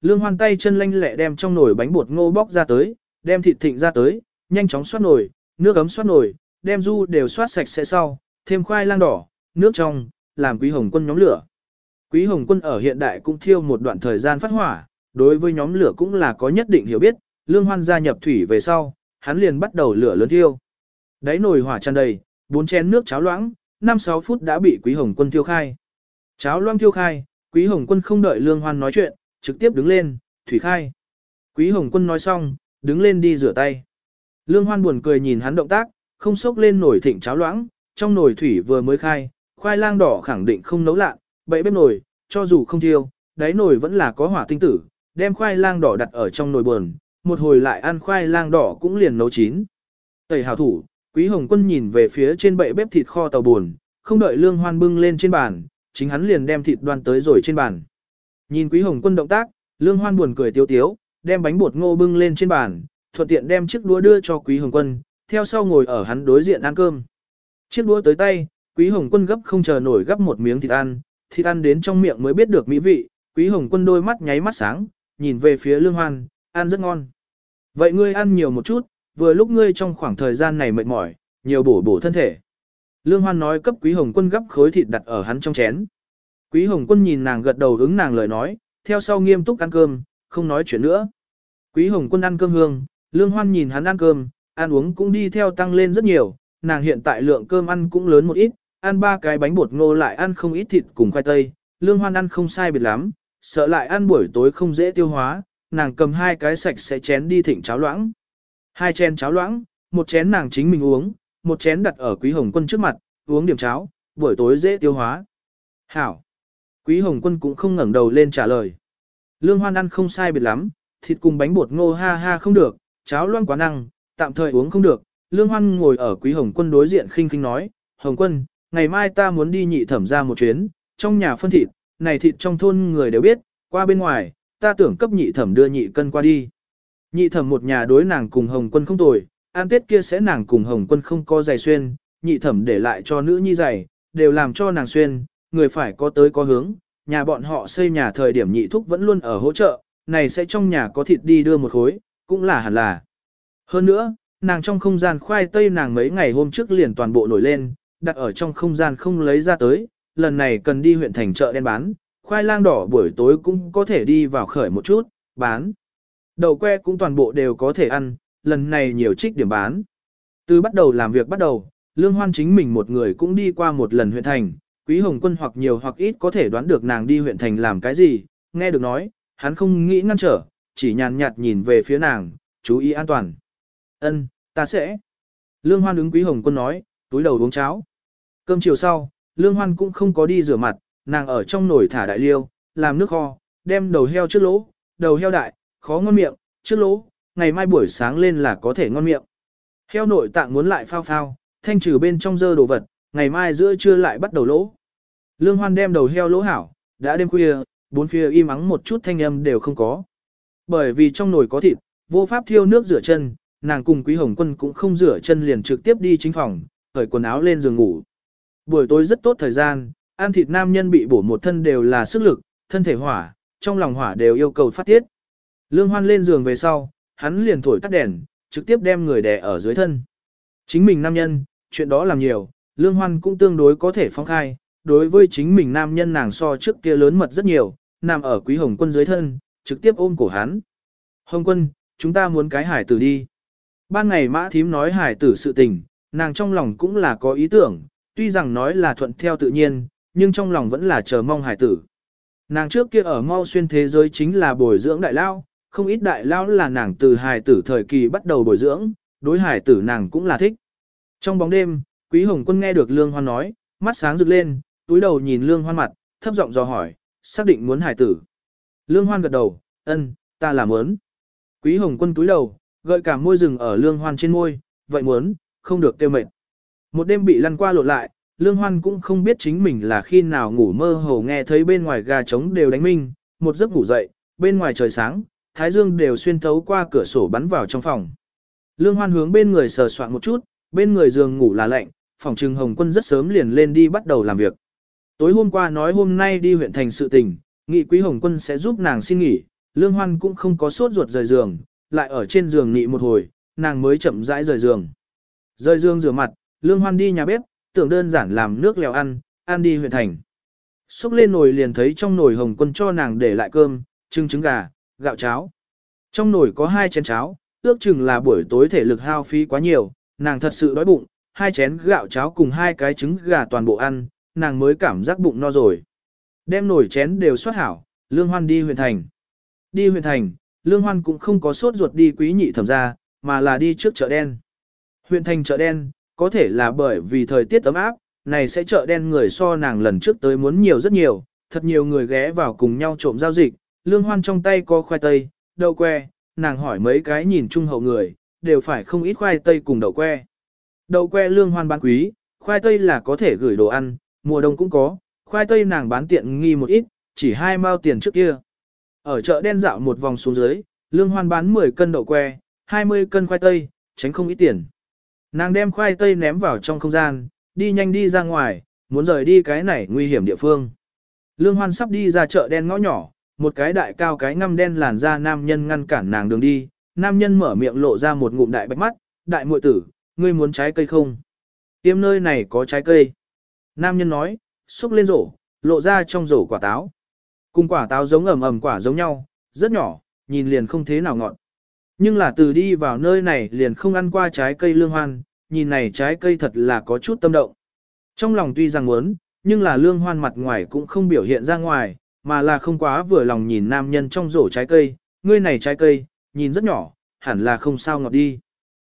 Lương Hoan tay chân lanh lẹ đem trong nồi bánh bột ngô bóc ra tới, đem thịt thịnh ra tới, nhanh chóng xoát nồi, nước ấm xoát nồi, đem du đều xoát sạch sẽ sau, thêm khoai lang đỏ, nước trong, làm Quý Hồng Quân nhóm lửa. Quý Hồng Quân ở hiện đại cũng thiêu một đoạn thời gian phát hỏa, đối với nhóm lửa cũng là có nhất định hiểu biết, Lương Hoan gia nhập thủy về sau, hắn liền bắt đầu lửa lớn thiêu. Đáy nồi hỏa tràn đầy, bốn chén nước cháo loãng, 5-6 phút đã bị Quý Hồng Quân thiêu khai. Cháo loãng thiêu khai, Quý Hồng Quân không đợi Lương Hoan nói chuyện, trực tiếp đứng lên, thủy khai. Quý Hồng Quân nói xong, đứng lên đi rửa tay. Lương Hoan buồn cười nhìn hắn động tác, không sốc lên nồi thịnh cháo loãng, trong nồi thủy vừa mới khai, khoai lang đỏ khẳng định không nấu lạ, bậy bếp nồi, cho dù không thiêu, đáy nồi vẫn là có hỏa tinh tử, đem khoai lang đỏ đặt ở trong nồi buồn, một hồi lại ăn khoai lang đỏ cũng liền nấu chín. Tẩy hảo thủ, Quý Hồng Quân nhìn về phía trên bệ bếp thịt kho tàu buồn, không đợi Lương Hoan bưng lên trên bàn, chính hắn liền đem thịt đoan tới rồi trên bàn. Nhìn Quý Hồng Quân động tác, Lương Hoan buồn cười tiếu tiếu, đem bánh bột ngô bưng lên trên bàn, thuận tiện đem chiếc đũa đưa cho Quý Hồng Quân, theo sau ngồi ở hắn đối diện ăn cơm. Chiếc đũa tới tay, Quý Hồng Quân gấp không chờ nổi gấp một miếng thịt ăn, thịt ăn đến trong miệng mới biết được mỹ vị, Quý Hồng Quân đôi mắt nháy mắt sáng, nhìn về phía Lương Hoan, ăn rất ngon. Vậy ngươi ăn nhiều một chút, vừa lúc ngươi trong khoảng thời gian này mệt mỏi, nhiều bổ bổ thân thể. Lương Hoan nói cấp Quý Hồng Quân gấp khối thịt đặt ở hắn trong chén. Quý Hồng Quân nhìn nàng gật đầu ứng nàng lời nói, theo sau nghiêm túc ăn cơm, không nói chuyện nữa. Quý Hồng Quân ăn cơm hương, Lương Hoan nhìn hắn ăn cơm, ăn uống cũng đi theo tăng lên rất nhiều, nàng hiện tại lượng cơm ăn cũng lớn một ít, ăn ba cái bánh bột ngô lại ăn không ít thịt cùng khoai tây, Lương Hoan ăn không sai biệt lắm, sợ lại ăn buổi tối không dễ tiêu hóa, nàng cầm hai cái sạch sẽ chén đi thịnh cháo loãng. Hai chén cháo loãng, một chén nàng chính mình uống, một chén đặt ở Quý Hồng Quân trước mặt, uống điểm cháo, buổi tối dễ tiêu hóa. Hảo. Quý Hồng Quân cũng không ngẩng đầu lên trả lời. Lương Hoan ăn không sai biệt lắm, thịt cùng bánh bột ngô ha ha không được, cháo loãng quá năng, tạm thời uống không được. Lương Hoan ngồi ở Quý Hồng Quân đối diện khinh khinh nói, Hồng Quân, ngày mai ta muốn đi nhị thẩm ra một chuyến, trong nhà phân thịt, này thịt trong thôn người đều biết, qua bên ngoài, ta tưởng cấp nhị thẩm đưa nhị cân qua đi. Nhị thẩm một nhà đối nàng cùng Hồng Quân không tồi, an tết kia sẽ nàng cùng Hồng Quân không có giày xuyên, nhị thẩm để lại cho nữ nhi giày, đều làm cho nàng xuyên, người phải có tới có hướng, nhà bọn họ xây nhà thời điểm nhị thúc vẫn luôn ở hỗ trợ, này sẽ trong nhà có thịt đi đưa một khối, cũng là hẳn là. Hơn nữa, nàng trong không gian khoai tây nàng mấy ngày hôm trước liền toàn bộ nổi lên, đặt ở trong không gian không lấy ra tới, lần này cần đi huyện thành chợ đen bán, khoai lang đỏ buổi tối cũng có thể đi vào khởi một chút, bán. Đậu que cũng toàn bộ đều có thể ăn, lần này nhiều trích điểm bán. Từ bắt đầu làm việc bắt đầu, Lương Hoan chính mình một người cũng đi qua một lần huyện thành, Quý Hồng Quân hoặc nhiều hoặc ít có thể đoán được nàng đi huyện thành làm cái gì, nghe được nói, hắn không nghĩ ngăn trở, chỉ nhàn nhạt nhìn về phía nàng, chú ý an toàn. Ân, ta sẽ. Lương Hoan ứng Quý Hồng Quân nói, túi đầu uống cháo. Cơm chiều sau, Lương Hoan cũng không có đi rửa mặt, nàng ở trong nồi thả đại liêu, làm nước kho, đem đầu heo trước lỗ, đầu heo đại, khó ngon miệng, trước lỗ, ngày mai buổi sáng lên là có thể ngon miệng. Heo nội tạng muốn lại phao phao, thanh trừ bên trong dơ đồ vật, ngày mai giữa trưa lại bắt đầu lỗ. Lương Hoan đem đầu heo lỗ hảo, đã đêm khuya, bốn phía im ắng một chút thanh âm đều không có. Bởi vì trong nồi có thịt, vô pháp thiêu nước rửa chân, nàng cùng Quý Hồng Quân cũng không rửa chân liền trực tiếp đi chính phòng, cởi quần áo lên giường ngủ. Buổi tối rất tốt thời gian, ăn thịt nam nhân bị bổ một thân đều là sức lực, thân thể hỏa, trong lòng hỏa đều yêu cầu phát tiết. Lương Hoan lên giường về sau, hắn liền thổi tắt đèn, trực tiếp đem người đè ở dưới thân. Chính mình nam nhân, chuyện đó làm nhiều, Lương Hoan cũng tương đối có thể phong khai, đối với chính mình nam nhân nàng so trước kia lớn mật rất nhiều, nằm ở quý hồng quân dưới thân, trực tiếp ôm cổ hắn. Hồng quân, chúng ta muốn cái hải tử đi. Ban ngày mã thím nói hải tử sự tình, nàng trong lòng cũng là có ý tưởng, tuy rằng nói là thuận theo tự nhiên, nhưng trong lòng vẫn là chờ mong hải tử. Nàng trước kia ở mau xuyên thế giới chính là bồi dưỡng đại lao, không ít đại lao là nàng từ hải tử thời kỳ bắt đầu bồi dưỡng, đối hải tử nàng cũng là thích. Trong bóng đêm, Quý Hồng Quân nghe được Lương Hoan nói, mắt sáng rực lên, túi đầu nhìn Lương Hoan mặt, thấp giọng dò hỏi, xác định muốn hải tử. Lương Hoan gật đầu, ân, ta là muốn. Quý Hồng Quân túi đầu, gợi cả môi rừng ở Lương Hoan trên môi, vậy muốn, không được tiêu mệt. Một đêm bị lăn qua lộn lại, Lương Hoan cũng không biết chính mình là khi nào ngủ mơ hồ nghe thấy bên ngoài gà trống đều đánh minh, một giấc ngủ dậy, bên ngoài trời sáng, thái dương đều xuyên thấu qua cửa sổ bắn vào trong phòng. Lương Hoan hướng bên người sờ soạn một chút, bên người giường ngủ là lạnh, phòng trừng Hồng Quân rất sớm liền lên đi bắt đầu làm việc. Tối hôm qua nói hôm nay đi huyện thành sự tình, nghị quý Hồng Quân sẽ giúp nàng xin nghỉ, Lương Hoan cũng không có sốt ruột rời giường, lại ở trên giường nghỉ một hồi, nàng mới chậm rãi rời giường. Rời giường rửa mặt, Lương Hoan đi nhà bếp, tưởng đơn giản làm nước lèo ăn, ăn đi huyện thành. Xúc lên nồi liền thấy trong nồi hồng quân cho nàng để lại cơm, trứng trứng gà, gạo cháo. Trong nồi có hai chén cháo, ước chừng là buổi tối thể lực hao phí quá nhiều, nàng thật sự đói bụng, hai chén gạo cháo cùng hai cái trứng gà toàn bộ ăn, nàng mới cảm giác bụng no rồi. Đem nồi chén đều soát hảo, Lương Hoan đi huyện thành. Đi huyện thành, Lương Hoan cũng không có sốt ruột đi quý nhị thẩm ra, mà là đi trước chợ đen. Huyện thành chợ đen, có thể là bởi vì thời tiết ấm áp, này sẽ chợ đen người so nàng lần trước tới muốn nhiều rất nhiều, thật nhiều người ghé vào cùng nhau trộm giao dịch, Lương Hoan trong tay có khoai tây, đậu que, nàng hỏi mấy cái nhìn chung hậu người, đều phải không ít khoai tây cùng đậu que. Đậu que Lương Hoan bán quý, khoai tây là có thể gửi đồ ăn, mùa đông cũng có, khoai tây nàng bán tiện nghi một ít, chỉ hai mao tiền trước kia. Ở chợ đen dạo một vòng xuống dưới, lương hoan bán 10 cân đậu que, 20 cân khoai tây, tránh không ít tiền. Nàng đem khoai tây ném vào trong không gian, đi nhanh đi ra ngoài, muốn rời đi cái này nguy hiểm địa phương. Lương hoan sắp đi ra chợ đen ngõ nhỏ, một cái đại cao cái ngăm đen làn da nam nhân ngăn cản nàng đường đi, nam nhân mở miệng lộ ra một ngụm đại bạch mắt, đại muội tử, ngươi muốn trái cây không? Tiêm nơi này có trái cây. Nam nhân nói, xúc lên rổ, lộ ra trong rổ quả táo. Cùng quả táo giống ẩm ẩm quả giống nhau, rất nhỏ, nhìn liền không thế nào ngọt. Nhưng là từ đi vào nơi này liền không ăn qua trái cây lương hoan, nhìn này trái cây thật là có chút tâm động. Trong lòng tuy rằng muốn, nhưng là lương hoan mặt ngoài cũng không biểu hiện ra ngoài, mà là không quá vừa lòng nhìn nam nhân trong rổ trái cây, ngươi này trái cây, nhìn rất nhỏ, hẳn là không sao ngọt đi.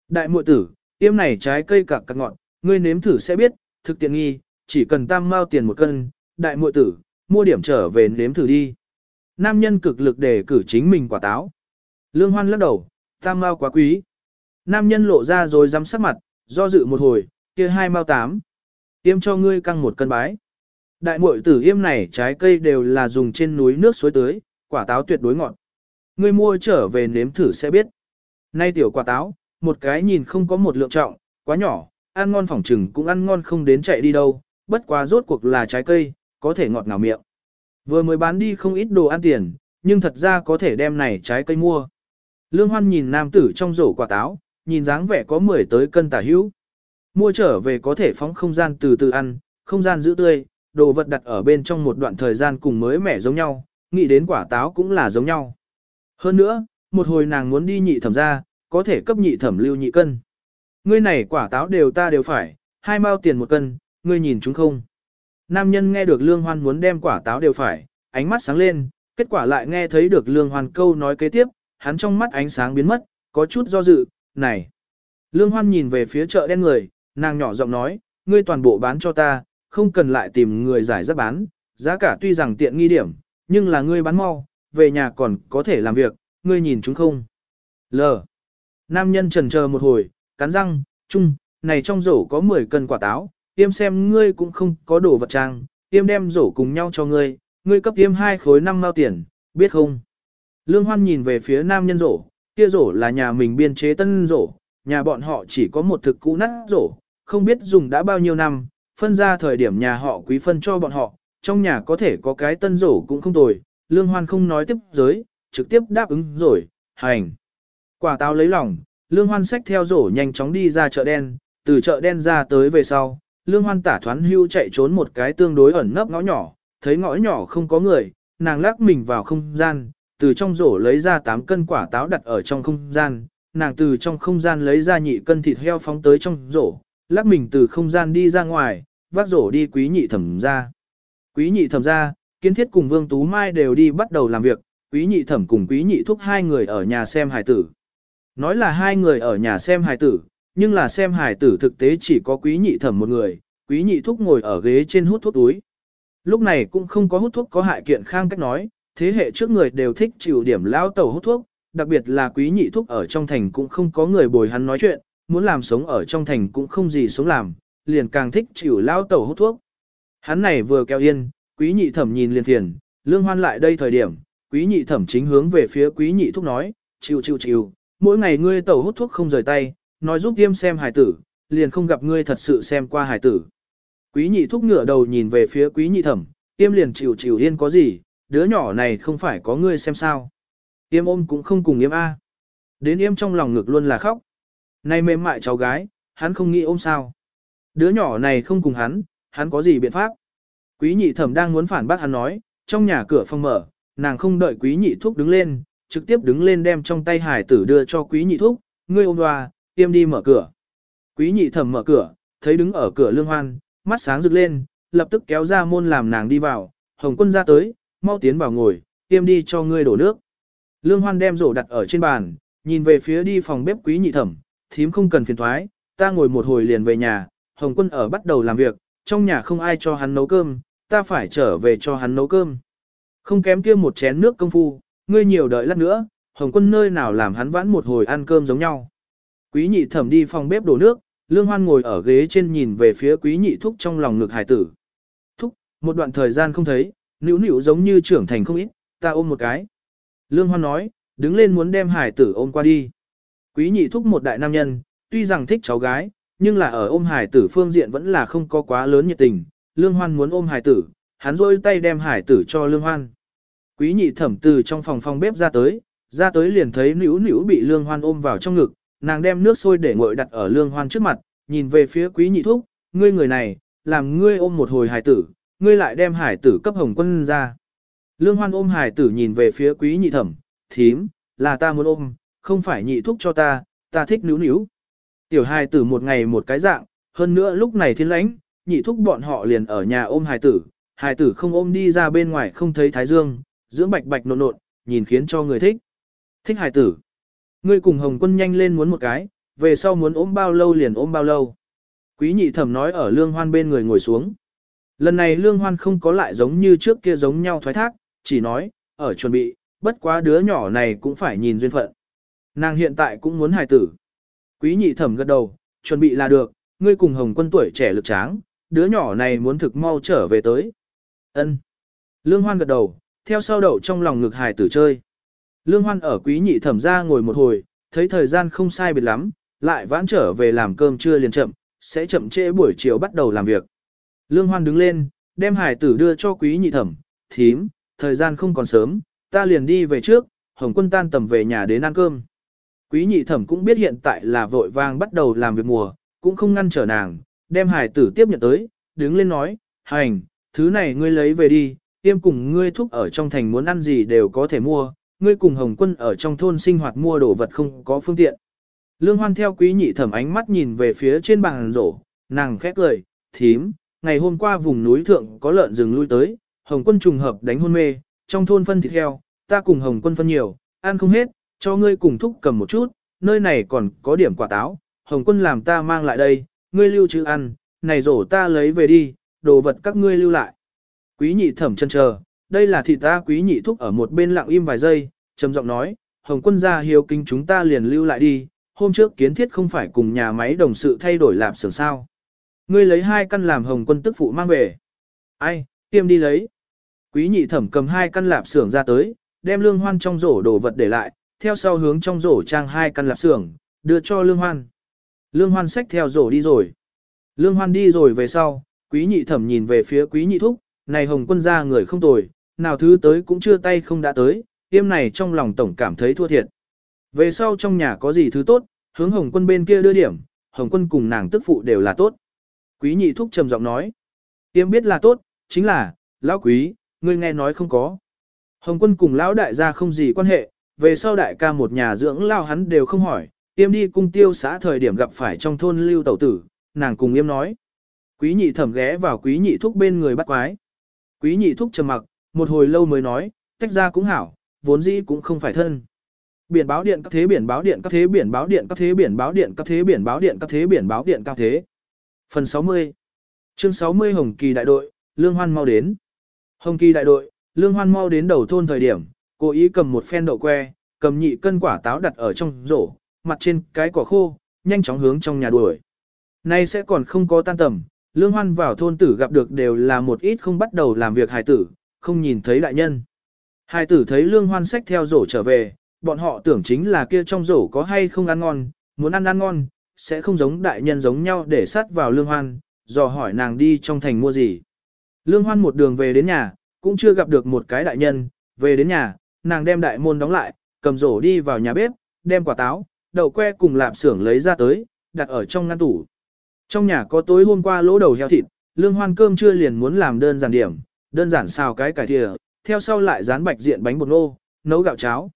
Đại muội tử, tiêm này trái cây cả các ngọn, ngươi nếm thử sẽ biết, thực tiện nghi, chỉ cần tam mao tiền một cân, đại muội tử, mua điểm trở về nếm thử đi. Nam nhân cực lực để cử chính mình quả táo. Lương Hoan lắc đầu, tam mao quá quý. Nam nhân lộ ra rồi dám sắc mặt, do dự một hồi, kia hai mao tám. Yếm cho ngươi căng một cân bái. Đại muội tử yêm này trái cây đều là dùng trên núi nước suối tưới, quả táo tuyệt đối ngọt. Ngươi mua trở về nếm thử sẽ biết. Nay tiểu quả táo, một cái nhìn không có một lượng trọng, quá nhỏ, ăn ngon phỏng trừng cũng ăn ngon không đến chạy đi đâu, bất quá rốt cuộc là trái cây, có thể ngọt ngào miệng. Vừa mới bán đi không ít đồ ăn tiền, nhưng thật ra có thể đem này trái cây mua. Lương Hoan nhìn nam tử trong rổ quả táo, nhìn dáng vẻ có 10 tới cân tả hữu. Mua trở về có thể phóng không gian từ từ ăn, không gian giữ tươi, đồ vật đặt ở bên trong một đoạn thời gian cùng mới mẻ giống nhau, nghĩ đến quả táo cũng là giống nhau. Hơn nữa, một hồi nàng muốn đi nhị thẩm ra, có thể cấp nhị thẩm lưu nhị cân. Ngươi này quả táo đều ta đều phải, hai mao tiền một cân, ngươi nhìn chúng không? Nam nhân nghe được Lương Hoan muốn đem quả táo đều phải, ánh mắt sáng lên, kết quả lại nghe thấy được Lương Hoan câu nói kế tiếp, hắn trong mắt ánh sáng biến mất, có chút do dự, này. Lương Hoan nhìn về phía chợ đen người, nàng nhỏ giọng nói, ngươi toàn bộ bán cho ta, không cần lại tìm người giải rất bán, giá cả tuy rằng tiện nghi điểm, nhưng là ngươi bán mau, về nhà còn có thể làm việc, ngươi nhìn chúng không? L. Nam nhân trần chờ một hồi, cắn răng, chung, này trong rổ có 10 cân quả táo, tiêm xem ngươi cũng không có đồ vật trang, tiêm đem rổ cùng nhau cho ngươi, ngươi cấp tiêm hai khối năm mao tiền, biết không? Lương Hoan nhìn về phía nam nhân rổ, kia rổ là nhà mình biên chế tân rổ, nhà bọn họ chỉ có một thực cũ nát rổ, không biết dùng đã bao nhiêu năm, phân ra thời điểm nhà họ quý phân cho bọn họ, trong nhà có thể có cái tân rổ cũng không tồi, Lương Hoan không nói tiếp giới, trực tiếp đáp ứng rồi, hành. Quả táo lấy lòng, Lương Hoan xách theo rổ nhanh chóng đi ra chợ đen, từ chợ đen ra tới về sau, lương hoan tả thoán hưu chạy trốn một cái tương đối ẩn nấp ngõ nhỏ, thấy ngõ nhỏ không có người, nàng lắc mình vào không gian, từ trong rổ lấy ra 8 cân quả táo đặt ở trong không gian, nàng từ trong không gian lấy ra nhị cân thịt heo phóng tới trong rổ, lắc mình từ không gian đi ra ngoài, vác rổ đi quý nhị thẩm ra. Quý nhị thẩm ra, kiến thiết cùng Vương Tú Mai đều đi bắt đầu làm việc, quý nhị thẩm cùng quý nhị thúc hai người ở nhà xem Hải tử. Nói là hai người ở nhà xem hài tử, nhưng là xem hài tử thực tế chỉ có quý nhị thẩm một người, quý nhị thúc ngồi ở ghế trên hút thuốc túi. Lúc này cũng không có hút thuốc có hại kiện khang cách nói, thế hệ trước người đều thích chịu điểm lao tẩu hút thuốc, đặc biệt là quý nhị thúc ở trong thành cũng không có người bồi hắn nói chuyện, muốn làm sống ở trong thành cũng không gì sống làm, liền càng thích chịu lao tẩu hút thuốc. Hắn này vừa kéo yên, quý nhị thẩm nhìn liền thiền, lương hoan lại đây thời điểm, quý nhị thẩm chính hướng về phía quý nhị thúc nói, chịu chịu chịu, mỗi ngày ngươi tẩu hút thuốc không rời tay, nói giúp tiêm xem hải tử, liền không gặp ngươi thật sự xem qua hải tử. Quý nhị thúc ngửa đầu nhìn về phía quý nhị thẩm, tiêm liền chịu chịu yên có gì, đứa nhỏ này không phải có ngươi xem sao. Tiêm ôm cũng không cùng yêm A. Đến yêm trong lòng ngực luôn là khóc. Này mềm mại cháu gái, hắn không nghĩ ôm sao. Đứa nhỏ này không cùng hắn, hắn có gì biện pháp. Quý nhị thẩm đang muốn phản bác hắn nói, trong nhà cửa phòng mở, nàng không đợi quý nhị thúc đứng lên, trực tiếp đứng lên đem trong tay hải tử đưa cho quý nhị thúc, ngươi ôm đoà, tiêm đi mở cửa. Quý nhị thẩm mở cửa, thấy đứng ở cửa lương hoan, mắt sáng rực lên, lập tức kéo ra môn làm nàng đi vào, hồng quân ra tới, mau tiến vào ngồi, tiêm đi cho ngươi đổ nước. Lương hoan đem rổ đặt ở trên bàn, nhìn về phía đi phòng bếp quý nhị thẩm, thím không cần phiền thoái, ta ngồi một hồi liền về nhà, hồng quân ở bắt đầu làm việc, trong nhà không ai cho hắn nấu cơm, ta phải trở về cho hắn nấu cơm. Không kém kia một chén nước công phu, ngươi nhiều đợi lát nữa, Hồng quân nơi nào làm hắn vãn một hồi ăn cơm giống nhau. Quý nhị thẩm đi phòng bếp đổ nước, Lương Hoan ngồi ở ghế trên nhìn về phía quý nhị thúc trong lòng ngực hải tử. Thúc, một đoạn thời gian không thấy, nữu nữu giống như trưởng thành không ít, ta ôm một cái. Lương Hoan nói, đứng lên muốn đem hải tử ôm qua đi. Quý nhị thúc một đại nam nhân, tuy rằng thích cháu gái, nhưng là ở ôm hải tử phương diện vẫn là không có quá lớn nhiệt tình. Lương Hoan muốn ôm hải tử, hắn rôi tay đem hải tử cho Lương Hoan. Quý nhị thẩm từ trong phòng phòng bếp ra tới, ra tới liền thấy nữu nữu bị lương hoan ôm vào trong ngực, nàng đem nước sôi để nguội đặt ở lương hoan trước mặt, nhìn về phía quý nhị thúc, ngươi người này, làm ngươi ôm một hồi hải tử, ngươi lại đem hải tử cấp hồng quân ra. Lương hoan ôm hải tử nhìn về phía quý nhị thẩm, thím, là ta muốn ôm, không phải nhị thúc cho ta, ta thích nữu nữu. Tiểu hải tử một ngày một cái dạng, hơn nữa lúc này thiên lãnh, nhị thúc bọn họ liền ở nhà ôm hải tử, hải tử không ôm đi ra bên ngoài không thấy thái dương, dưỡng bạch bạch nộn nộn, nhìn khiến cho người thích. Thích hải tử. Ngươi cùng Hồng Quân nhanh lên muốn một cái, về sau muốn ôm bao lâu liền ôm bao lâu. Quý nhị thẩm nói ở lương hoan bên người ngồi xuống. Lần này lương hoan không có lại giống như trước kia giống nhau thoái thác, chỉ nói, ở chuẩn bị, bất quá đứa nhỏ này cũng phải nhìn duyên phận. Nàng hiện tại cũng muốn hài tử. Quý nhị thẩm gật đầu, chuẩn bị là được, ngươi cùng hồng quân tuổi trẻ lực tráng, đứa nhỏ này muốn thực mau trở về tới. Ân. Lương hoan gật đầu, theo sau đậu trong lòng ngực hài tử chơi. Lương Hoan ở quý nhị thẩm ra ngồi một hồi, thấy thời gian không sai biệt lắm, lại vãn trở về làm cơm trưa liền chậm, sẽ chậm trễ buổi chiều bắt đầu làm việc. Lương Hoan đứng lên, đem hải tử đưa cho quý nhị thẩm, thím, thời gian không còn sớm, ta liền đi về trước, Hồng quân tan tầm về nhà đến ăn cơm. Quý nhị thẩm cũng biết hiện tại là vội vàng bắt đầu làm việc mùa, cũng không ngăn trở nàng, đem hải tử tiếp nhận tới, đứng lên nói, hành, thứ này ngươi lấy về đi, tiêm cùng ngươi thúc ở trong thành muốn ăn gì đều có thể mua, ngươi cùng Hồng Quân ở trong thôn sinh hoạt mua đồ vật không có phương tiện. Lương Hoan theo quý nhị thẩm ánh mắt nhìn về phía trên bàn rổ, nàng khét cười. thím, ngày hôm qua vùng núi thượng có lợn rừng lui tới, Hồng Quân trùng hợp đánh hôn mê, trong thôn phân thịt heo, ta cùng Hồng Quân phân nhiều, ăn không hết, cho ngươi cùng thúc cầm một chút, nơi này còn có điểm quả táo, Hồng Quân làm ta mang lại đây, ngươi lưu trữ ăn, này rổ ta lấy về đi, đồ vật các ngươi lưu lại. Quý nhị thẩm chân chờ, đây là thị ta quý nhị thúc ở một bên lặng im vài giây, trầm giọng nói, Hồng quân gia hiếu kinh chúng ta liền lưu lại đi, hôm trước kiến thiết không phải cùng nhà máy đồng sự thay đổi lạp xưởng sao. Ngươi lấy hai căn làm Hồng quân tức phụ mang về. Ai, tiêm đi lấy. Quý nhị thẩm cầm hai căn lạp xưởng ra tới, đem lương hoan trong rổ đồ vật để lại, theo sau hướng trong rổ trang hai căn lạp xưởng, đưa cho lương hoan. Lương hoan xách theo rổ đi rồi. Lương hoan đi rồi về sau, quý nhị thẩm nhìn về phía quý nhị thúc, này hồng quân gia người không tồi, nào thứ tới cũng chưa tay không đã tới, tiêm này trong lòng tổng cảm thấy thua thiệt. Về sau trong nhà có gì thứ tốt, hướng hồng quân bên kia đưa điểm, hồng quân cùng nàng tức phụ đều là tốt. Quý nhị thúc trầm giọng nói, tiêm biết là tốt, chính là, lão quý, ngươi nghe nói không có. Hồng quân cùng lão đại gia không gì quan hệ, về sau đại ca một nhà dưỡng lao hắn đều không hỏi, tiêm đi cung tiêu xã thời điểm gặp phải trong thôn lưu tẩu tử, nàng cùng yêm nói. Quý nhị thẩm ghé vào quý nhị thúc bên người bắt quái. Quý nhị thúc trầm mặc, một hồi lâu mới nói, tách ra cũng hảo, vốn dĩ cũng không phải thân. Biển báo điện các thế biển báo điện các thế biển báo điện các thế biển báo điện các thế biển báo điện các thế biển báo điện các thế. Phần 60 Chương 60 Hồng Kỳ đại đội, Lương Hoan mau đến. Hồng Kỳ đại đội, Lương Hoan mau đến đầu thôn thời điểm, cố ý cầm một phen đậu que, cầm nhị cân quả táo đặt ở trong rổ, mặt trên cái cỏ khô, nhanh chóng hướng trong nhà đuổi. Nay sẽ còn không có tan tầm, Lương Hoan vào thôn tử gặp được đều là một ít không bắt đầu làm việc hài tử, không nhìn thấy đại nhân. Hài tử thấy lương hoan sách theo rổ trở về, bọn họ tưởng chính là kia trong rổ có hay không ăn ngon, muốn ăn ăn ngon, sẽ không giống đại nhân giống nhau để sát vào lương hoan, dò hỏi nàng đi trong thành mua gì. Lương hoan một đường về đến nhà, cũng chưa gặp được một cái đại nhân, về đến nhà, nàng đem đại môn đóng lại, cầm rổ đi vào nhà bếp, đem quả táo, đậu que cùng lạp xưởng lấy ra tới, đặt ở trong ngăn tủ. Trong nhà có tối hôm qua lỗ đầu heo thịt, lương hoan cơm chưa liền muốn làm đơn giản điểm, đơn giản xào cái cải thìa, theo sau lại dán bạch diện bánh bột nô, nấu gạo cháo.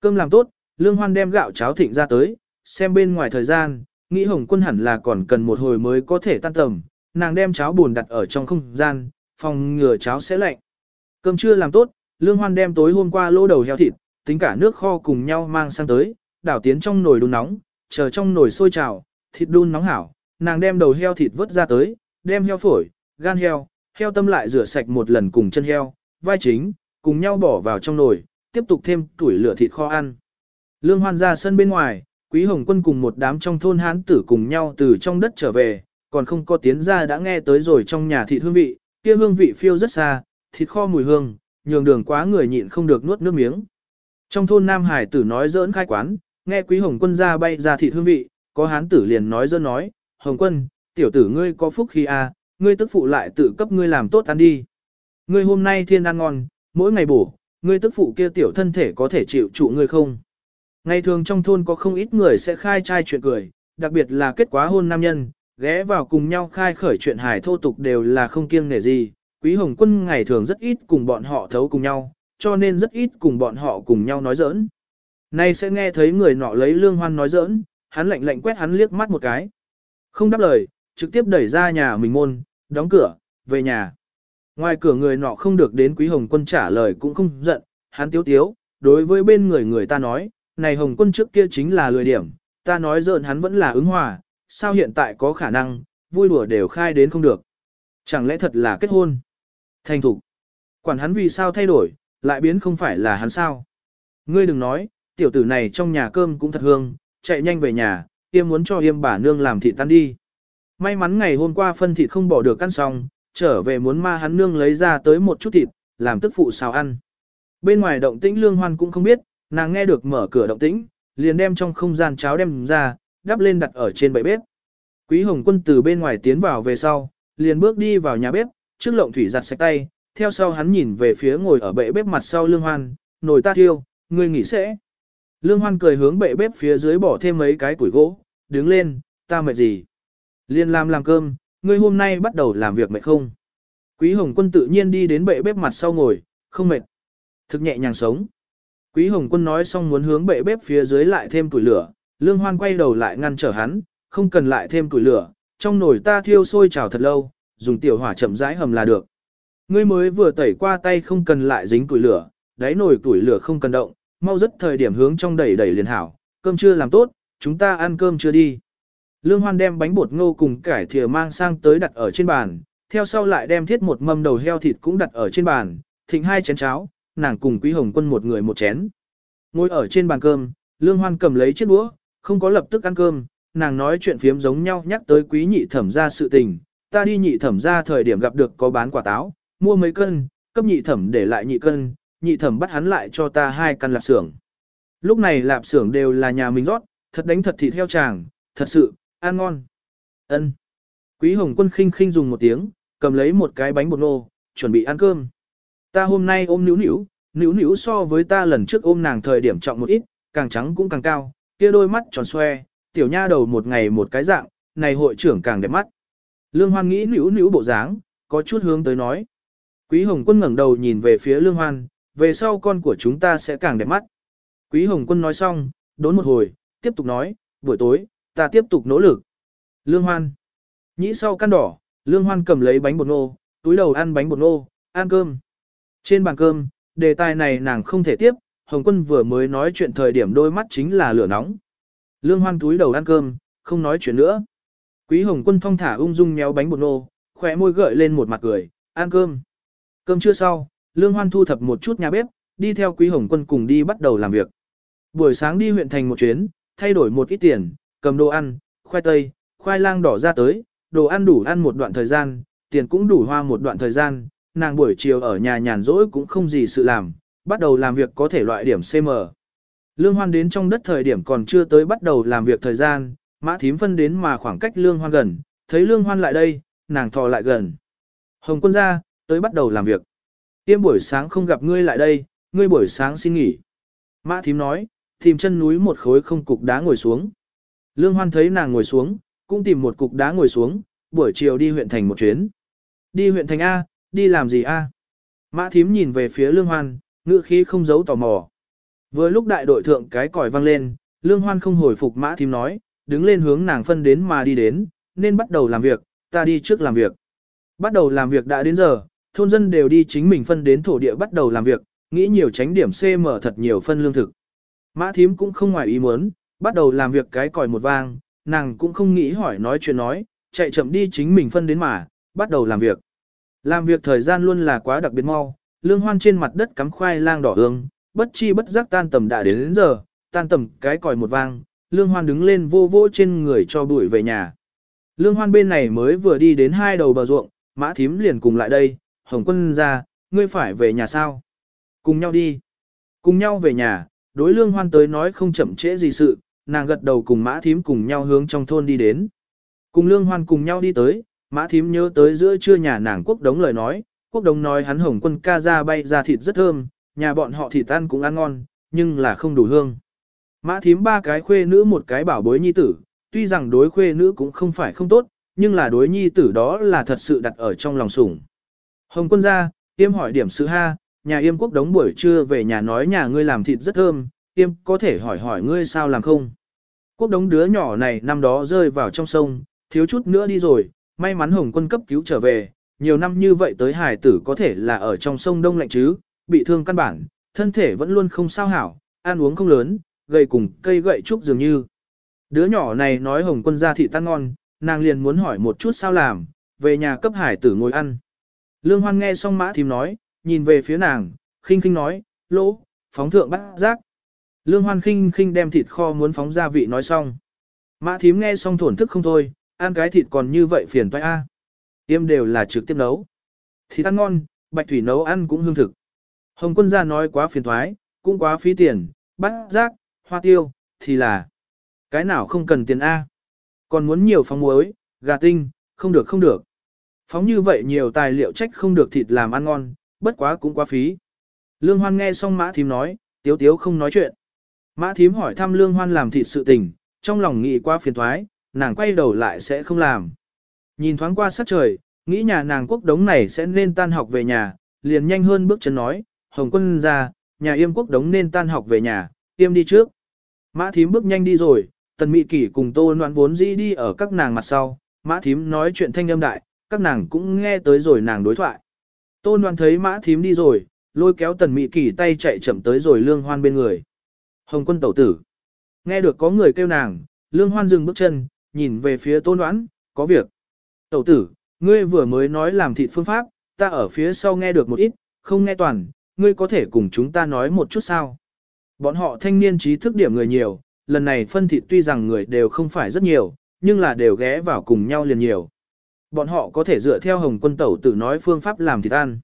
Cơm làm tốt, lương hoan đem gạo cháo thịnh ra tới, xem bên ngoài thời gian, nghĩ hồng quân hẳn là còn cần một hồi mới có thể tan tầm, nàng đem cháo buồn đặt ở trong không gian, phòng ngừa cháo sẽ lạnh. Cơm chưa làm tốt, lương hoan đem tối hôm qua lô đầu heo thịt, tính cả nước kho cùng nhau mang sang tới, đảo tiến trong nồi đun nóng, chờ trong nồi sôi trào, thịt đun nóng hảo, nàng đem đầu heo thịt vớt ra tới, đem heo phổi, gan heo, heo tâm lại rửa sạch một lần cùng chân heo, vai chính, cùng nhau bỏ vào trong nồi, tiếp tục thêm tuổi lửa thịt kho ăn. Lương Hoan ra sân bên ngoài, Quý Hồng Quân cùng một đám trong thôn hán tử cùng nhau từ trong đất trở về, còn không có tiến ra đã nghe tới rồi trong nhà thịt hương vị, kia hương vị phiêu rất xa, thịt kho mùi hương, nhường đường quá người nhịn không được nuốt nước miếng. Trong thôn Nam Hải tử nói dỡn khai quán, nghe Quý Hồng Quân ra bay ra thịt hương vị, có hán tử liền nói dỡn nói, Hồng Quân, tiểu tử ngươi có phúc khi a, à, ngươi tức phụ lại tự cấp ngươi làm tốt ăn đi. Ngươi hôm nay thiên ăn ngon, mỗi ngày bổ, ngươi tức phụ kia tiểu thân thể có thể chịu trụ ngươi không? Ngày thường trong thôn có không ít người sẽ khai trai chuyện cười, đặc biệt là kết quả hôn nam nhân, ghé vào cùng nhau khai khởi chuyện hài thô tục đều là không kiêng nể gì. Quý Hồng Quân ngày thường rất ít cùng bọn họ thấu cùng nhau, cho nên rất ít cùng bọn họ cùng nhau nói giỡn. Nay sẽ nghe thấy người nọ lấy lương hoan nói giỡn, hắn lạnh lạnh quét hắn liếc mắt một cái. Không đáp lời, trực tiếp đẩy ra nhà mình môn, đóng cửa, về nhà. Ngoài cửa người nọ không được đến Quý Hồng Quân trả lời cũng không giận, hắn tiếu tiếu, đối với bên người người ta nói, này Hồng Quân trước kia chính là lười điểm, ta nói giỡn hắn vẫn là ứng hòa, sao hiện tại có khả năng, vui đùa đều khai đến không được. Chẳng lẽ thật là kết hôn? Thành thục. Quản hắn vì sao thay đổi, lại biến không phải là hắn sao? Ngươi đừng nói, tiểu tử này trong nhà cơm cũng thật hương, chạy nhanh về nhà, yêm muốn cho yêm bà nương làm thịt tan đi. May mắn ngày hôm qua phân thịt không bỏ được ăn xong, trở về muốn ma hắn nương lấy ra tới một chút thịt, làm tức phụ xào ăn. Bên ngoài động tĩnh lương hoan cũng không biết, nàng nghe được mở cửa động tĩnh, liền đem trong không gian cháo đem ra, đắp lên đặt ở trên bệ bếp. Quý Hồng Quân từ bên ngoài tiến vào về sau, liền bước đi vào nhà bếp, trước lộng thủy giặt sạch tay, theo sau hắn nhìn về phía ngồi ở bệ bếp mặt sau Lương Hoan, nồi ta thiêu, ngươi nghỉ sẽ. Lương Hoan cười hướng bệ bếp phía dưới bỏ thêm mấy cái củi gỗ, đứng lên, ta mệt gì. Liên làm làm cơm, ngươi hôm nay bắt đầu làm việc mệt không? Quý Hồng Quân tự nhiên đi đến bệ bếp mặt sau ngồi, không mệt. Thực nhẹ nhàng sống. Quý Hồng Quân nói xong muốn hướng bệ bếp phía dưới lại thêm củi lửa, Lương Hoan quay đầu lại ngăn trở hắn, không cần lại thêm củi lửa, trong nồi ta thiêu sôi trào thật lâu, dùng tiểu hỏa chậm rãi hầm là được. Ngươi mới vừa tẩy qua tay không cần lại dính củi lửa, đáy nồi củi lửa không cần động, mau rất thời điểm hướng trong đẩy đẩy liền hảo, cơm chưa làm tốt, chúng ta ăn cơm chưa đi. Lương Hoan đem bánh bột ngô cùng cải thìa mang sang tới đặt ở trên bàn, theo sau lại đem thiết một mâm đầu heo thịt cũng đặt ở trên bàn, thịnh hai chén cháo, nàng cùng Quý Hồng Quân một người một chén. Ngồi ở trên bàn cơm, Lương Hoan cầm lấy chiếc đũa, không có lập tức ăn cơm, nàng nói chuyện phiếm giống nhau nhắc tới quý nhị thẩm ra sự tình, ta đi nhị thẩm ra thời điểm gặp được có bán quả táo, mua mấy cân, cấp nhị thẩm để lại nhị cân, nhị thẩm bắt hắn lại cho ta hai căn lạp xưởng. Lúc này lạp xưởng đều là nhà mình rót, thật đánh thật thịt heo chàng, thật sự, ăn ngon. Ân. Quý Hồng Quân khinh khinh dùng một tiếng, cầm lấy một cái bánh bột nô, chuẩn bị ăn cơm. Ta hôm nay ôm nữu nữu, nữu nữu so với ta lần trước ôm nàng thời điểm trọng một ít, càng trắng cũng càng cao, kia đôi mắt tròn xoe, tiểu nha đầu một ngày một cái dạng, này hội trưởng càng đẹp mắt. Lương Hoan nghĩ nữu nữu bộ dáng, có chút hướng tới nói. Quý Hồng Quân ngẩng đầu nhìn về phía Lương Hoan, về sau con của chúng ta sẽ càng đẹp mắt. Quý Hồng Quân nói xong, đốn một hồi, tiếp tục nói, buổi tối, ta tiếp tục nỗ lực. Lương Hoan. Nhĩ sau căn đỏ, Lương Hoan cầm lấy bánh bột nô, túi đầu ăn bánh bột nô, ăn cơm. Trên bàn cơm, đề tài này nàng không thể tiếp, Hồng Quân vừa mới nói chuyện thời điểm đôi mắt chính là lửa nóng. Lương Hoan túi đầu ăn cơm, không nói chuyện nữa. Quý Hồng Quân thong thả ung dung méo bánh bột nô, khỏe môi gợi lên một mặt cười, ăn cơm. Cơm chưa sau, Lương Hoan thu thập một chút nhà bếp, đi theo Quý Hồng Quân cùng đi bắt đầu làm việc. Buổi sáng đi huyện thành một chuyến, thay đổi một ít tiền, cầm đồ ăn, khoai tây, khoai lang đỏ ra tới, đồ ăn đủ ăn một đoạn thời gian, tiền cũng đủ hoa một đoạn thời gian, nàng buổi chiều ở nhà nhàn rỗi cũng không gì sự làm, bắt đầu làm việc có thể loại điểm CM. Lương Hoan đến trong đất thời điểm còn chưa tới bắt đầu làm việc thời gian, mã thím phân đến mà khoảng cách Lương Hoan gần, thấy Lương Hoan lại đây, nàng thò lại gần. Hồng quân ra, tới bắt đầu làm việc. Tiêm buổi sáng không gặp ngươi lại đây, ngươi buổi sáng xin nghỉ. Mã thím nói, tìm chân núi một khối không cục đá ngồi xuống. Lương Hoan thấy nàng ngồi xuống, cũng tìm một cục đá ngồi xuống, buổi chiều đi huyện thành một chuyến. Đi huyện thành A, đi làm gì A? Mã thím nhìn về phía Lương Hoan, ngựa khí không giấu tò mò. Vừa lúc đại đội thượng cái còi vang lên, Lương Hoan không hồi phục Mã thím nói, đứng lên hướng nàng phân đến mà đi đến, nên bắt đầu làm việc, ta đi trước làm việc. Bắt đầu làm việc đã đến giờ, thôn dân đều đi chính mình phân đến thổ địa bắt đầu làm việc, nghĩ nhiều tránh điểm CM thật nhiều phân lương thực. Mã thím cũng không ngoài ý muốn, bắt đầu làm việc cái còi một vang, nàng cũng không nghĩ hỏi nói chuyện nói, chạy chậm đi chính mình phân đến mà, bắt đầu làm việc. Làm việc thời gian luôn là quá đặc biệt mau, lương hoan trên mặt đất cắm khoai lang đỏ hương, bất chi bất giác tan tầm đã đến, đến giờ, tan tầm cái còi một vang, lương hoan đứng lên vô vô trên người cho bụi về nhà. Lương hoan bên này mới vừa đi đến hai đầu bờ ruộng, mã thím liền cùng lại đây, hồng quân ra, ngươi phải về nhà sao? Cùng nhau đi. Cùng nhau về nhà, đối lương hoan tới nói không chậm trễ gì sự, nàng gật đầu cùng mã thím cùng nhau hướng trong thôn đi đến. Cùng lương hoan cùng nhau đi tới, mã thím nhớ tới giữa trưa nhà nàng quốc đống lời nói, quốc đống nói hắn hồng quân ca ra bay ra thịt rất thơm, nhà bọn họ thịt ăn cũng ăn ngon, nhưng là không đủ hương. Mã thím ba cái khuê nữ một cái bảo bối nhi tử, tuy rằng đối khuê nữ cũng không phải không tốt, nhưng là đối nhi tử đó là thật sự đặt ở trong lòng sủng. Hồng quân ra, tiêm hỏi điểm sự ha, nhà yêm quốc đống buổi trưa về nhà nói nhà ngươi làm thịt rất thơm, yêm có thể hỏi hỏi ngươi sao làm không. Quốc đống đứa nhỏ này năm đó rơi vào trong sông, thiếu chút nữa đi rồi, may mắn hồng quân cấp cứu trở về, nhiều năm như vậy tới hải tử có thể là ở trong sông đông lạnh chứ, bị thương căn bản, thân thể vẫn luôn không sao hảo, ăn uống không lớn, gầy cùng cây gậy trúc dường như. Đứa nhỏ này nói hồng quân ra thị tan ngon, nàng liền muốn hỏi một chút sao làm, về nhà cấp hải tử ngồi ăn. Lương Hoan nghe xong mã thím nói, nhìn về phía nàng, khinh khinh nói, lỗ, phóng thượng bắt giác. Lương Hoan khinh khinh đem thịt kho muốn phóng gia vị nói xong. Mã thím nghe xong thổn thức không thôi, ăn cái thịt còn như vậy phiền toái a. À. Tiêm đều là trực tiếp nấu. Thịt ăn ngon, bạch thủy nấu ăn cũng hương thực. Hồng quân gia nói quá phiền toái, cũng quá phí tiền, bắt giác, hoa tiêu, thì là. Cái nào không cần tiền A. Còn muốn nhiều phóng muối, gà tinh, không được không được. Phóng như vậy nhiều tài liệu trách không được thịt làm ăn ngon, bất quá cũng quá phí. Lương Hoan nghe xong Mã Thím nói, tiếu tiếu không nói chuyện. Mã Thím hỏi thăm Lương Hoan làm thịt sự tình, trong lòng nghĩ qua phiền thoái, nàng quay đầu lại sẽ không làm. Nhìn thoáng qua sát trời, nghĩ nhà nàng quốc đống này sẽ nên tan học về nhà, liền nhanh hơn bước chân nói, Hồng quân ra, nhà yêm quốc đống nên tan học về nhà, yêm đi trước. Mã Thím bước nhanh đi rồi, tần mị kỷ cùng tô Loan vốn dĩ đi ở các nàng mặt sau, Mã Thím nói chuyện thanh âm đại, các nàng cũng nghe tới rồi nàng đối thoại. Tôn Loan thấy mã thím đi rồi, lôi kéo tần mị kỳ tay chạy chậm tới rồi lương hoan bên người. Hồng quân tẩu tử. Nghe được có người kêu nàng, lương hoan dừng bước chân, nhìn về phía tôn đoán, có việc. Tẩu tử, ngươi vừa mới nói làm thịt phương pháp, ta ở phía sau nghe được một ít, không nghe toàn, ngươi có thể cùng chúng ta nói một chút sao. Bọn họ thanh niên trí thức điểm người nhiều, lần này phân thịt tuy rằng người đều không phải rất nhiều, nhưng là đều ghé vào cùng nhau liền nhiều. Bọn họ có thể dựa theo Hồng Quân Tẩu tử nói phương pháp làm thịt ăn.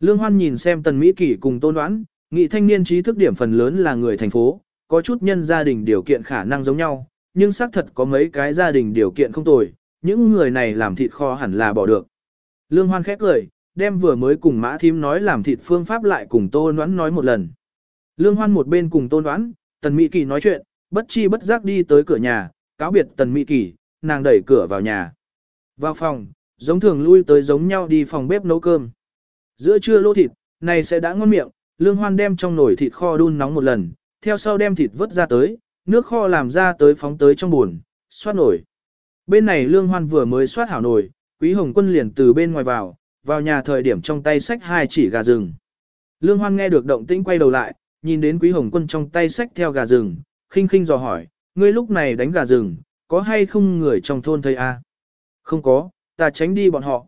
Lương Hoan nhìn xem Tần Mỹ kỳ cùng Tôn Đoán, nghị thanh niên trí thức điểm phần lớn là người thành phố, có chút nhân gia đình điều kiện khả năng giống nhau, nhưng xác thật có mấy cái gia đình điều kiện không tồi, những người này làm thịt kho hẳn là bỏ được. Lương Hoan khép lời, đem vừa mới cùng Mã Thím nói làm thịt phương pháp lại cùng Tôn Đoán nói một lần. Lương Hoan một bên cùng Tôn Đoán, Tần Mỹ Kỳ nói chuyện, bất chi bất giác đi tới cửa nhà, cáo biệt Tần Mỹ Kỳ, nàng đẩy cửa vào nhà. Vào phòng, giống thường lui tới giống nhau đi phòng bếp nấu cơm. Giữa trưa lô thịt, này sẽ đã ngon miệng, lương hoan đem trong nồi thịt kho đun nóng một lần, theo sau đem thịt vớt ra tới, nước kho làm ra tới phóng tới trong buồn, xoát nồi. Bên này lương hoan vừa mới xoát hảo nồi, quý hồng quân liền từ bên ngoài vào, vào nhà thời điểm trong tay sách hai chỉ gà rừng. Lương hoan nghe được động tĩnh quay đầu lại, nhìn đến quý hồng quân trong tay sách theo gà rừng, khinh khinh dò hỏi, ngươi lúc này đánh gà rừng, có hay không người trong thôn thấy a? Không có, ta tránh đi bọn họ.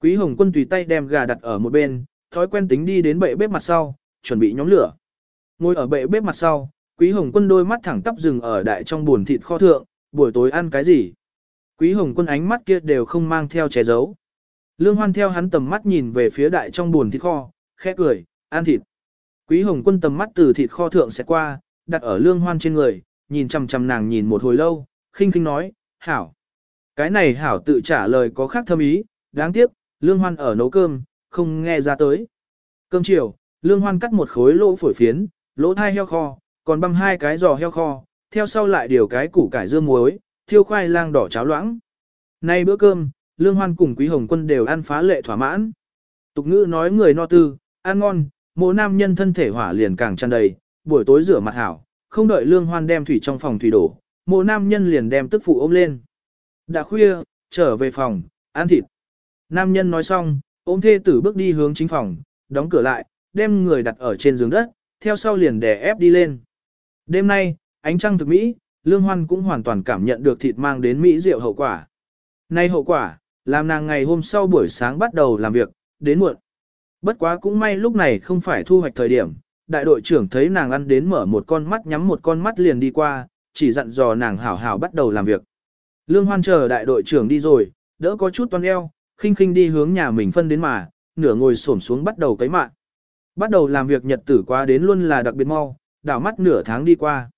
Quý Hồng Quân tùy tay đem gà đặt ở một bên, thói quen tính đi đến bệ bếp mặt sau, chuẩn bị nhóm lửa. Ngồi ở bệ bếp mặt sau, Quý Hồng Quân đôi mắt thẳng tắp dừng ở đại trong buồn thịt kho thượng, buổi tối ăn cái gì? Quý Hồng Quân ánh mắt kia đều không mang theo che giấu. Lương Hoan theo hắn tầm mắt nhìn về phía đại trong buồn thịt kho, khẽ cười, ăn thịt. Quý Hồng Quân tầm mắt từ thịt kho thượng sẽ qua, đặt ở Lương Hoan trên người, nhìn chằm chằm nàng nhìn một hồi lâu, khinh khinh nói, hảo. Cái này hảo tự trả lời có khác thâm ý, đáng tiếc, Lương Hoan ở nấu cơm, không nghe ra tới. Cơm chiều, Lương Hoan cắt một khối lỗ phổi phiến, lỗ thai heo kho, còn băm hai cái giò heo kho, theo sau lại điều cái củ cải dưa muối, thiêu khoai lang đỏ cháo loãng. Nay bữa cơm, Lương Hoan cùng Quý Hồng Quân đều ăn phá lệ thỏa mãn. Tục ngữ nói người no tư, ăn ngon, mộ nam nhân thân thể hỏa liền càng tràn đầy, buổi tối rửa mặt hảo, không đợi Lương Hoan đem thủy trong phòng thủy đổ, mộ nam nhân liền đem tức phụ ôm lên. Đã khuya, trở về phòng, ăn thịt. Nam nhân nói xong, ôm thê tử bước đi hướng chính phòng, đóng cửa lại, đem người đặt ở trên giường đất, theo sau liền đè ép đi lên. Đêm nay, ánh trăng thực mỹ, Lương Hoan cũng hoàn toàn cảm nhận được thịt mang đến mỹ rượu hậu quả. Nay hậu quả, làm nàng ngày hôm sau buổi sáng bắt đầu làm việc, đến muộn. Bất quá cũng may lúc này không phải thu hoạch thời điểm, đại đội trưởng thấy nàng ăn đến mở một con mắt nhắm một con mắt liền đi qua, chỉ dặn dò nàng hảo hảo bắt đầu làm việc. Lương Hoan chờ đại đội trưởng đi rồi, đỡ có chút toan eo, khinh khinh đi hướng nhà mình phân đến mà, nửa ngồi xổm xuống bắt đầu cấy mạng. Bắt đầu làm việc nhật tử qua đến luôn là đặc biệt mau, đảo mắt nửa tháng đi qua.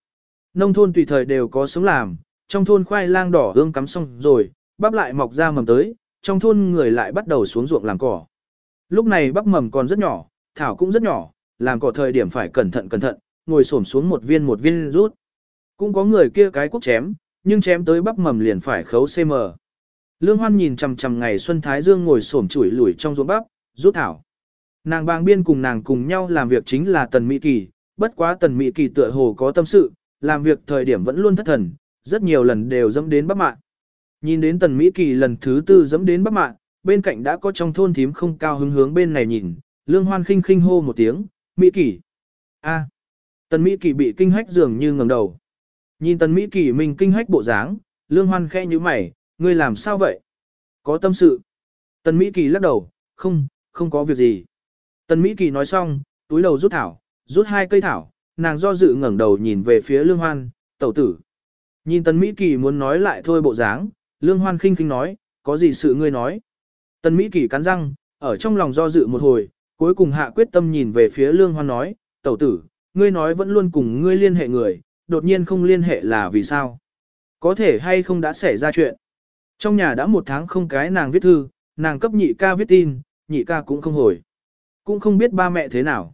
Nông thôn tùy thời đều có sống làm, trong thôn khoai lang đỏ hương cắm xong rồi, bắp lại mọc ra mầm tới, trong thôn người lại bắt đầu xuống ruộng làm cỏ. Lúc này bắp mầm còn rất nhỏ, thảo cũng rất nhỏ, làm cỏ thời điểm phải cẩn thận cẩn thận, ngồi xổm xuống một viên một viên rút. Cũng có người kia cái cuốc chém, nhưng chém tới bắp mầm liền phải khấu cm. Lương Hoan nhìn chằm chằm ngày Xuân Thái Dương ngồi xổm chủi lủi trong ruộng bắp, rút thảo. Nàng bang biên cùng nàng cùng nhau làm việc chính là Tần Mỹ Kỳ, bất quá Tần Mỹ Kỳ tựa hồ có tâm sự, làm việc thời điểm vẫn luôn thất thần, rất nhiều lần đều dẫm đến bắp mạng. Nhìn đến Tần Mỹ Kỳ lần thứ tư dẫm đến bắp mạng, bên cạnh đã có trong thôn thím không cao hứng hướng bên này nhìn, Lương Hoan khinh khinh hô một tiếng, Mỹ Kỳ. a Tần Mỹ Kỳ bị kinh hách dường như ngẩng đầu. Nhìn Tần Mỹ Kỳ mình kinh hách bộ dáng, Lương Hoan khẽ như mày, ngươi làm sao vậy? Có tâm sự. Tần Mỹ Kỳ lắc đầu, không, không có việc gì. Tần Mỹ Kỳ nói xong, túi đầu rút thảo, rút hai cây thảo, nàng do dự ngẩng đầu nhìn về phía Lương Hoan, tẩu tử. Nhìn Tần Mỹ Kỳ muốn nói lại thôi bộ dáng, Lương Hoan khinh khinh nói, có gì sự ngươi nói. Tần Mỹ Kỳ cắn răng, ở trong lòng do dự một hồi, cuối cùng hạ quyết tâm nhìn về phía Lương Hoan nói, tẩu tử, ngươi nói vẫn luôn cùng ngươi liên hệ người, đột nhiên không liên hệ là vì sao? Có thể hay không đã xảy ra chuyện? Trong nhà đã một tháng không cái nàng viết thư, nàng cấp nhị ca viết tin, nhị ca cũng không hồi. Cũng không biết ba mẹ thế nào.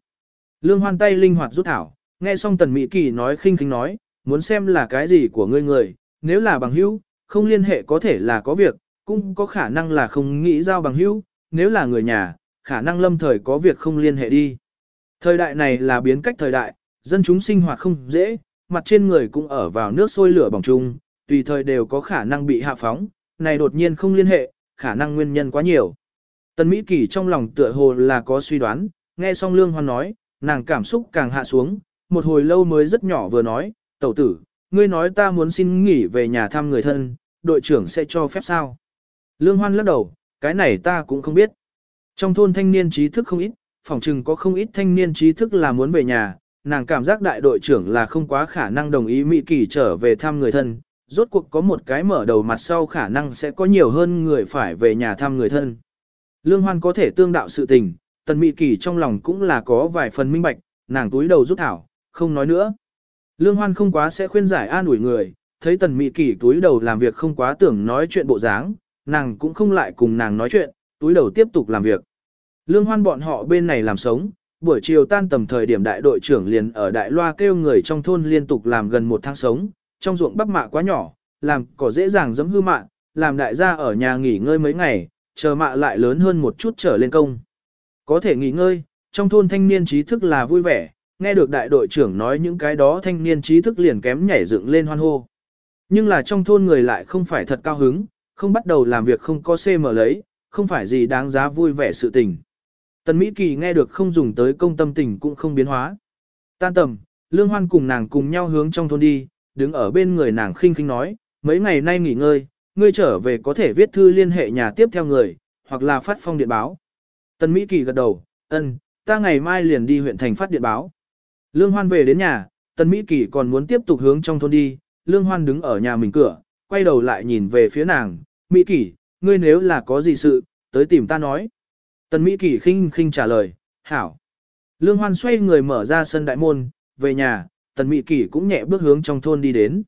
Lương hoan tay linh hoạt rút thảo, nghe xong tần mỹ kỳ nói khinh khinh nói, muốn xem là cái gì của ngươi người, nếu là bằng hữu, không liên hệ có thể là có việc, cũng có khả năng là không nghĩ giao bằng hữu, nếu là người nhà, khả năng lâm thời có việc không liên hệ đi. Thời đại này là biến cách thời đại, dân chúng sinh hoạt không dễ, mặt trên người cũng ở vào nước sôi lửa bỏng chung, tùy thời đều có khả năng bị hạ phóng, này đột nhiên không liên hệ, khả năng nguyên nhân quá nhiều. Tần Mỹ Kỳ trong lòng tựa hồ là có suy đoán, nghe xong Lương Hoan nói, nàng cảm xúc càng hạ xuống, một hồi lâu mới rất nhỏ vừa nói, tẩu tử, ngươi nói ta muốn xin nghỉ về nhà thăm người thân, đội trưởng sẽ cho phép sao? Lương Hoan lắc đầu, cái này ta cũng không biết. Trong thôn thanh niên trí thức không ít, phòng trừng có không ít thanh niên trí thức là muốn về nhà, nàng cảm giác đại đội trưởng là không quá khả năng đồng ý Mỹ Kỳ trở về thăm người thân, rốt cuộc có một cái mở đầu mặt sau khả năng sẽ có nhiều hơn người phải về nhà thăm người thân. Lương Hoan có thể tương đạo sự tình, Tần Mỹ Kỳ trong lòng cũng là có vài phần minh bạch, nàng túi đầu rút thảo, không nói nữa. Lương Hoan không quá sẽ khuyên giải an ủi người, thấy Tần Mỹ Kỳ túi đầu làm việc không quá tưởng nói chuyện bộ dáng, nàng cũng không lại cùng nàng nói chuyện, túi đầu tiếp tục làm việc. Lương Hoan bọn họ bên này làm sống, buổi chiều tan tầm thời điểm đại đội trưởng liền ở Đại Loa kêu người trong thôn liên tục làm gần một tháng sống, trong ruộng bắp mạ quá nhỏ, làm cỏ dễ dàng giẫm hư mạ, làm đại gia ở nhà nghỉ ngơi mấy ngày, chờ mạ lại lớn hơn một chút trở lên công. Có thể nghỉ ngơi, trong thôn thanh niên trí thức là vui vẻ, nghe được đại đội trưởng nói những cái đó thanh niên trí thức liền kém nhảy dựng lên hoan hô. Nhưng là trong thôn người lại không phải thật cao hứng, không bắt đầu làm việc không có CM lấy, không phải gì đáng giá vui vẻ sự tình. Tần Mỹ Kỳ nghe được không dùng tới công tâm tình cũng không biến hóa. Tan tầm, Lương Hoan cùng nàng cùng nhau hướng trong thôn đi, đứng ở bên người nàng khinh khinh nói, mấy ngày nay nghỉ ngơi, ngươi trở về có thể viết thư liên hệ nhà tiếp theo người, hoặc là phát phong điện báo. Tần Mỹ Kỳ gật đầu, ân, ta ngày mai liền đi huyện thành phát điện báo. Lương Hoan về đến nhà, Tần Mỹ Kỳ còn muốn tiếp tục hướng trong thôn đi, Lương Hoan đứng ở nhà mình cửa, quay đầu lại nhìn về phía nàng, Mỹ Kỳ, ngươi nếu là có gì sự, tới tìm ta nói. Tần Mỹ Kỳ khinh khinh trả lời, hảo. Lương Hoan xoay người mở ra sân đại môn, về nhà, Tần Mỹ Kỳ cũng nhẹ bước hướng trong thôn đi đến.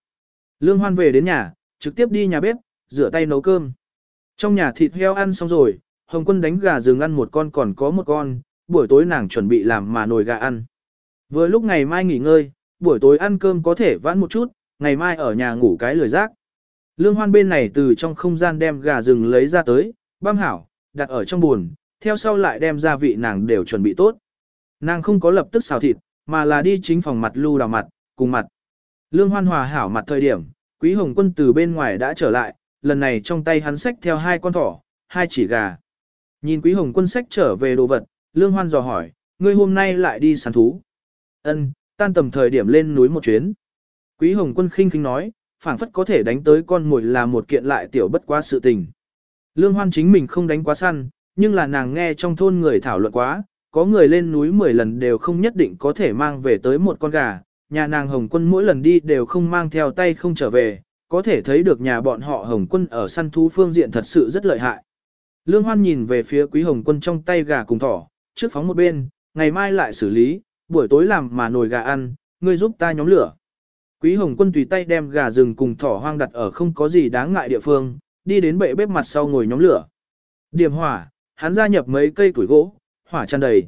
Lương Hoan về đến nhà, trực tiếp đi nhà bếp, rửa tay nấu cơm. Trong nhà thịt heo ăn xong rồi, Hồng Quân đánh gà rừng ăn một con còn có một con, buổi tối nàng chuẩn bị làm mà nồi gà ăn. Vừa lúc ngày mai nghỉ ngơi, buổi tối ăn cơm có thể vãn một chút, ngày mai ở nhà ngủ cái lười rác. Lương hoan bên này từ trong không gian đem gà rừng lấy ra tới, băm hảo, đặt ở trong buồn, theo sau lại đem gia vị nàng đều chuẩn bị tốt. Nàng không có lập tức xào thịt, mà là đi chính phòng mặt lưu đào mặt, cùng mặt. Lương hoan hòa hảo mặt thời điểm, quý hồng quân từ bên ngoài đã trở lại, lần này trong tay hắn xách theo hai con thỏ, hai chỉ gà. Nhìn quý hồng quân xách trở về đồ vật, lương hoan dò hỏi, ngươi hôm nay lại đi săn thú. Ân, tan tầm thời điểm lên núi một chuyến. Quý hồng quân khinh khinh nói, phảng phất có thể đánh tới con mồi là một kiện lại tiểu bất quá sự tình. Lương hoan chính mình không đánh quá săn, nhưng là nàng nghe trong thôn người thảo luận quá, có người lên núi 10 lần đều không nhất định có thể mang về tới một con gà, nhà nàng Hồng Quân mỗi lần đi đều không mang theo tay không trở về, có thể thấy được nhà bọn họ Hồng Quân ở săn thú phương diện thật sự rất lợi hại. Lương Hoan nhìn về phía Quý Hồng Quân trong tay gà cùng thỏ, trước phóng một bên, ngày mai lại xử lý, buổi tối làm mà nồi gà ăn, ngươi giúp ta nhóm lửa. Quý Hồng Quân tùy tay đem gà rừng cùng thỏ hoang đặt ở không có gì đáng ngại địa phương, đi đến bệ bếp mặt sau ngồi nhóm lửa. Điểm hỏa, hắn gia nhập mấy cây củi gỗ, hỏa tràn đầy.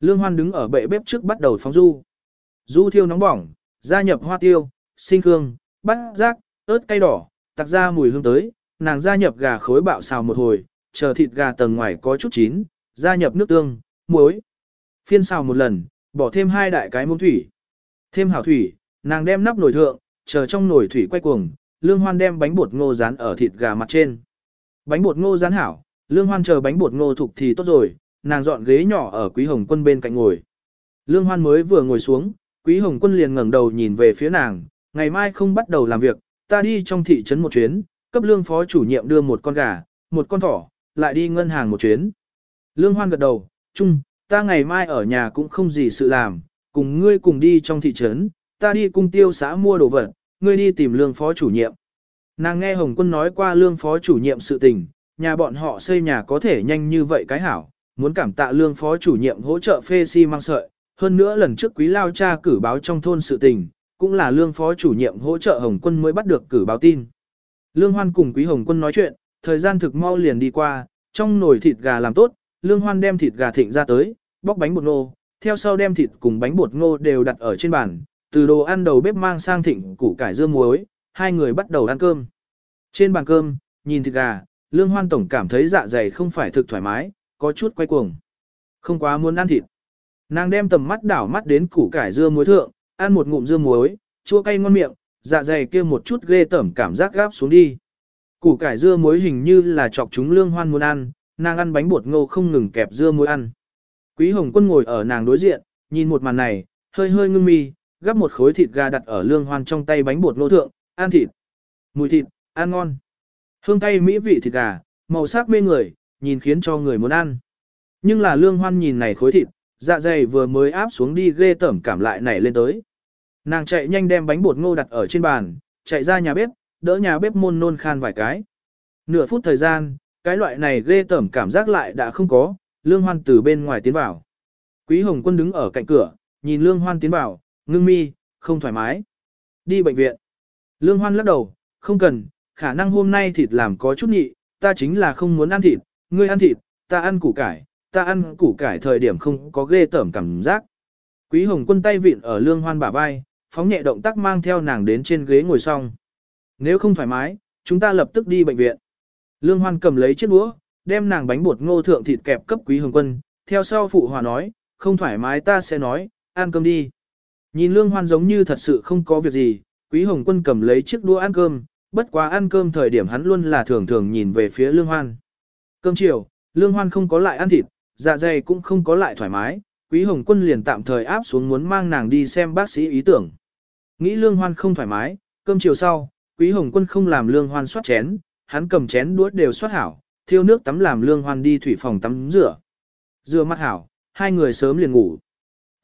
Lương Hoan đứng ở bệ bếp trước bắt đầu phóng du. Du thiêu nóng bỏng, gia nhập hoa tiêu, sinh hương, bát rác, ớt cay đỏ, tặc ra mùi hương tới, nàng gia nhập gà khối bạo xào một hồi, chờ thịt gà tầng ngoài có chút chín, gia nhập nước tương, muối. Phiên xào một lần, bỏ thêm hai đại cái muỗng thủy. Thêm hảo thủy, nàng đem nắp nồi thượng, chờ trong nồi thủy quay cuồng, Lương Hoan đem bánh bột ngô rán ở thịt gà mặt trên. Bánh bột ngô rán hảo, Lương Hoan chờ bánh bột ngô thục thì tốt rồi, nàng dọn ghế nhỏ ở Quý Hồng Quân bên cạnh ngồi. Lương Hoan mới vừa ngồi xuống, Quý Hồng Quân liền ngẩng đầu nhìn về phía nàng, ngày mai không bắt đầu làm việc, ta đi trong thị trấn một chuyến, cấp lương phó chủ nhiệm đưa một con gà, một con thỏ, lại đi ngân hàng một chuyến. Lương Hoan gật đầu, chung, ta ngày mai ở nhà cũng không gì sự làm, cùng ngươi cùng đi trong thị trấn, ta đi cung tiêu xã mua đồ vật, ngươi đi tìm lương phó chủ nhiệm. Nàng nghe Hồng Quân nói qua lương phó chủ nhiệm sự tình, nhà bọn họ xây nhà có thể nhanh như vậy cái hảo, muốn cảm tạ lương phó chủ nhiệm hỗ trợ phê si mang sợi. Hơn nữa lần trước quý lao cha cử báo trong thôn sự tình, cũng là lương phó chủ nhiệm hỗ trợ Hồng Quân mới bắt được cử báo tin. Lương Hoan cùng quý Hồng Quân nói chuyện, thời gian thực mau liền đi qua, trong nồi thịt gà làm tốt, Lương Hoan đem thịt gà thịnh ra tới, bóc bánh bột ngô, theo sau đem thịt cùng bánh bột ngô đều đặt ở trên bàn, từ đồ ăn đầu bếp mang sang thịnh củ cải dưa muối, hai người bắt đầu ăn cơm. Trên bàn cơm, nhìn thịt gà, Lương Hoan Tổng cảm thấy dạ dày không phải thực thoải mái, có chút quay cuồng. Không quá muốn ăn thịt. Nàng đem tầm mắt đảo mắt đến củ cải dưa muối thượng, ăn một ngụm dưa muối, chua cay ngon miệng, dạ dày kia một chút ghê tởm cảm giác gáp xuống đi. Củ cải dưa muối hình như là chọc chúng Lương Hoan muốn ăn, nàng ăn bánh bột ngô không ngừng kẹp dưa muối ăn. Quý Hồng Quân ngồi ở nàng đối diện, nhìn một màn này, hơi hơi ngưng mi, gắp một khối thịt gà đặt ở Lương Hoan trong tay bánh bột ngô thượng, ăn thịt. Mùi thịt, ăn ngon. Hương cay mỹ vị thịt gà, màu sắc mê người, nhìn khiến cho người muốn ăn. Nhưng là lương hoan nhìn này khối thịt, dạ dày vừa mới áp xuống đi ghê tởm cảm lại nảy lên tới. Nàng chạy nhanh đem bánh bột ngô đặt ở trên bàn, chạy ra nhà bếp, đỡ nhà bếp môn nôn khan vài cái. Nửa phút thời gian, cái loại này ghê tởm cảm giác lại đã không có, lương hoan từ bên ngoài tiến vào. Quý hồng quân đứng ở cạnh cửa, nhìn lương hoan tiến vào, ngưng mi, không thoải mái. Đi bệnh viện. Lương hoan lắc đầu, không cần, khả năng hôm nay thịt làm có chút nhị, ta chính là không muốn ăn thịt, ngươi ăn thịt, ta ăn củ cải, ta ăn củ cải thời điểm không có ghê tởm cảm giác. Quý Hồng Quân tay vịn ở Lương Hoan bả vai, phóng nhẹ động tác mang theo nàng đến trên ghế ngồi xong. Nếu không thoải mái, chúng ta lập tức đi bệnh viện. Lương Hoan cầm lấy chiếc đũa, đem nàng bánh bột ngô thượng thịt kẹp cấp Quý Hồng Quân, theo sau phụ hòa nói, không thoải mái ta sẽ nói, ăn cơm đi. Nhìn Lương Hoan giống như thật sự không có việc gì, Quý Hồng Quân cầm lấy chiếc đũa ăn cơm, bất quá ăn cơm thời điểm hắn luôn là thường thường nhìn về phía Lương Hoan. Cơm chiều, Lương Hoan không có lại ăn thịt, dạ dày cũng không có lại thoải mái, Quý Hồng Quân liền tạm thời áp xuống muốn mang nàng đi xem bác sĩ ý tưởng. Nghĩ Lương Hoan không thoải mái, cơm chiều sau, Quý Hồng Quân không làm Lương Hoan soát chén, hắn cầm chén đuốt đều soát hảo, thiêu nước tắm làm Lương Hoan đi thủy phòng tắm rửa. Rửa mặt hảo, hai người sớm liền ngủ.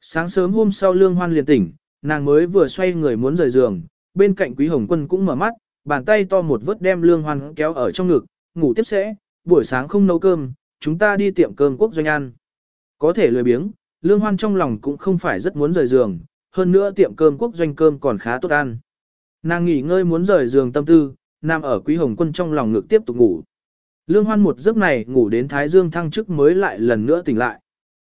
Sáng sớm hôm sau Lương Hoan liền tỉnh, nàng mới vừa xoay người muốn rời giường, bên cạnh Quý Hồng Quân cũng mở mắt, bàn tay to một vớt đem lương hoan kéo ở trong ngực, ngủ tiếp sẽ, buổi sáng không nấu cơm, chúng ta đi tiệm cơm quốc doanh ăn. Có thể lười biếng, lương hoan trong lòng cũng không phải rất muốn rời giường, hơn nữa tiệm cơm quốc doanh cơm còn khá tốt ăn. Nàng nghỉ ngơi muốn rời giường tâm tư, nằm ở quý hồng quân trong lòng ngực tiếp tục ngủ. Lương hoan một giấc này ngủ đến thái dương thăng chức mới lại lần nữa tỉnh lại.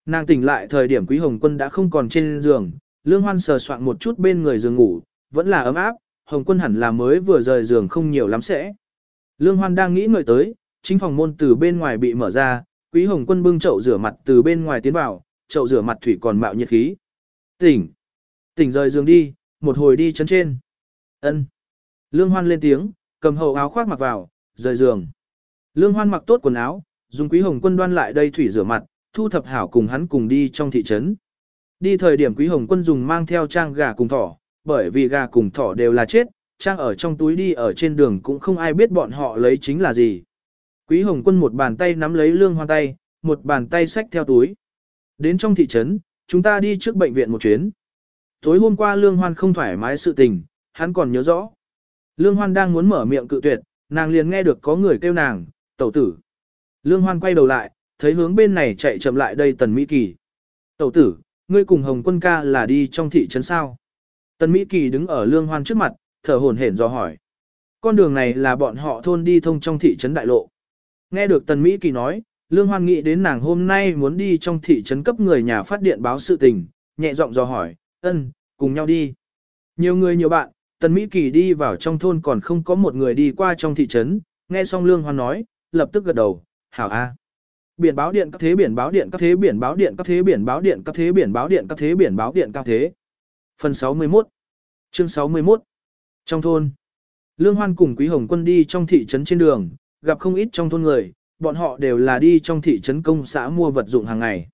Nàng tỉnh lại thời điểm quý hồng quân đã không còn trên giường, Lương Hoan sờ soạn một chút bên người giường ngủ, vẫn là ấm áp, Hồng Quân hẳn là mới vừa rời giường không nhiều lắm sẽ. Lương Hoan đang nghĩ ngợi tới, chính phòng môn từ bên ngoài bị mở ra, Quý Hồng Quân bưng chậu rửa mặt từ bên ngoài tiến vào, chậu rửa mặt thủy còn mạo nhiệt khí. Tỉnh! Tỉnh rời giường đi, một hồi đi chân trên. Ân. Lương Hoan lên tiếng, cầm hậu áo khoác mặc vào, rời giường. Lương Hoan mặc tốt quần áo, dùng Quý Hồng Quân đoan lại đây thủy rửa mặt, thu thập hảo cùng hắn cùng đi trong thị trấn. Đi thời điểm Quý Hồng Quân dùng mang theo trang gà cùng thỏ, bởi vì gà cùng thỏ đều là chết, trang ở trong túi đi ở trên đường cũng không ai biết bọn họ lấy chính là gì. Quý Hồng Quân một bàn tay nắm lấy lương hoan tay, một bàn tay xách theo túi. Đến trong thị trấn, chúng ta đi trước bệnh viện một chuyến. Tối hôm qua lương hoan không thoải mái sự tình, hắn còn nhớ rõ. Lương hoan đang muốn mở miệng cự tuyệt, nàng liền nghe được có người kêu nàng, tẩu tử. Lương hoan quay đầu lại, thấy hướng bên này chạy chậm lại đây tần Mỹ Kỳ. Tẩu tử, ngươi cùng Hồng quân ca là đi trong thị trấn sao? Tần Mỹ Kỳ đứng ở lương hoan trước mặt, thở hổn hển do hỏi. Con đường này là bọn họ thôn đi thông trong thị trấn đại lộ. Nghe được Tần Mỹ Kỳ nói, Lương Hoan nghĩ đến nàng hôm nay muốn đi trong thị trấn cấp người nhà phát điện báo sự tình, nhẹ giọng dò hỏi, ân, cùng nhau đi. Nhiều người nhiều bạn, Tần Mỹ Kỳ đi vào trong thôn còn không có một người đi qua trong thị trấn, nghe xong Lương Hoan nói, lập tức gật đầu, hảo a. Biển báo điện các thế biển báo điện các thế biển báo điện các thế biển báo điện các thế biển báo điện các thế biển báo điện các thế. Phần 61 Chương 61 Trong thôn Lương Hoan cùng Quý Hồng Quân đi trong thị trấn trên đường, gặp không ít trong thôn người, bọn họ đều là đi trong thị trấn công xã mua vật dụng hàng ngày.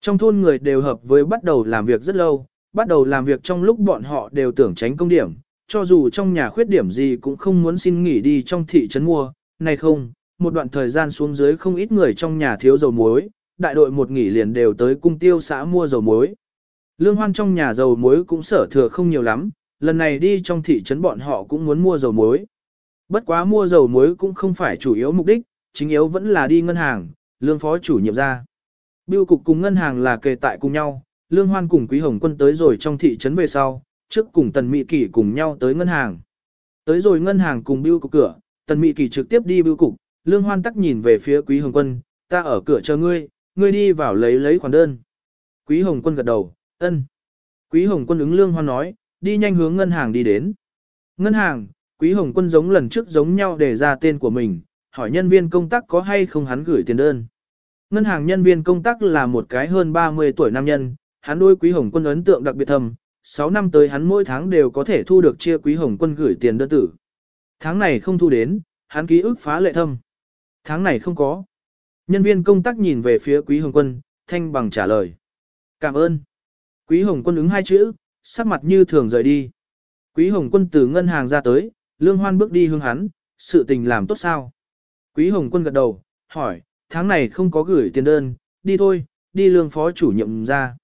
Trong thôn người đều hợp với bắt đầu làm việc rất lâu, bắt đầu làm việc trong lúc bọn họ đều tưởng tránh công điểm, cho dù trong nhà khuyết điểm gì cũng không muốn xin nghỉ đi trong thị trấn mua, này không, một đoạn thời gian xuống dưới không ít người trong nhà thiếu dầu muối, đại đội một nghỉ liền đều tới cung tiêu xã mua dầu muối. Lương hoan trong nhà dầu muối cũng sở thừa không nhiều lắm, lần này đi trong thị trấn bọn họ cũng muốn mua dầu muối. Bất quá mua dầu muối cũng không phải chủ yếu mục đích, chính yếu vẫn là đi ngân hàng, lương phó chủ nhiệm ra. Biêu cục cùng ngân hàng là kề tại cùng nhau, lương hoan cùng quý hồng quân tới rồi trong thị trấn về sau, trước cùng tần mỹ kỷ cùng nhau tới ngân hàng. Tới rồi ngân hàng cùng biêu cục cửa, tần mỹ kỷ trực tiếp đi biêu cục, lương hoan tắc nhìn về phía quý hồng quân, ta ở cửa chờ ngươi, ngươi đi vào lấy lấy khoản đơn. Quý hồng quân gật đầu, ân. Quý hồng quân ứng lương hoan nói, đi nhanh hướng ngân hàng đi đến. Ngân hàng, Quý Hồng Quân giống lần trước giống nhau để ra tên của mình, hỏi nhân viên công tác có hay không hắn gửi tiền đơn. Ngân hàng nhân viên công tác là một cái hơn 30 tuổi nam nhân, hắn đôi Quý Hồng Quân ấn tượng đặc biệt thầm, 6 năm tới hắn mỗi tháng đều có thể thu được chia Quý Hồng Quân gửi tiền đơn tử. Tháng này không thu đến, hắn ký ức phá lệ thâm. Tháng này không có. Nhân viên công tác nhìn về phía Quý Hồng Quân, thanh bằng trả lời. Cảm ơn. Quý Hồng Quân ứng hai chữ, sắc mặt như thường rời đi. Quý Hồng Quân từ ngân hàng ra tới, Lương Hoan bước đi hướng hắn, sự tình làm tốt sao? Quý Hồng Quân gật đầu, hỏi, tháng này không có gửi tiền đơn, đi thôi, đi lương phó chủ nhiệm ra.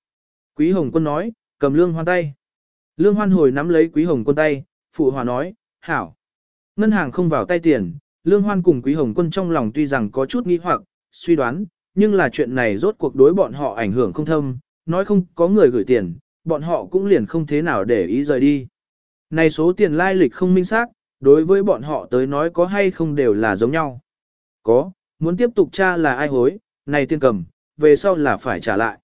Quý Hồng Quân nói, cầm Lương Hoan tay. Lương Hoan hồi nắm lấy Quý Hồng Quân tay, phụ hòa nói, hảo. Ngân hàng không vào tay tiền, Lương Hoan cùng Quý Hồng Quân trong lòng tuy rằng có chút nghi hoặc, suy đoán, nhưng là chuyện này rốt cuộc đối bọn họ ảnh hưởng không thâm, nói không có người gửi tiền, bọn họ cũng liền không thế nào để ý rời đi. Này số tiền lai lịch không minh xác, đối với bọn họ tới nói có hay không đều là giống nhau. Có, muốn tiếp tục tra là ai hối, này tiên cầm, về sau là phải trả lại.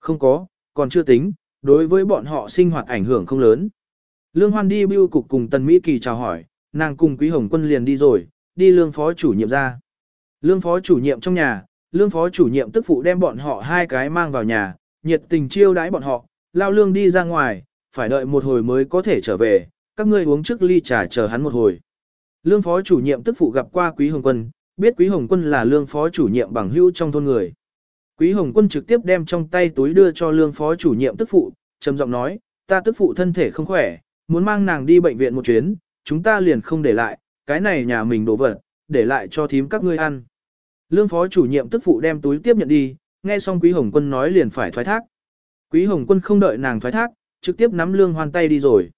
Không có, còn chưa tính, đối với bọn họ sinh hoạt ảnh hưởng không lớn. Lương Hoan đi bưu cục cùng Tần Mỹ Kỳ chào hỏi, nàng cùng Quý Hồng Quân liền đi rồi, đi lương phó chủ nhiệm ra. Lương phó chủ nhiệm trong nhà, lương phó chủ nhiệm tức phụ đem bọn họ hai cái mang vào nhà, nhiệt tình chiêu đãi bọn họ, lao lương đi ra ngoài, phải đợi một hồi mới có thể trở về, các ngươi uống trước ly trà chờ hắn một hồi. Lương phó chủ nhiệm tức phụ gặp qua Quý Hồng Quân, biết Quý Hồng Quân là lương phó chủ nhiệm bằng hữu trong thôn người. Quý Hồng Quân trực tiếp đem trong tay túi đưa cho lương phó chủ nhiệm tức phụ, trầm giọng nói, ta tức phụ thân thể không khỏe, muốn mang nàng đi bệnh viện một chuyến, chúng ta liền không để lại, cái này nhà mình đổ vật, để lại cho thím các ngươi ăn. Lương phó chủ nhiệm tức phụ đem túi tiếp nhận đi, nghe xong Quý Hồng Quân nói liền phải thoái thác. Quý Hồng Quân không đợi nàng thoái thác, trực tiếp nắm Lương Hoan tay đi rồi.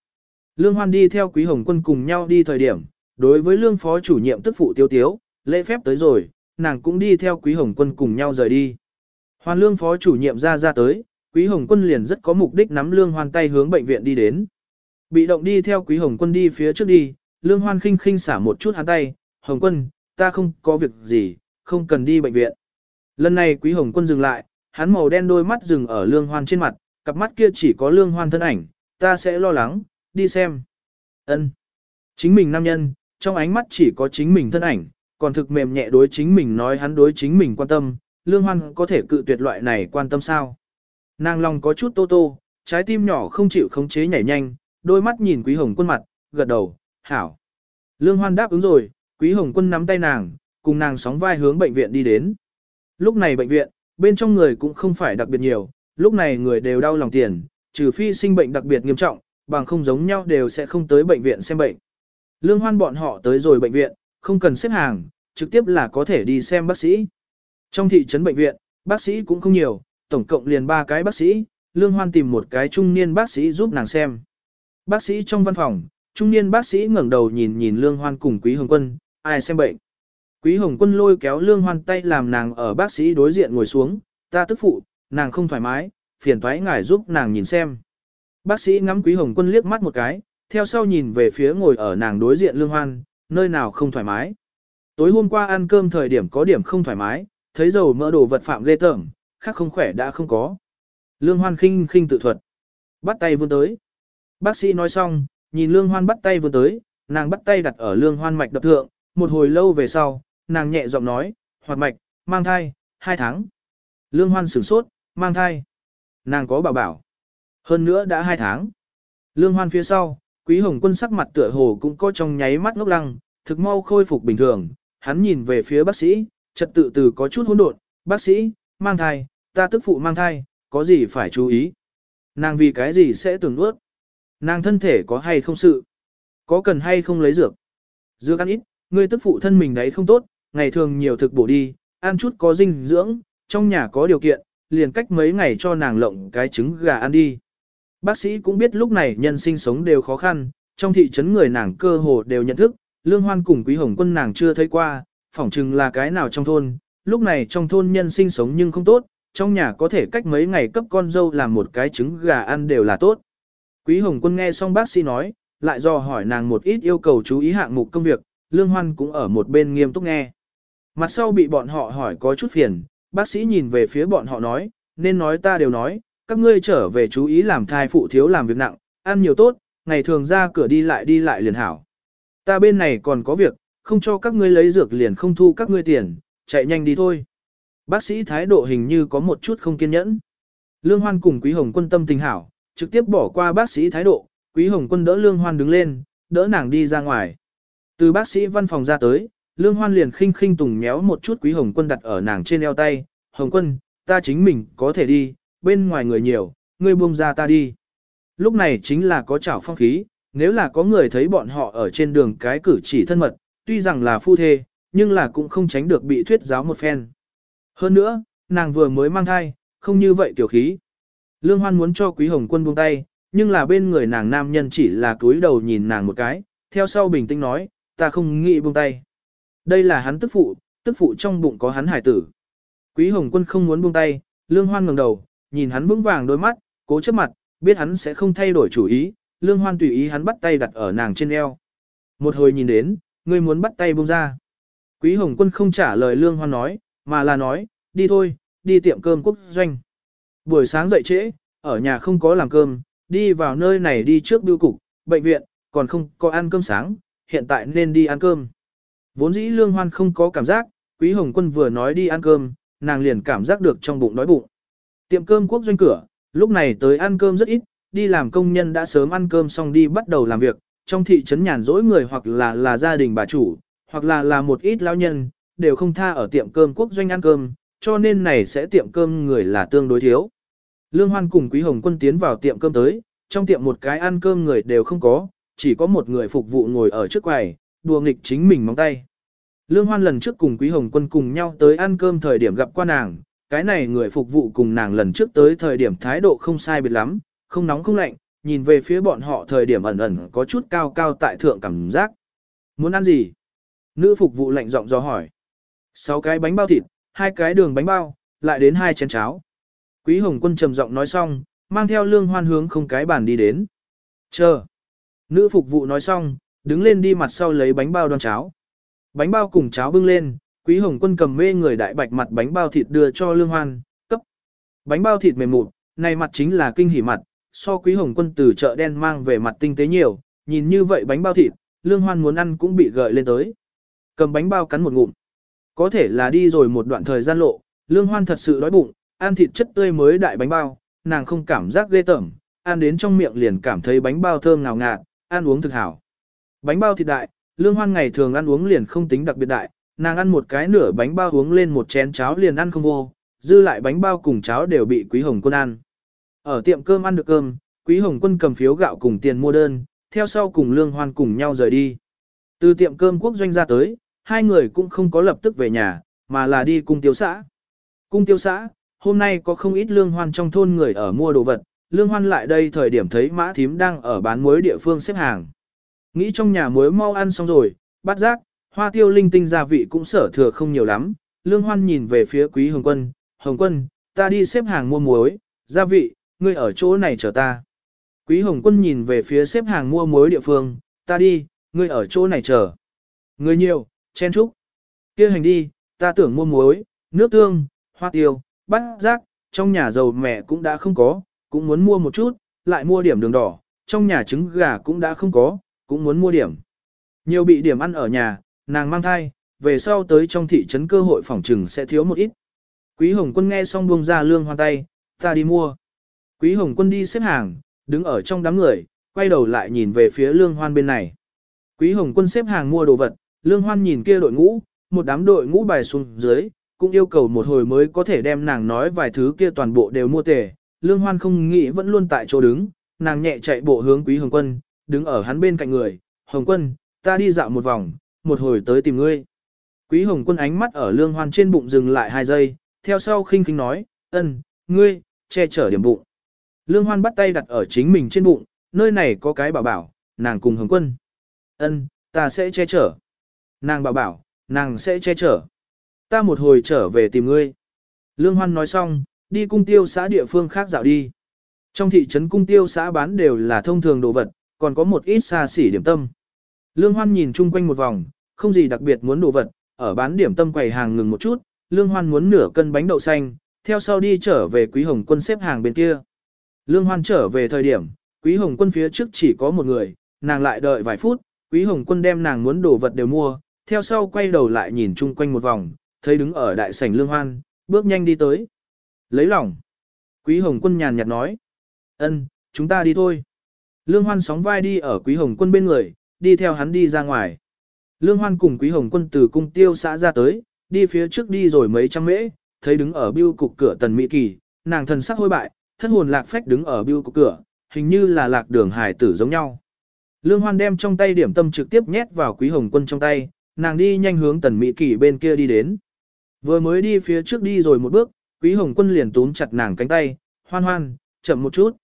Lương Hoan đi theo Quý Hồng Quân cùng nhau đi thời điểm, đối với Lương Phó chủ nhiệm tức phụ tiêu tiếu, lễ phép tới rồi, nàng cũng đi theo Quý Hồng Quân cùng nhau rời đi. Hoàn Lương Phó chủ nhiệm ra ra tới, Quý Hồng Quân liền rất có mục đích nắm Lương Hoan tay hướng bệnh viện đi đến. Bị động đi theo Quý Hồng Quân đi phía trước đi, Lương Hoan khinh khinh xả một chút hắn tay, Hồng Quân, ta không có việc gì, không cần đi bệnh viện. Lần này Quý Hồng Quân dừng lại, hắn màu đen đôi mắt dừng ở Lương Hoan trên mặt, cặp mắt kia chỉ có lương hoan thân ảnh, ta sẽ lo lắng, đi xem. ân Chính mình nam nhân, trong ánh mắt chỉ có chính mình thân ảnh, còn thực mềm nhẹ đối chính mình nói hắn đối chính mình quan tâm, lương hoan có thể cự tuyệt loại này quan tâm sao. Nàng lòng có chút tô tô, trái tim nhỏ không chịu khống chế nhảy nhanh, đôi mắt nhìn quý hồng quân mặt, gật đầu, hảo. Lương hoan đáp ứng rồi, quý hồng quân nắm tay nàng, cùng nàng sóng vai hướng bệnh viện đi đến. Lúc này bệnh viện, bên trong người cũng không phải đặc biệt nhiều, lúc này người đều đau lòng tiền, trừ phi sinh bệnh đặc biệt nghiêm trọng, bằng không giống nhau đều sẽ không tới bệnh viện xem bệnh. Lương hoan bọn họ tới rồi bệnh viện, không cần xếp hàng, trực tiếp là có thể đi xem bác sĩ. Trong thị trấn bệnh viện, bác sĩ cũng không nhiều, tổng cộng liền 3 cái bác sĩ, Lương Hoan tìm một cái trung niên bác sĩ giúp nàng xem. Bác sĩ trong văn phòng, trung niên bác sĩ ngẩng đầu nhìn nhìn Lương Hoan cùng Quý Hồng Quân, ai xem bệnh. Quý Hồng Quân lôi kéo Lương Hoan tay làm nàng ở bác sĩ đối diện ngồi xuống, ta tức phụ, nàng không thoải mái, phiền thoái ngài giúp nàng nhìn xem. Bác sĩ ngắm Quý Hồng Quân liếc mắt một cái, theo sau nhìn về phía ngồi ở nàng đối diện Lương Hoan, nơi nào không thoải mái. Tối hôm qua ăn cơm thời điểm có điểm không thoải mái, thấy dầu mỡ đồ vật phạm ghê tởm, khác không khỏe đã không có. Lương Hoan khinh khinh tự thuật. Bắt tay vươn tới. Bác sĩ nói xong, nhìn Lương Hoan bắt tay vươn tới, nàng bắt tay đặt ở Lương Hoan mạch đập thượng, một hồi lâu về sau, nàng nhẹ giọng nói, hoạt mạch, mang thai, hai tháng. Lương Hoan sửng sốt, mang thai. Nàng có bảo bảo. Hơn nữa đã hai tháng. Lương Hoan phía sau, Quý Hồng Quân sắc mặt tựa hồ cũng có trong nháy mắt ngốc lăng, thực mau khôi phục bình thường. Hắn nhìn về phía bác sĩ, trật tự từ có chút hỗn độn, bác sĩ, mang thai, ta tức phụ mang thai, có gì phải chú ý? Nàng vì cái gì sẽ tưởng nuốt? Nàng thân thể có hay không sự? Có cần hay không lấy dược? Dược ăn ít, ngươi tức phụ thân mình đấy không tốt, ngày thường nhiều thực bổ đi, ăn chút có dinh dưỡng, trong nhà có điều kiện, liền cách mấy ngày cho nàng lộng cái trứng gà ăn đi. Bác sĩ cũng biết lúc này nhân sinh sống đều khó khăn, trong thị trấn người nàng cơ hồ đều nhận thức, lương hoan cùng quý hồng quân nàng chưa thấy qua, phỏng chừng là cái nào trong thôn, lúc này trong thôn nhân sinh sống nhưng không tốt, trong nhà có thể cách mấy ngày cấp con dâu làm một cái trứng gà ăn đều là tốt. Quý Hồng Quân nghe xong bác sĩ nói, lại do hỏi nàng một ít yêu cầu chú ý hạng mục công việc, Lương Hoan cũng ở một bên nghiêm túc nghe. Mặt sau bị bọn họ hỏi có chút phiền, bác sĩ nhìn về phía bọn họ nói, nên nói ta đều nói, các ngươi trở về chú ý làm thai phụ thiếu làm việc nặng, ăn nhiều tốt, ngày thường ra cửa đi lại đi lại liền hảo. Ta bên này còn có việc, không cho các ngươi lấy dược liền không thu các ngươi tiền, chạy nhanh đi thôi. Bác sĩ thái độ hình như có một chút không kiên nhẫn. Lương Hoan cùng Quý Hồng Quân tâm tình hảo, trực tiếp bỏ qua bác sĩ thái độ, Quý Hồng Quân đỡ Lương Hoan đứng lên, đỡ nàng đi ra ngoài. Từ bác sĩ văn phòng ra tới, Lương Hoan liền khinh khinh tùng méo một chút Quý Hồng Quân đặt ở nàng trên eo tay, Hồng Quân, ta chính mình có thể đi, bên ngoài người nhiều, ngươi buông ra ta đi. Lúc này chính là có chảo phong khí, nếu là có người thấy bọn họ ở trên đường cái cử chỉ thân mật, tuy rằng là phu thê, nhưng là cũng không tránh được bị thuyết giáo một phen. Hơn nữa, nàng vừa mới mang thai, không như vậy tiểu khí. Lương Hoan muốn cho Quý Hồng Quân buông tay, nhưng là bên người nàng nam nhân chỉ là cúi đầu nhìn nàng một cái, theo sau bình tĩnh nói, ta không nghĩ buông tay. Đây là hắn tức phụ, tức phụ trong bụng có hắn hải tử. Quý Hồng Quân không muốn buông tay, Lương Hoan ngẩng đầu, nhìn hắn vững vàng đôi mắt, cố chấp mặt, biết hắn sẽ không thay đổi chủ ý, Lương Hoan tùy ý hắn bắt tay đặt ở nàng trên eo. Một hồi nhìn đến, ngươi muốn bắt tay buông ra. Quý Hồng Quân không trả lời Lương Hoan nói, mà là nói, đi thôi, đi tiệm cơm quốc doanh. Buổi sáng dậy trễ, ở nhà không có làm cơm, đi vào nơi này đi trước biêu cục, bệnh viện, còn không có ăn cơm sáng, hiện tại nên đi ăn cơm. Vốn dĩ lương hoan không có cảm giác, quý hồng quân vừa nói đi ăn cơm, nàng liền cảm giác được trong bụng đói bụng. Tiệm cơm quốc doanh cửa, lúc này tới ăn cơm rất ít, đi làm công nhân đã sớm ăn cơm xong đi bắt đầu làm việc, trong thị trấn nhàn rỗi người hoặc là là gia đình bà chủ, hoặc là là một ít lao nhân, đều không tha ở tiệm cơm quốc doanh ăn cơm, cho nên này sẽ tiệm cơm người là tương đối thiếu. Lương Hoan cùng Quý Hồng Quân tiến vào tiệm cơm tới, trong tiệm một cái ăn cơm người đều không có, chỉ có một người phục vụ ngồi ở trước quầy, đùa nghịch chính mình móng tay. Lương Hoan lần trước cùng Quý Hồng Quân cùng nhau tới ăn cơm thời điểm gặp qua nàng, cái này người phục vụ cùng nàng lần trước tới thời điểm thái độ không sai biệt lắm, không nóng không lạnh, nhìn về phía bọn họ thời điểm ẩn ẩn có chút cao cao tại thượng cảm giác. Muốn ăn gì? Nữ phục vụ lạnh giọng do hỏi. Sáu cái bánh bao thịt, hai cái đường bánh bao, lại đến hai chén cháo. Quý Hồng Quân trầm giọng nói xong, mang theo lương hoan hướng không cái bàn đi đến. Chờ. Nữ phục vụ nói xong, đứng lên đi mặt sau lấy bánh bao đoan cháo. Bánh bao cùng cháo bưng lên, Quý Hồng Quân cầm mê người đại bạch mặt bánh bao thịt đưa cho lương hoan, cấp. Bánh bao thịt mềm mụn, này mặt chính là kinh hỉ mặt, so quý hồng quân từ chợ đen mang về mặt tinh tế nhiều, nhìn như vậy bánh bao thịt, lương hoan muốn ăn cũng bị gợi lên tới. Cầm bánh bao cắn một ngụm. Có thể là đi rồi một đoạn thời gian lộ, lương hoan thật sự đói bụng, ăn thịt chất tươi mới đại bánh bao, nàng không cảm giác ghê tởm, ăn đến trong miệng liền cảm thấy bánh bao thơm ngào ngạt, ăn uống thực hảo. Bánh bao thịt đại, lương hoan ngày thường ăn uống liền không tính đặc biệt đại, nàng ăn một cái nửa bánh bao uống lên một chén cháo liền ăn không vô, dư lại bánh bao cùng cháo đều bị Quý Hồng Quân ăn. Ở tiệm cơm ăn được cơm, Quý Hồng Quân cầm phiếu gạo cùng tiền mua đơn, theo sau cùng Lương Hoan cùng nhau rời đi. Từ tiệm cơm quốc doanh ra tới, hai người cũng không có lập tức về nhà, mà là đi cung tiêu xã. Cung tiêu xã, hôm nay có không ít Lương Hoan trong thôn người ở mua đồ vật, Lương Hoan lại đây thời điểm thấy mã thím đang ở bán muối địa phương xếp hàng. Nghĩ trong nhà muối mau ăn xong rồi, bắt giác, hoa tiêu linh tinh gia vị cũng sở thừa không nhiều lắm. Lương Hoan nhìn về phía Quý Hồng Quân, Hồng Quân, ta đi xếp hàng mua muối, gia vị, ngươi ở chỗ này chờ ta. Quý Hồng Quân nhìn về phía xếp hàng mua muối địa phương, ta đi, ngươi ở chỗ này chờ. Người nhiều, chen chúc. kia hành đi, ta tưởng mua muối, nước tương, hoa tiêu, bát rác, trong nhà dầu mẹ cũng đã không có, cũng muốn mua một chút, lại mua điểm đường đỏ, trong nhà trứng gà cũng đã không có, cũng muốn mua điểm. Nhiều bị điểm ăn ở nhà, nàng mang thai, về sau tới trong thị trấn cơ hội phòng trừng sẽ thiếu một ít. Quý Hồng Quân nghe xong buông ra lương hoan tay, ta đi mua. Quý Hồng Quân đi xếp hàng, đứng ở trong đám người, quay đầu lại nhìn về phía lương hoan bên này. Quý Hồng Quân xếp hàng mua đồ vật, lương hoan nhìn kia đội ngũ, một đám đội ngũ bài xuống dưới, cũng yêu cầu một hồi mới có thể đem nàng nói vài thứ kia toàn bộ đều mua tề. Lương hoan không nghĩ vẫn luôn tại chỗ đứng, nàng nhẹ chạy bộ hướng Quý Hồng Quân, đứng ở hắn bên cạnh người, Hồng Quân, ta đi dạo một vòng, một hồi tới tìm ngươi. Quý Hồng Quân ánh mắt ở lương hoan trên bụng dừng lại hai giây, theo sau khinh khinh nói, ân, ngươi, che chở điểm bụng. Lương Hoan bắt tay đặt ở chính mình trên bụng, nơi này có cái bảo bảo, nàng cùng Hồng Quân. Ân, ta sẽ che chở. Nàng bảo bảo, nàng sẽ che chở. Ta một hồi trở về tìm ngươi. Lương Hoan nói xong, đi cung tiêu xã địa phương khác dạo đi. Trong thị trấn cung tiêu xã bán đều là thông thường đồ vật, còn có một ít xa xỉ điểm tâm. Lương Hoan nhìn chung quanh một vòng, không gì đặc biệt muốn đồ vật, ở bán điểm tâm quầy hàng ngừng một chút, Lương Hoan muốn nửa cân bánh đậu xanh, theo sau đi trở về Quý Hồng Quân xếp hàng bên kia. Lương Hoan trở về thời điểm, Quý Hồng Quân phía trước chỉ có một người, nàng lại đợi vài phút, Quý Hồng Quân đem nàng muốn đồ vật đều mua, theo sau quay đầu lại nhìn chung quanh một vòng, thấy đứng ở đại sảnh Lương Hoan, bước nhanh đi tới. Lấy lòng. Quý Hồng Quân nhàn nhạt nói. ân, chúng ta đi thôi. Lương Hoan sóng vai đi ở Quý Hồng Quân bên người, đi theo hắn đi ra ngoài. Lương Hoan cùng Quý Hồng Quân từ cung tiêu xã ra tới, đi phía trước đi rồi mấy trăm mễ, thấy đứng ở biêu cục cửa tần Mỹ Kỳ, nàng thần sắc hôi bại, thân hồn lạc phách đứng ở biêu cục cửa, hình như là lạc đường hải tử giống nhau. Lương Hoan đem trong tay điểm tâm trực tiếp nhét vào Quý Hồng Quân trong tay, nàng đi nhanh hướng tần Mỹ Kỳ bên kia đi đến. Vừa mới đi phía trước đi rồi một bước, Quý Hồng Quân liền túm chặt nàng cánh tay, hoan hoan, chậm một chút.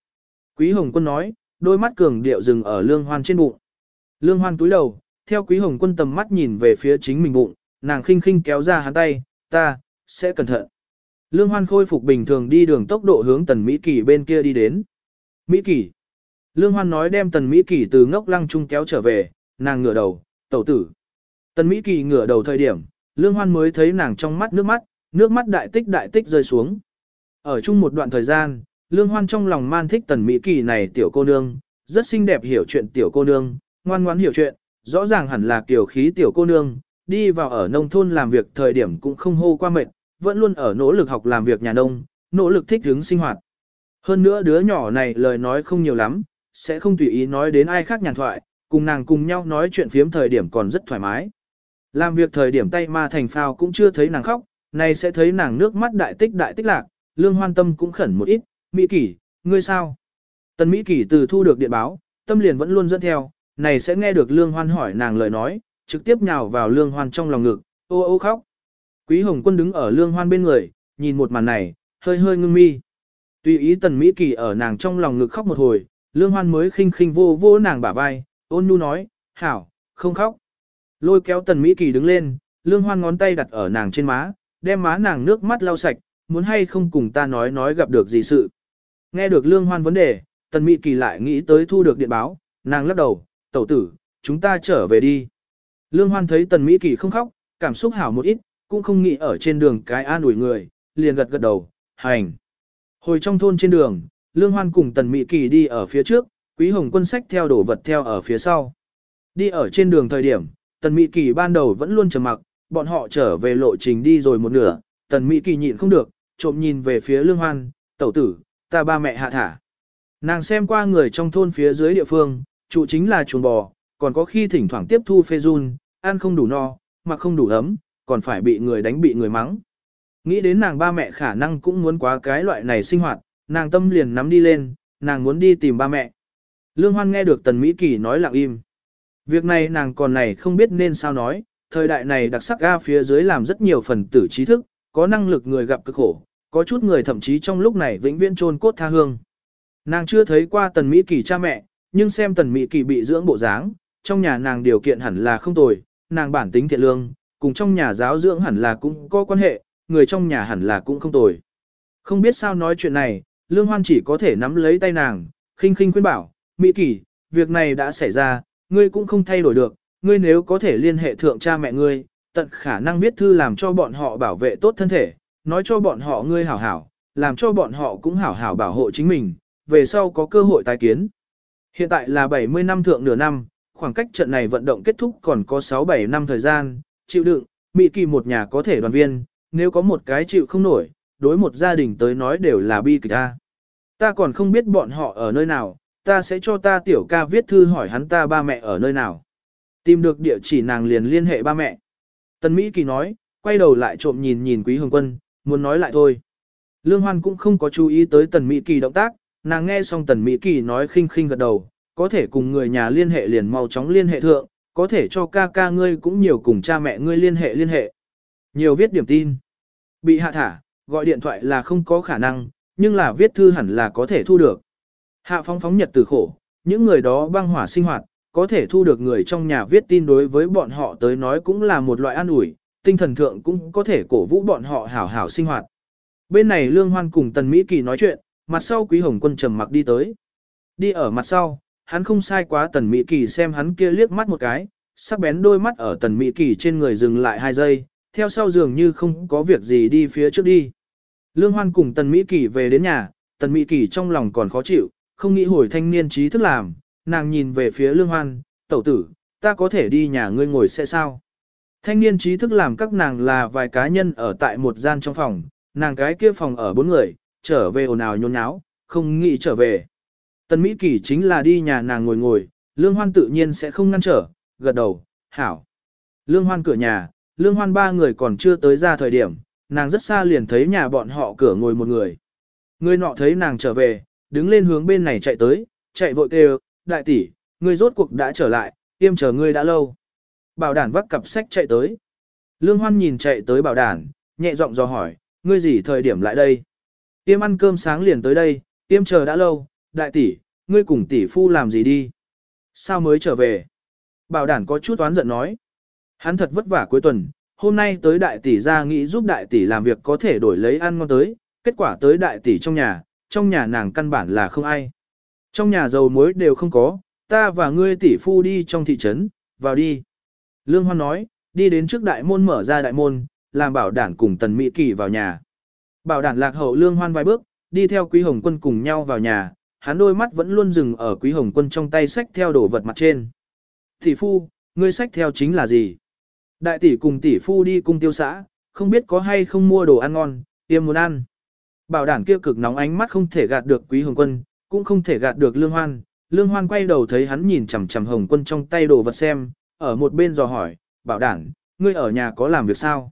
Quý Hồng Quân nói, đôi mắt cường điệu dừng ở Lương Hoan trên bụng. Lương Hoan túi đầu, theo Quý Hồng Quân tầm mắt nhìn về phía chính mình bụng, nàng khinh khinh kéo ra hắn tay, ta, sẽ cẩn thận. Lương Hoan khôi phục bình thường đi đường tốc độ hướng Tần Mỹ Kỳ bên kia đi đến. Mỹ Kỳ. Lương Hoan nói đem Tần Mỹ Kỳ từ ngốc lăng trung kéo trở về, nàng ngửa đầu, tẩu tử. Tần Mỹ Kỳ ngửa đầu thời điểm, Lương Hoan mới thấy nàng trong mắt nước mắt, nước mắt đại tích đại tích rơi xuống. Ở chung một đoạn thời gian, Lương Hoan trong lòng man thích Tần Mỹ Kỳ này tiểu cô nương, rất xinh đẹp hiểu chuyện tiểu cô nương, ngoan ngoãn hiểu chuyện, rõ ràng hẳn là kiểu khí tiểu cô nương, đi vào ở nông thôn làm việc thời điểm cũng không hô qua mệt, vẫn luôn ở nỗ lực học làm việc nhà nông, nỗ lực thích ứng sinh hoạt. Hơn nữa đứa nhỏ này lời nói không nhiều lắm, sẽ không tùy ý nói đến ai khác nhàn thoại, cùng nàng cùng nhau nói chuyện phiếm thời điểm còn rất thoải mái. Làm việc thời điểm tay ma thành phao cũng chưa thấy nàng khóc, này sẽ thấy nàng nước mắt đại tích đại tích lạc, lương hoan tâm cũng khẩn một ít, Mỹ kỷ, ngươi sao? Tần Mỹ kỷ từ thu được điện báo, tâm liền vẫn luôn dẫn theo, này sẽ nghe được lương hoan hỏi nàng lời nói, trực tiếp nhào vào lương hoan trong lòng ngực, ô ô khóc. Quý Hồng Quân đứng ở lương hoan bên người, nhìn một màn này, hơi hơi ngưng mi. Tùy ý tần Mỹ Kỳ ở nàng trong lòng ngực khóc một hồi, lương hoan mới khinh khinh vô vô nàng bả vai, ôn nhu nói, hảo, không khóc. Lôi kéo tần Mỹ Kỳ đứng lên, lương hoan ngón tay đặt ở nàng trên má, đem má nàng nước mắt lau sạch, muốn hay không cùng ta nói nói gặp được gì sự. Nghe được lương hoan vấn đề, tần Mỹ Kỳ lại nghĩ tới thu được điện báo, nàng lắc đầu, tẩu tử, chúng ta trở về đi. Lương hoan thấy tần Mỹ Kỳ không khóc, cảm xúc hảo một ít, cũng không nghĩ ở trên đường cái an ủi người, liền gật gật đầu, hành. Hồi trong thôn trên đường, Lương Hoan cùng Tần Mỹ Kỳ đi ở phía trước, Quý Hồng quân sách theo đổ vật theo ở phía sau. Đi ở trên đường thời điểm, Tần Mỹ Kỳ ban đầu vẫn luôn trầm mặc, bọn họ trở về lộ trình đi rồi một nửa, Tần Mỹ Kỳ nhịn không được, trộm nhìn về phía Lương Hoan, tẩu tử, ta ba mẹ hạ thả. Nàng xem qua người trong thôn phía dưới địa phương, trụ chính là chuồng bò, còn có khi thỉnh thoảng tiếp thu phê run, ăn không đủ no, mặc không đủ ấm, còn phải bị người đánh bị người mắng. Nghĩ đến nàng ba mẹ khả năng cũng muốn quá cái loại này sinh hoạt, nàng tâm liền nắm đi lên, nàng muốn đi tìm ba mẹ. Lương Hoan nghe được Tần Mỹ Kỳ nói lặng im. Việc này nàng còn này không biết nên sao nói, thời đại này đặc sắc ga phía dưới làm rất nhiều phần tử trí thức, có năng lực người gặp cực khổ, có chút người thậm chí trong lúc này vĩnh viễn chôn cốt tha hương. Nàng chưa thấy qua Tần Mỹ Kỳ cha mẹ, nhưng xem Tần Mỹ Kỳ bị dưỡng bộ dáng, trong nhà nàng điều kiện hẳn là không tồi, nàng bản tính thiện lương, cùng trong nhà giáo dưỡng hẳn là cũng có quan hệ, người trong nhà hẳn là cũng không tồi. Không biết sao nói chuyện này, Lương Hoan chỉ có thể nắm lấy tay nàng, khinh khinh khuyên bảo, Mỹ Kỳ, việc này đã xảy ra, ngươi cũng không thay đổi được, ngươi nếu có thể liên hệ thượng cha mẹ ngươi, tận khả năng viết thư làm cho bọn họ bảo vệ tốt thân thể, nói cho bọn họ ngươi hảo hảo, làm cho bọn họ cũng hảo hảo bảo hộ chính mình, về sau có cơ hội tái kiến. Hiện tại là 70 năm thượng nửa năm, khoảng cách trận này vận động kết thúc còn có 6-7 năm thời gian, chịu đựng, Mỹ Kỳ một nhà có thể đoàn viên, nếu có một cái chịu không nổi, đối một gia đình tới nói đều là bi kịch ta. Ta còn không biết bọn họ ở nơi nào, ta sẽ cho ta tiểu ca viết thư hỏi hắn ta ba mẹ ở nơi nào. Tìm được địa chỉ nàng liền liên hệ ba mẹ. Tần Mỹ Kỳ nói, quay đầu lại trộm nhìn nhìn Quý Hương Quân, muốn nói lại thôi. Lương Hoan cũng không có chú ý tới Tần Mỹ Kỳ động tác, nàng nghe xong Tần Mỹ Kỳ nói khinh khinh gật đầu, có thể cùng người nhà liên hệ liền mau chóng liên hệ thượng, có thể cho ca ca ngươi cũng nhiều cùng cha mẹ ngươi liên hệ liên hệ. Nhiều viết điểm tin. Bị hạ thả, gọi điện thoại là không có khả năng, nhưng là viết thư hẳn là có thể thu được. Hạ phóng phóng nhật từ khổ, những người đó băng hỏa sinh hoạt, có thể thu được người trong nhà viết tin đối với bọn họ tới nói cũng là một loại an ủi, tinh thần thượng cũng có thể cổ vũ bọn họ hảo hảo sinh hoạt. Bên này Lương Hoan cùng Tần Mỹ Kỳ nói chuyện, mặt sau Quý Hồng Quân trầm mặc đi tới. Đi ở mặt sau, hắn không sai quá Tần Mỹ Kỳ xem hắn kia liếc mắt một cái, sắc bén đôi mắt ở Tần Mỹ Kỳ trên người dừng lại hai giây, theo sau dường như không có việc gì đi phía trước đi. Lương Hoan cùng Tần Mỹ Kỳ về đến nhà, Tần Mỹ Kỳ trong lòng còn khó chịu, không nghĩ hồi thanh niên trí thức làm, nàng nhìn về phía Lương Hoan, tẩu tử, ta có thể đi nhà ngươi ngồi sẽ sao? Thanh niên trí thức làm các nàng là vài cá nhân ở tại một gian trong phòng, nàng cái kia phòng ở bốn người, trở về ồn ào nhôn nháo, không nghĩ trở về. Tần Mỹ Kỳ chính là đi nhà nàng ngồi ngồi, Lương Hoan tự nhiên sẽ không ngăn trở, gật đầu, hảo. Lương Hoan cửa nhà, Lương Hoan ba người còn chưa tới ra thời điểm, nàng rất xa liền thấy nhà bọn họ cửa ngồi một người. Người nọ thấy nàng trở về, đứng lên hướng bên này chạy tới, chạy vội kêu, đại tỷ, ngươi rốt cuộc đã trở lại, tiêm chờ ngươi đã lâu. Bảo đản vác cặp sách chạy tới. Lương Hoan nhìn chạy tới bảo đản, nhẹ giọng dò hỏi, ngươi gì thời điểm lại đây? Tiêm ăn cơm sáng liền tới đây, tiêm chờ đã lâu, đại tỷ, ngươi cùng tỷ phu làm gì đi? Sao mới trở về? Bảo đản có chút oán giận nói. Hắn thật vất vả cuối tuần, hôm nay tới đại tỷ ra nghĩ giúp đại tỷ làm việc có thể đổi lấy ăn ngon tới, kết quả tới đại tỷ trong nhà, trong nhà nàng căn bản là không ai. Trong nhà dầu muối đều không có, ta và ngươi tỷ phu đi trong thị trấn, vào đi. Lương Hoan nói, đi đến trước đại môn mở ra đại môn, làm bảo đản cùng tần Mỹ Kỳ vào nhà. Bảo đản lạc hậu Lương Hoan vài bước, đi theo Quý Hồng Quân cùng nhau vào nhà, hắn đôi mắt vẫn luôn dừng ở Quý Hồng Quân trong tay sách theo đồ vật mặt trên. Tỷ phu, ngươi sách theo chính là gì? Đại tỷ cùng tỷ phu đi cung tiêu xã, không biết có hay không mua đồ ăn ngon, tiêm muốn ăn. Bảo Đản kia cực nóng ánh mắt không thể gạt được quý hồng quân, cũng không thể gạt được lương hoan. Lương hoan quay đầu thấy hắn nhìn chằm chằm hồng quân trong tay đồ vật xem, ở một bên dò hỏi, bảo Đản, ngươi ở nhà có làm việc sao?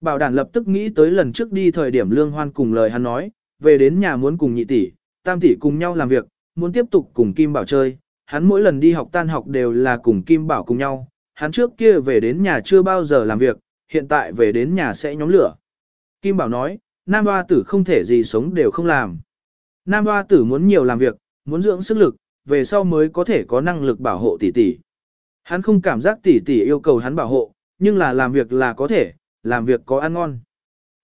Bảo Đản lập tức nghĩ tới lần trước đi thời điểm lương hoan cùng lời hắn nói, về đến nhà muốn cùng nhị tỷ, tam tỷ cùng nhau làm việc, muốn tiếp tục cùng Kim Bảo chơi. Hắn mỗi lần đi học tan học đều là cùng Kim Bảo cùng nhau, hắn trước kia về đến nhà chưa bao giờ làm việc, hiện tại về đến nhà sẽ nhóm lửa. Kim Bảo nói, Nam Hoa tử không thể gì sống đều không làm. Nam Hoa tử muốn nhiều làm việc, muốn dưỡng sức lực, về sau mới có thể có năng lực bảo hộ tỷ tỷ. Hắn không cảm giác tỷ tỷ yêu cầu hắn bảo hộ, nhưng là làm việc là có thể, làm việc có ăn ngon.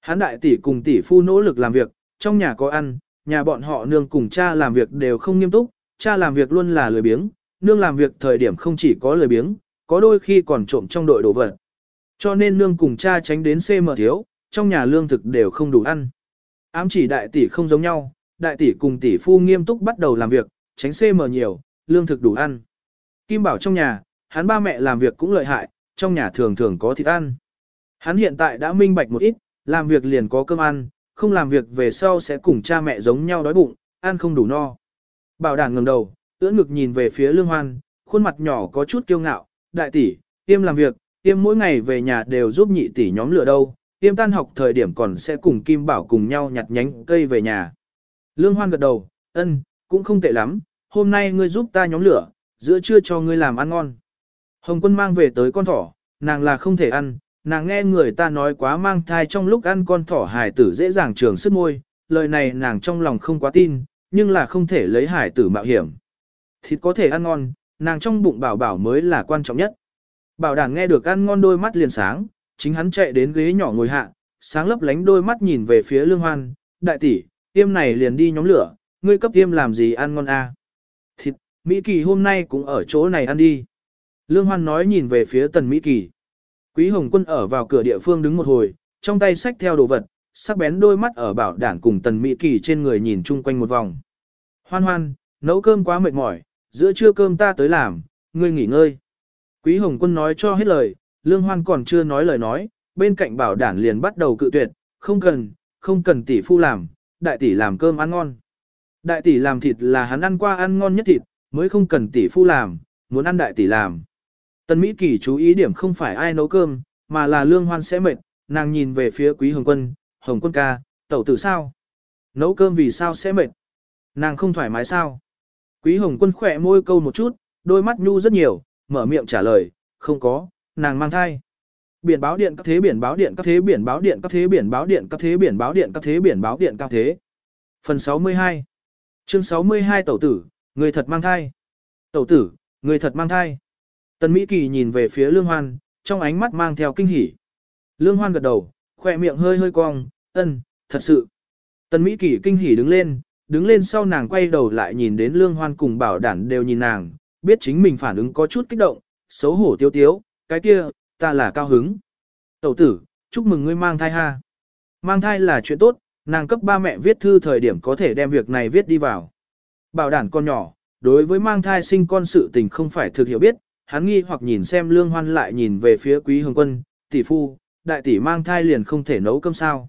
Hắn đại tỷ cùng tỷ phu nỗ lực làm việc, trong nhà có ăn, nhà bọn họ nương cùng cha làm việc đều không nghiêm túc, cha làm việc luôn là lười biếng, nương làm việc thời điểm không chỉ có lười biếng, có đôi khi còn trộm trong đội đồ vật. Cho nên nương cùng cha tránh đến CM thiếu, trong nhà lương thực đều không đủ ăn. Ám chỉ đại tỷ không giống nhau, đại tỷ cùng tỷ phu nghiêm túc bắt đầu làm việc, tránh CM nhiều, lương thực đủ ăn. Kim Bảo trong nhà, hắn ba mẹ làm việc cũng lợi hại, trong nhà thường thường có thịt ăn. Hắn hiện tại đã minh bạch một ít, làm việc liền có cơm ăn, không làm việc về sau sẽ cùng cha mẹ giống nhau đói bụng, ăn không đủ no. Bảo đảng ngẩng đầu, ưỡn ngực nhìn về phía Lương Hoan, khuôn mặt nhỏ có chút kiêu ngạo, đại tỷ, tiêm làm việc, tiêm mỗi ngày về nhà đều giúp nhị tỷ nhóm lửa đâu, tiêm tan học thời điểm còn sẽ cùng Kim Bảo cùng nhau nhặt nhánh cây về nhà. Lương Hoan gật đầu, ân, cũng không tệ lắm, hôm nay ngươi giúp ta nhóm lửa, giữa trưa cho ngươi làm ăn ngon. Hồng quân mang về tới con thỏ, nàng là không thể ăn, nàng nghe người ta nói quá mang thai trong lúc ăn con thỏ hải tử dễ dàng trường sức môi, lời này nàng trong lòng không quá tin, nhưng là không thể lấy hải tử mạo hiểm. Thịt có thể ăn ngon, nàng trong bụng bảo bảo mới là quan trọng nhất. Bảo đảng nghe được ăn ngon đôi mắt liền sáng, chính hắn chạy đến ghế nhỏ ngồi hạ, sáng lấp lánh đôi mắt nhìn về phía lương hoan, đại tỷ, tiêm này liền đi nhóm lửa, ngươi cấp tiêm làm gì ăn ngon a? À? Thịt, Mỹ Kỳ hôm nay cũng ở chỗ này ăn đi. Lương Hoan nói nhìn về phía tần Mỹ Kỳ. Quý Hồng Quân ở vào cửa địa phương đứng một hồi, trong tay sách theo đồ vật, sắc bén đôi mắt ở bảo đảng cùng tần Mỹ Kỳ trên người nhìn chung quanh một vòng. Hoan hoan, nấu cơm quá mệt mỏi, giữa trưa cơm ta tới làm, ngươi nghỉ ngơi. Quý Hồng Quân nói cho hết lời, Lương Hoan còn chưa nói lời nói, bên cạnh bảo đản liền bắt đầu cự tuyệt, không cần, không cần tỷ phu làm, đại tỷ làm cơm ăn ngon. Đại tỷ làm thịt là hắn ăn qua ăn ngon nhất thịt, mới không cần tỷ phu làm, muốn ăn đại tỷ làm. Tần Mỹ Kỳ chú ý điểm không phải ai nấu cơm, mà là lương hoan sẽ mệt, nàng nhìn về phía quý hồng quân, hồng quân ca, tẩu tử sao? Nấu cơm vì sao sẽ mệt? Nàng không thoải mái sao? Quý hồng quân khỏe môi câu một chút, đôi mắt nhu rất nhiều, mở miệng trả lời, không có, nàng mang thai. Biển báo điện các thế biển báo điện các thế biển báo điện các thế biển báo điện các thế biển báo điện các thế biển báo điện các thế. Phần 62 Chương 62 Tẩu tử, người thật mang thai. Tẩu tử, người thật mang thai. Tần Mỹ Kỳ nhìn về phía Lương Hoan, trong ánh mắt mang theo kinh hỉ. Lương Hoan gật đầu, khỏe miệng hơi hơi cong, ân, thật sự. Tần Mỹ Kỳ kinh hỉ đứng lên, đứng lên sau nàng quay đầu lại nhìn đến Lương Hoan cùng bảo đản đều nhìn nàng, biết chính mình phản ứng có chút kích động, xấu hổ tiêu tiếu, cái kia, ta là cao hứng. Tẩu tử, chúc mừng ngươi mang thai ha. Mang thai là chuyện tốt, nàng cấp ba mẹ viết thư thời điểm có thể đem việc này viết đi vào. Bảo đản con nhỏ, đối với mang thai sinh con sự tình không phải thực hiểu biết, hắn nghi hoặc nhìn xem lương hoan lại nhìn về phía quý hồng quân, tỷ phu, đại tỷ mang thai liền không thể nấu cơm sao.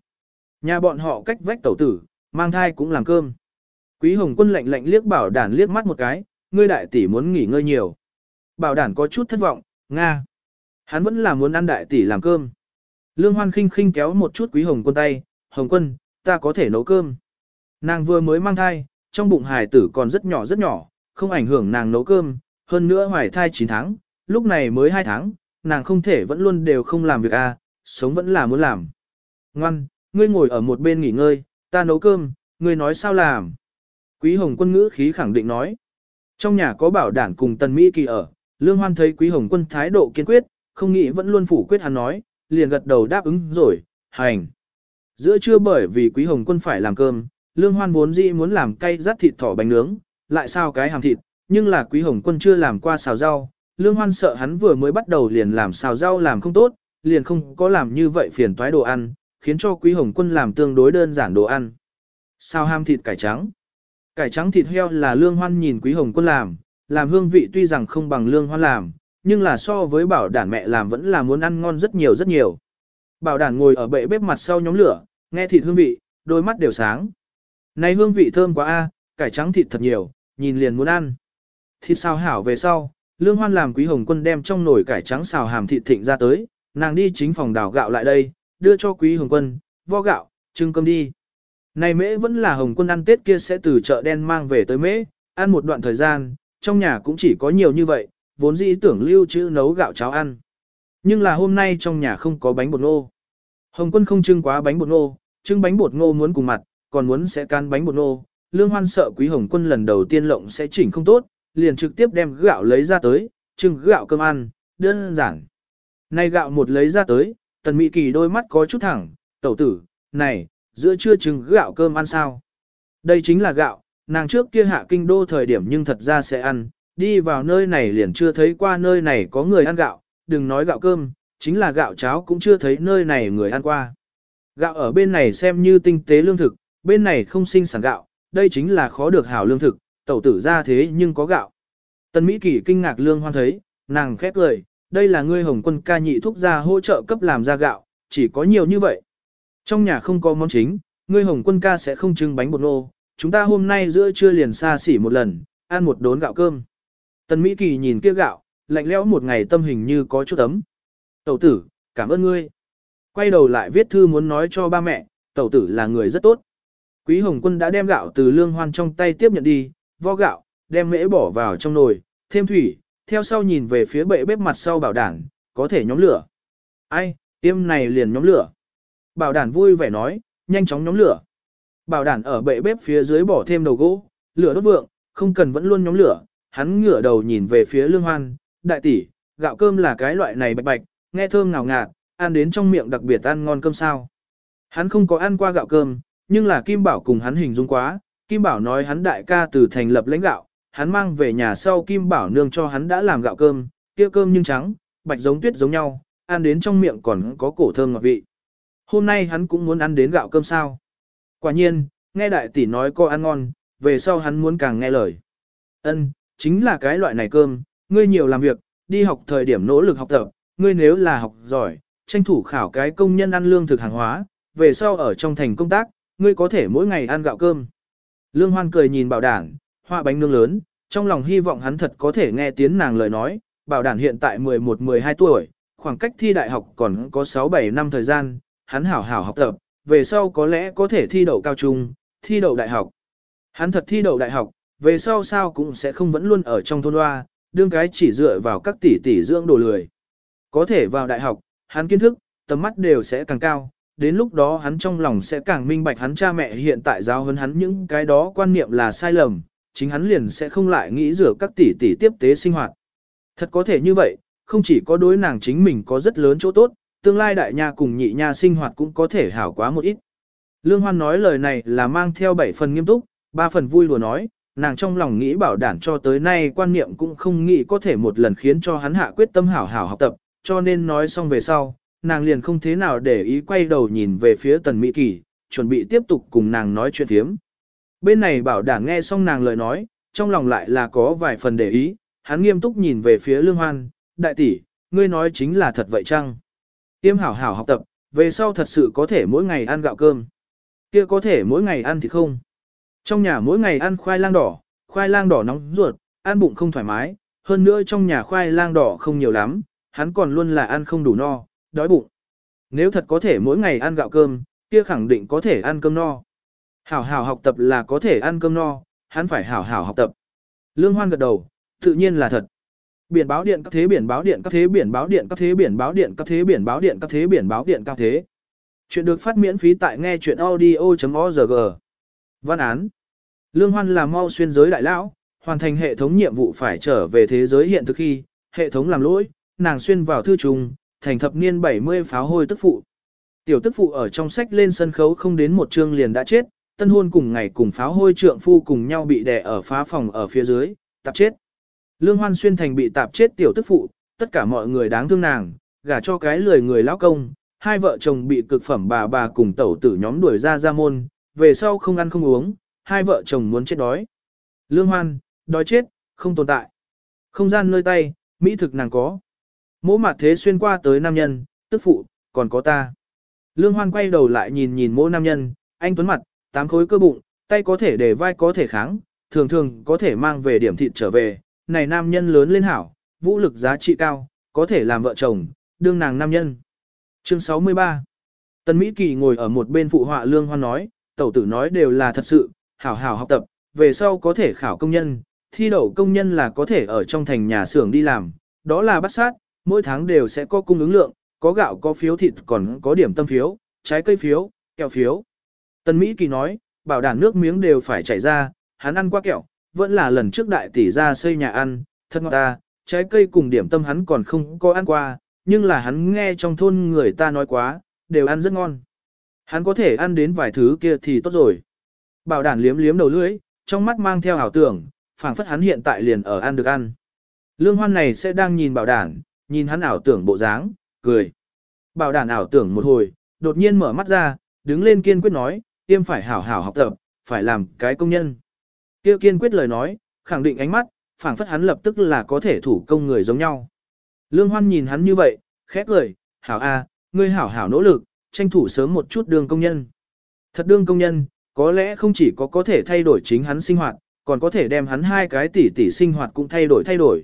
Nhà bọn họ cách vách tẩu tử, mang thai cũng làm cơm. Quý hồng quân lạnh lạnh liếc bảo đản liếc mắt một cái, ngươi đại tỷ muốn nghỉ ngơi nhiều. Bảo đản có chút thất vọng, Nga. Hắn vẫn là muốn ăn đại tỷ làm cơm. Lương hoan khinh khinh kéo một chút quý hồng quân tay, hồng quân, ta có thể nấu cơm. Nàng vừa mới mang thai, trong bụng hài tử còn rất nhỏ rất nhỏ, không ảnh hưởng nàng nấu cơm, hơn nữa hoài thai 9 tháng, lúc này mới 2 tháng, nàng không thể vẫn luôn đều không làm việc a, à, sống vẫn là muốn làm. Ngoan, ngươi ngồi ở một bên nghỉ ngơi, ta nấu cơm, ngươi nói sao làm. Quý Hồng quân ngữ khí khẳng định nói. Trong nhà có bảo đản cùng Tần Mỹ Kỳ ở, Lương Hoan thấy Quý Hồng quân thái độ kiên quyết, không nghĩ vẫn luôn phủ quyết hắn nói, liền gật đầu đáp ứng rồi, hành. Giữa trưa bởi vì Quý Hồng quân phải làm cơm, Lương Hoan vốn dĩ muốn làm cay rát thịt thỏ bánh nướng, lại sao cái hàm thịt, nhưng là Quý Hồng Quân chưa làm qua xào rau, Lương Hoan sợ hắn vừa mới bắt đầu liền làm xào rau làm không tốt, liền không có làm như vậy phiền toái đồ ăn, khiến cho Quý Hồng Quân làm tương đối đơn giản đồ ăn. Sao ham thịt cải trắng? Cải trắng thịt heo là Lương Hoan nhìn Quý Hồng Quân làm, làm hương vị tuy rằng không bằng Lương Hoan làm, nhưng là so với bảo đản mẹ làm vẫn là muốn ăn ngon rất nhiều rất nhiều. Bảo đản ngồi ở bệ bếp mặt sau nhóm lửa, nghe thịt hương vị, đôi mắt đều sáng. Này hương vị thơm quá a, cải trắng thịt thật nhiều, nhìn liền muốn ăn. Thịt xào hảo về sau, Lương Hoan làm Quý Hồng Quân đem trong nồi cải trắng xào hàm thịt thịnh ra tới, nàng đi chính phòng đào gạo lại đây, đưa cho Quý Hồng Quân, vo gạo, trưng cơm đi. Này mễ vẫn là Hồng Quân ăn Tết kia sẽ từ chợ đen mang về tới mễ, ăn một đoạn thời gian, trong nhà cũng chỉ có nhiều như vậy, vốn dĩ tưởng lưu trữ nấu gạo cháo ăn. Nhưng là hôm nay trong nhà không có bánh bột ngô. Hồng Quân không trưng quá bánh bột ngô, trưng bánh bột ngô muốn cùng mặt, còn muốn sẽ can bánh bột ngô. Lương Hoan sợ Quý Hồng Quân lần đầu tiên lộng sẽ chỉnh không tốt, liền trực tiếp đem gạo lấy ra tới, trưng gạo cơm ăn, đơn giản. Nay gạo một lấy ra tới, tần mỹ kỳ đôi mắt có chút thẳng, tẩu tử, này, giữa trưa trưng gạo cơm ăn sao? Đây chính là gạo, nàng trước kia hạ kinh đô thời điểm nhưng thật ra sẽ ăn, đi vào nơi này liền chưa thấy qua nơi này có người ăn gạo, đừng nói gạo cơm, chính là gạo cháo cũng chưa thấy nơi này người ăn qua. Gạo ở bên này xem như tinh tế lương thực, bên này không sinh sản gạo, đây chính là khó được hảo lương thực, tẩu tử ra thế nhưng có gạo. Tần Mỹ Kỳ kinh ngạc lương hoan thấy, nàng khét lời, đây là ngươi hồng quân ca nhị thúc ra hỗ trợ cấp làm ra gạo, chỉ có nhiều như vậy. Trong nhà không có món chính, ngươi hồng quân ca sẽ không trưng bánh bột nô, chúng ta hôm nay giữa trưa liền xa xỉ một lần, ăn một đốn gạo cơm. Tần Mỹ Kỳ nhìn kia gạo, lạnh lẽo một ngày tâm hình như có chút ấm. Tẩu tử, cảm ơn ngươi. Quay đầu lại viết thư muốn nói cho ba mẹ, tẩu tử là người rất tốt. Quý Hồng Quân đã đem gạo từ lương hoan trong tay tiếp nhận đi, vo gạo, đem mễ bỏ vào trong nồi, thêm thủy, theo sau nhìn về phía bệ bếp mặt sau bảo đản, có thể nhóm lửa. Ai, tiêm này liền nhóm lửa. Bảo đản vui vẻ nói, nhanh chóng nhóm lửa. Bảo đản ở bệ bếp phía dưới bỏ thêm đầu gỗ, lửa đốt vượng, không cần vẫn luôn nhóm lửa. Hắn ngửa đầu nhìn về phía lương hoan, đại tỷ, gạo cơm là cái loại này bạch bạch, nghe thơm ngào ngạt, ăn đến trong miệng đặc biệt ăn ngon cơm sao. Hắn không có ăn qua gạo cơm, nhưng là Kim Bảo cùng hắn hình dung quá, Kim Bảo nói hắn đại ca từ thành lập lãnh gạo, hắn mang về nhà sau Kim Bảo nương cho hắn đã làm gạo cơm, kia cơm nhưng trắng, bạch giống tuyết giống nhau, ăn đến trong miệng còn có cổ thơm ngọt vị. Hôm nay hắn cũng muốn ăn đến gạo cơm sao. Quả nhiên, nghe đại tỷ nói có ăn ngon, về sau hắn muốn càng nghe lời. Ân, chính là cái loại này cơm, ngươi nhiều làm việc, đi học thời điểm nỗ lực học tập, ngươi nếu là học giỏi, tranh thủ khảo cái công nhân ăn lương thực hàng hóa, về sau ở trong thành công tác, ngươi có thể mỗi ngày ăn gạo cơm. Lương Hoan cười nhìn bảo đản, hoa bánh nương lớn, trong lòng hy vọng hắn thật có thể nghe tiếng nàng lời nói, bảo đản hiện tại 11-12 tuổi, khoảng cách thi đại học còn có 6-7 năm thời gian, hắn hảo hảo học tập, về sau có lẽ có thể thi đậu cao trung, thi đậu đại học. Hắn thật thi đậu đại học, về sau sao cũng sẽ không vẫn luôn ở trong thôn hoa, đương cái chỉ dựa vào các tỷ tỷ dưỡng đồ lười. Có thể vào đại học, hắn kiến thức, tầm mắt đều sẽ càng cao, đến lúc đó hắn trong lòng sẽ càng minh bạch hắn cha mẹ hiện tại giáo hơn hắn những cái đó quan niệm là sai lầm, chính hắn liền sẽ không lại nghĩ rửa các tỷ tỷ tiếp tế sinh hoạt. Thật có thể như vậy, không chỉ có đối nàng chính mình có rất lớn chỗ tốt, tương lai đại nha cùng nhị nha sinh hoạt cũng có thể hảo quá một ít. Lương Hoan nói lời này là mang theo bảy phần nghiêm túc, ba phần vui lùa nói, nàng trong lòng nghĩ bảo đảm cho tới nay quan niệm cũng không nghĩ có thể một lần khiến cho hắn hạ quyết tâm hảo hảo học tập, cho nên nói xong về sau, nàng liền không thế nào để ý quay đầu nhìn về phía tần Mỹ Kỳ, chuẩn bị tiếp tục cùng nàng nói chuyện thiếm. Bên này bảo đảm nghe xong nàng lời nói, trong lòng lại là có vài phần để ý, hắn nghiêm túc nhìn về phía lương hoan, đại tỷ, ngươi nói chính là thật vậy chăng? Tiêm hảo hảo học tập, về sau thật sự có thể mỗi ngày ăn gạo cơm. Kia có thể mỗi ngày ăn thì không? Trong nhà mỗi ngày ăn khoai lang đỏ, khoai lang đỏ nóng ruột, ăn bụng không thoải mái, hơn nữa trong nhà khoai lang đỏ không nhiều lắm, hắn còn luôn là ăn không đủ no, đói bụng. Nếu thật có thể mỗi ngày ăn gạo cơm, kia khẳng định có thể ăn cơm no. Hảo hảo học tập là có thể ăn cơm no, hắn phải hảo hảo học tập. Lương Hoan gật đầu, tự nhiên là thật. Biển báo điện các thế biển báo điện các thế biển báo điện các thế biển báo điện các thế biển báo điện các thế biển báo điện các thế. Chuyện được phát miễn phí tại nghe chuyện audio.org. Văn án. Lương Hoan là mau xuyên giới đại lão, hoàn thành hệ thống nhiệm vụ phải trở về thế giới hiện thực khi, hệ thống làm lỗi, nàng xuyên vào thư trùng, thành thập niên 70 pháo hôi tức phụ. Tiểu tức phụ ở trong sách lên sân khấu không đến một chương liền đã chết, tân hôn cùng ngày cùng pháo hôi trượng phu cùng nhau bị đè ở phá phòng ở phía dưới, tạp chết. Lương Hoan xuyên thành bị tạp chết tiểu tức phụ, tất cả mọi người đáng thương nàng, gả cho cái lười người lão công, hai vợ chồng bị cực phẩm bà bà cùng tẩu tử nhóm đuổi ra ra môn, về sau không ăn không uống, hai vợ chồng muốn chết đói. Lương Hoan, đói chết, không tồn tại. Không gian nơi tay, mỹ thực nàng có. Mỗ mặt thế xuyên qua tới nam nhân, tức phụ, còn có ta. Lương Hoan quay đầu lại nhìn nhìn mỗ nam nhân, anh tuấn mặt, tám khối cơ bụng, tay có thể để vai có thể kháng, thường thường có thể mang về điểm thịt trở về. Này nam nhân lớn lên hảo, vũ lực giá trị cao, có thể làm vợ chồng, đương nàng nam nhân. Chương 63 Tân Mỹ Kỳ ngồi ở một bên phụ họa Lương Hoan nói, tẩu tử nói đều là thật sự, hảo hảo học tập, về sau có thể khảo công nhân, thi đậu công nhân là có thể ở trong thành nhà xưởng đi làm, đó là bắt sát, mỗi tháng đều sẽ có cung ứng lượng, có gạo có phiếu thịt còn có điểm tâm phiếu, trái cây phiếu, kẹo phiếu. Tân Mỹ Kỳ nói, bảo đảm nước miếng đều phải chảy ra, hắn ăn qua kẹo, vẫn là lần trước đại tỷ ra xây nhà ăn, thật ngọt ta, trái cây cùng điểm tâm hắn còn không có ăn qua, nhưng là hắn nghe trong thôn người ta nói quá, đều ăn rất ngon. Hắn có thể ăn đến vài thứ kia thì tốt rồi. Bảo đảm liếm liếm đầu lưỡi, trong mắt mang theo ảo tưởng, phảng phất hắn hiện tại liền ở ăn được ăn. Lương hoan này sẽ đang nhìn bảo đảm, nhìn hắn ảo tưởng bộ dáng, cười. Bảo đàn ảo tưởng một hồi, đột nhiên mở mắt ra, đứng lên kiên quyết nói, tiêm phải hảo hảo học tập, phải làm cái công nhân. Kêu kiên quyết lời nói, khẳng định ánh mắt, phảng phất hắn lập tức là có thể thủ công người giống nhau. Lương Hoan nhìn hắn như vậy, khẽ cười, hảo a, ngươi hảo hảo nỗ lực, tranh thủ sớm một chút đường công nhân. Thật đương công nhân, có lẽ không chỉ có có thể thay đổi chính hắn sinh hoạt, còn có thể đem hắn hai cái tỷ tỷ sinh hoạt cũng thay đổi thay đổi.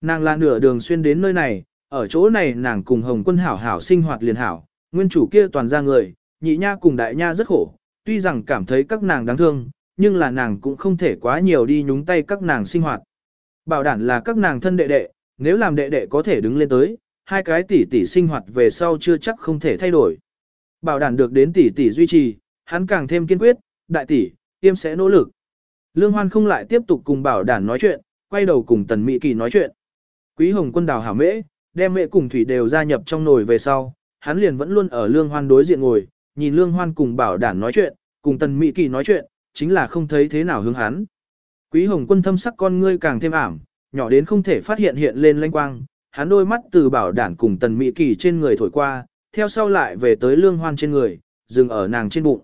Nàng là nửa đường xuyên đến nơi này, ở chỗ này nàng cùng Hồng Quân hảo hảo sinh hoạt liền hảo, nguyên chủ kia toàn ra người, nhị nha cùng đại nha rất khổ, tuy rằng cảm thấy các nàng đáng thương, nhưng là nàng cũng không thể quá nhiều đi nhúng tay các nàng sinh hoạt. Bảo đảm là các nàng thân đệ đệ, nếu làm đệ đệ có thể đứng lên tới, hai cái tỷ tỷ sinh hoạt về sau chưa chắc không thể thay đổi. Bảo đảm được đến tỷ tỷ duy trì, hắn càng thêm kiên quyết, đại tỷ, tiêm sẽ nỗ lực. Lương Hoan không lại tiếp tục cùng bảo đảm nói chuyện, quay đầu cùng Tần Mỹ Kỳ nói chuyện. Quý Hồng quân đào hảo mễ, đem mẹ cùng thủy đều gia nhập trong nồi về sau, hắn liền vẫn luôn ở Lương Hoan đối diện ngồi, nhìn Lương Hoan cùng bảo Đản nói chuyện, cùng Tần Mỹ Kỳ nói chuyện, chính là không thấy thế nào hướng hắn. Quý Hồng quân thâm sắc con ngươi càng thêm ảm, nhỏ đến không thể phát hiện hiện lên lanh quang, hắn đôi mắt từ bảo Đản cùng Tần Mỹ Kỳ trên người thổi qua, theo sau lại về tới Lương Hoan trên người, dừng ở nàng trên bụng.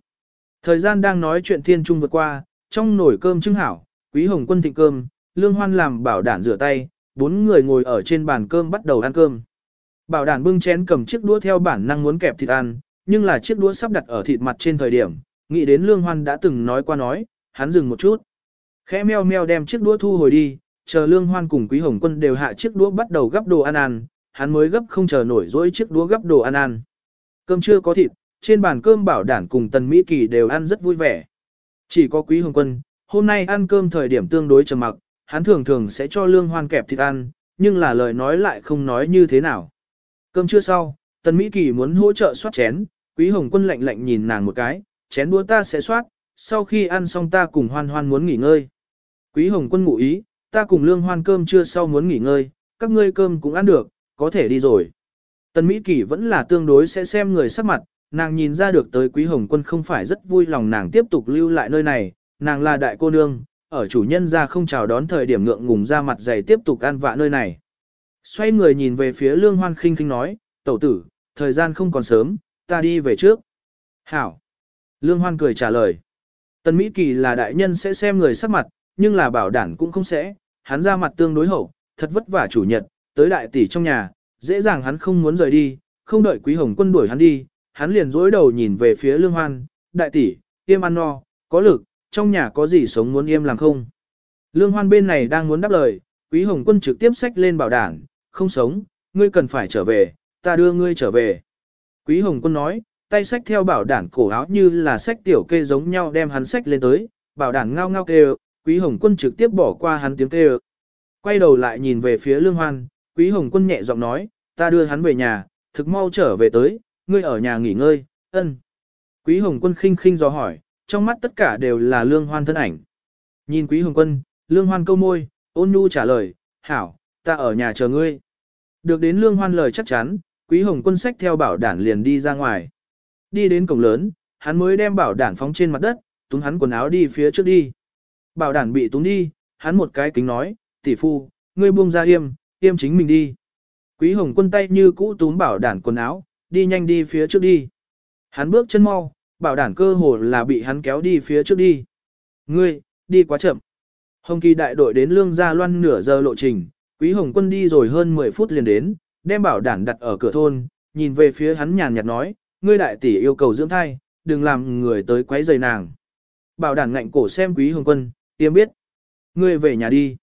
Thời gian đang nói chuyện thiên trung vượt qua, trong nồi cơm trưng hảo, Quý Hồng quân thịnh cơm, Lương Hoan làm bảo Đản rửa tay, bốn người ngồi ở trên bàn cơm bắt đầu ăn cơm. Bảo đàn bưng chén cầm chiếc đũa theo bản năng muốn kẹp thịt ăn, nhưng là chiếc đũa sắp đặt ở thịt mặt trên thời điểm, nghĩ đến Lương Hoan đã từng nói qua nói, hắn dừng một chút. Khẽ meo meo đem chiếc đũa thu hồi đi, chờ Lương Hoan cùng Quý Hồng Quân đều hạ chiếc đũa bắt đầu gắp đồ ăn ăn, hắn mới gấp không chờ nổi dỗi chiếc đũa gắp đồ ăn ăn. Cơm chưa có thịt, trên bàn cơm bảo Đản cùng Tần Mỹ Kỳ đều ăn rất vui vẻ. Chỉ có Quý Hồng Quân, hôm nay ăn cơm thời điểm tương đối trầm mặc, hắn thường thường sẽ cho Lương Hoan kẹp thịt ăn, nhưng là lời nói lại không nói như thế nào. Cơm chưa sau, Tần Mỹ Kỳ muốn hỗ trợ soát chén, Quý Hồng Quân lạnh lạnh nhìn nàng một cái, chén đũa ta sẽ soát, sau khi ăn xong ta cùng Hoan Hoan muốn nghỉ ngơi. Quý Hồng Quân ngụ ý, ta cùng Lương Hoan cơm chưa sau muốn nghỉ ngơi, các ngươi cơm cũng ăn được, có thể đi rồi. Tần Mỹ Kỳ vẫn là tương đối sẽ xem người sắc mặt, nàng nhìn ra được tới Quý Hồng Quân không phải rất vui lòng nàng tiếp tục lưu lại nơi này, nàng là đại cô nương, ở chủ nhân ra không chào đón thời điểm ngượng ngùng ra mặt dày tiếp tục ăn vạ nơi này. Xoay người nhìn về phía Lương Hoan khinh khinh nói, tẩu tử, thời gian không còn sớm, ta đi về trước. Hảo. Lương Hoan cười trả lời. Tần Mỹ Kỳ là đại nhân sẽ xem người sắc mặt, nhưng là bảo đảm cũng không sẽ, hắn ra mặt tương đối hậu, thật vất vả chủ nhật, tới đại tỷ trong nhà, dễ dàng hắn không muốn rời đi, không đợi Quý Hồng Quân đuổi hắn đi, hắn liền dối đầu nhìn về phía Lương Hoan, đại tỷ, yêm ăn no, có lực, trong nhà có gì sống muốn im làm không. Lương Hoan bên này đang muốn đáp lời, Quý Hồng Quân trực tiếp xách lên bảo đảm, không sống, ngươi cần phải trở về, ta đưa ngươi trở về. Quý Hồng Quân nói, tay xách theo bảo đảm cổ áo như là xách tiểu kê giống nhau đem hắn xách lên tới, bảo đảm ngao ngao kêu, Quý Hồng Quân trực tiếp bỏ qua hắn tiếng kêu. Quay đầu lại nhìn về phía Lương Hoan, Quý Hồng Quân nhẹ giọng nói, ta đưa hắn về nhà, thực mau trở về tới, ngươi ở nhà nghỉ ngơi, ân. Quý Hồng Quân khinh khinh do hỏi, trong mắt tất cả đều là Lương Hoan thân ảnh. Nhìn Quý Hồng Quân, Lương Hoan câu môi, ôn nhu trả lời, hảo, ta ở nhà chờ ngươi. Được đến Lương Hoan lời chắc chắn, Quý Hồng Quân sách theo bảo đản liền đi ra ngoài. Đi đến cổng lớn, hắn mới đem bảo đản phóng trên mặt đất, túng hắn quần áo đi phía trước đi. Bảo đản bị túng đi, hắn một cái kính nói, tỷ phu, ngươi buông ra yêm, yêm chính mình đi. Quý Hồng Quân tay như cũ túm bảo đản quần áo, đi nhanh đi phía trước đi. Hắn bước chân mau, bảo đản cơ hồ là bị hắn kéo đi phía trước đi. Ngươi, đi quá chậm. Hồng Kỳ đại đội đến Lương Gia Loan nửa giờ lộ trình, Quý Hồng Quân đi rồi hơn 10 phút liền đến, đem bảo đản đặt ở cửa thôn, nhìn về phía hắn nhàn nhạt nói, ngươi đại tỷ yêu cầu dưỡng thai, đừng làm người tới quấy rầy nàng. Bảo đản ngạnh cổ xem Quý Hồng Quân, tiêm biết. Ngươi về nhà đi.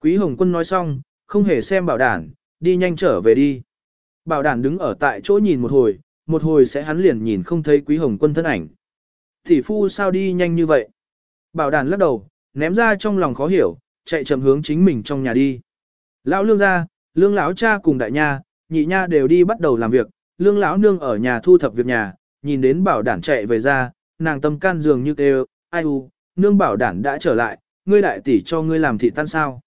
Quý Hồng Quân nói xong, không hề xem bảo đản, đi nhanh trở về đi. Bảo đản đứng ở tại chỗ nhìn một hồi, một hồi sẽ hắn liền nhìn không thấy Quý Hồng Quân thân ảnh. Tỷ phu sao đi nhanh như vậy? Bảo đàn lắc đầu, ném ra trong lòng khó hiểu, chạy chậm hướng chính mình trong nhà đi. Lão lương ra, lương lão cha cùng đại nha, nhị nha đều đi bắt đầu làm việc, lương lão nương ở nhà thu thập việc nhà, nhìn đến bảo đản chạy về ra, nàng tâm can dường như kêu, ai u, nương bảo đản đã trở lại, ngươi đại tỷ cho ngươi làm thịt tan sao.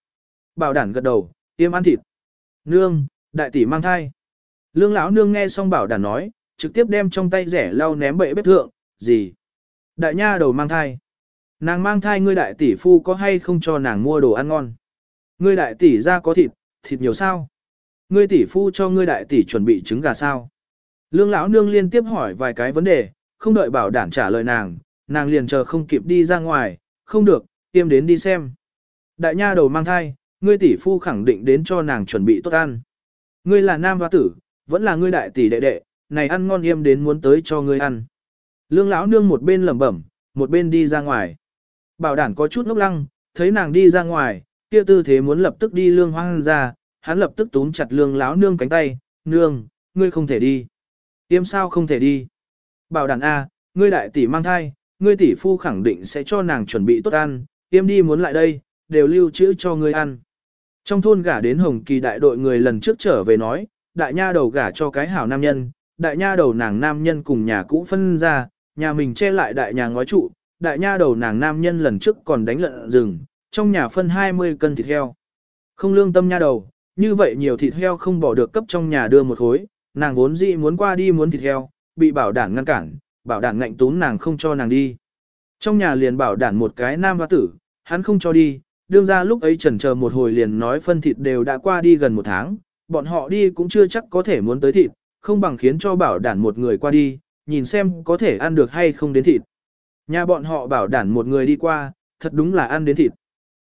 Bảo đản gật đầu, tiêm ăn thịt. Nương, đại tỷ mang thai. Lương lão nương nghe xong bảo đản nói, trực tiếp đem trong tay rẻ lau ném bệ bếp thượng, gì? Đại nha đầu mang thai. Nàng mang thai ngươi đại tỷ phu có hay không cho nàng mua đồ ăn ngon? Ngươi đại tỷ ra có thịt, thịt nhiều sao? Ngươi tỷ phu cho ngươi đại tỷ chuẩn bị trứng gà sao? Lương lão nương liên tiếp hỏi vài cái vấn đề, không đợi bảo đảm trả lời nàng, nàng liền chờ không kịp đi ra ngoài, không được, tiêm đến đi xem. Đại nha đầu mang thai, ngươi tỷ phu khẳng định đến cho nàng chuẩn bị tốt ăn. Ngươi là nam hoa tử, vẫn là ngươi đại tỷ đệ đệ, này ăn ngon yêm đến muốn tới cho ngươi ăn. Lương lão nương một bên lẩm bẩm, một bên đi ra ngoài. Bảo đảm có chút ngốc lăng, thấy nàng đi ra ngoài, kia tư thế muốn lập tức đi lương hoang ra, hắn lập tức túm chặt lương lão nương cánh tay, nương, ngươi không thể đi. yêm sao không thể đi. Bảo đảm A, ngươi đại tỷ mang thai, ngươi tỷ phu khẳng định sẽ cho nàng chuẩn bị tốt ăn, yêm đi muốn lại đây, đều lưu trữ cho ngươi ăn. Trong thôn gả đến Hồng Kỳ đại đội người lần trước trở về nói, đại nha đầu gả cho cái hảo nam nhân, đại nha đầu nàng nam nhân cùng nhà cũ phân ra, nhà mình che lại đại nhà ngói trụ, đại nha đầu nàng nam nhân lần trước còn đánh lợn rừng, trong nhà phân 20 cân thịt heo. Không lương tâm nha đầu, như vậy nhiều thịt heo không bỏ được cấp trong nhà đưa một khối, nàng vốn dĩ muốn qua đi muốn thịt heo, bị bảo đảm ngăn cản, bảo đảm ngạnh tún nàng không cho nàng đi. Trong nhà liền bảo đảm một cái nam hoa tử, hắn không cho đi, đương ra lúc ấy trần chờ một hồi liền nói phân thịt đều đã qua đi gần một tháng, bọn họ đi cũng chưa chắc có thể muốn tới thịt, không bằng khiến cho bảo đảm một người qua đi, nhìn xem có thể ăn được hay không đến thịt. Nhà bọn họ bảo đảm một người đi qua, thật đúng là ăn đến thịt.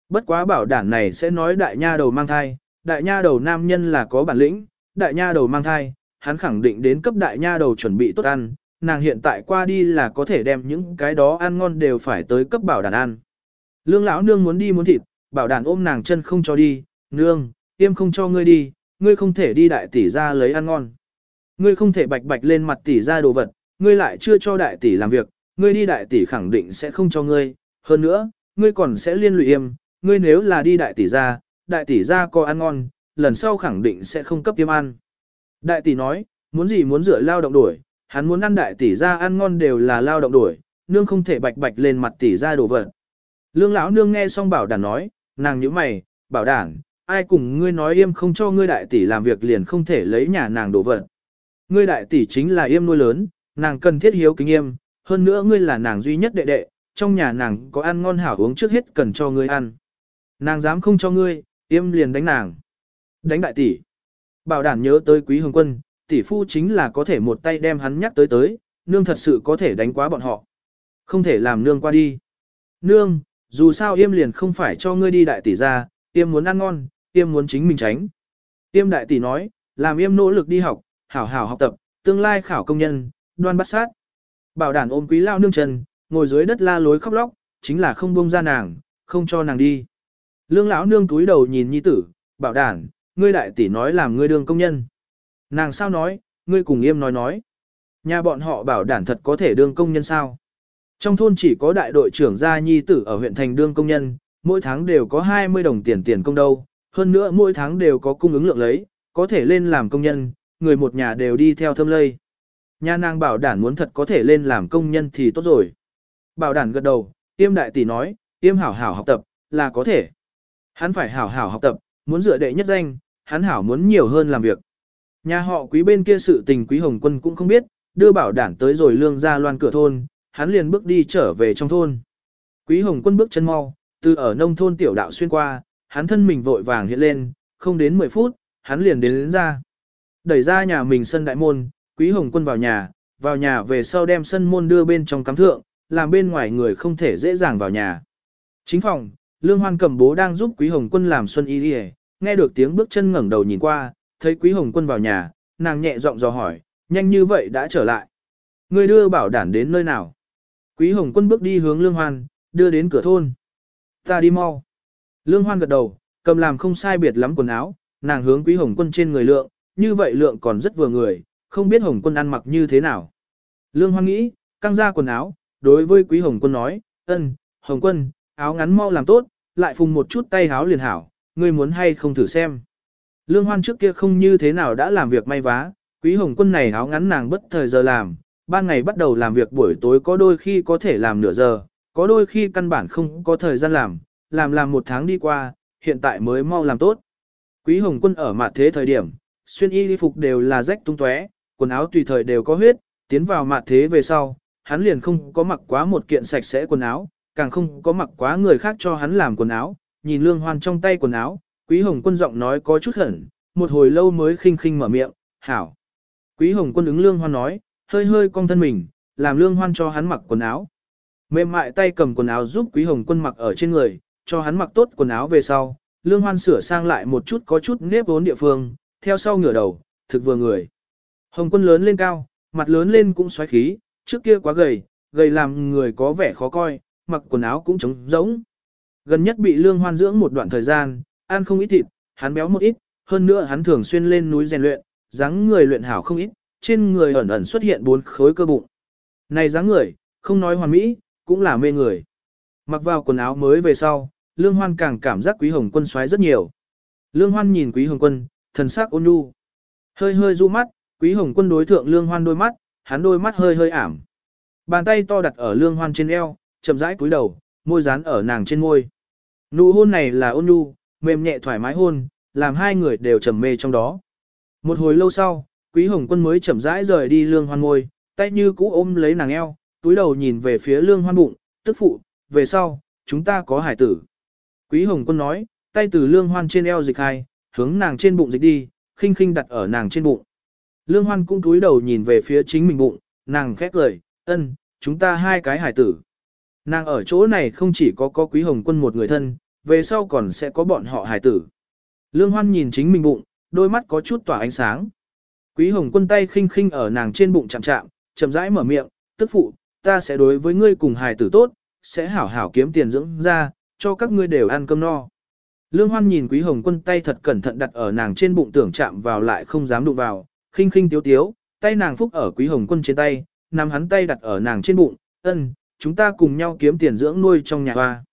Bất quá bảo đảm này sẽ nói đại nha đầu mang thai, đại nha đầu nam nhân là có bản lĩnh, đại nha đầu mang thai, hắn khẳng định đến cấp đại nha đầu chuẩn bị tốt ăn, nàng hiện tại qua đi là có thể đem những cái đó ăn ngon đều phải tới cấp bảo đảm ăn. Lương lão nương muốn đi muốn thịt, bảo đảm ôm nàng chân không cho đi, nương, tiêm không cho ngươi đi, ngươi không thể đi đại tỷ ra lấy ăn ngon. Ngươi không thể bạch bạch lên mặt tỷ ra đồ vật, ngươi lại chưa cho đại tỷ làm việc, ngươi đi đại tỷ khẳng định sẽ không cho ngươi, hơn nữa, ngươi còn sẽ liên lụy yêm, ngươi nếu là đi đại tỷ ra, đại tỷ ra có ăn ngon, lần sau khẳng định sẽ không cấp tiêm ăn. Đại tỷ nói, muốn gì muốn rửa lao động đuổi, hắn muốn ăn đại tỷ ra ăn ngon đều là lao động đuổi, nương không thể bạch bạch lên mặt tỷ ra đồ vật. Lương lão nương nghe xong bảo đàn nói, nàng nhíu mày, bảo đàn, ai cùng ngươi nói yêm không cho ngươi đại tỷ làm việc liền không thể lấy nhà nàng đồ vật. Ngươi đại tỷ chính là yêm nuôi lớn, nàng cần thiết hiếu kính yêm, hơn nữa ngươi là nàng duy nhất đệ đệ, trong nhà nàng có ăn ngon hảo uống trước hết cần cho ngươi ăn. Nàng dám không cho ngươi, yêm liền đánh nàng. Đánh đại tỷ. Bảo đảm nhớ tới quý hồng quân, tỷ phu chính là có thể một tay đem hắn nhắc tới tới, nương thật sự có thể đánh quá bọn họ. Không thể làm nương qua đi. Nương, dù sao yêm liền không phải cho ngươi đi đại tỷ ra, yêm muốn ăn ngon, yêm muốn chính mình tránh. Yêm đại tỷ nói, làm yêm nỗ lực đi học, hảo hảo học tập, tương lai khảo công nhân, đoan bắt sát. Bảo đảm ôm quý lao nương chân, ngồi dưới đất la lối khóc lóc, chính là không buông ra nàng, không cho nàng đi. Lương lão nương túi đầu nhìn nhi tử, bảo đảm, ngươi đại tỷ nói làm ngươi đương công nhân. Nàng sao nói, ngươi cùng yêm nói nói. Nhà bọn họ bảo đảm thật có thể đương công nhân sao. Trong thôn chỉ có đại đội trưởng gia nhi tử ở huyện thành đương công nhân, mỗi tháng đều có 20 đồng tiền tiền công đâu, hơn nữa mỗi tháng đều có cung ứng lượng lấy, có thể lên làm công nhân, người một nhà đều đi theo thâm lây. Nhà nàng bảo đảm muốn thật có thể lên làm công nhân thì tốt rồi. Bảo đảm gật đầu, tiêm đại tỷ nói, tiêm hảo hảo học tập, là có thể. Hắn phải hảo hảo học tập, muốn dựa đệ nhất danh, hắn hảo muốn nhiều hơn làm việc. Nhà họ quý bên kia sự tình quý hồng quân cũng không biết, đưa bảo đảm tới rồi lương ra loan cửa thôn, hắn liền bước đi trở về trong thôn. Quý hồng quân bước chân mau, từ ở nông thôn tiểu đạo xuyên qua, hắn thân mình vội vàng hiện lên, không đến 10 phút, hắn liền đến, đến ra. Đẩy ra nhà mình sân đại môn, quý hồng quân vào nhà, vào nhà về sau đem sân môn đưa bên trong cắm thượng, làm bên ngoài người không thể dễ dàng vào nhà. Chính phòng, Lương Hoan cầm bố đang giúp Quý Hồng Quân làm xuân y đi nghe được tiếng bước chân ngẩng đầu nhìn qua, thấy Quý Hồng Quân vào nhà, nàng nhẹ giọng dò hỏi, nhanh như vậy đã trở lại. Người đưa bảo đảm đến nơi nào? Quý Hồng Quân bước đi hướng Lương Hoan, đưa đến cửa thôn. Ta đi mau. Lương Hoan gật đầu, cầm làm không sai biệt lắm quần áo, nàng hướng Quý Hồng Quân trên người lượng, như vậy lượng còn rất vừa người, không biết Hồng Quân ăn mặc như thế nào. Lương Hoan nghĩ, căng ra quần áo, đối với Quý Hồng Quân nói, ân, Hồng Quân, áo ngắn mau làm tốt, lại phùng một chút tay áo liền hảo, ngươi muốn hay không thử xem. Lương Hoan trước kia không như thế nào đã làm việc may vá, Quý Hồng Quân này áo ngắn nàng bất thời giờ làm, ban ngày bắt đầu làm việc buổi tối có đôi khi có thể làm nửa giờ, có đôi khi căn bản không có thời gian làm, làm làm một tháng đi qua, hiện tại mới mau làm tốt. Quý Hồng Quân ở mặt thế thời điểm, xuyên y phục đều là rách tung tóe, quần áo tùy thời đều có huyết, tiến vào mặt thế về sau, hắn liền không có mặc quá một kiện sạch sẽ quần áo, càng không có mặc quá người khác cho hắn làm quần áo, nhìn lương hoan trong tay quần áo, quý hồng quân giọng nói có chút hẩn, một hồi lâu mới khinh khinh mở miệng, hảo. Quý hồng quân ứng lương hoan nói, hơi hơi cong thân mình, làm lương hoan cho hắn mặc quần áo. Mềm mại tay cầm quần áo giúp Quý Hồng Quân mặc ở trên người, cho hắn mặc tốt quần áo về sau, Lương Hoan sửa sang lại một chút có chút nếp vốn địa phương, theo sau ngửa đầu, thực vừa người. Hồng Quân lớn lên cao, mặt lớn lên cũng xoáy khí, trước kia quá gầy, gầy làm người có vẻ khó coi, mặc quần áo cũng trống rỗng. Gần nhất bị Lương Hoan dưỡng một đoạn thời gian, ăn không ít thịt, hắn béo một ít, hơn nữa hắn thường xuyên lên núi rèn luyện, dáng người luyện hảo không ít, trên người ẩn ẩn xuất hiện bốn khối cơ bụng. Này dáng người, không nói hoàn mỹ, cũng là mê người. Mặc vào quần áo mới về sau, Lương Hoan càng cảm giác Quý Hồng Quân xoáy rất nhiều. Lương Hoan nhìn Quý Hồng Quân, thần sắc ôn nhu. Hơi hơi du mắt, Quý Hồng Quân đối thượng Lương Hoan đôi mắt, hắn đôi mắt hơi hơi ảm. Bàn tay to đặt ở Lương Hoan trên eo, chậm rãi cúi đầu, môi dán ở nàng trên môi. Nụ hôn này là ôn nhu, mềm nhẹ thoải mái hôn, làm hai người đều trầm mê trong đó. Một hồi lâu sau, Quý Hồng Quân mới chậm rãi rời đi Lương Hoan môi, tay như cũ ôm lấy nàng eo, túi đầu nhìn về phía Lương Hoan bụng, tức phụ, về sau, chúng ta có hải tử. Quý Hồng Quân nói, tay từ Lương Hoan trên eo dịch hai, hướng nàng trên bụng dịch đi, khinh khinh đặt ở nàng trên bụng. Lương Hoan cũng túi đầu nhìn về phía chính mình bụng, nàng khét lời, ân, chúng ta hai cái hải tử. Nàng ở chỗ này không chỉ có có Quý Hồng Quân một người thân, về sau còn sẽ có bọn họ hải tử. Lương Hoan nhìn chính mình bụng, đôi mắt có chút tỏa ánh sáng. Quý Hồng Quân tay khinh khinh ở nàng trên bụng chạm chạm, chậm rãi mở miệng, tức phụ, ta sẽ đối với ngươi cùng hài tử tốt, sẽ hảo hảo kiếm tiền dưỡng ra, cho các ngươi đều ăn cơm no. Lương Hoan nhìn Quý Hồng Quân tay thật cẩn thận đặt ở nàng trên bụng tưởng chạm vào lại không dám đụng vào, khinh khinh tiếu tiếu, tay nàng phúc ở Quý Hồng Quân trên tay, nắm hắn tay đặt ở nàng trên bụng, ân, chúng ta cùng nhau kiếm tiền dưỡng nuôi trong nhà hoa.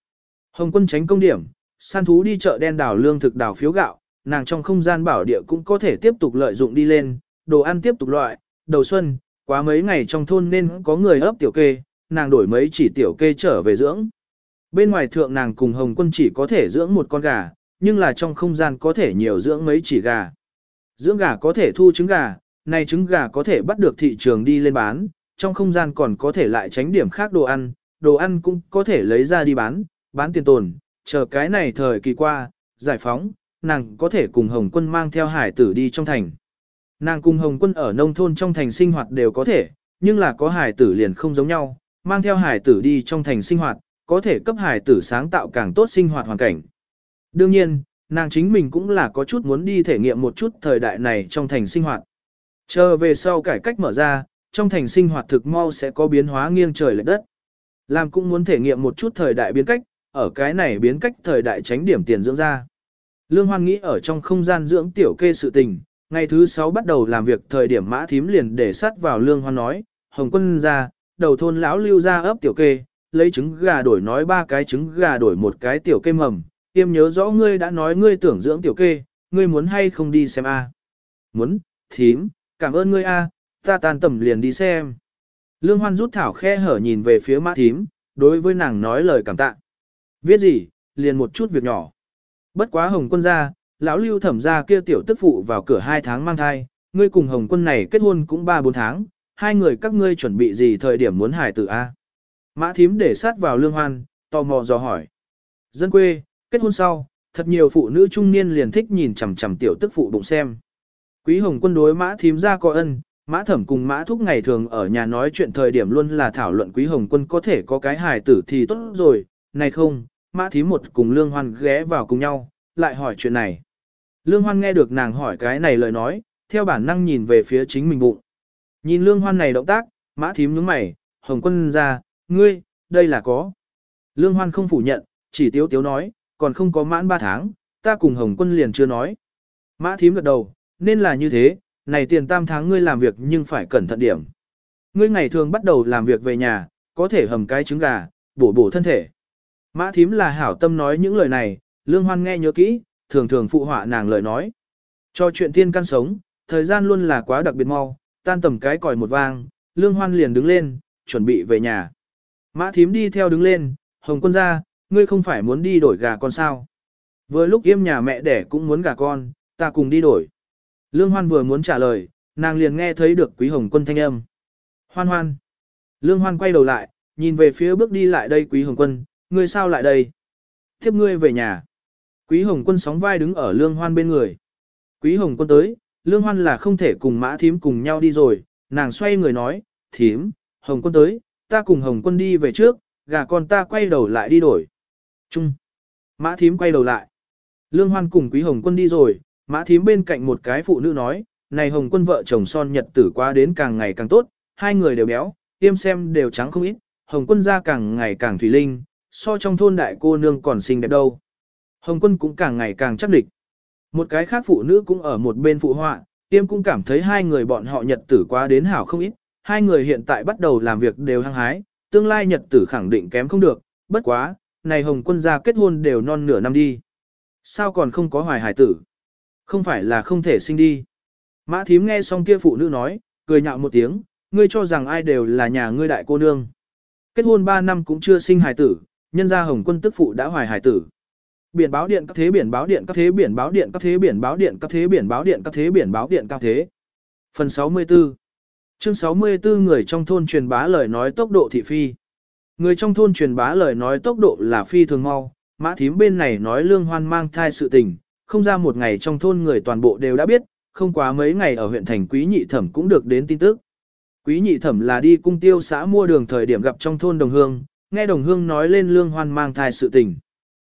Hồng Quân tránh công điểm, săn thú đi chợ đen đảo lương thực đảo phiếu gạo, nàng trong không gian bảo địa cũng có thể tiếp tục lợi dụng đi lên, đồ ăn tiếp tục loại, đầu xuân, quá mấy ngày trong thôn nên có người ấp tiểu kê, nàng đổi mấy chỉ tiểu kê trở về dưỡng. Bên ngoài thượng nàng cùng Hồng Quân chỉ có thể dưỡng một con gà, nhưng là trong không gian có thể nhiều dưỡng mấy chỉ gà. Dưỡng gà có thể thu trứng gà, này trứng gà có thể bắt được thị trường đi lên bán, trong không gian còn có thể lại tránh điểm khác đồ ăn, đồ ăn cũng có thể lấy ra đi bán, bán tiền tồn, chờ cái này thời kỳ qua, giải phóng, nàng có thể cùng Hồng Quân mang theo hải tử đi trong thành. Nàng cùng Hồng Quân ở nông thôn trong thành sinh hoạt đều có thể, nhưng là có hải tử liền không giống nhau, mang theo hải tử đi trong thành sinh hoạt, có thể cấp hải tử sáng tạo càng tốt sinh hoạt hoàn cảnh. Đương nhiên, nàng chính mình cũng là có chút muốn đi thể nghiệm một chút thời đại này trong thành sinh hoạt. Chờ về sau cải cách mở ra, trong thành sinh hoạt thực mau sẽ có biến hóa nghiêng trời lệch đất. Làm cũng muốn thể nghiệm một chút thời đại biến cách, ở cái này biến cách thời đại tránh điểm tiền dưỡng ra. Lương Hoan nghĩ ở trong không gian dưỡng tiểu kê sự tình, ngày thứ 6 bắt đầu làm việc thời điểm mã thím liền để sát vào Lương Hoan nói, Hồng quân ra, đầu thôn lão lưu ra ấp tiểu kê, lấy trứng gà đổi nói ba cái trứng gà đổi một cái tiểu kê mầm, tiêm nhớ rõ ngươi đã nói ngươi tưởng dưỡng tiểu kê, ngươi muốn hay không đi xem a? Muốn, thím, cảm ơn ngươi a, ta tan tầm liền đi xem. Lương Hoan rút thảo khe hở nhìn về phía mã thím, đối với nàng nói lời cảm tạ. Viết gì, liền một chút việc nhỏ. Bất quá hồng quân ra, lão lưu thẩm ra kia tiểu tức phụ vào cửa hai tháng mang thai, ngươi cùng hồng quân này kết hôn cũng ba bốn tháng, hai người các ngươi chuẩn bị gì thời điểm muốn hải tử A. Mã thím để sát vào lương hoan, tò mò dò hỏi. Dân quê, kết hôn sau, thật nhiều phụ nữ trung niên liền thích nhìn chằm chằm tiểu tức phụ bụng xem. Quý hồng quân đối mã thím ra có ân, mã thẩm cùng mã thúc ngày thường ở nhà nói chuyện thời điểm luôn là thảo luận quý hồng quân có thể có cái hài tử thì tốt rồi, này không, mã thím một cùng lương hoan ghé vào cùng nhau, lại hỏi chuyện này. Lương hoan nghe được nàng hỏi cái này lời nói, theo bản năng nhìn về phía chính mình bụng. Nhìn lương hoan này động tác, mã thím nhướng mày, hồng quân ra, ngươi, đây là có. Lương hoan không phủ nhận, chỉ tiếu tiếu nói, còn không có mãn ba tháng, ta cùng hồng quân liền chưa nói. Mã thím gật đầu, nên là như thế, này tiền tam tháng ngươi làm việc nhưng phải cẩn thận điểm. Ngươi ngày thường bắt đầu làm việc về nhà, có thể hầm cái trứng gà, bổ bổ thân thể. Mã thím là hảo tâm nói những lời này, lương hoan nghe nhớ kỹ, thường thường phụ họa nàng lời nói. Cho chuyện tiên căn sống, thời gian luôn là quá đặc biệt mau, tan tầm cái còi một vang, lương hoan liền đứng lên, chuẩn bị về nhà. Mã thím đi theo đứng lên, hồng quân ra, ngươi không phải muốn đi đổi gà con sao. Vừa lúc yêm nhà mẹ đẻ cũng muốn gà con, ta cùng đi đổi. Lương hoan vừa muốn trả lời, nàng liền nghe thấy được quý hồng quân thanh âm. Hoan hoan. Lương hoan quay đầu lại, nhìn về phía bước đi lại đây quý hồng quân, ngươi sao lại đây? Thiếp ngươi về nhà. Quý hồng quân sóng vai đứng ở lương hoan bên người. Quý hồng quân tới, lương hoan là không thể cùng mã thím cùng nhau đi rồi, nàng xoay người nói, thím, hồng quân tới, ta cùng hồng quân đi về trước, gà con ta quay đầu lại đi đổi. Trung. Mã thím quay đầu lại. Lương Hoan cùng Quý Hồng Quân đi rồi, mã thím bên cạnh một cái phụ nữ nói, này Hồng Quân vợ chồng son nhật tử qua đến càng ngày càng tốt, hai người đều béo, tiêm xem đều trắng không ít, Hồng Quân ra càng ngày càng thủy linh, so trong thôn đại cô nương còn xinh đẹp đâu. Hồng Quân cũng càng ngày càng chắc địch. Một cái khác phụ nữ cũng ở một bên phụ họa, tiêm cũng cảm thấy hai người bọn họ nhật tử qua đến hảo không ít, hai người hiện tại bắt đầu làm việc đều hăng hái, tương lai nhật tử khẳng định kém không được, bất quá, này Hồng Quân gia kết hôn đều non nửa năm đi. Sao còn không có hoài hải tử? Không phải là không thể sinh đi. Mã thím nghe xong kia phụ nữ nói, cười nhạo một tiếng, ngươi cho rằng ai đều là nhà ngươi đại cô nương. Kết hôn 3 năm cũng chưa sinh hải tử, nhân gia hồng quân tức phụ đã hoài hải tử. Biển báo điện các thế biển báo điện các thế biển báo điện các thế biển báo điện các thế biển báo điện các thế biển báo điện các thế. Phần 64 Chương 64 người trong thôn truyền bá lời nói tốc độ thị phi. Người trong thôn truyền bá lời nói tốc độ là phi thường mau, mã thím bên này nói lương hoan mang thai sự tình, không ra một ngày trong thôn người toàn bộ đều đã biết, không quá mấy ngày ở huyện thành quý nhị thẩm cũng được đến tin tức. Quý nhị thẩm là đi cung tiêu xã mua đường thời điểm gặp trong thôn đồng hương, nghe đồng hương nói lên lương hoan mang thai sự tình.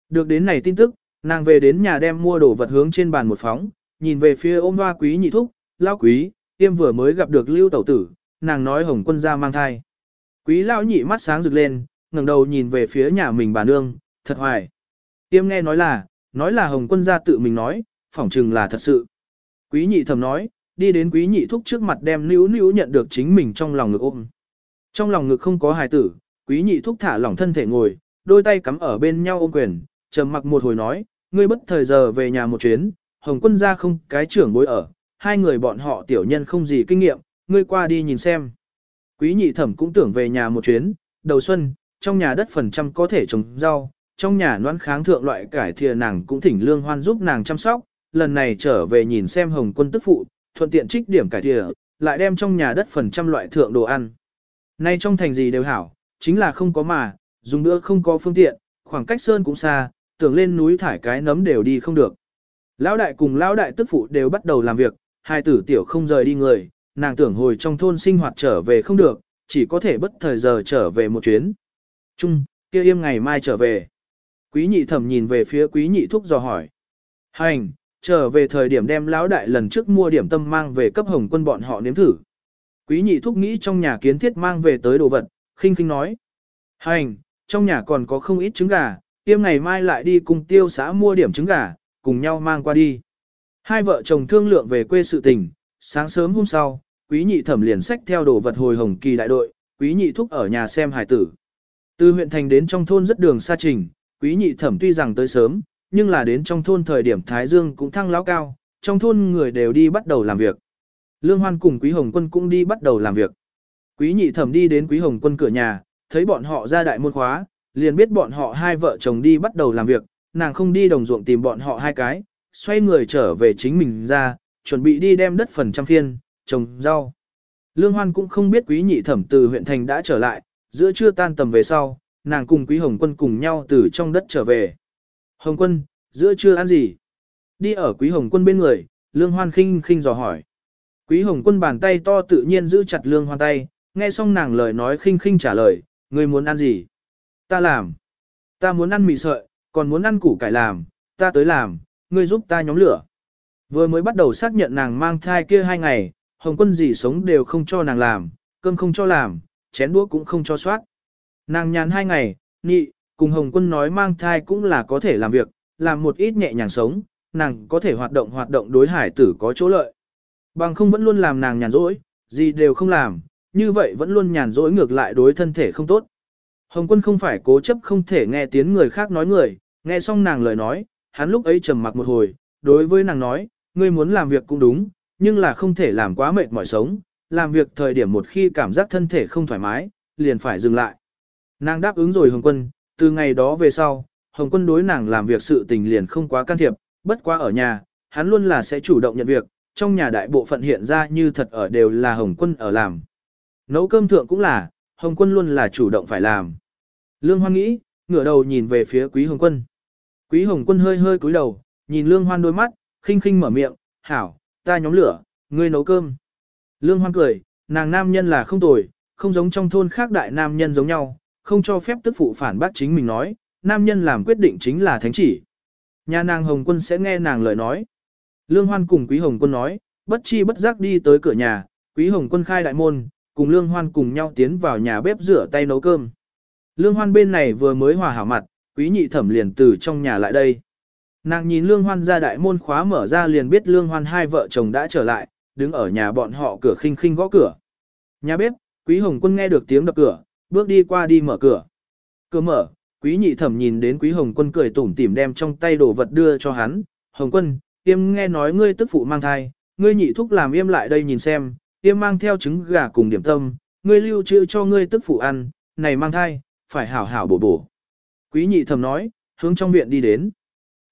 Được đến này tin tức, nàng về đến nhà đem mua đồ vật hướng trên bàn một phóng, nhìn về phía ôm hoa quý nhị thúc, lao quý, tiêm vừa mới gặp được lưu tẩu tử, nàng nói hồng quân Gia mang thai. Quý Lão nhị mắt sáng rực lên, ngẩng đầu nhìn về phía nhà mình bà nương, thật hoài. Tiêm nghe nói là, nói là hồng quân Gia tự mình nói, phỏng chừng là thật sự. Quý nhị thầm nói, đi đến quý nhị thúc trước mặt đem níu níu nhận được chính mình trong lòng ngực ôm. Trong lòng ngực không có hài tử, quý nhị thúc thả lỏng thân thể ngồi, đôi tay cắm ở bên nhau ôm quyền, trầm mặc một hồi nói, ngươi bất thời giờ về nhà một chuyến, hồng quân Gia không cái trưởng bối ở, hai người bọn họ tiểu nhân không gì kinh nghiệm, ngươi qua đi nhìn xem. Quý nhị thẩm cũng tưởng về nhà một chuyến, đầu xuân, trong nhà đất phần trăm có thể trồng rau, trong nhà noan kháng thượng loại cải thìa nàng cũng thỉnh lương hoan giúp nàng chăm sóc, lần này trở về nhìn xem hồng quân tức phụ, thuận tiện trích điểm cải thìa, lại đem trong nhà đất phần trăm loại thượng đồ ăn. Nay trong thành gì đều hảo, chính là không có mà, dùng nữa không có phương tiện, khoảng cách sơn cũng xa, tưởng lên núi thải cái nấm đều đi không được. Lão đại cùng lão đại tức phụ đều bắt đầu làm việc, hai tử tiểu không rời đi người, nàng tưởng hồi trong thôn sinh hoạt trở về không được, chỉ có thể bất thời giờ trở về một chuyến. Trung, kia yêm ngày mai trở về. Quý nhị thẩm nhìn về phía quý nhị thúc dò hỏi. Hành, trở về thời điểm đem lão đại lần trước mua điểm tâm mang về cấp hồng quân bọn họ nếm thử. Quý nhị thúc nghĩ trong nhà kiến thiết mang về tới đồ vật, khinh khinh nói. Hành, trong nhà còn có không ít trứng gà, tiêm ngày mai lại đi cùng tiêu xã mua điểm trứng gà, cùng nhau mang qua đi. Hai vợ chồng thương lượng về quê sự tình, sáng sớm hôm sau, quý nhị thẩm liền sách theo đồ vật hồi hồng kỳ đại đội, quý nhị thúc ở nhà xem hải tử. Từ huyện thành đến trong thôn rất đường xa trình, quý nhị thẩm tuy rằng tới sớm, nhưng là đến trong thôn thời điểm Thái Dương cũng thăng lão cao, trong thôn người đều đi bắt đầu làm việc. Lương Hoan cùng Quý Hồng Quân cũng đi bắt đầu làm việc. Quý nhị thẩm đi đến Quý Hồng Quân cửa nhà, thấy bọn họ ra đại môn khóa, liền biết bọn họ hai vợ chồng đi bắt đầu làm việc, nàng không đi đồng ruộng tìm bọn họ hai cái, xoay người trở về chính mình ra, chuẩn bị đi đem đất phần trăm phiên, trồng rau. Lương Hoan cũng không biết Quý nhị thẩm từ huyện thành đã trở lại, giữa trưa tan tầm về sau, nàng cùng Quý Hồng Quân cùng nhau từ trong đất trở về. Hồng Quân, giữa trưa ăn gì? Đi ở Quý Hồng Quân bên người, Lương Hoan khinh khinh dò hỏi. Quý Hồng Quân bàn tay to tự nhiên giữ chặt Lương Hoan tay, nghe xong nàng lời nói khinh khinh trả lời, người muốn ăn gì? Ta làm. Ta muốn ăn mì sợi, còn muốn ăn củ cải làm, ta tới làm, ngươi giúp ta nhóm lửa. Vừa mới bắt đầu xác nhận nàng mang thai kia hai ngày, Hồng Quân gì sống đều không cho nàng làm, cơm không cho làm, chén đũa cũng không cho soát. Nàng nhàn hai ngày, nhị, cùng Hồng Quân nói mang thai cũng là có thể làm việc, làm một ít nhẹ nhàng sống, nàng có thể hoạt động hoạt động đối hải tử có chỗ lợi. Bằng không vẫn luôn làm nàng nhàn rỗi, gì đều không làm, như vậy vẫn luôn nhàn rỗi ngược lại đối thân thể không tốt. Hồng Quân không phải cố chấp không thể nghe tiếng người khác nói người, nghe xong nàng lời nói, hắn lúc ấy trầm mặc một hồi, đối với nàng nói, ngươi muốn làm việc cũng đúng, nhưng là không thể làm quá mệt mỏi sống, làm việc thời điểm một khi cảm giác thân thể không thoải mái, liền phải dừng lại. Nàng đáp ứng rồi Hồng Quân, từ ngày đó về sau, Hồng Quân đối nàng làm việc sự tình liền không quá can thiệp, bất quá ở nhà, hắn luôn là sẽ chủ động nhận việc, trong nhà đại bộ phận hiện ra như thật ở đều là Hồng Quân ở làm. Nấu cơm thượng cũng là, Hồng Quân luôn là chủ động phải làm. Lương Hoan nghĩ, ngửa đầu nhìn về phía Quý Hồng Quân. Quý Hồng Quân hơi hơi cúi đầu, nhìn Lương Hoan đôi mắt, khinh khinh mở miệng, hảo, ta nhóm lửa, ngươi nấu cơm. Lương Hoan cười, nàng nam nhân là không tồi, không giống trong thôn khác đại nam nhân giống nhau, không cho phép tức phụ phản bác chính mình nói, nam nhân làm quyết định chính là thánh chỉ. Nhà nàng Hồng Quân sẽ nghe nàng lời nói. Lương Hoan cùng Quý Hồng Quân nói, bất chi bất giác đi tới cửa nhà, Quý Hồng Quân khai đại môn, cùng Lương Hoan cùng nhau tiến vào nhà bếp rửa tay nấu cơm. Lương Hoan bên này vừa mới hòa hảo mặt, Quý Nhị Thẩm liền từ trong nhà lại đây. Nàng nhìn Lương Hoan ra đại môn khóa mở ra liền biết Lương Hoan hai vợ chồng đã trở lại, đứng ở nhà bọn họ cửa khinh khinh gõ cửa. Nhà bếp, Quý Hồng Quân nghe được tiếng đập cửa, bước đi qua đi mở cửa. Cửa mở, Quý Nhị Thẩm nhìn đến Quý Hồng Quân cười tủm tỉm đem trong tay đồ vật đưa cho hắn. Hồng Quân, tiêm nghe nói ngươi tức phụ mang thai, ngươi nhị thúc làm im lại đây nhìn xem, tiêm mang theo trứng gà cùng điểm tâm, ngươi lưu trữ cho ngươi tức phụ ăn, này mang thai, phải hảo hảo bổ bổ. Quý Nhị Thẩm nói, hướng trong viện đi đến.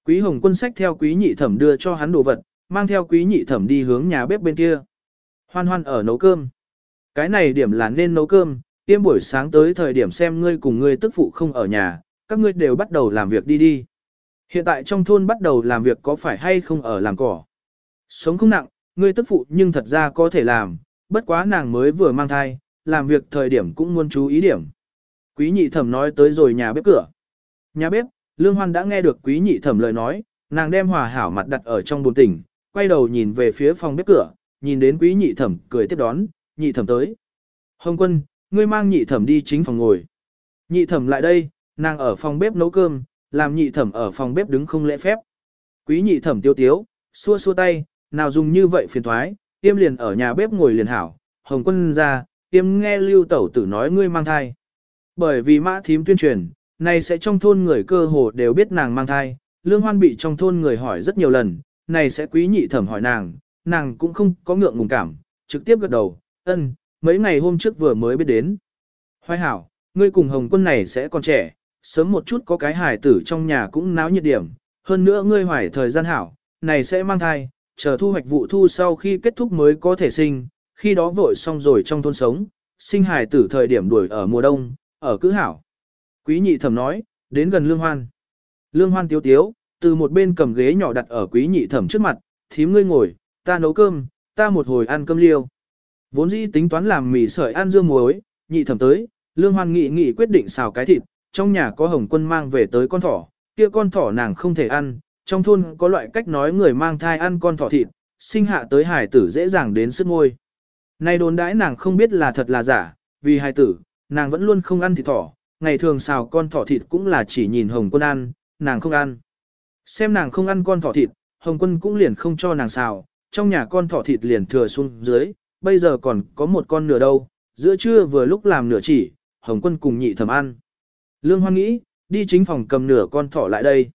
Quý Hồng Quân sách theo Quý Nhị Thẩm đưa cho hắn đồ vật, mang theo Quý Nhị Thẩm đi hướng nhà bếp bên kia. Hoan hoan ở nấu cơm. Cái này điểm là nên nấu cơm, tiêm buổi sáng tới thời điểm xem ngươi cùng ngươi tức phụ không ở nhà, các ngươi đều bắt đầu làm việc đi đi. Hiện tại trong thôn bắt đầu làm việc có phải hay không ở làm cỏ. Sống không nặng, ngươi tức phụ nhưng thật ra có thể làm, bất quá nàng mới vừa mang thai, làm việc thời điểm cũng muốn chú ý điểm. Quý nhị thẩm nói tới rồi nhà bếp cửa. Nhà bếp, Lương Hoan đã nghe được quý nhị thẩm lời nói, nàng đem hòa hảo mặt đặt ở trong buồn tỉnh, quay đầu nhìn về phía phòng bếp cửa, nhìn đến quý nhị thẩm cười tiếp đón, nhị thẩm tới. Hồng quân, ngươi mang nhị thẩm đi chính phòng ngồi. Nhị thẩm lại đây, nàng ở phòng bếp nấu cơm, làm nhị thẩm ở phòng bếp đứng không lễ phép. Quý nhị thẩm tiêu tiếu, xua xua tay, nào dùng như vậy phiền thoái, tiêm liền ở nhà bếp ngồi liền hảo. Hồng quân ra, tiêm nghe lưu tẩu tử nói ngươi mang thai. Bởi vì mã thím tuyên truyền, này sẽ trong thôn người cơ hồ đều biết nàng mang thai, lương hoan bị trong thôn người hỏi rất nhiều lần, này sẽ quý nhị thẩm hỏi nàng, nàng cũng không có ngượng ngùng cảm, trực tiếp gật đầu, ân, mấy ngày hôm trước vừa mới biết đến. Hoài hảo, ngươi cùng hồng quân này sẽ còn trẻ, sớm một chút có cái hài tử trong nhà cũng náo nhiệt điểm, hơn nữa ngươi hoài thời gian hảo, này sẽ mang thai, chờ thu hoạch vụ thu sau khi kết thúc mới có thể sinh, khi đó vội xong rồi trong thôn sống, sinh hài tử thời điểm đuổi ở mùa đông, ở cứ hảo. Quý nhị thẩm nói, đến gần lương hoan. Lương hoan tiếu tiếu, từ một bên cầm ghế nhỏ đặt ở quý nhị thẩm trước mặt, thím ngươi ngồi, ta nấu cơm, ta một hồi ăn cơm liêu. Vốn dĩ tính toán làm mì sợi ăn dưa muối, nhị thẩm tới, lương hoan nghị nghị quyết định xào cái thịt, trong nhà có hồng quân mang về tới con thỏ, kia con thỏ nàng không thể ăn, trong thôn có loại cách nói người mang thai ăn con thỏ thịt, sinh hạ tới hải tử dễ dàng đến sức môi. Nay đồn đãi nàng không biết là thật là giả, vì hải tử, nàng vẫn luôn không ăn thịt thỏ, ngày thường xào con thỏ thịt cũng là chỉ nhìn hồng quân ăn, nàng không ăn. Xem nàng không ăn con thỏ thịt, hồng quân cũng liền không cho nàng xào, trong nhà con thỏ thịt liền thừa xuống dưới, bây giờ còn có một con nửa đâu, giữa trưa vừa lúc làm nửa chỉ, hồng quân cùng nhị thẩm ăn. Lương Hoan nghĩ, đi chính phòng cầm nửa con thỏ lại đây.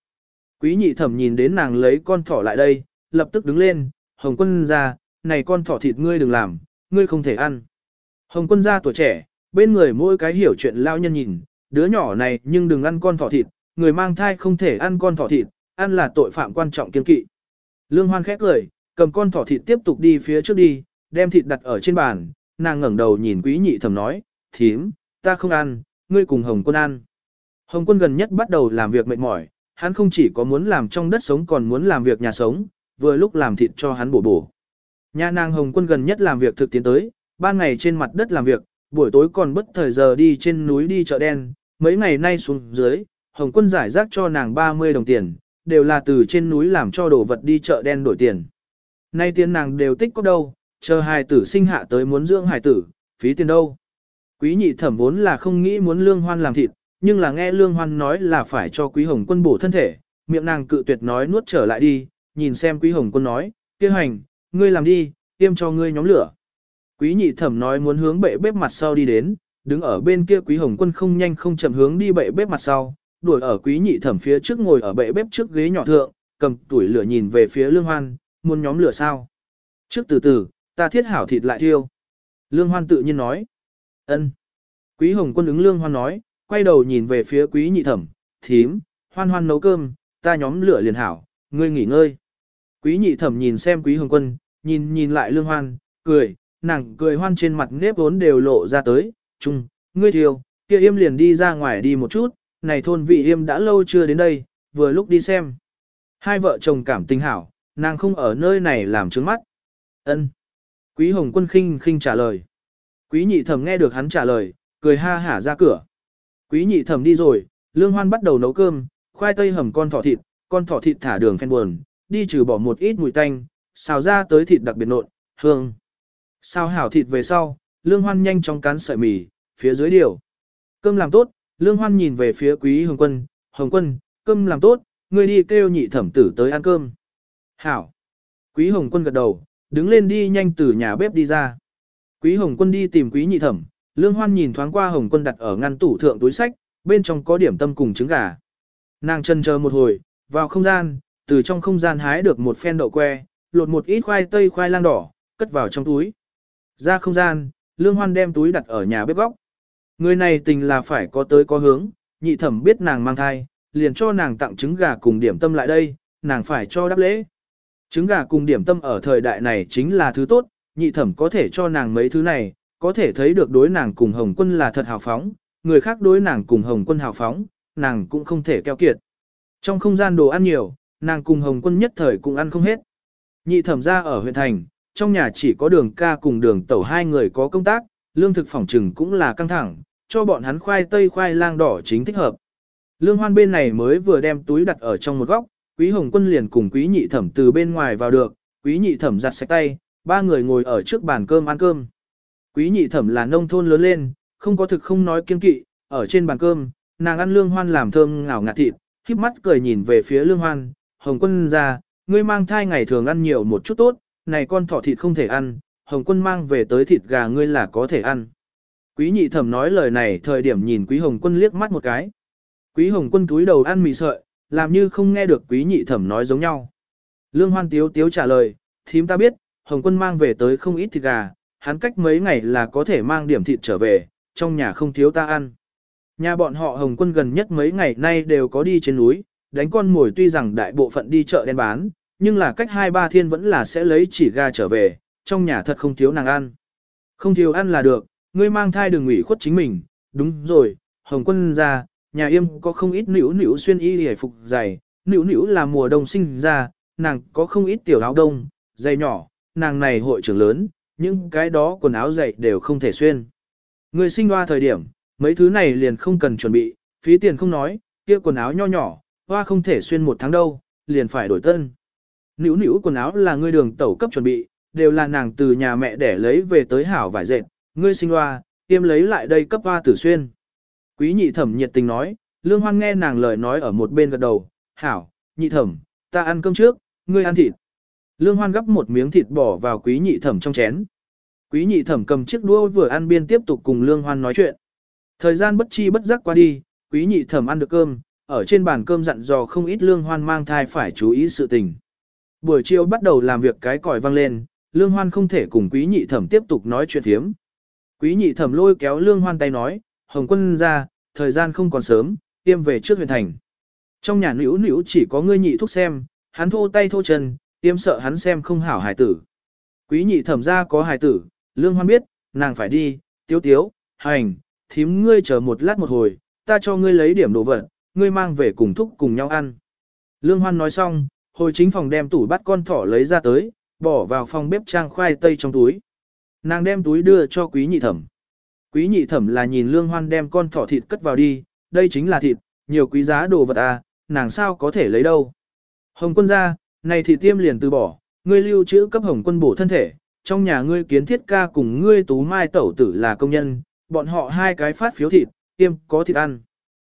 Quý nhị thẩm nhìn đến nàng lấy con thỏ lại đây, lập tức đứng lên, hồng quân ra, này con thỏ thịt ngươi đừng làm, ngươi không thể ăn. Hồng quân ra tuổi trẻ, bên người mỗi cái hiểu chuyện lao nhân nhìn, đứa nhỏ này nhưng đừng ăn con thỏ thịt, người mang thai không thể ăn con thỏ thịt, ăn là tội phạm quan trọng kiên kỵ. Lương Hoan khét cười, cầm con thỏ thịt tiếp tục đi phía trước đi, đem thịt đặt ở trên bàn, nàng ngẩng đầu nhìn quý nhị thầm nói, thím, ta không ăn, ngươi cùng Hồng quân ăn. Hồng quân gần nhất bắt đầu làm việc mệt mỏi, hắn không chỉ có muốn làm trong đất sống còn muốn làm việc nhà sống, vừa lúc làm thịt cho hắn bổ bổ. Nhà nàng Hồng quân gần nhất làm việc thực tiến tới, ban ngày trên mặt đất làm việc, buổi tối còn bất thời giờ đi trên núi đi chợ đen, mấy ngày nay xuống dưới, Hồng quân giải rác cho nàng 30 đồng tiền, đều là từ trên núi làm cho đồ vật đi chợ đen đổi tiền. Nay tiền nàng đều tích có đâu, chờ hài tử sinh hạ tới muốn dưỡng hài tử, phí tiền đâu. Quý nhị thẩm vốn là không nghĩ muốn lương hoan làm thịt, nhưng là nghe lương hoan nói là phải cho quý hồng quân bổ thân thể, miệng nàng cự tuyệt nói nuốt trở lại đi, nhìn xem quý hồng quân nói, kia hành, ngươi làm đi, tiêm cho ngươi nhóm lửa. Quý nhị thẩm nói muốn hướng bệ bếp mặt sau đi đến, đứng ở bên kia quý hồng quân không nhanh không chậm hướng đi bệ bếp mặt sau, đuổi ở quý nhị thẩm phía trước ngồi ở bệ bếp trước ghế nhỏ thượng, cầm tuổi lửa nhìn về phía lương hoan, muốn nhóm lửa sao. Trước từ từ, ta thiết hảo thịt lại thiêu. Lương hoan tự nhiên nói. ân. Quý hồng quân ứng lương hoan nói, quay đầu nhìn về phía quý nhị thẩm, thím, hoan hoan nấu cơm, ta nhóm lửa liền hảo, ngươi nghỉ ngơi. Quý nhị thẩm nhìn xem quý hồng quân, nhìn nhìn lại lương hoan, cười, nàng cười hoan trên mặt nếp vốn đều lộ ra tới, chung, ngươi thiêu, kia im liền đi ra ngoài đi một chút, này thôn vị im đã lâu chưa đến đây, vừa lúc đi xem. Hai vợ chồng cảm tình hảo, nàng không ở nơi này làm trướng mắt. ân Quý hồng quân khinh khinh trả lời. Quý nhị thẩm nghe được hắn trả lời, cười ha hả ra cửa. Quý nhị thẩm đi rồi, lương hoan bắt đầu nấu cơm, khoai tây hầm con thỏ thịt, con thỏ thịt thả đường phen buồn, đi trừ bỏ một ít mùi tanh, xào ra tới thịt đặc biệt nộn, hương. Xào hảo thịt về sau, lương hoan nhanh chóng cán sợi mì, phía dưới điều. Cơm làm tốt, lương hoan nhìn về phía quý hồng quân, hồng quân, cơm làm tốt, ngươi đi kêu nhị thẩm tử tới ăn cơm. Hảo. Quý hồng quân gật đầu, đứng lên đi nhanh từ nhà bếp đi ra. Quý hồng quân đi tìm quý nhị thẩm, lương hoan nhìn thoáng qua hồng quân đặt ở ngăn tủ thượng túi sách, bên trong có điểm tâm cùng trứng gà. Nàng chân chờ một hồi, vào không gian, từ trong không gian hái được một phen đậu que, lột một ít khoai tây khoai lang đỏ, cất vào trong túi. Ra không gian, lương hoan đem túi đặt ở nhà bếp góc. Người này tình là phải có tới có hướng, nhị thẩm biết nàng mang thai, liền cho nàng tặng trứng gà cùng điểm tâm lại đây, nàng phải cho đáp lễ. Trứng gà cùng điểm tâm ở thời đại này chính là thứ tốt, nhị thẩm có thể cho nàng mấy thứ này, có thể thấy được đối nàng cùng Hồng Quân là thật hào phóng, người khác đối nàng cùng Hồng Quân hào phóng, nàng cũng không thể keo kiệt. Trong không gian đồ ăn nhiều, nàng cùng Hồng Quân nhất thời cũng ăn không hết. Nhị thẩm ra ở huyện thành, trong nhà chỉ có đường ca cùng đường tẩu hai người có công tác, lương thực phòng trừng cũng là căng thẳng, cho bọn hắn khoai tây khoai lang đỏ chính thích hợp. Lương hoan bên này mới vừa đem túi đặt ở trong một góc, quý hồng quân liền cùng quý nhị thẩm từ bên ngoài vào được, quý nhị thẩm giặt sạch tay, ba người ngồi ở trước bàn cơm ăn cơm. Quý nhị thẩm là nông thôn lớn lên, không có thực không nói kiên kỵ, ở trên bàn cơm, nàng ăn lương hoan làm thơm ngào ngạt thịt, khiếp mắt cười nhìn về phía lương hoan, hồng quân ra, ngươi mang thai ngày thường ăn nhiều một chút tốt, này con thỏ thịt không thể ăn, hồng quân mang về tới thịt gà ngươi là có thể ăn. Quý nhị thẩm nói lời này thời điểm nhìn quý hồng quân liếc mắt một cái. Quý hồng quân túi đầu ăn mì sợi, làm như không nghe được quý nhị thẩm nói giống nhau. Lương hoan tiếu tiếu trả lời, thím ta biết, hồng quân mang về tới không ít thịt gà, hắn cách mấy ngày là có thể mang điểm thịt trở về, trong nhà không thiếu ta ăn. Nhà bọn họ hồng quân gần nhất mấy ngày nay đều có đi trên núi, đánh con mồi tuy rằng đại bộ phận đi chợ đen bán, nhưng là cách hai ba thiên vẫn là sẽ lấy chỉ gà trở về, trong nhà thật không thiếu nàng ăn. Không thiếu ăn là được, ngươi mang thai đừng ủy khuất chính mình, đúng rồi, hồng quân ra, nhà yêm có không ít nữ nữ xuyên y hề phục dày, nữ nữ là mùa đông sinh ra, nàng có không ít tiểu áo đông, dày nhỏ, nàng này hội trưởng lớn, những cái đó quần áo dày đều không thể xuyên. người sinh hoa thời điểm, mấy thứ này liền không cần chuẩn bị, phí tiền không nói, kia quần áo nho nhỏ, hoa không thể xuyên một tháng đâu, liền phải đổi tân. Nữu nữu quần áo là ngươi đường tẩu cấp chuẩn bị, đều là nàng từ nhà mẹ để lấy về tới hảo vải dệt, ngươi sinh hoa, tiêm lấy lại đây cấp hoa tử xuyên. Quý nhị thẩm nhiệt tình nói, lương hoan nghe nàng lời nói ở một bên gật đầu, hảo, nhị thẩm, ta ăn cơm trước, ngươi ăn thịt. Lương hoan gắp một miếng thịt bỏ vào quý nhị thẩm trong chén. Quý nhị thẩm cầm chiếc đũa vừa ăn biên tiếp tục cùng lương hoan nói chuyện. Thời gian bất chi bất giác qua đi, quý nhị thẩm ăn được cơm, ở trên bàn cơm dặn dò không ít lương hoan mang thai phải chú ý sự tình. Buổi chiều bắt đầu làm việc cái còi vang lên, lương hoan không thể cùng quý nhị thẩm tiếp tục nói chuyện thiếm. Quý nhị thẩm lôi kéo lương hoan tay nói, hồng quân ra, thời gian không còn sớm, tiêm về trước huyện thành. Trong nhà nữ nữ chỉ có ngươi nhị thúc xem, hắn thô tay thô chân, tiêm sợ hắn xem không hảo hài tử. Quý nhị thẩm ra có hài tử, lương hoan biết, nàng phải đi, tiếu tiếu, hành, thím ngươi chờ một lát một hồi, ta cho ngươi lấy điểm đồ vật, ngươi mang về cùng thúc cùng nhau ăn. Lương hoan nói xong, hồi chính phòng đem tủ bắt con thỏ lấy ra tới, bỏ vào phòng bếp trang khoai tây trong túi. Nàng đem túi đưa cho quý nhị thẩm. Quý nhị thẩm là nhìn lương hoan đem con thỏ thịt cất vào đi, đây chính là thịt, nhiều quý giá đồ vật à, nàng sao có thể lấy đâu. Hồng quân ra, này thịt tiêm liền từ bỏ, ngươi lưu trữ cấp hồng quân bổ thân thể, trong nhà ngươi kiến thiết ca cùng ngươi tú mai tẩu tử là công nhân, bọn họ hai cái phát phiếu thịt, tiêm có thịt ăn.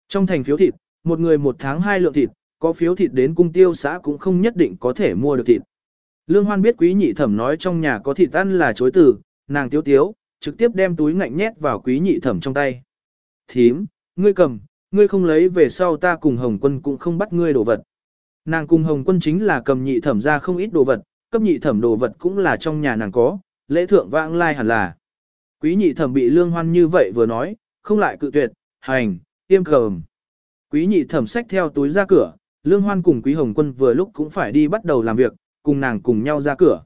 Trong thành phiếu thịt, một người một tháng hai lượng thịt, có phiếu thịt đến cung tiêu xã cũng không nhất định có thể mua được thịt. Lương Hoan biết quý nhị thẩm nói trong nhà có thịt ăn là chối từ, nàng tiếu tiếu, trực tiếp đem túi ngạnh nhét vào quý nhị thẩm trong tay. Thím, ngươi cầm, ngươi không lấy về sau ta cùng Hồng Quân cũng không bắt ngươi đồ vật. Nàng cùng Hồng Quân chính là cầm nhị thẩm ra không ít đồ vật, cấp nhị thẩm đồ vật cũng là trong nhà nàng có, lễ thượng vãng lai hẳn là. Quý nhị thẩm bị lương hoan như vậy vừa nói, không lại cự tuyệt, hành, tiêm cầm. Quý nhị thẩm xách theo túi ra cửa, lương hoan cùng quý hồng quân vừa lúc cũng phải đi bắt đầu làm việc, cùng nàng cùng nhau ra cửa.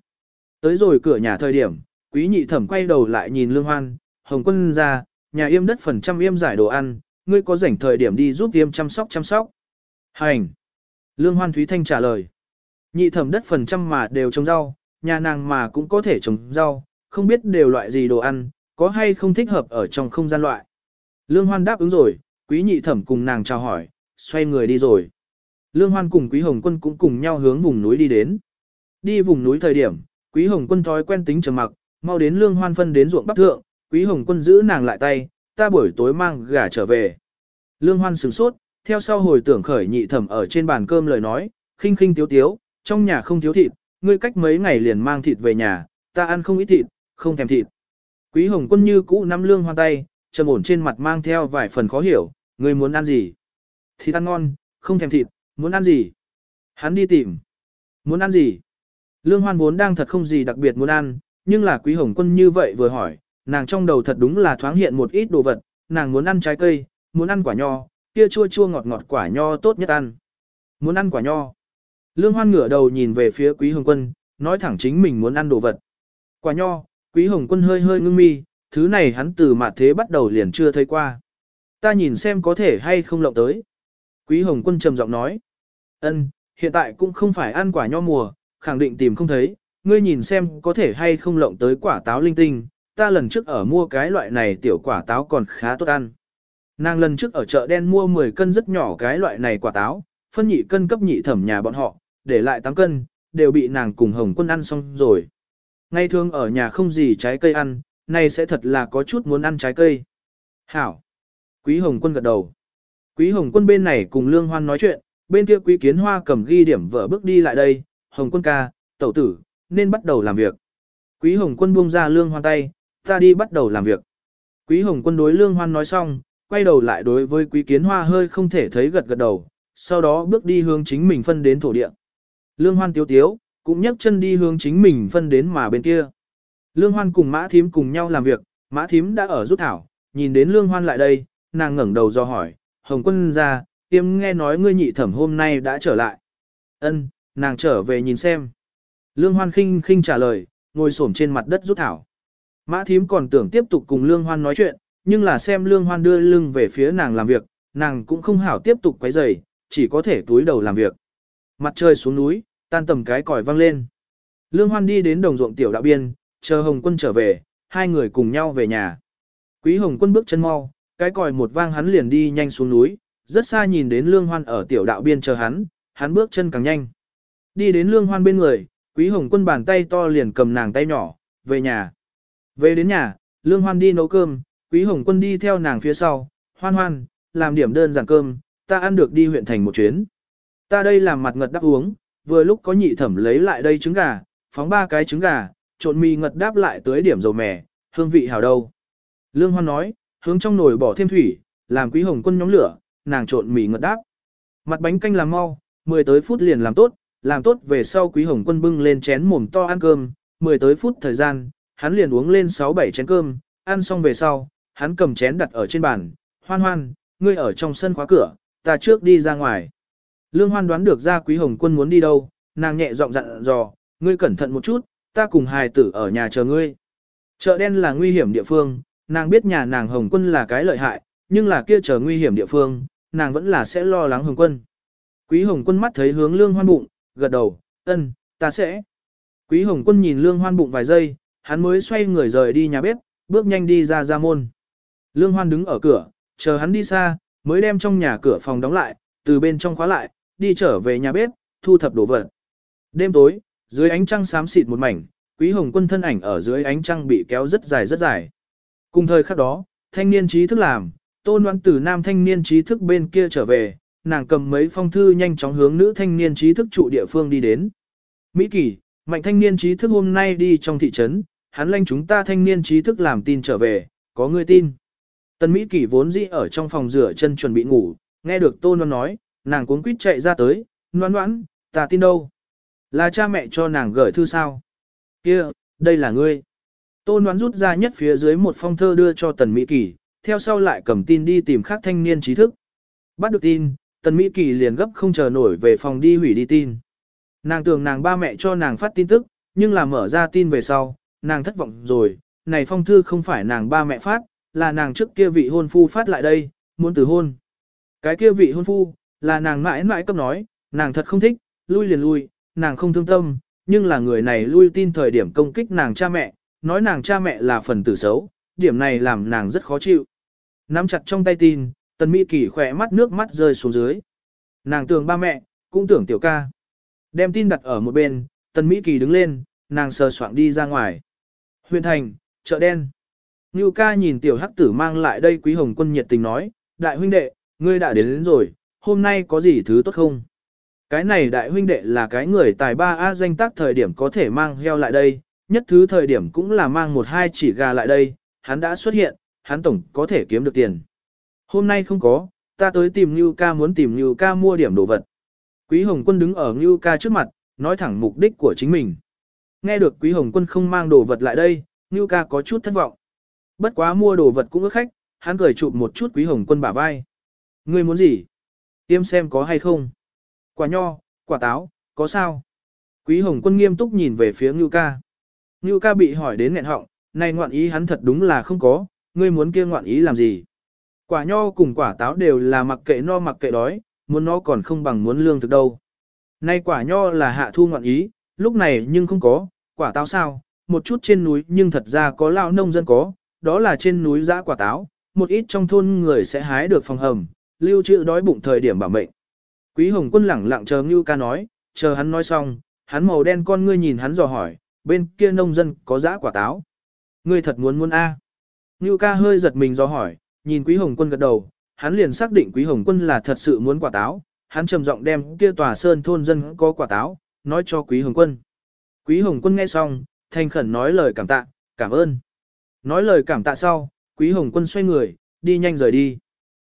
Tới rồi cửa nhà thời điểm, quý nhị thẩm quay đầu lại nhìn lương hoan, hồng quân ra, nhà yêm đất phần trăm yêm giải đồ ăn, ngươi có rảnh thời điểm đi giúp yêm chăm sóc chăm sóc. Hành. Lương hoan Thúy Thanh trả lời. Nhị thẩm đất phần trăm mà đều trồng rau, nhà nàng mà cũng có thể trồng rau, không biết đều loại gì đồ ăn, có hay không thích hợp ở trong không gian loại. Lương hoan đáp ứng rồi, quý nhị thẩm cùng nàng chào hỏi, xoay người đi rồi. Lương Hoan cùng Quý Hồng Quân cũng cùng nhau hướng vùng núi đi đến. Đi vùng núi thời điểm, Quý Hồng Quân thói quen tính trầm mặc, mau đến Lương Hoan phân đến ruộng bắc thượng, Quý Hồng Quân giữ nàng lại tay, ta buổi tối mang gà trở về. Lương Hoan sửng sốt, theo sau hồi tưởng khởi nhị thẩm ở trên bàn cơm lời nói, khinh khinh tiếu tiếu, trong nhà không thiếu thịt, ngươi cách mấy ngày liền mang thịt về nhà, ta ăn không ít thịt, không thèm thịt. Quý Hồng Quân như cũ nắm Lương Hoan tay, trầm ổn trên mặt mang theo vài phần khó hiểu, ngươi muốn ăn gì? Thịt ăn ngon, không thèm thịt, muốn ăn gì? Hắn đi tìm. Muốn ăn gì? Lương Hoan vốn đang thật không gì đặc biệt muốn ăn, nhưng là Quý Hồng Quân như vậy vừa hỏi, nàng trong đầu thật đúng là thoáng hiện một ít đồ vật, nàng muốn ăn trái cây, muốn ăn quả nho, kia chua chua ngọt ngọt quả nho tốt nhất ăn. Muốn ăn quả nho. Lương Hoan ngửa đầu nhìn về phía Quý Hồng Quân, nói thẳng chính mình muốn ăn đồ vật. Quả nho, Quý Hồng Quân hơi hơi ngưng mi, thứ này hắn từ mạt thế bắt đầu liền chưa thấy qua. Ta nhìn xem có thể hay không lộng tới. Quý Hồng Quân trầm giọng nói. Ân, hiện tại cũng không phải ăn quả nho mùa, khẳng định tìm không thấy, ngươi nhìn xem có thể hay không lộng tới quả táo linh tinh, ta lần trước ở mua cái loại này tiểu quả táo còn khá tốt ăn. Nàng lần trước ở chợ đen mua 10 cân rất nhỏ cái loại này quả táo, phân nhị cân cấp nhị thẩm nhà bọn họ, để lại 8 cân, đều bị nàng cùng Hồng Quân ăn xong rồi. Ngay thường ở nhà không gì trái cây ăn, nay sẽ thật là có chút muốn ăn trái cây. Hảo. Quý Hồng Quân gật đầu. Quý Hồng Quân bên này cùng Lương Hoan nói chuyện, bên kia Quý Kiến Hoa cầm ghi điểm vợ bước đi lại đây, Hồng Quân ca, tẩu tử, nên bắt đầu làm việc. Quý Hồng Quân buông ra Lương Hoan tay, ta đi bắt đầu làm việc. Quý Hồng Quân đối Lương Hoan nói xong, quay đầu lại đối với Quý Kiến Hoa hơi không thể thấy gật gật đầu, sau đó bước đi hướng chính mình phân đến thổ địa. Lương Hoan tiếu tiếu, cũng nhấc chân đi hướng chính mình phân đến mà bên kia. Lương Hoan cùng Mã Thím cùng nhau làm việc, Mã Thím đã ở rút thảo, nhìn đến Lương Hoan lại đây, nàng ngẩng đầu do hỏi, Hồng Quân ra, tiêm nghe nói ngươi nhị thẩm hôm nay đã trở lại. Ân, nàng trở về nhìn xem. Lương Hoan khinh khinh trả lời, ngồi xổm trên mặt đất rút thảo. Mã thím còn tưởng tiếp tục cùng Lương Hoan nói chuyện, nhưng là xem Lương Hoan đưa lưng về phía nàng làm việc, nàng cũng không hảo tiếp tục quấy rầy, chỉ có thể túi đầu làm việc. Mặt trời xuống núi, tan tầm cái còi vang lên. Lương Hoan đi đến đồng ruộng tiểu đạo biên, chờ Hồng Quân trở về, hai người cùng nhau về nhà. Quý Hồng Quân bước chân mau, cái còi một vang hắn liền đi nhanh xuống núi, rất xa nhìn đến Lương Hoan ở tiểu đạo biên chờ hắn, hắn bước chân càng nhanh. Đi đến Lương Hoan bên người, Quý Hồng Quân bàn tay to liền cầm nàng tay nhỏ, về nhà. Về đến nhà, Lương Hoan đi nấu cơm, Quý Hồng Quân đi theo nàng phía sau, hoan hoan, làm điểm đơn giản cơm, ta ăn được đi huyện thành một chuyến. Ta đây làm mặt ngật đáp uống, vừa lúc có nhị thẩm lấy lại đây trứng gà, phóng ba cái trứng gà, trộn mì ngật đáp lại tới điểm dầu mè, hương vị hảo đâu. Lương Hoan nói, hướng trong nồi bỏ thêm thủy, làm Quý Hồng Quân nhóm lửa, nàng trộn mì ngật đáp. Mặt bánh canh làm mau, 10 tới phút liền làm tốt, làm tốt về sau Quý Hồng Quân bưng lên chén mồm to ăn cơm, 10 tới phút thời gian, hắn liền uống lên 6-7 chén cơm, ăn xong về sau, hắn cầm chén đặt ở trên bàn, hoan hoan, ngươi ở trong sân khóa cửa, ta trước đi ra ngoài. Lương hoan đoán được ra Quý Hồng Quân muốn đi đâu, nàng nhẹ giọng dặn dò, ngươi cẩn thận một chút, ta cùng hài tử ở nhà chờ ngươi. Chợ đen là nguy hiểm địa phương, nàng biết nhà nàng Hồng Quân là cái lợi hại, nhưng là kia chờ nguy hiểm địa phương, nàng vẫn là sẽ lo lắng Hồng Quân. Quý Hồng Quân mắt thấy hướng Lương Hoan bụng, gật đầu, ân, ta sẽ. Quý Hồng Quân nhìn Lương Hoan bụng vài giây, hắn mới xoay người rời đi nhà bếp, bước nhanh đi ra ra môn. Lương Hoan đứng ở cửa, chờ hắn đi xa, mới đem trong nhà cửa phòng đóng lại, từ bên trong khóa lại, đi trở về nhà bếp, thu thập đồ vật. Đêm tối, dưới ánh trăng xám xịt một mảnh, Quý Hồng Quân thân ảnh ở dưới ánh trăng bị kéo rất dài rất dài. Cùng thời khắc đó, thanh niên trí thức làm, tôn đoán từ nam thanh niên trí thức bên kia trở về, nàng cầm mấy phong thư nhanh chóng hướng nữ thanh niên trí thức trụ địa phương đi đến. Mỹ Kỳ, mạnh thanh niên trí thức hôm nay đi trong thị trấn, hắn lanh chúng ta thanh niên trí thức làm tin trở về, có người tin. Tân Mỹ Kỳ vốn dĩ ở trong phòng rửa chân chuẩn bị ngủ, nghe được tôn đoán nói, nàng cuốn quýt chạy ra tới, noan noãn, ta tin đâu. Là cha mẹ cho nàng gửi thư sao? Kia, đây là ngươi. Tôn Noãn rút ra nhất phía dưới một phong thơ đưa cho Tần Mỹ Kỳ, theo sau lại cầm tin đi tìm khác thanh niên trí thức. Bắt được tin, Tần Mỹ Kỳ liền gấp không chờ nổi về phòng đi hủy đi tin. Nàng tưởng nàng ba mẹ cho nàng phát tin tức, nhưng là mở ra tin về sau, nàng thất vọng rồi, này phong thư không phải nàng ba mẹ phát, là nàng trước kia vị hôn phu phát lại đây, muốn từ hôn. Cái kia vị hôn phu, là nàng mãi mãi cấp nói, nàng thật không thích, lui liền lui, nàng không thương tâm, nhưng là người này lui tin thời điểm công kích nàng cha mẹ, nói nàng cha mẹ là phần tử xấu, điểm này làm nàng rất khó chịu. Nắm chặt trong tay tin, Tần Mỹ Kỳ khỏe mắt nước mắt rơi xuống dưới. Nàng tưởng ba mẹ, cũng tưởng tiểu ca. Đem tin đặt ở một bên, Tần Mỹ Kỳ đứng lên, nàng sờ soạng đi ra ngoài. Huyện thành, chợ đen. Ngưu ca nhìn tiểu hắc tử mang lại đây quý hồng quân nhiệt tình nói, đại huynh đệ, ngươi đã đến, đến rồi, hôm nay có gì thứ tốt không? Cái này đại huynh đệ là cái người tài ba A danh tác thời điểm có thể mang heo lại đây, nhất thứ thời điểm cũng là mang một hai chỉ gà lại đây, hắn đã xuất hiện, hắn tổng có thể kiếm được tiền. Hôm nay không có, ta tới tìm Ngưu ca muốn tìm Ngưu ca mua điểm đồ vật. Quý Hồng Quân đứng ở Ngưu ca trước mặt, nói thẳng mục đích của chính mình. Nghe được Quý Hồng Quân không mang đồ vật lại đây, Ngưu ca có chút thất vọng. Bất quá mua đồ vật cũng ước khách, hắn cười chụp một chút Quý Hồng Quân bả vai. Ngươi muốn gì? Tiêm xem có hay không? Quả nho, quả táo, có sao? Quý Hồng Quân nghiêm túc nhìn về phía Ngưu ca. Ngưu ca bị hỏi đến nghẹn họng, này ngoạn ý hắn thật đúng là không có, ngươi muốn kia ngoạn ý làm gì? Quả nho cùng quả táo đều là mặc kệ no mặc kệ đói, muốn nó còn không bằng muốn lương thực đâu. Nay quả nho là hạ thu ngoạn ý, lúc này nhưng không có, quả táo sao, một chút trên núi nhưng thật ra có lao nông dân có, đó là trên núi giã quả táo, một ít trong thôn người sẽ hái được phòng hầm, lưu trữ đói bụng thời điểm bảo mệnh. Quý Hồng Quân lẳng lặng chờ Ngưu ca nói, chờ hắn nói xong, hắn màu đen con ngươi nhìn hắn dò hỏi, bên kia nông dân có giã quả táo. Ngươi thật muốn muốn a? À. Ngưu ca hơi giật mình do hỏi, nhìn Quý Hồng Quân gật đầu, hắn liền xác định Quý Hồng Quân là thật sự muốn quả táo, hắn trầm giọng đem kia tòa sơn thôn dân có quả táo, nói cho Quý Hồng Quân. Quý Hồng Quân nghe xong, thành khẩn nói lời cảm tạ, cảm ơn. Nói lời cảm tạ sau, Quý Hồng Quân xoay người, đi nhanh rời đi.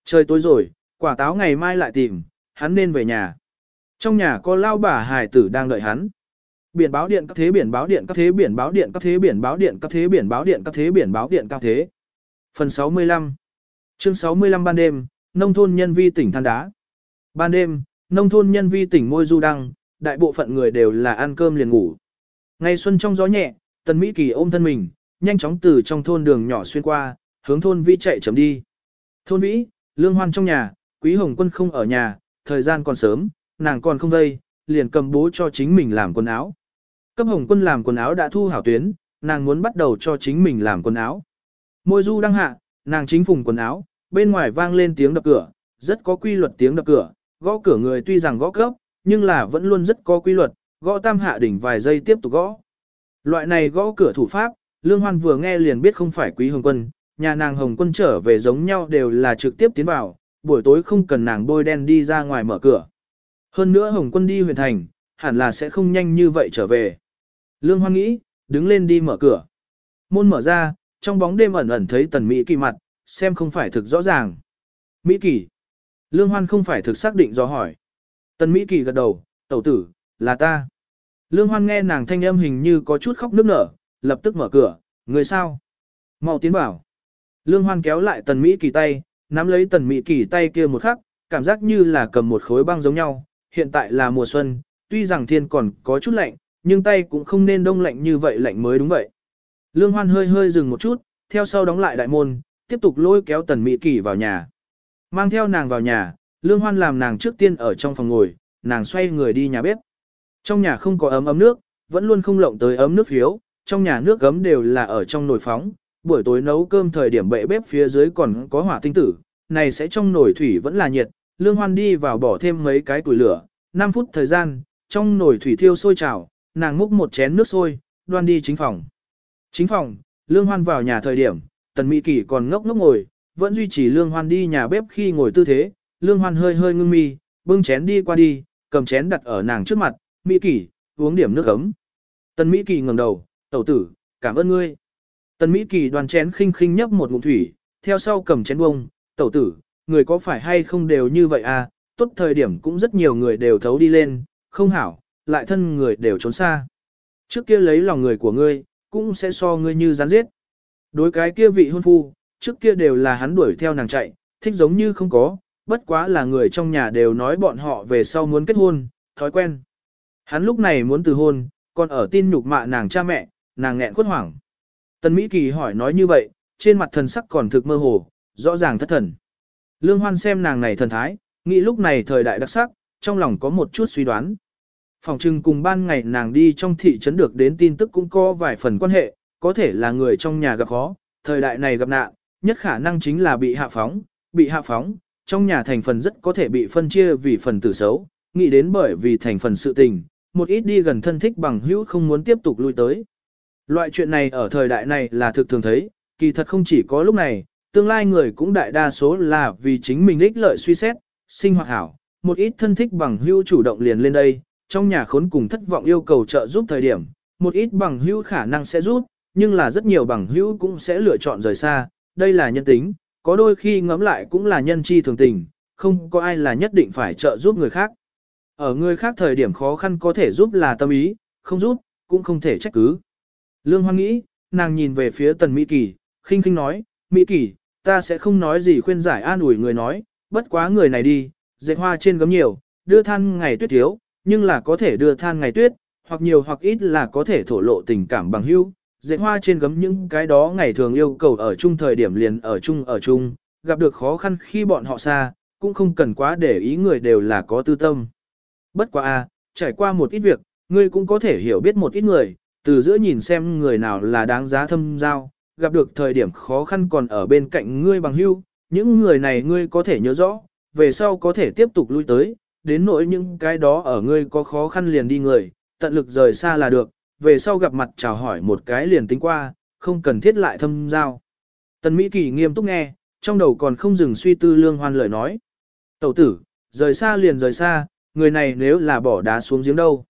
Trời tối rồi, quả táo ngày mai lại tìm, hắn nên về nhà. Trong nhà có lao bà hài tử đang đợi hắn. Biển báo điện các thế biển báo điện các thế biển báo điện các thế biển báo điện các thế biển báo điện các thế biển báo điện các thế. Phần 65 Chương 65 ban đêm, nông thôn nhân vi tỉnh than đá. Ban đêm, nông thôn nhân vi tỉnh môi du đăng, đại bộ phận người đều là ăn cơm liền ngủ. Ngày xuân trong gió nhẹ, Tần Mỹ Kỳ ôm thân mình, nhanh chóng từ trong thôn đường nhỏ xuyên qua, hướng thôn vi chạy chậm đi. Thôn vĩ, lương hoan trong nhà, quý hồng quân không ở nhà, thời gian còn sớm, nàng còn không vây, liền cầm bố cho chính mình làm quần áo. Cấp hồng quân làm quần áo đã thu hảo tuyến, nàng muốn bắt đầu cho chính mình làm quần áo. Môi du đăng hạ, nàng chính phùng quần áo, bên ngoài vang lên tiếng đập cửa, rất có quy luật tiếng đập cửa, gõ cửa người tuy rằng gõ cấp, nhưng là vẫn luôn rất có quy luật, gõ tam hạ đỉnh vài giây tiếp tục gõ. Loại này gõ cửa thủ pháp, Lương Hoan vừa nghe liền biết không phải quý hồng quân, nhà nàng hồng quân trở về giống nhau đều là trực tiếp tiến vào, buổi tối không cần nàng bôi đen đi ra ngoài mở cửa. Hơn nữa hồng quân đi huyền thành, hẳn là sẽ không nhanh như vậy trở về. Lương Hoan nghĩ, đứng lên đi mở cửa. Môn mở ra, trong bóng đêm ẩn ẩn thấy tần Mỹ kỳ mặt, xem không phải thực rõ ràng. Mỹ kỳ. Lương Hoan không phải thực xác định do hỏi. Tần Mỹ kỳ gật đầu, tẩu tử, là ta. Lương Hoan nghe nàng thanh âm hình như có chút khóc nức nở, lập tức mở cửa, người sao? Mau tiến bảo. Lương Hoan kéo lại tần Mỹ kỳ tay, nắm lấy tần Mỹ kỳ tay kia một khắc, cảm giác như là cầm một khối băng giống nhau. Hiện tại là mùa xuân, tuy rằng thiên còn có chút lạnh, nhưng tay cũng không nên đông lạnh như vậy lạnh mới đúng vậy. Lương Hoan hơi hơi dừng một chút, theo sau đóng lại đại môn, tiếp tục lôi kéo tần Mỹ kỳ vào nhà. Mang theo nàng vào nhà, Lương Hoan làm nàng trước tiên ở trong phòng ngồi, nàng xoay người đi nhà bếp. Trong nhà không có ấm ấm nước, vẫn luôn không lộng tới ấm nước phiếu, trong nhà nước gấm đều là ở trong nồi phóng, buổi tối nấu cơm thời điểm bệ bếp phía dưới còn có hỏa tinh tử, này sẽ trong nồi thủy vẫn là nhiệt, Lương Hoan đi vào bỏ thêm mấy cái củi lửa, 5 phút thời gian, trong nồi thủy thiêu sôi trào, nàng múc một chén nước sôi, đoan đi chính phòng. Chính phòng, Lương Hoan vào nhà thời điểm, Tần Mỹ Kỳ còn ngốc ngốc ngồi, vẫn duy trì Lương Hoan đi nhà bếp khi ngồi tư thế, Lương Hoan hơi hơi ngưng mi, bưng chén đi qua đi, cầm chén đặt ở nàng trước mặt, Mỹ Kỳ, uống điểm nước ấm. Tần Mỹ Kỳ ngẩng đầu, tẩu tử, cảm ơn ngươi. Tần Mỹ Kỳ đoàn chén khinh khinh nhấp một ngụm thủy, theo sau cầm chén bông, tẩu tử, người có phải hay không đều như vậy à, tốt thời điểm cũng rất nhiều người đều thấu đi lên, không hảo, lại thân người đều trốn xa. Trước kia lấy lòng người của ngươi, cũng sẽ so ngươi như rắn giết. Đối cái kia vị hôn phu, trước kia đều là hắn đuổi theo nàng chạy, thích giống như không có, bất quá là người trong nhà đều nói bọn họ về sau muốn kết hôn, thói quen. Hắn lúc này muốn từ hôn, còn ở tin nhục mạ nàng cha mẹ, nàng nghẹn khuất hoảng. Tần Mỹ Kỳ hỏi nói như vậy, trên mặt thần sắc còn thực mơ hồ, rõ ràng thất thần. Lương Hoan xem nàng này thần thái, nghĩ lúc này thời đại đặc sắc, trong lòng có một chút suy đoán. Phòng trưng cùng ban ngày nàng đi trong thị trấn được đến tin tức cũng có vài phần quan hệ, có thể là người trong nhà gặp khó, thời đại này gặp nạn, nhất khả năng chính là bị hạ phóng, bị hạ phóng, trong nhà thành phần rất có thể bị phân chia vì phần tử xấu, nghĩ đến bởi vì thành phần sự tình, một ít đi gần thân thích bằng hữu không muốn tiếp tục lui tới. Loại chuyện này ở thời đại này là thực thường thấy, kỳ thật không chỉ có lúc này, tương lai người cũng đại đa số là vì chính mình ích lợi suy xét, sinh hoạt hảo, một ít thân thích bằng hữu chủ động liền lên đây, trong nhà khốn cùng thất vọng yêu cầu trợ giúp thời điểm, một ít bằng hữu khả năng sẽ giúp, nhưng là rất nhiều bằng hữu cũng sẽ lựa chọn rời xa, đây là nhân tính, có đôi khi ngẫm lại cũng là nhân chi thường tình, không có ai là nhất định phải trợ giúp người khác. Ở người khác thời điểm khó khăn có thể giúp là tâm ý, không giúp, cũng không thể trách cứ. Lương Hoan nghĩ, nàng nhìn về phía tần Mỹ Kỳ, khinh khinh nói, Mỹ Kỳ, ta sẽ không nói gì khuyên giải an ủi người nói, bất quá người này đi, dệt hoa trên gấm nhiều, đưa than ngày tuyết thiếu, nhưng là có thể đưa than ngày tuyết, hoặc nhiều hoặc ít là có thể thổ lộ tình cảm bằng hữu. Dệt hoa trên gấm những cái đó ngày thường yêu cầu ở chung thời điểm liền ở chung ở chung, gặp được khó khăn khi bọn họ xa, cũng không cần quá để ý người đều là có tư tâm. Bất quá a, trải qua một ít việc, ngươi cũng có thể hiểu biết một ít người, từ giữa nhìn xem người nào là đáng giá thâm giao, gặp được thời điểm khó khăn còn ở bên cạnh ngươi bằng hữu, những người này ngươi có thể nhớ rõ, về sau có thể tiếp tục lui tới, đến nỗi những cái đó ở ngươi có khó khăn liền đi người, tận lực rời xa là được, về sau gặp mặt chào hỏi một cái liền tính qua, không cần thiết lại thâm giao. Tần Mỹ Kỳ nghiêm túc nghe, trong đầu còn không dừng suy tư lương hoan lời nói. Tẩu tử, rời xa liền rời xa, người này nếu là bỏ đá xuống giếng đâu.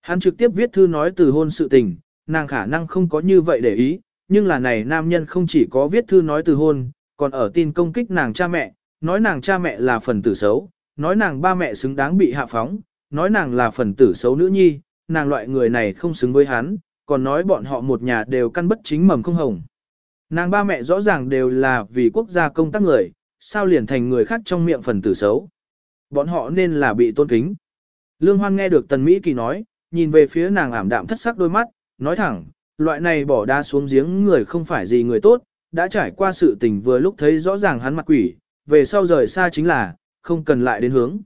Hắn trực tiếp viết thư nói từ hôn sự tình, nàng khả năng không có như vậy để ý, nhưng là này nam nhân không chỉ có viết thư nói từ hôn, còn ở tin công kích nàng cha mẹ, nói nàng cha mẹ là phần tử xấu, nói nàng ba mẹ xứng đáng bị hạ phóng, nói nàng là phần tử xấu nữ nhi, nàng loại người này không xứng với hắn, còn nói bọn họ một nhà đều căn bất chính mầm không hồng. Nàng ba mẹ rõ ràng đều là vì quốc gia công tác người, sao liền thành người khác trong miệng phần tử xấu. Bọn họ nên là bị tôn kính. Lương Hoan nghe được Tần Mỹ Kỳ nói, nhìn về phía nàng ảm đạm thất sắc đôi mắt, nói thẳng, loại này bỏ đa xuống giếng người không phải gì người tốt, đã trải qua sự tình vừa lúc thấy rõ ràng hắn mặt quỷ, về sau rời xa chính là, không cần lại đến hướng.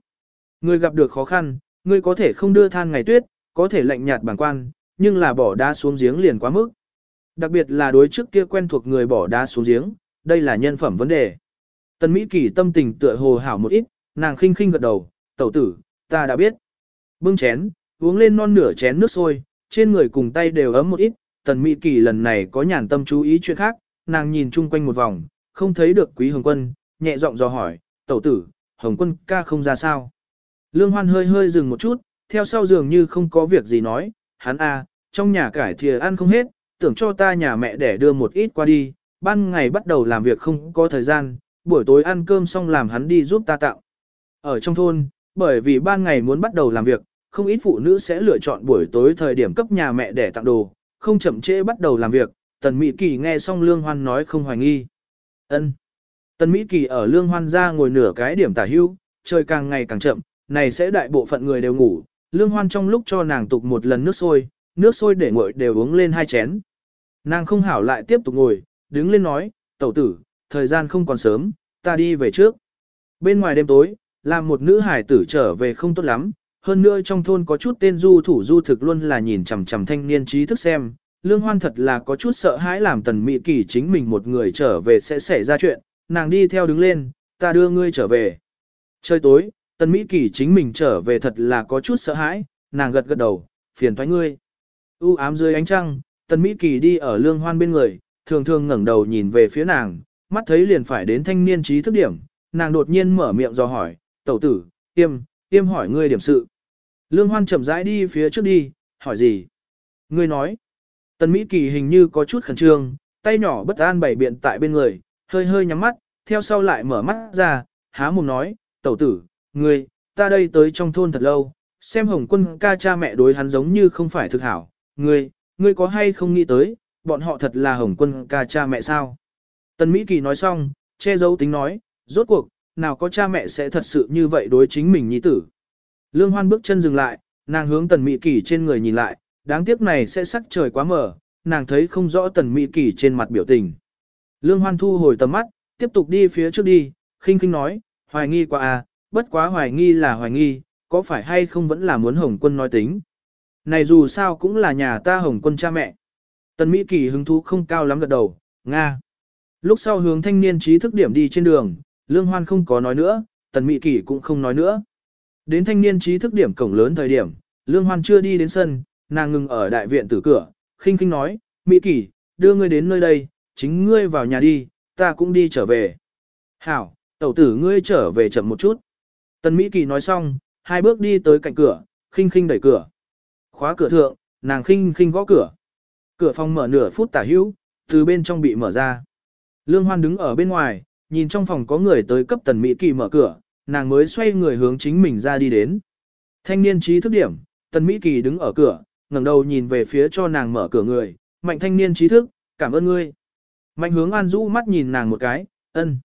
Người gặp được khó khăn, người có thể không đưa than ngày tuyết, có thể lạnh nhạt bản quan, nhưng là bỏ đá xuống giếng liền quá mức. Đặc biệt là đối trước kia quen thuộc người bỏ đá xuống giếng, đây là nhân phẩm vấn đề. Tần Mỹ Kỳ tâm tình tựa hồ hảo một ít, nàng khinh khinh gật đầu, tẩu tử, ta đã biết. Bưng chén, uống lên non nửa chén nước sôi, trên người cùng tay đều ấm một ít, Tần Mỹ Kỳ lần này có nhàn tâm chú ý chuyện khác, nàng nhìn chung quanh một vòng, không thấy được Quý Hồng Quân, nhẹ giọng dò hỏi, tẩu tử, Hồng Quân ca không ra sao. Lương Hoan hơi hơi dừng một chút, theo sau dường như không có việc gì nói, hắn a, trong nhà cải thìa ăn không hết, tưởng cho ta nhà mẹ để đưa một ít qua đi, ban ngày bắt đầu làm việc không có thời gian, buổi tối ăn cơm xong làm hắn đi giúp ta tạo. Ở trong thôn, bởi vì ban ngày muốn bắt đầu làm việc, không ít phụ nữ sẽ lựa chọn buổi tối thời điểm cấp nhà mẹ để tặng đồ, không chậm trễ bắt đầu làm việc, Tần Mỹ Kỳ nghe xong Lương Hoan nói không hoài nghi. ân Tần Mỹ Kỳ ở Lương Hoan ra ngồi nửa cái điểm tả hưu, trời càng ngày càng chậm, này sẽ đại bộ phận người đều ngủ, Lương Hoan trong lúc cho nàng tục một lần nước sôi, nước sôi để nguội đều uống lên hai chén. Nàng không hảo lại tiếp tục ngồi, đứng lên nói, tẩu tử, thời gian không còn sớm, ta đi về trước. Bên ngoài đêm tối, làm một nữ hải tử trở về không tốt lắm, hơn nữa trong thôn có chút tên du thủ du thực luôn là nhìn chằm chằm thanh niên trí thức xem. Lương Hoan thật là có chút sợ hãi làm tần mỹ kỳ chính mình một người trở về sẽ xảy ra chuyện, nàng đi theo đứng lên, ta đưa ngươi trở về. Trời tối, tần mỹ kỳ chính mình trở về thật là có chút sợ hãi, nàng gật gật đầu, phiền thoái ngươi. U ám dưới ánh trăng, tần mỹ kỳ đi ở lương hoan bên người, thường thường ngẩng đầu nhìn về phía nàng, mắt thấy liền phải đến thanh niên trí thức điểm, nàng đột nhiên mở miệng do hỏi, tẩu tử, tiêm, tiêm hỏi ngươi điểm sự. Lương Hoan chậm rãi đi phía trước đi, hỏi gì? Ngươi nói. Tần Mỹ Kỳ hình như có chút khẩn trương, tay nhỏ bất an bày biện tại bên người, hơi hơi nhắm mắt, theo sau lại mở mắt ra, há mồm nói, tẩu tử, ngươi, ta đây tới trong thôn thật lâu, xem hồng quân ca cha mẹ đối hắn giống như không phải thực hảo, ngươi, ngươi có hay không nghĩ tới, bọn họ thật là hồng quân ca cha mẹ sao? Tần Mỹ Kỳ nói xong, che giấu tính nói, rốt cuộc, nào có cha mẹ sẽ thật sự như vậy đối chính mình nhi tử. Lương Hoan bước chân dừng lại, nàng hướng Tần Mỹ Kỳ trên người nhìn lại, đáng tiếc này sẽ sắc trời quá mờ, nàng thấy không rõ Tần Mỹ Kỳ trên mặt biểu tình. Lương Hoan thu hồi tầm mắt, tiếp tục đi phía trước đi, khinh khinh nói, hoài nghi quá à, bất quá hoài nghi là hoài nghi, có phải hay không vẫn là muốn Hồng Quân nói tính. Này dù sao cũng là nhà ta Hồng Quân cha mẹ. Tần Mỹ Kỳ hứng thú không cao lắm gật đầu, Nga. Lúc sau hướng thanh niên trí thức điểm đi trên đường, Lương Hoan không có nói nữa, Tần Mỹ Kỳ cũng không nói nữa. Đến thanh niên trí thức điểm cổng lớn thời điểm, Lương Hoan chưa đi đến sân, nàng ngừng ở đại viện tử cửa, khinh khinh nói, Mỹ Kỳ, đưa ngươi đến nơi đây, chính ngươi vào nhà đi, ta cũng đi trở về. Hảo, tẩu tử ngươi trở về chậm một chút. Tần Mỹ Kỳ nói xong, hai bước đi tới cạnh cửa, khinh khinh đẩy cửa. Khóa cửa thượng, nàng khinh khinh gõ cửa. Cửa phòng mở nửa phút tả hữu, từ bên trong bị mở ra. Lương Hoan đứng ở bên ngoài, nhìn trong phòng có người tới cấp Tần Mỹ Kỳ mở cửa, nàng mới xoay người hướng chính mình ra đi đến. Thanh niên trí thức điểm, Tần Mỹ Kỳ đứng ở cửa, ngẩng đầu nhìn về phía cho nàng mở cửa người, mạnh thanh niên trí thức, cảm ơn ngươi. Mạnh hướng an rũ mắt nhìn nàng một cái, ân.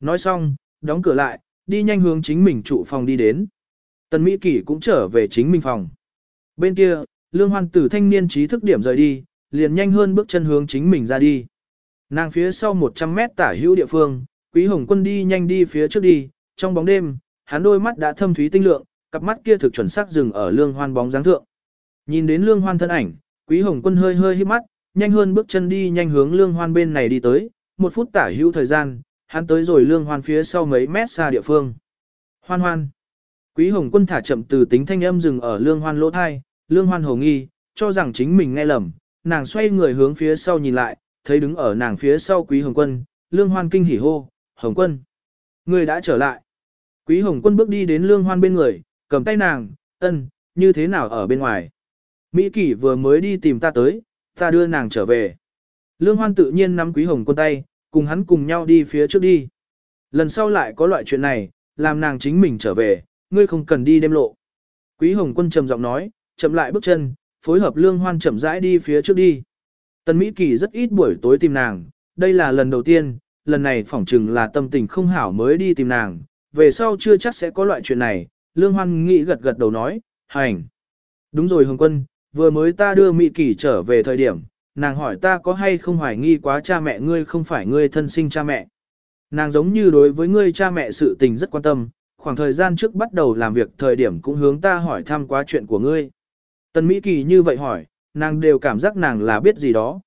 Nói xong, đóng cửa lại, đi nhanh hướng chính mình trụ phòng đi đến. Tần Mỹ kỷ cũng trở về chính mình phòng. Bên kia, lương hoan tử thanh niên trí thức điểm rời đi, liền nhanh hơn bước chân hướng chính mình ra đi. Nàng phía sau 100 mét tả hữu địa phương, quý hồng quân đi nhanh đi phía trước đi, trong bóng đêm, hắn đôi mắt đã thâm thúy tinh lượng, cặp mắt kia thực chuẩn xác dừng ở lương hoan bóng dáng thượng. Nhìn đến lương hoan thân ảnh, quý hồng quân hơi hơi hít mắt, nhanh hơn bước chân đi nhanh hướng lương hoan bên này đi tới, một phút tả hữu thời gian, hắn tới rồi lương hoan phía sau mấy mét xa địa phương. Hoan hoan. Quý hồng quân thả chậm từ tính thanh âm dừng ở lương hoan lỗ thai, lương hoan hồ nghi, cho rằng chính mình nghe lầm, nàng xoay người hướng phía sau nhìn lại, thấy đứng ở nàng phía sau quý hồng quân, lương hoan kinh hỉ hô, hồng quân. Người đã trở lại. Quý hồng quân bước đi đến lương hoan bên người, cầm tay nàng, ân, như thế nào ở bên ngoài. Mỹ kỷ vừa mới đi tìm ta tới, ta đưa nàng trở về. Lương hoan tự nhiên nắm quý hồng quân tay, cùng hắn cùng nhau đi phía trước đi. Lần sau lại có loại chuyện này, làm nàng chính mình trở về, ngươi không cần đi đêm lộ. Quý hồng quân trầm giọng nói, chậm lại bước chân, phối hợp lương hoan chậm rãi đi phía trước đi. Tần Mỹ Kỳ rất ít buổi tối tìm nàng, đây là lần đầu tiên, lần này phỏng chừng là tâm tình không hảo mới đi tìm nàng, về sau chưa chắc sẽ có loại chuyện này, lương hoan nghĩ gật gật đầu nói, hành. Đúng rồi Hồng Quân, vừa mới ta đưa Mỹ Kỳ trở về thời điểm, nàng hỏi ta có hay không hoài nghi quá cha mẹ ngươi không phải ngươi thân sinh cha mẹ. Nàng giống như đối với ngươi cha mẹ sự tình rất quan tâm, khoảng thời gian trước bắt đầu làm việc thời điểm cũng hướng ta hỏi thăm quá chuyện của ngươi. Tần Mỹ Kỳ như vậy hỏi, nàng đều cảm giác nàng là biết gì đó.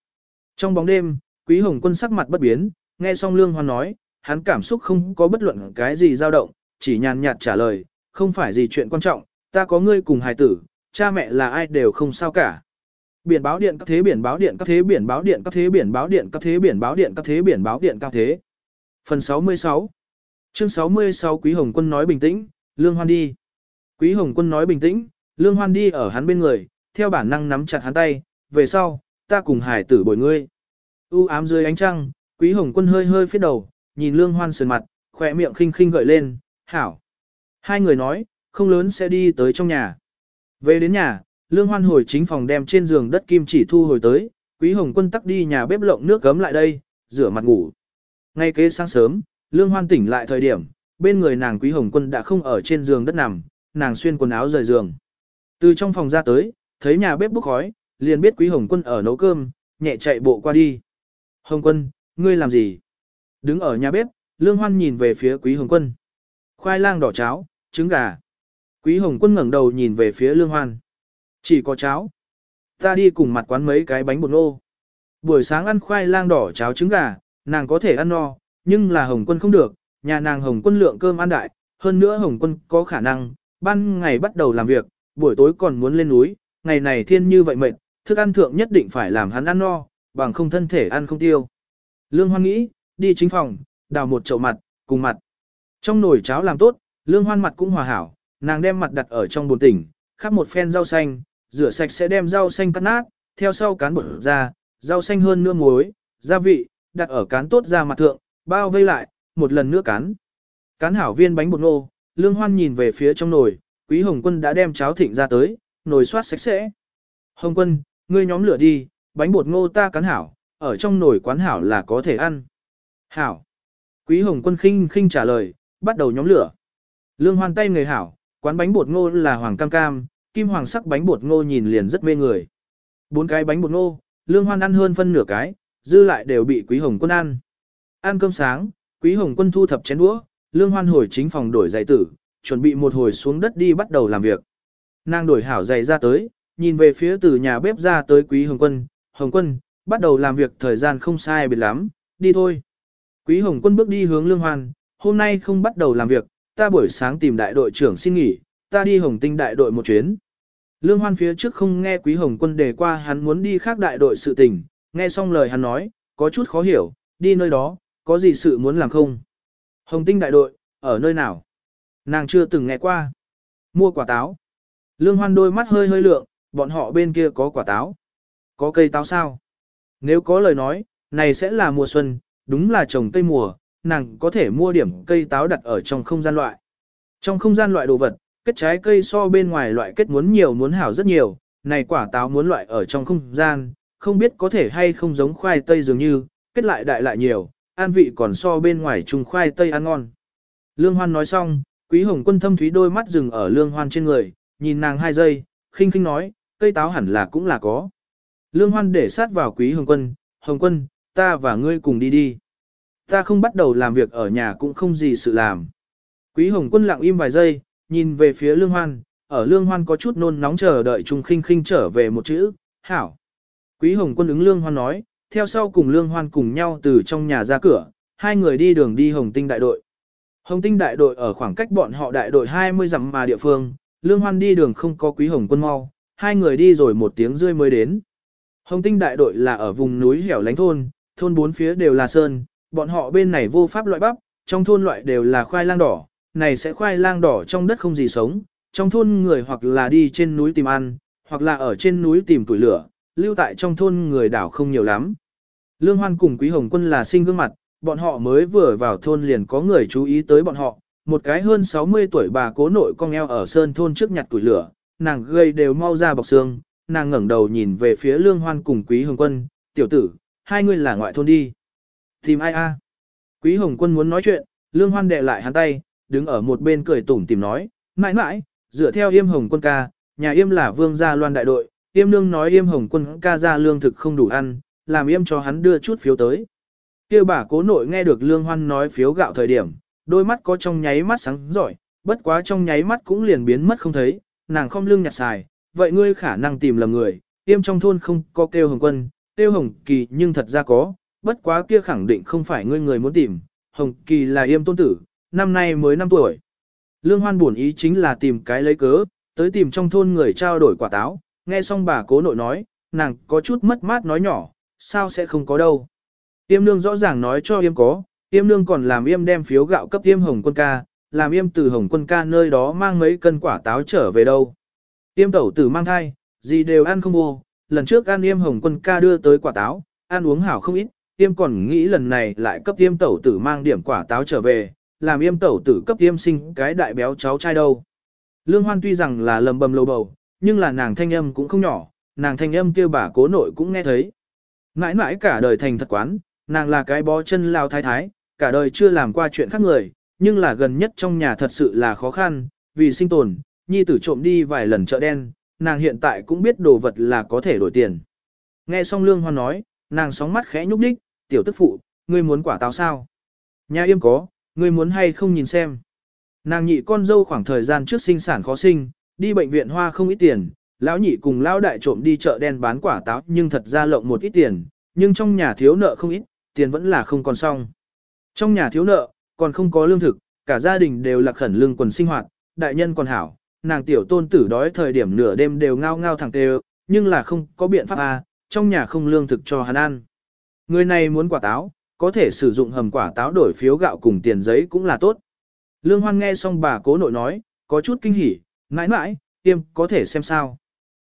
Trong bóng đêm, Quý Hồng Quân sắc mặt bất biến, nghe xong Lương Hoan nói, hắn cảm xúc không có bất luận cái gì dao động, chỉ nhàn nhạt trả lời, không phải gì chuyện quan trọng, ta có ngươi cùng hài tử, cha mẹ là ai đều không sao cả. Biển báo điện các thế biển báo điện các thế biển báo điện các thế biển báo điện các thế biển báo điện các thế biển báo điện các thế. Phần 66 Chương 66 Quý Hồng Quân nói bình tĩnh, Lương Hoan đi. Quý Hồng Quân nói bình tĩnh, Lương Hoan đi ở hắn bên người, theo bản năng nắm chặt hắn tay, về sau, ta cùng hải tử bồi ngươi. U ám dưới ánh trăng, Quý Hồng Quân hơi hơi phía đầu, nhìn Lương Hoan sườn mặt, khỏe miệng khinh khinh gợi lên, hảo. Hai người nói, không lớn sẽ đi tới trong nhà. Về đến nhà, Lương Hoan hồi chính phòng đem trên giường đất kim chỉ thu hồi tới, Quý Hồng Quân tắc đi nhà bếp lộng nước gấm lại đây, rửa mặt ngủ. Ngay kế sáng sớm, Lương Hoan tỉnh lại thời điểm, bên người nàng Quý Hồng Quân đã không ở trên giường đất nằm, nàng xuyên quần áo rời giường. Từ trong phòng ra tới, thấy nhà bếp bốc khói, liền biết Quý Hồng Quân ở nấu cơm, nhẹ chạy bộ qua đi. Hồng Quân, ngươi làm gì? Đứng ở nhà bếp, Lương Hoan nhìn về phía Quý Hồng Quân. Khoai lang đỏ cháo, trứng gà. Quý Hồng Quân ngẩng đầu nhìn về phía Lương Hoan. Chỉ có cháo. Ta đi cùng mặt quán mấy cái bánh bột nô. Buổi sáng ăn khoai lang đỏ cháo trứng gà, nàng có thể ăn no, nhưng là Hồng Quân không được, nhà nàng Hồng Quân lượng cơm ăn đại, hơn nữa Hồng Quân có khả năng, ban ngày bắt đầu làm việc, buổi tối còn muốn lên núi, ngày này thiên như vậy mệt, thức ăn thượng nhất định phải làm hắn ăn no, bằng không thân thể ăn không tiêu. Lương Hoan nghĩ, đi chính phòng, đào một chậu mặt, cùng mặt. Trong nồi cháo làm tốt, Lương Hoan mặt cũng hòa hảo, nàng đem mặt đặt ở trong bồn tỉnh, khắp một phen rau xanh, rửa sạch sẽ đem rau xanh cắt nát, theo sau cán bột ra, rau xanh hơn nương muối, gia vị, đặt ở cán tốt ra mặt thượng, bao vây lại, một lần nữa cán. Cán hảo viên bánh bột ngô, Lương Hoan nhìn về phía trong nồi, Quý Hồng Quân đã đem cháo thịnh ra tới, nồi xoát sạch sẽ. Hồng Quân, ngươi nhóm lửa đi, bánh bột ngô ta cán hảo, ở trong nồi quán hảo là có thể ăn. Hảo. Quý Hồng Quân khinh khinh trả lời, bắt đầu nhóm lửa. Lương Hoan tay người hảo, quán bánh bột ngô là hoàng cam cam, kim hoàng sắc bánh bột ngô nhìn liền rất mê người. Bốn cái bánh bột ngô, Lương Hoan ăn hơn phân nửa cái, dư lại đều bị Quý Hồng Quân ăn. Ăn cơm sáng, Quý Hồng Quân thu thập chén đũa, Lương Hoan hồi chính phòng đổi giày tử, chuẩn bị một hồi xuống đất đi bắt đầu làm việc. Nàng đổi hảo giày ra tới, nhìn về phía từ nhà bếp ra tới Quý Hồng Quân, Hồng Quân, bắt đầu làm việc thời gian không sai biệt lắm, đi thôi. Quý Hồng Quân bước đi hướng Lương Hoan, hôm nay không bắt đầu làm việc, ta buổi sáng tìm đại đội trưởng xin nghỉ, ta đi Hồng Tinh đại đội một chuyến. Lương Hoan phía trước không nghe Quý Hồng Quân đề qua hắn muốn đi khác đại đội sự tình, nghe xong lời hắn nói, có chút khó hiểu, đi nơi đó, có gì sự muốn làm không? Hồng Tinh đại đội, ở nơi nào? Nàng chưa từng nghe qua. Mua quả táo. Lương Hoan đôi mắt hơi hơi lượng, bọn họ bên kia có quả táo. Có cây táo sao? Nếu có lời nói, này sẽ là mùa xuân, đúng là trồng cây mùa, nàng có thể mua điểm cây táo đặt ở trong không gian loại. Trong không gian loại đồ vật, kết trái cây so bên ngoài loại kết muốn nhiều muốn hảo rất nhiều, này quả táo muốn loại ở trong không gian, không biết có thể hay không giống khoai tây dường như, kết lại đại lại nhiều, an vị còn so bên ngoài trùng khoai tây ăn ngon. Lương Hoan nói xong, Quý Hồng Quân thâm thúy đôi mắt dừng ở Lương Hoan trên người, nhìn nàng hai giây, khinh khinh nói, cây táo hẳn là cũng là có. Lương Hoan để sát vào Quý Hồng Quân, Hồng Quân, ta và ngươi cùng đi đi. Ta không bắt đầu làm việc ở nhà cũng không gì sự làm. Quý Hồng Quân lặng im vài giây, nhìn về phía Lương Hoan, ở Lương Hoan có chút nôn nóng chờ đợi Trung Khinh Khinh trở về một chữ, hảo. Quý Hồng Quân ứng Lương Hoan nói, theo sau cùng Lương Hoan cùng nhau từ trong nhà ra cửa, hai người đi đường đi Hồng Tinh đại đội. Hồng Tinh đại đội ở khoảng cách bọn họ đại đội 20 dặm mà địa phương, Lương Hoan đi đường không có Quý Hồng Quân mau, hai người đi rồi một tiếng rưỡi mới đến. Hồng Tinh đại đội là ở vùng núi hẻo lánh thôn, thôn bốn phía đều là sơn, bọn họ bên này vô pháp loại bắp, trong thôn loại đều là khoai lang đỏ, này sẽ khoai lang đỏ trong đất không gì sống, trong thôn người hoặc là đi trên núi tìm ăn, hoặc là ở trên núi tìm tuổi lửa, lưu tại trong thôn người đảo không nhiều lắm. Lương Hoan cùng Quý Hồng Quân là sinh gương mặt, bọn họ mới vừa vào thôn liền có người chú ý tới bọn họ, một cái hơn 60 tuổi bà cố nội con eo ở sơn thôn trước nhặt tuổi lửa, nàng gây đều mau ra bọc xương, nàng ngẩng đầu nhìn về phía Lương Hoan cùng Quý Hồng Quân, tiểu tử, hai người là ngoại thôn đi. Tìm ai a? Quý Hồng Quân muốn nói chuyện, Lương Hoan đệ lại hắn tay, đứng ở một bên cười tủm tìm nói, mãi mãi, dựa theo yêm Hồng Quân ca, nhà yêm là vương gia loan đại đội, yêm nương nói yêm Hồng Quân ca ra lương thực không đủ ăn, làm yêm cho hắn đưa chút phiếu tới. kia bà cố nội nghe được Lương Hoan nói phiếu gạo thời điểm, đôi mắt có trong nháy mắt sáng giỏi, bất quá trong nháy mắt cũng liền biến mất không thấy, nàng không lương nhặt xài, vậy ngươi khả năng tìm lầm người, yêm trong thôn không có kêu Hồng Quân, kêu Hồng Kỳ nhưng thật ra có, bất quá kia khẳng định không phải ngươi người muốn tìm, Hồng Kỳ là yêm tôn tử, năm nay mới 5 tuổi. Lương Hoan buồn ý chính là tìm cái lấy cớ, tới tìm trong thôn người trao đổi quả táo, nghe xong bà cố nội nói, nàng có chút mất mát nói nhỏ, sao sẽ không có đâu. Yêm nương rõ ràng nói cho yêm có, yêm nương còn làm yêm đem phiếu gạo cấp yêm hồng quân ca, làm yêm từ hồng quân ca nơi đó mang mấy cân quả táo trở về đâu. Yêm tẩu tử mang thai, gì đều ăn không vô, lần trước ăn yêm hồng quân ca đưa tới quả táo, ăn uống hảo không ít, Tiêm còn nghĩ lần này lại cấp tiêm tẩu tử mang điểm quả táo trở về, làm yêm tẩu tử cấp tiêm sinh cái đại béo cháu trai đâu. Lương Hoan tuy rằng là lầm bầm lầu bầu, nhưng là nàng thanh âm cũng không nhỏ, nàng thanh âm kêu bà cố nội cũng nghe thấy. Mãi mãi cả đời thành thật quán, nàng là cái bó chân lao thái thái, cả đời chưa làm qua chuyện khác người, nhưng là gần nhất trong nhà thật sự là khó khăn, vì sinh tồn, nhi tử trộm đi vài lần chợ đen, nàng hiện tại cũng biết đồ vật là có thể đổi tiền. Nghe xong Lương Hoan nói, nàng sóng mắt khẽ nhúc đích, tiểu tức phụ, ngươi muốn quả táo sao? Nhà im có, ngươi muốn hay không nhìn xem. Nàng nhị con dâu khoảng thời gian trước sinh sản khó sinh, đi bệnh viện hoa không ít tiền, lão nhị cùng lão đại trộm đi chợ đen bán quả táo nhưng thật ra lộng một ít tiền, nhưng trong nhà thiếu nợ không ít, tiền vẫn là không còn xong. Trong nhà thiếu nợ, còn không có lương thực, cả gia đình đều là khẩn lương quần sinh hoạt, đại nhân còn hảo, nàng tiểu tôn tử đói thời điểm nửa đêm đều ngao ngao thẳng tê nhưng là không có biện pháp à, trong nhà không lương thực cho hắn ăn. Người này muốn quả táo, có thể sử dụng hầm quả táo đổi phiếu gạo cùng tiền giấy cũng là tốt. Lương Hoan nghe xong bà cố nội nói, có chút kinh hỉ, mãi mãi, tiêm có thể xem sao.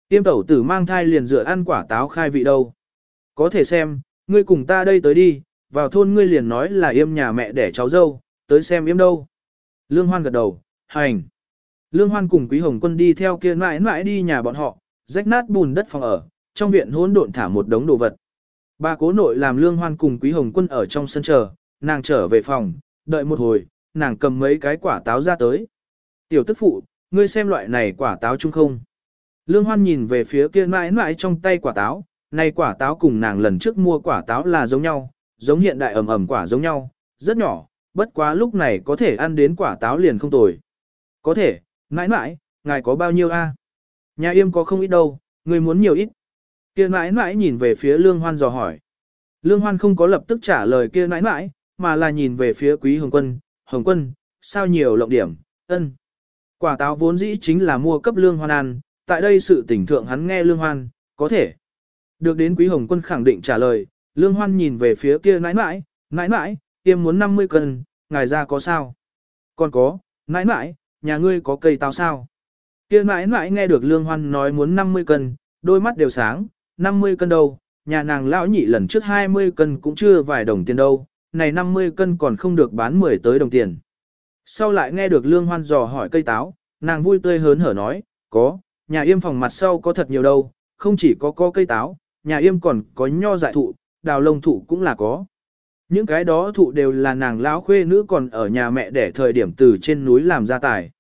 Tiêm tẩu tử mang thai liền dựa ăn quả táo khai vị đâu. Có thể xem, ngươi cùng ta đây tới đi, vào thôn ngươi liền nói là yêm nhà mẹ để cháu dâu, tới xem yêm đâu. Lương Hoan gật đầu, hành. Lương Hoan cùng Quý Hồng Quân đi theo kia mãi mãi đi nhà bọn họ, rách nát bùn đất phòng ở, trong viện hỗn độn thả một đống đồ vật. Bà cố nội làm Lương Hoan cùng Quý Hồng Quân ở trong sân chờ, nàng trở về phòng, đợi một hồi, nàng cầm mấy cái quả táo ra tới. Tiểu tức phụ, ngươi xem loại này quả táo chung không? Lương Hoan nhìn về phía kia mãi mãi trong tay quả táo, nay quả táo cùng nàng lần trước mua quả táo là giống nhau, giống hiện đại ẩm ẩm quả giống nhau, rất nhỏ, bất quá lúc này có thể ăn đến quả táo liền không tồi. Có thể, mãi mãi, ngài có bao nhiêu a? Nhà yêm có không ít đâu, ngươi muốn nhiều ít. Kia nãi nãi nhìn về phía Lương Hoan dò hỏi. Lương Hoan không có lập tức trả lời kia nãi nãi, mà là nhìn về phía Quý Hồng Quân, Hồng Quân, sao nhiều lộng điểm, ân. Quả táo vốn dĩ chính là mua cấp lương hoan ăn, tại đây sự tỉnh thượng hắn nghe lương hoan, có thể. Được đến quý hồng quân khẳng định trả lời, lương hoan nhìn về phía kia nãi nãi, nãi nãi, tiêm muốn 50 cân, ngài ra có sao? Còn có, nãi nãi, nhà ngươi có cây táo sao? Kia nãi nãi nghe được lương hoan nói muốn 50 cân, đôi mắt đều sáng, 50 cân đâu, nhà nàng lão nhị lần trước 20 cân cũng chưa vài đồng tiền đâu, này 50 cân còn không được bán 10 tới đồng tiền. Sau lại nghe được lương hoan dò hỏi cây táo, nàng vui tươi hớn hở nói, có, nhà yêm phòng mặt sau có thật nhiều đâu, không chỉ có có cây táo, nhà yêm còn có nho dại thụ, đào lông thụ cũng là có. Những cái đó thụ đều là nàng lão khuê nữ còn ở nhà mẹ để thời điểm từ trên núi làm gia tài.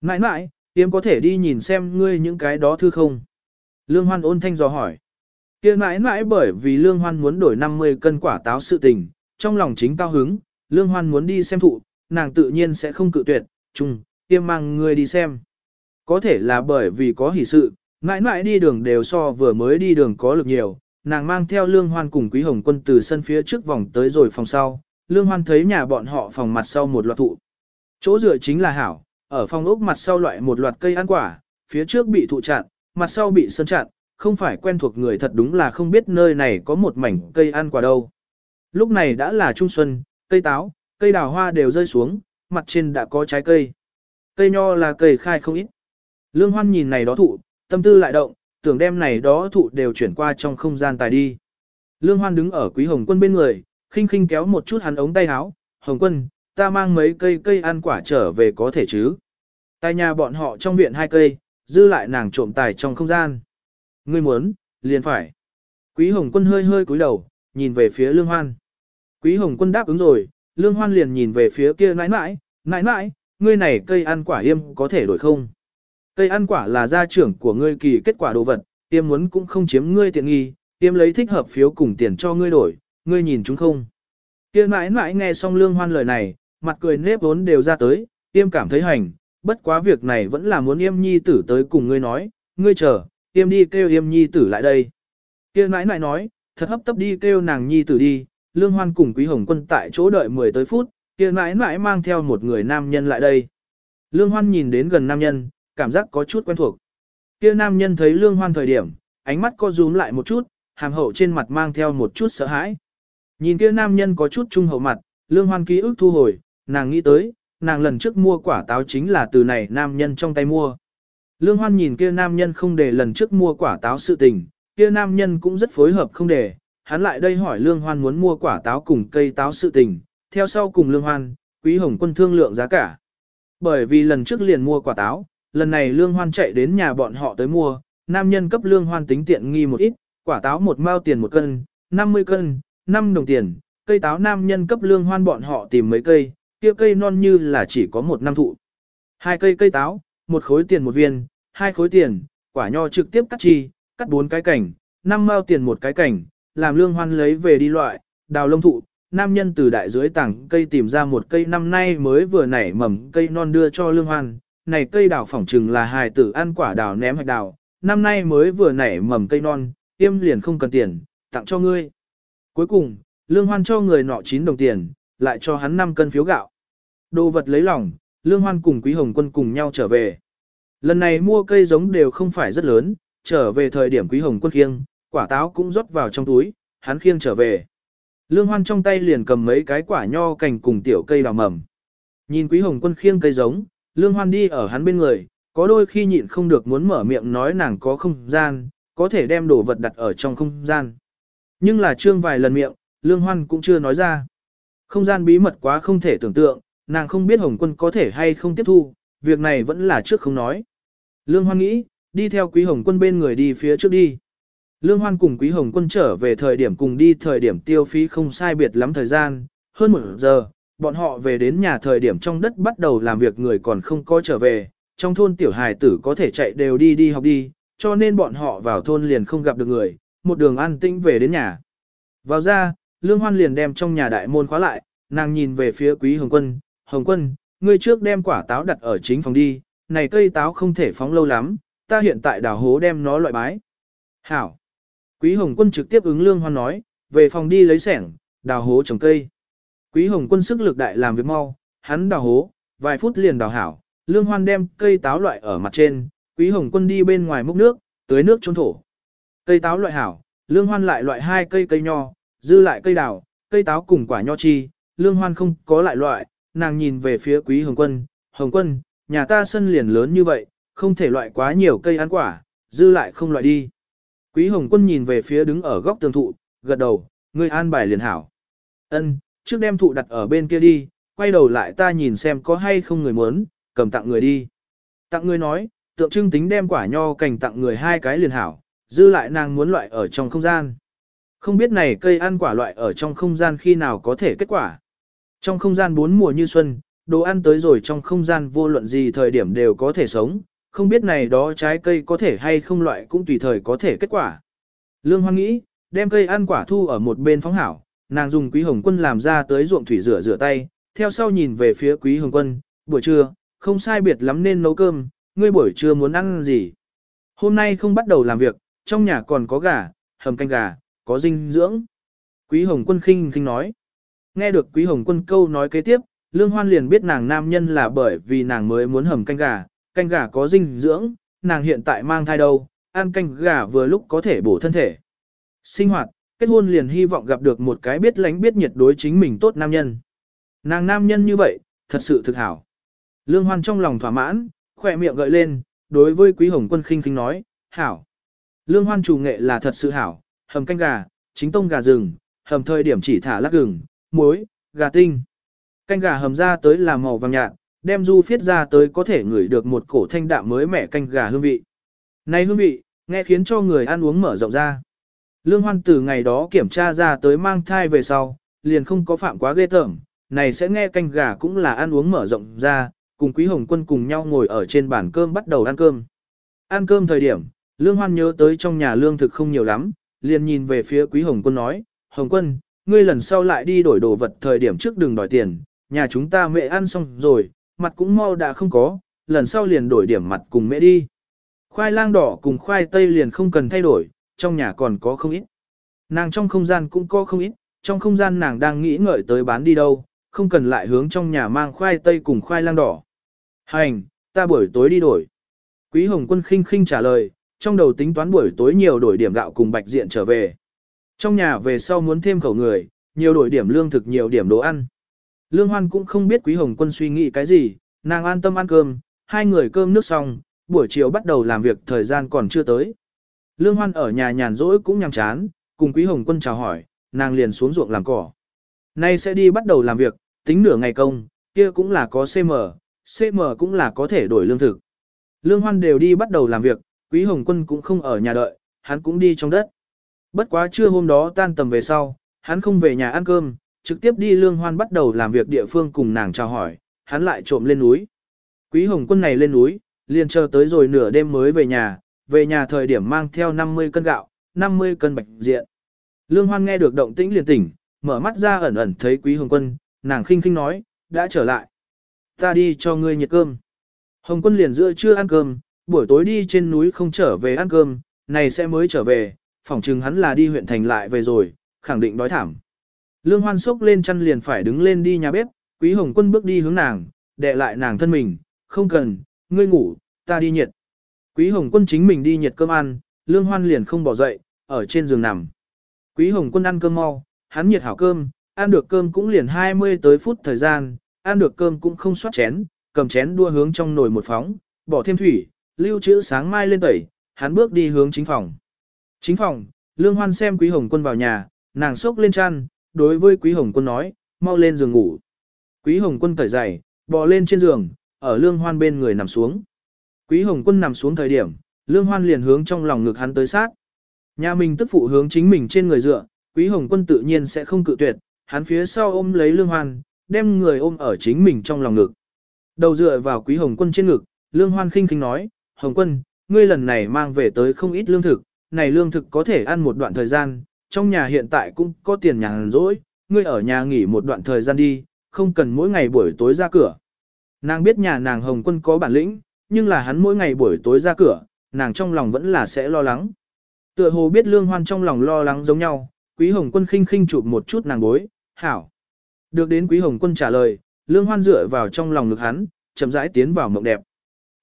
Mãi mãi, yêm có thể đi nhìn xem ngươi những cái đó thư không? Lương Hoan ôn thanh dò hỏi kia mãi mãi bởi vì Lương Hoan muốn đổi 50 cân quả táo sự tình, trong lòng chính cao hứng, Lương Hoan muốn đi xem thụ, nàng tự nhiên sẽ không cự tuyệt, chung, tiêm mang người đi xem. Có thể là bởi vì có hỷ sự, mãi mãi đi đường đều so vừa mới đi đường có lực nhiều, nàng mang theo Lương Hoan cùng Quý Hồng Quân từ sân phía trước vòng tới rồi phòng sau, Lương Hoan thấy nhà bọn họ phòng mặt sau một loạt thụ. Chỗ dựa chính là hảo, ở phòng ốc mặt sau loại một loạt cây ăn quả, phía trước bị thụ chặn, mặt sau bị sơn chặn, không phải quen thuộc người thật đúng là không biết nơi này có một mảnh cây ăn quả đâu. Lúc này đã là trung xuân, cây táo, cây đào hoa đều rơi xuống, mặt trên đã có trái cây. Cây nho là cây khai không ít. Lương Hoan nhìn này đó thụ, tâm tư lại động, tưởng đem này đó thụ đều chuyển qua trong không gian tài đi. Lương Hoan đứng ở Quý Hồng Quân bên người, khinh khinh kéo một chút hắn ống tay áo, "Hồng Quân, ta mang mấy cây cây ăn quả trở về có thể chứ?" Tài nhà bọn họ trong viện hai cây, dư lại nàng trộm tài trong không gian. "Ngươi muốn, liền phải." Quý Hồng Quân hơi hơi cúi đầu, nhìn về phía Lương Hoan. Quý Hồng Quân đáp ứng rồi, Lương Hoan liền nhìn về phía kia nãi nãi, nãi nãi, ngươi này cây ăn quả yêm có thể đổi không? Cây ăn quả là gia trưởng của ngươi kỳ kết quả đồ vật, yêm muốn cũng không chiếm ngươi tiện nghi, yêm lấy thích hợp phiếu cùng tiền cho ngươi đổi, ngươi nhìn chúng không? Kia nãi nãi nghe xong Lương Hoan lời này, mặt cười nếp vốn đều ra tới, yêm cảm thấy hành, bất quá việc này vẫn là muốn yêm nhi tử tới cùng ngươi nói, ngươi chờ, yêm đi kêu yêm nhi tử lại đây. Kia nãi nãi nói, thật hấp tấp đi kêu nàng nhi tử đi, Lương Hoan cùng Quý Hồng Quân tại chỗ đợi 10 tới phút, kia nãi nãi mang theo một người nam nhân lại đây. Lương Hoan nhìn đến gần nam nhân, cảm giác có chút quen thuộc. Kia nam nhân thấy Lương Hoan thời điểm, ánh mắt co rúm lại một chút, hàm hậu trên mặt mang theo một chút sợ hãi. Nhìn kia nam nhân có chút trung hậu mặt, Lương Hoan ký ức thu hồi, nàng nghĩ tới, nàng lần trước mua quả táo chính là từ này nam nhân trong tay mua. Lương Hoan nhìn kia nam nhân không để lần trước mua quả táo sự tình, kia nam nhân cũng rất phối hợp không để, hắn lại đây hỏi Lương Hoan muốn mua quả táo cùng cây táo sự tình, theo sau cùng Lương Hoan, Quý Hồng Quân thương lượng giá cả. Bởi vì lần trước liền mua quả táo, lần này Lương Hoan chạy đến nhà bọn họ tới mua, nam nhân cấp Lương Hoan tính tiện nghi một ít, quả táo một mao tiền một cân, 50 cân, 5 đồng tiền, cây táo nam nhân cấp Lương Hoan bọn họ tìm mấy cây, kia cây non như là chỉ có một năm thụ. Hai cây cây táo, một khối tiền một viên, hai khối tiền, quả nho trực tiếp cắt chi, cắt bốn cái cảnh, năm mao tiền một cái cảnh, làm lương hoan lấy về đi loại, đào lông thụ, nam nhân từ đại dưới tảng cây tìm ra một cây năm nay mới vừa nảy mầm cây non đưa cho lương hoan, này cây đào phỏng trừng là hài tử ăn quả đào ném hạch đào, năm nay mới vừa nảy mầm cây non, tiêm liền không cần tiền, tặng cho ngươi. Cuối cùng, lương hoan cho người nọ 9 đồng tiền, lại cho hắn 5 cân phiếu gạo. Đồ vật lấy lòng, lương hoan cùng quý hồng quân cùng nhau trở về. Lần này mua cây giống đều không phải rất lớn, trở về thời điểm quý hồng quân khiêng, quả táo cũng rót vào trong túi, hắn khiêng trở về. Lương Hoan trong tay liền cầm mấy cái quả nho cành cùng tiểu cây đào mầm. Nhìn Quý Hồng Quân khiêng cây giống, Lương Hoan đi ở hắn bên người, có đôi khi nhịn không được muốn mở miệng nói nàng có không gian, có thể đem đồ vật đặt ở trong không gian. Nhưng là trương vài lần miệng, Lương Hoan cũng chưa nói ra. Không gian bí mật quá không thể tưởng tượng, nàng không biết Hồng Quân có thể hay không tiếp thu, việc này vẫn là trước không nói. Lương Hoan nghĩ, đi theo Quý Hồng Quân bên người đi phía trước đi. Lương Hoan cùng Quý Hồng Quân trở về thời điểm cùng đi thời điểm tiêu phí không sai biệt lắm thời gian, hơn một giờ, bọn họ về đến nhà thời điểm trong đất bắt đầu làm việc người còn không có trở về, trong thôn tiểu hài tử có thể chạy đều đi đi học đi, cho nên bọn họ vào thôn liền không gặp được người, một đường an tĩnh về đến nhà. Vào ra, Lương Hoan liền đem trong nhà đại môn khóa lại, nàng nhìn về phía Quý Hồng Quân, Hồng Quân, ngươi trước đem quả táo đặt ở chính phòng đi, này cây táo không thể phóng lâu lắm, ta hiện tại đào hố đem nó loại bái. Hảo. Quý Hồng Quân trực tiếp ứng Lương Hoan nói, về phòng đi lấy sẻng, đào hố trồng cây. Quý Hồng Quân sức lực đại làm việc mau, hắn đào hố, vài phút liền đào hảo, lương hoan đem cây táo loại ở mặt trên, quý hồng quân đi bên ngoài múc nước, tưới nước trôn thổ. Cây táo loại hảo, lương hoan lại loại hai cây cây nho, dư lại cây đào, cây táo cùng quả nho chi, lương hoan không có lại loại, nàng nhìn về phía quý hồng quân, hồng quân, nhà ta sân liền lớn như vậy, không thể loại quá nhiều cây ăn quả, dư lại không loại đi. Quý hồng quân nhìn về phía đứng ở góc tường thụ, gật đầu, ngươi an bài liền hảo. Ân, trước đem thụ đặt ở bên kia đi, quay đầu lại ta nhìn xem có hay không người muốn, cầm tặng người đi. Tặng người nói, tượng trưng tính đem quả nho cành tặng người hai cái liền hảo, dư lại nàng muốn loại ở trong không gian. Không biết này cây ăn quả loại ở trong không gian khi nào có thể kết quả. Trong không gian bốn mùa như xuân, đồ ăn tới rồi trong không gian vô luận gì thời điểm đều có thể sống, không biết này đó trái cây có thể hay không loại cũng tùy thời có thể kết quả. Lương Hoan nghĩ, đem cây ăn quả thu ở một bên phóng hảo, nàng dùng quý hồng quân làm ra tới ruộng thủy rửa rửa tay, theo sau nhìn về phía quý hồng quân, buổi trưa, không sai biệt lắm nên nấu cơm, ngươi buổi trưa muốn ăn gì. Hôm nay không bắt đầu làm việc, trong nhà còn có gà, hầm canh gà, có dinh dưỡng. Quý hồng quân khinh khinh nói. Nghe được quý hồng quân câu nói kế tiếp, lương hoan liền biết nàng nam nhân là bởi vì nàng mới muốn hầm canh gà, canh gà có dinh dưỡng, nàng hiện tại mang thai đâu, ăn canh gà vừa lúc có thể bổ thân thể. Sinh hoạt, kết hôn liền hy vọng gặp được một cái biết lánh biết nhiệt đối chính mình tốt nam nhân. Nàng nam nhân như vậy, thật sự thực hảo. Lương Hoan trong lòng thỏa mãn, khỏe miệng gợi lên, đối với Quý Hồng Quân khinh khinh nói, hảo. Lương Hoan chủ nghệ là thật sự hảo, hầm canh gà, chính tông gà rừng, hầm thời điểm chỉ thả lát gừng, muối, gà tinh. Canh gà hầm ra tới là màu vàng nhạt, đem du phiết ra tới có thể ngửi được một cổ thanh đạm mới mẻ canh gà hương vị. Này hương vị, nghe khiến cho người ăn uống mở rộng ra. Lương Hoan từ ngày đó kiểm tra ra tới mang thai về sau, liền không có phạm quá ghê tởm, này sẽ nghe canh gà cũng là ăn uống mở rộng ra, cùng Quý Hồng Quân cùng nhau ngồi ở trên bàn cơm bắt đầu ăn cơm. Ăn cơm thời điểm, Lương Hoan nhớ tới trong nhà lương thực không nhiều lắm, liền nhìn về phía Quý Hồng Quân nói, Hồng Quân, ngươi lần sau lại đi đổi đồ vật thời điểm trước đừng đòi tiền, nhà chúng ta mẹ ăn xong rồi, mặt cũng mau đã không có, lần sau liền đổi điểm mặt cùng mẹ đi. Khoai lang đỏ cùng khoai tây liền không cần thay đổi, trong nhà còn có không ít. Nàng trong không gian cũng có không ít, trong không gian nàng đang nghĩ ngợi tới bán đi đâu, không cần lại hướng trong nhà mang khoai tây cùng khoai lang đỏ. Hành, ta buổi tối đi đổi. Quý Hồng Quân khinh khinh trả lời, trong đầu tính toán buổi tối nhiều đổi điểm gạo cùng bạch diện trở về. Trong nhà về sau muốn thêm khẩu người, nhiều đổi điểm lương thực nhiều điểm đồ ăn. Lương Hoan cũng không biết Quý Hồng Quân suy nghĩ cái gì, nàng an tâm ăn cơm, hai người cơm nước xong, buổi chiều bắt đầu làm việc thời gian còn chưa tới. Lương Hoan ở nhà nhàn rỗi cũng nhàm chán, cùng Quý Hồng Quân chào hỏi, nàng liền xuống ruộng làm cỏ. Nay sẽ đi bắt đầu làm việc, tính nửa ngày công, kia cũng là có CM, CM cũng là có thể đổi lương thực. Lương Hoan đều đi bắt đầu làm việc, Quý Hồng Quân cũng không ở nhà đợi, hắn cũng đi trong đất. Bất quá trưa hôm đó tan tầm về sau, hắn không về nhà ăn cơm, trực tiếp đi Lương Hoan bắt đầu làm việc địa phương cùng nàng chào hỏi, hắn lại trộm lên núi. Quý Hồng Quân này lên núi, liền chờ tới rồi nửa đêm mới về nhà, về nhà thời điểm mang theo 50 cân gạo, 50 cân bạch diện. Lương Hoan nghe được động tĩnh liền tỉnh, mở mắt ra ẩn ẩn thấy Quý Hồng Quân, nàng khinh khinh nói, đã trở lại. Ta đi cho ngươi nhiệt cơm. Hồng Quân liền giữa chưa ăn cơm, buổi tối đi trên núi không trở về ăn cơm, này sẽ mới trở về, phỏng chừng hắn là đi huyện thành lại về rồi, khẳng định đói thảm. Lương Hoan sốc lên chăn liền phải đứng lên đi nhà bếp, Quý Hồng Quân bước đi hướng nàng, đệ lại nàng thân mình, không cần, ngươi ngủ, ta đi nhiệt. Quý Hồng Quân chính mình đi nhiệt cơm ăn, Lương Hoan liền không bỏ dậy, ở trên giường nằm. Quý Hồng Quân ăn cơm mau, hắn nhiệt hảo cơm, ăn được cơm cũng liền 20 tới phút thời gian, ăn được cơm cũng không soát chén, cầm chén đua hướng trong nồi một phóng, bỏ thêm thủy, lưu trữ sáng mai lên tẩy, hắn bước đi hướng chính phòng. Chính phòng, Lương Hoan xem Quý Hồng Quân vào nhà, nàng sốc lên chăn, đối với Quý Hồng Quân nói, mau lên giường ngủ. Quý Hồng Quân cởi giày, bò lên trên giường, ở Lương Hoan bên người nằm xuống. Quý Hồng Quân nằm xuống thời điểm, Lương Hoan liền hướng trong lòng ngực hắn tới sát. Nhà mình tức phụ hướng chính mình trên người dựa, Quý Hồng Quân tự nhiên sẽ không cự tuyệt, hắn phía sau ôm lấy Lương Hoan, đem người ôm ở chính mình trong lòng ngực. Đầu dựa vào Quý Hồng Quân trên ngực, Lương Hoan khinh khinh nói, Hồng Quân, ngươi lần này mang về tới không ít lương thực, này lương thực có thể ăn một đoạn thời gian, trong nhà hiện tại cũng có tiền nhàn rỗi, ngươi ở nhà nghỉ một đoạn thời gian đi, không cần mỗi ngày buổi tối ra cửa. Nàng biết nhà nàng Hồng Quân có bản lĩnh, nhưng là hắn mỗi ngày buổi tối ra cửa, nàng trong lòng vẫn là sẽ lo lắng. Tựa hồ biết Lương Hoan trong lòng lo lắng giống nhau, Quý Hồng Quân khinh khinh chụp một chút nàng bối, hảo. Được đến Quý Hồng Quân trả lời, Lương Hoan dựa vào trong lòng ngực hắn, chậm rãi tiến vào mộng đẹp.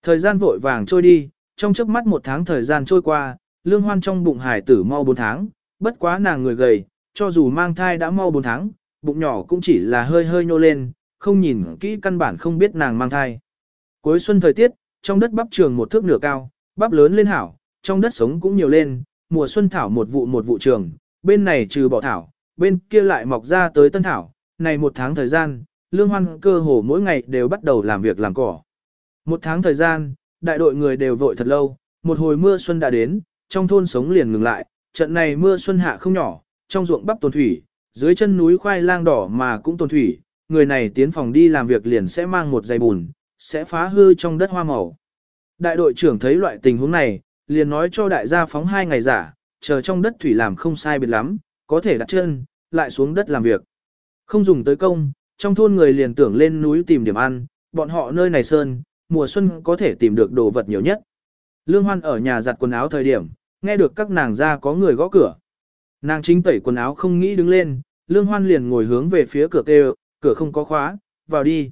Thời gian vội vàng trôi đi, trong chớp mắt một tháng thời gian trôi qua, Lương Hoan trong bụng hải tử mau 4 tháng, bất quá nàng người gầy, cho dù mang thai đã mau 4 tháng, bụng nhỏ cũng chỉ là hơi hơi nhô lên, không nhìn kỹ căn bản không biết nàng mang thai. Cuối xuân thời tiết, trong đất bắp trường một thước nửa cao, bắp lớn lên hảo, trong đất sống cũng nhiều lên, mùa xuân thảo một vụ một vụ trường, bên này trừ bỏ thảo, bên kia lại mọc ra tới tân thảo, này một tháng thời gian, lương hoan cơ hồ mỗi ngày đều bắt đầu làm việc làm cỏ. Một tháng thời gian, đại đội người đều vội thật lâu, một hồi mưa xuân đã đến, trong thôn sống liền ngừng lại, trận này mưa xuân hạ không nhỏ, trong ruộng bắp tồn thủy, dưới chân núi khoai lang đỏ mà cũng tồn thủy, người này tiến phòng đi làm việc liền sẽ mang một giày bùn, sẽ phá hư trong đất hoa màu. Đại đội trưởng thấy loại tình huống này, liền nói cho đại gia phóng hai ngày giả, chờ trong đất thủy làm không sai biệt lắm, có thể đặt chân, lại xuống đất làm việc. Không dùng tới công, trong thôn người liền tưởng lên núi tìm điểm ăn, bọn họ nơi này sơn, mùa xuân có thể tìm được đồ vật nhiều nhất. Lương Hoan ở nhà giặt quần áo thời điểm, nghe được các nàng ra có người gõ cửa. Nàng chính tẩy quần áo không nghĩ đứng lên, Lương Hoan liền ngồi hướng về phía cửa kêu, cửa không có khóa, vào đi.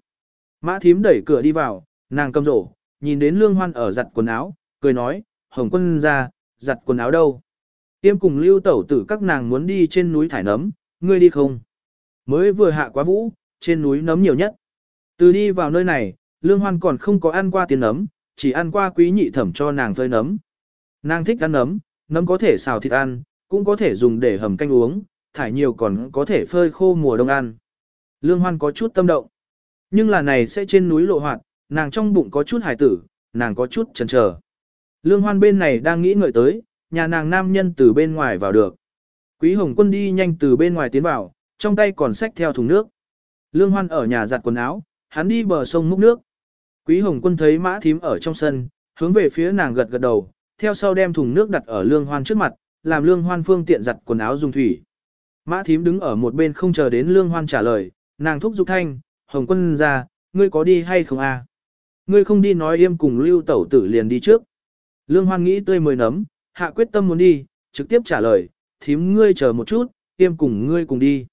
Mã thím đẩy cửa đi vào, nàng cầm rổ, nhìn đến Lương Hoan ở giặt quần áo, cười nói, Hồng quân ra, giặt quần áo đâu. Tiêm cùng lưu tẩu tử các nàng muốn đi trên núi thải nấm, ngươi đi không? Mới vừa hạ quá vũ, trên núi nấm nhiều nhất. Từ đi vào nơi này, Lương Hoan còn không có ăn qua tiền nấm, chỉ ăn qua quý nhị thẩm cho nàng phơi nấm. Nàng thích ăn nấm, nấm có thể xào thịt ăn, cũng có thể dùng để hầm canh uống, thải nhiều còn có thể phơi khô mùa đông ăn. Lương Hoan có chút tâm động. Nhưng là này sẽ trên núi lộ hoạt, nàng trong bụng có chút hải tử, nàng có chút chần chờ. Lương Hoan bên này đang nghĩ ngợi tới, nhà nàng nam nhân từ bên ngoài vào được. Quý Hồng Quân đi nhanh từ bên ngoài tiến vào, trong tay còn xách theo thùng nước. Lương Hoan ở nhà giặt quần áo, hắn đi bờ sông múc nước. Quý Hồng Quân thấy mã thím ở trong sân, hướng về phía nàng gật gật đầu, theo sau đem thùng nước đặt ở Lương Hoan trước mặt, làm Lương Hoan phương tiện giặt quần áo dùng thủy. Mã thím đứng ở một bên không chờ đến Lương Hoan trả lời, nàng thúc giục thanh, Hồng Quân ra, ngươi có đi hay không à? Ngươi không đi nói im cùng lưu tẩu tử liền đi trước. Lương Hoan nghĩ tươi mới nấm, hạ quyết tâm muốn đi, trực tiếp trả lời, thím ngươi chờ một chút, im cùng ngươi cùng đi.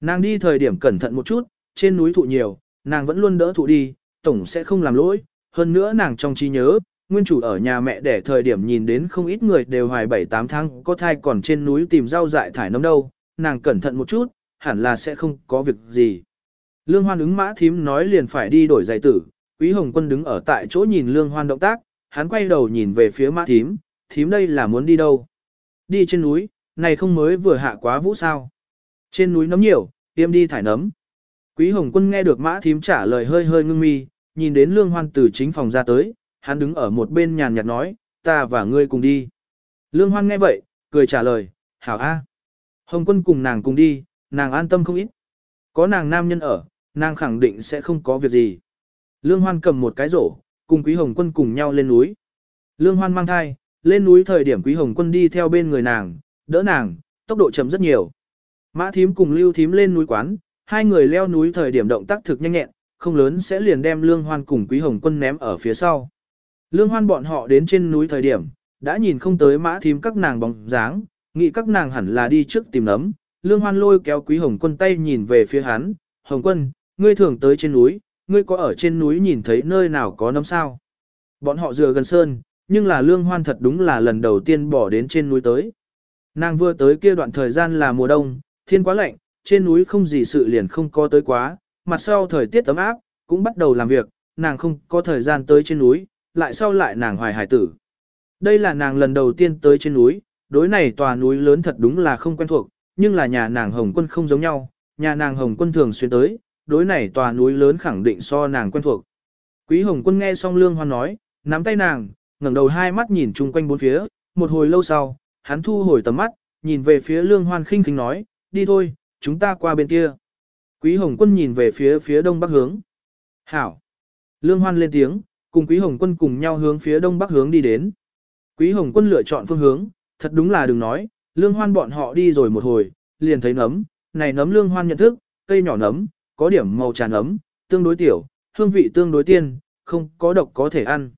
Nàng đi thời điểm cẩn thận một chút, trên núi thụ nhiều, nàng vẫn luôn đỡ thụ đi, tổng sẽ không làm lỗi, hơn nữa nàng trong trí nhớ, nguyên chủ ở nhà mẹ để thời điểm nhìn đến không ít người đều hoài 7-8 tháng có thai còn trên núi tìm rau dại thải nấm đâu, nàng cẩn thận một chút, hẳn là sẽ không có việc gì. Lương Hoan ứng mã thím nói liền phải đi đổi giày tử, Quý Hồng Quân đứng ở tại chỗ nhìn Lương Hoan động tác, hắn quay đầu nhìn về phía mã thím, thím đây là muốn đi đâu? Đi trên núi, này không mới vừa hạ quá vũ sao? Trên núi nấm nhiều, tiêm đi thải nấm. Quý Hồng Quân nghe được mã thím trả lời hơi hơi ngưng mi, nhìn đến Lương Hoan từ chính phòng ra tới, hắn đứng ở một bên nhàn nhạt nói, ta và ngươi cùng đi. Lương Hoan nghe vậy, cười trả lời, hảo a. Hồng Quân cùng nàng cùng đi, nàng an tâm không ít. Có nàng nam nhân ở, nàng khẳng định sẽ không có việc gì. Lương Hoan cầm một cái rổ, cùng Quý Hồng Quân cùng nhau lên núi. Lương Hoan mang thai, lên núi thời điểm Quý Hồng Quân đi theo bên người nàng, đỡ nàng, tốc độ chậm rất nhiều. Mã thím cùng Lưu thím lên núi quán, hai người leo núi thời điểm động tác thực nhanh nhẹn, không lớn sẽ liền đem Lương Hoan cùng Quý Hồng Quân ném ở phía sau. Lương Hoan bọn họ đến trên núi thời điểm, đã nhìn không tới mã thím các nàng bóng dáng, nghĩ các nàng hẳn là đi trước tìm nấm. Lương Hoan lôi kéo Quý Hồng Quân tay nhìn về phía hắn, Hồng Quân, ngươi thường tới trên núi, ngươi có ở trên núi nhìn thấy nơi nào có nấm sao? Bọn họ dựa gần sơn, nhưng là Lương Hoan thật đúng là lần đầu tiên bỏ đến trên núi tới. Nàng vừa tới kia đoạn thời gian là mùa đông, thiên quá lạnh, trên núi không gì sự liền không có tới quá, mặt sau thời tiết ấm áp, cũng bắt đầu làm việc, nàng không có thời gian tới trên núi, lại sau lại nàng hoài hải tử. Đây là nàng lần đầu tiên tới trên núi, đối này tòa núi lớn thật đúng là không quen thuộc, nhưng là nhà nàng Hồng Quân không giống nhau, nhà nàng Hồng Quân thường xuyên tới, đối này tòa núi lớn khẳng định so nàng quen thuộc. Quý Hồng Quân nghe xong Lương Hoan nói, nắm tay nàng, ngẩng đầu hai mắt nhìn chung quanh bốn phía, một hồi lâu sau, hắn thu hồi tầm mắt, nhìn về phía Lương Hoan khinh khinh nói, đi thôi, chúng ta qua bên kia. Quý Hồng Quân nhìn về phía phía đông bắc hướng. Hảo. Lương Hoan lên tiếng, cùng Quý Hồng Quân cùng nhau hướng phía đông bắc hướng đi đến. Quý Hồng Quân lựa chọn phương hướng, thật đúng là đừng nói, Lương Hoan bọn họ đi rồi một hồi, liền thấy nấm, này nấm Lương Hoan nhận thức, cây nhỏ nấm, có điểm màu trà nấm tương đối tiểu, hương vị tương đối tiên, không có độc có thể ăn.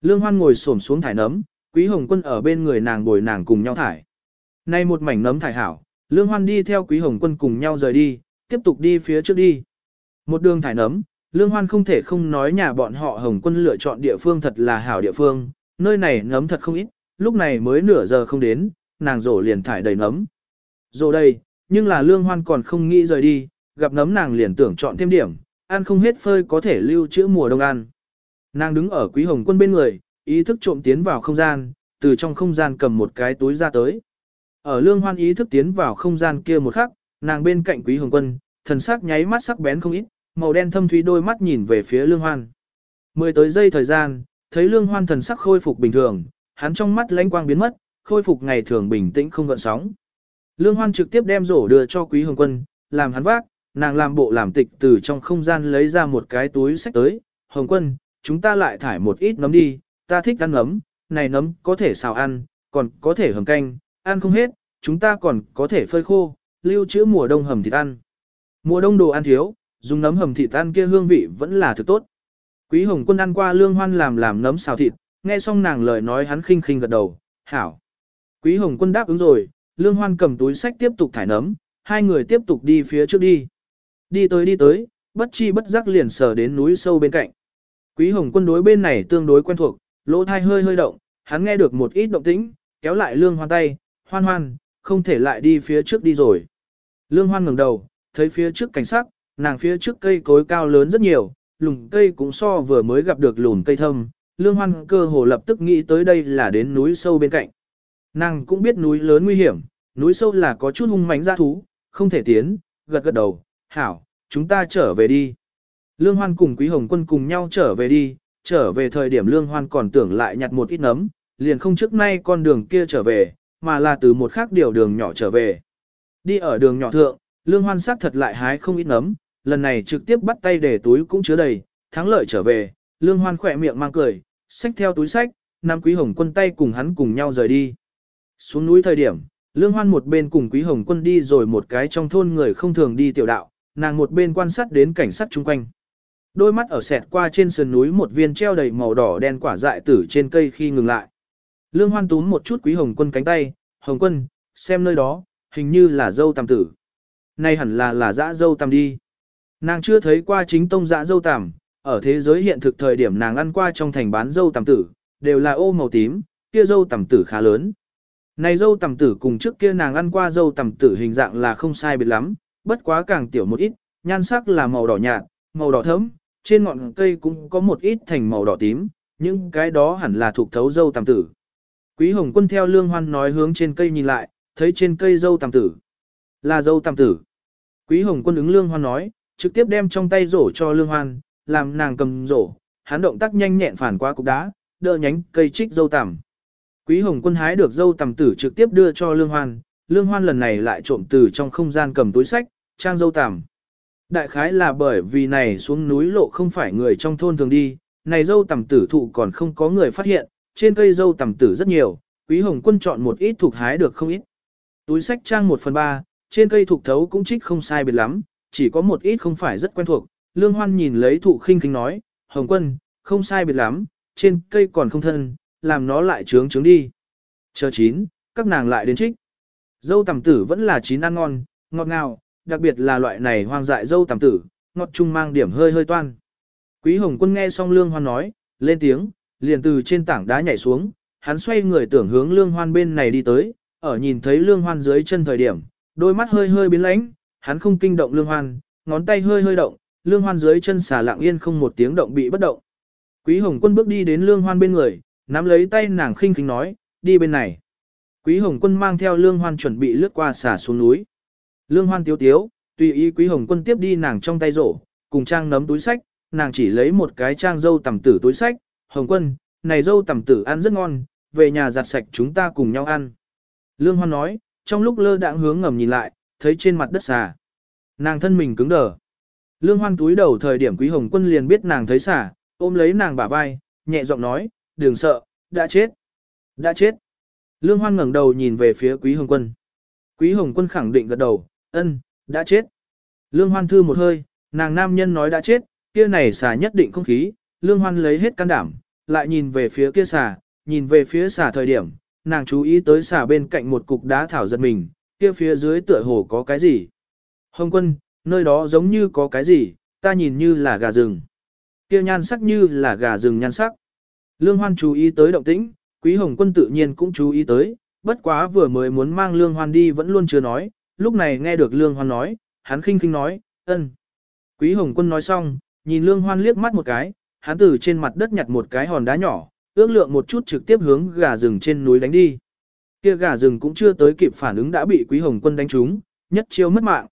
Lương Hoan ngồi xổm xuống thải nấm, Quý Hồng Quân ở bên người nàng bồi nàng cùng nhau thải. Nay một mảnh nấm thải hảo, Lương Hoan đi theo Quý Hồng Quân cùng nhau rời đi, tiếp tục đi phía trước đi. Một đường thải nấm, Lương Hoan không thể không nói nhà bọn họ Hồng Quân lựa chọn địa phương thật là hảo địa phương, nơi này nấm thật không ít, lúc này mới nửa giờ không đến, nàng rổ liền thải đầy nấm. Rổ đây, nhưng là Lương Hoan còn không nghĩ rời đi, gặp nấm nàng liền tưởng chọn thêm điểm, ăn không hết phơi có thể lưu trữ mùa đông ăn. Nàng đứng ở Quý Hồng Quân bên người, ý thức trộm tiến vào không gian, từ trong không gian cầm một cái túi ra tới. Ở Lương Hoan ý thức tiến vào không gian kia một khắc, nàng bên cạnh Quý Hồng Quân, thần sắc nháy mắt sắc bén không ít, màu đen thâm thúy đôi mắt nhìn về phía Lương Hoan. Mười tới giây thời gian, thấy Lương Hoan thần sắc khôi phục bình thường, hắn trong mắt lãnh quang biến mất, khôi phục ngày thường bình tĩnh không gợn sóng. Lương Hoan trực tiếp đem rổ đưa cho Quý Hồng Quân, làm hắn vác, nàng làm bộ làm tịch từ trong không gian lấy ra một cái túi sách tới, Hồng Quân, chúng ta lại thải một ít nấm đi, ta thích ăn nấm, này nấm có thể xào ăn, còn có thể hầm canh, ăn không hết, chúng ta còn có thể phơi khô, lưu trữ mùa đông hầm thịt ăn. Mùa đông đồ ăn thiếu, dùng nấm hầm thịt ăn kia hương vị vẫn là thực tốt. Quý Hồng Quân ăn qua lương hoan làm làm nấm xào thịt, nghe xong nàng lời nói hắn khinh khinh gật đầu, hảo. Quý Hồng Quân đáp ứng rồi, lương hoan cầm túi sách tiếp tục thải nấm, hai người tiếp tục đi phía trước đi. Đi tới đi tới, bất chi bất giác liền sờ đến núi sâu bên cạnh. Quý Hồng Quân đối bên này tương đối quen thuộc, lỗ thai hơi hơi động, hắn nghe được một ít động tĩnh, kéo lại lương hoan tay, hoan hoan, không thể lại đi phía trước đi rồi. Lương hoan ngẩng đầu, thấy phía trước cảnh sắc, nàng phía trước cây cối cao lớn rất nhiều, lùm cây cũng so vừa mới gặp được lùm cây thâm, lương hoan cơ hồ lập tức nghĩ tới đây là đến núi sâu bên cạnh. Nàng cũng biết núi lớn nguy hiểm, núi sâu là có chút hung mãnh ra thú, không thể tiến, gật gật đầu, hảo, chúng ta trở về đi. Lương hoan cùng quý hồng quân cùng nhau trở về đi, trở về thời điểm lương hoan còn tưởng lại nhặt một ít nấm, liền không trước nay con đường kia trở về, mà là từ một khác điều đường nhỏ trở về. Đi ở đường nhỏ thượng, lương hoan sắc thật lại hái không ít nấm, lần này trực tiếp bắt tay để túi cũng chứa đầy, thắng lợi trở về, lương hoan khỏe miệng mang cười, xách theo túi sách, nam quý hồng quân tay cùng hắn cùng nhau rời đi. Xuống núi thời điểm, lương hoan một bên cùng quý hồng quân đi rồi một cái trong thôn người không thường đi tiểu đạo, nàng một bên quan sát đến cảnh sát chung quanh. Đôi mắt ở sẹt qua trên sườn núi một viên treo đầy màu đỏ đen quả dại tử trên cây khi ngừng lại. Lương hoan túm một chút quý hồng quân cánh tay, hồng quân, xem nơi đó, hình như là dâu tam tử. Này hẳn là là dã dâu tam đi. Nàng chưa thấy qua chính tông dạ dâu tằm, ở thế giới hiện thực thời điểm nàng ăn qua trong thành bán dâu tằm tử, đều là ô màu tím, kia dâu tằm tử khá lớn. Này dâu tằm tử cùng trước kia nàng ăn qua dâu tằm tử hình dạng là không sai biệt lắm, bất quá càng tiểu một ít, nhan sắc là màu đỏ nhạt, màu đỏ thẫm, trên ngọn cây cũng có một ít thành màu đỏ tím, nhưng cái đó hẳn là thuộc thấu dâu tằm tử. Quý Hồng Quân theo Lương Hoan nói hướng trên cây nhìn lại, thấy trên cây dâu tằm tử. Là dâu tằm tử. Quý Hồng Quân ứng Lương Hoan nói, trực tiếp đem trong tay rổ cho Lương Hoan, làm nàng cầm rổ, hắn động tác nhanh nhẹn phản qua cục đá, đỡ nhánh cây trích dâu tằm. Quý Hồng Quân hái được dâu tằm tử trực tiếp đưa cho Lương Hoan, Lương Hoan lần này lại trộm từ trong không gian cầm túi sách, trang dâu tằm. Đại khái là bởi vì này xuống núi lộ không phải người trong thôn thường đi, này dâu tằm tử thụ còn không có người phát hiện, trên cây dâu tằm tử rất nhiều, Quý Hồng Quân chọn một ít thuộc hái được không ít. Túi sách trang 1 phần 3, trên cây thuộc thấu cũng trích không sai biệt lắm, chỉ có một ít không phải rất quen thuộc. Lương Hoan nhìn lấy thụ khinh khinh nói, Hồng Quân, không sai biệt lắm, trên cây còn không thân, làm nó lại trướng trướng đi. Chờ chín, các nàng lại đến trích. Dâu tằm tử vẫn là chín ăn ngon, ngọt ngào, đặc biệt là loại này hoang dại dâu tằm tử, ngọt chung mang điểm hơi hơi toan. Quý Hồng Quân nghe xong Lương Hoan nói, lên tiếng, liền từ trên tảng đá nhảy xuống, hắn xoay người tưởng hướng Lương Hoan bên này đi tới, ở nhìn thấy Lương Hoan dưới chân thời điểm, đôi mắt hơi hơi biến lãnh, hắn không kinh động Lương Hoan, ngón tay hơi hơi động, Lương Hoan dưới chân xà lặng yên không một tiếng động bị bất động. Quý Hồng Quân bước đi đến Lương Hoan bên người, nắm lấy tay nàng khinh khinh nói, đi bên này. Quý Hồng Quân mang theo Lương Hoan chuẩn bị lướt qua xả xuống núi. Lương Hoan tiếu tiếu, tùy ý Quý Hồng Quân tiếp đi nàng trong tay rổ, cùng trang nấm túi sách, nàng chỉ lấy một cái trang dâu tầm tử túi sách, Hồng Quân, này dâu tầm tử ăn rất ngon, về nhà giặt sạch chúng ta cùng nhau ăn. Lương Hoan nói, trong lúc lơ đãng hướng ngầm nhìn lại, thấy trên mặt đất xà. Nàng thân mình cứng đờ. Lương Hoan túi đầu thời điểm Quý Hồng Quân liền biết nàng thấy xà, ôm lấy nàng bả vai, nhẹ giọng nói, đừng sợ, đã chết. Đã chết. Lương Hoan ngẩng đầu nhìn về phía Quý Hồng Quân. Quý Hồng Quân khẳng định gật đầu, ân, đã chết. Lương Hoan thư một hơi, nàng nam nhân nói đã chết, kia này xà nhất định không khí, Lương Hoan lấy hết can đảm, lại nhìn về phía kia xà, nhìn về phía xà thời điểm, nàng chú ý tới xà bên cạnh một cục đá thảo giật mình, kia phía dưới tựa hồ có cái gì. Hồng quân, nơi đó giống như có cái gì, ta nhìn như là gà rừng. Kia nhan sắc như là gà rừng nhan sắc. Lương Hoan chú ý tới động tĩnh, Quý Hồng Quân tự nhiên cũng chú ý tới, bất quá vừa mới muốn mang Lương Hoan đi vẫn luôn chưa nói, lúc này nghe được Lương Hoan nói, hắn khinh khinh nói, ân. Quý Hồng Quân nói xong, nhìn Lương Hoan liếc mắt một cái, hắn từ trên mặt đất nhặt một cái hòn đá nhỏ, ước lượng một chút trực tiếp hướng gà rừng trên núi đánh đi. Kia gà rừng cũng chưa tới kịp phản ứng đã bị Quý Hồng Quân đánh trúng, nhất chiêu mất mạng.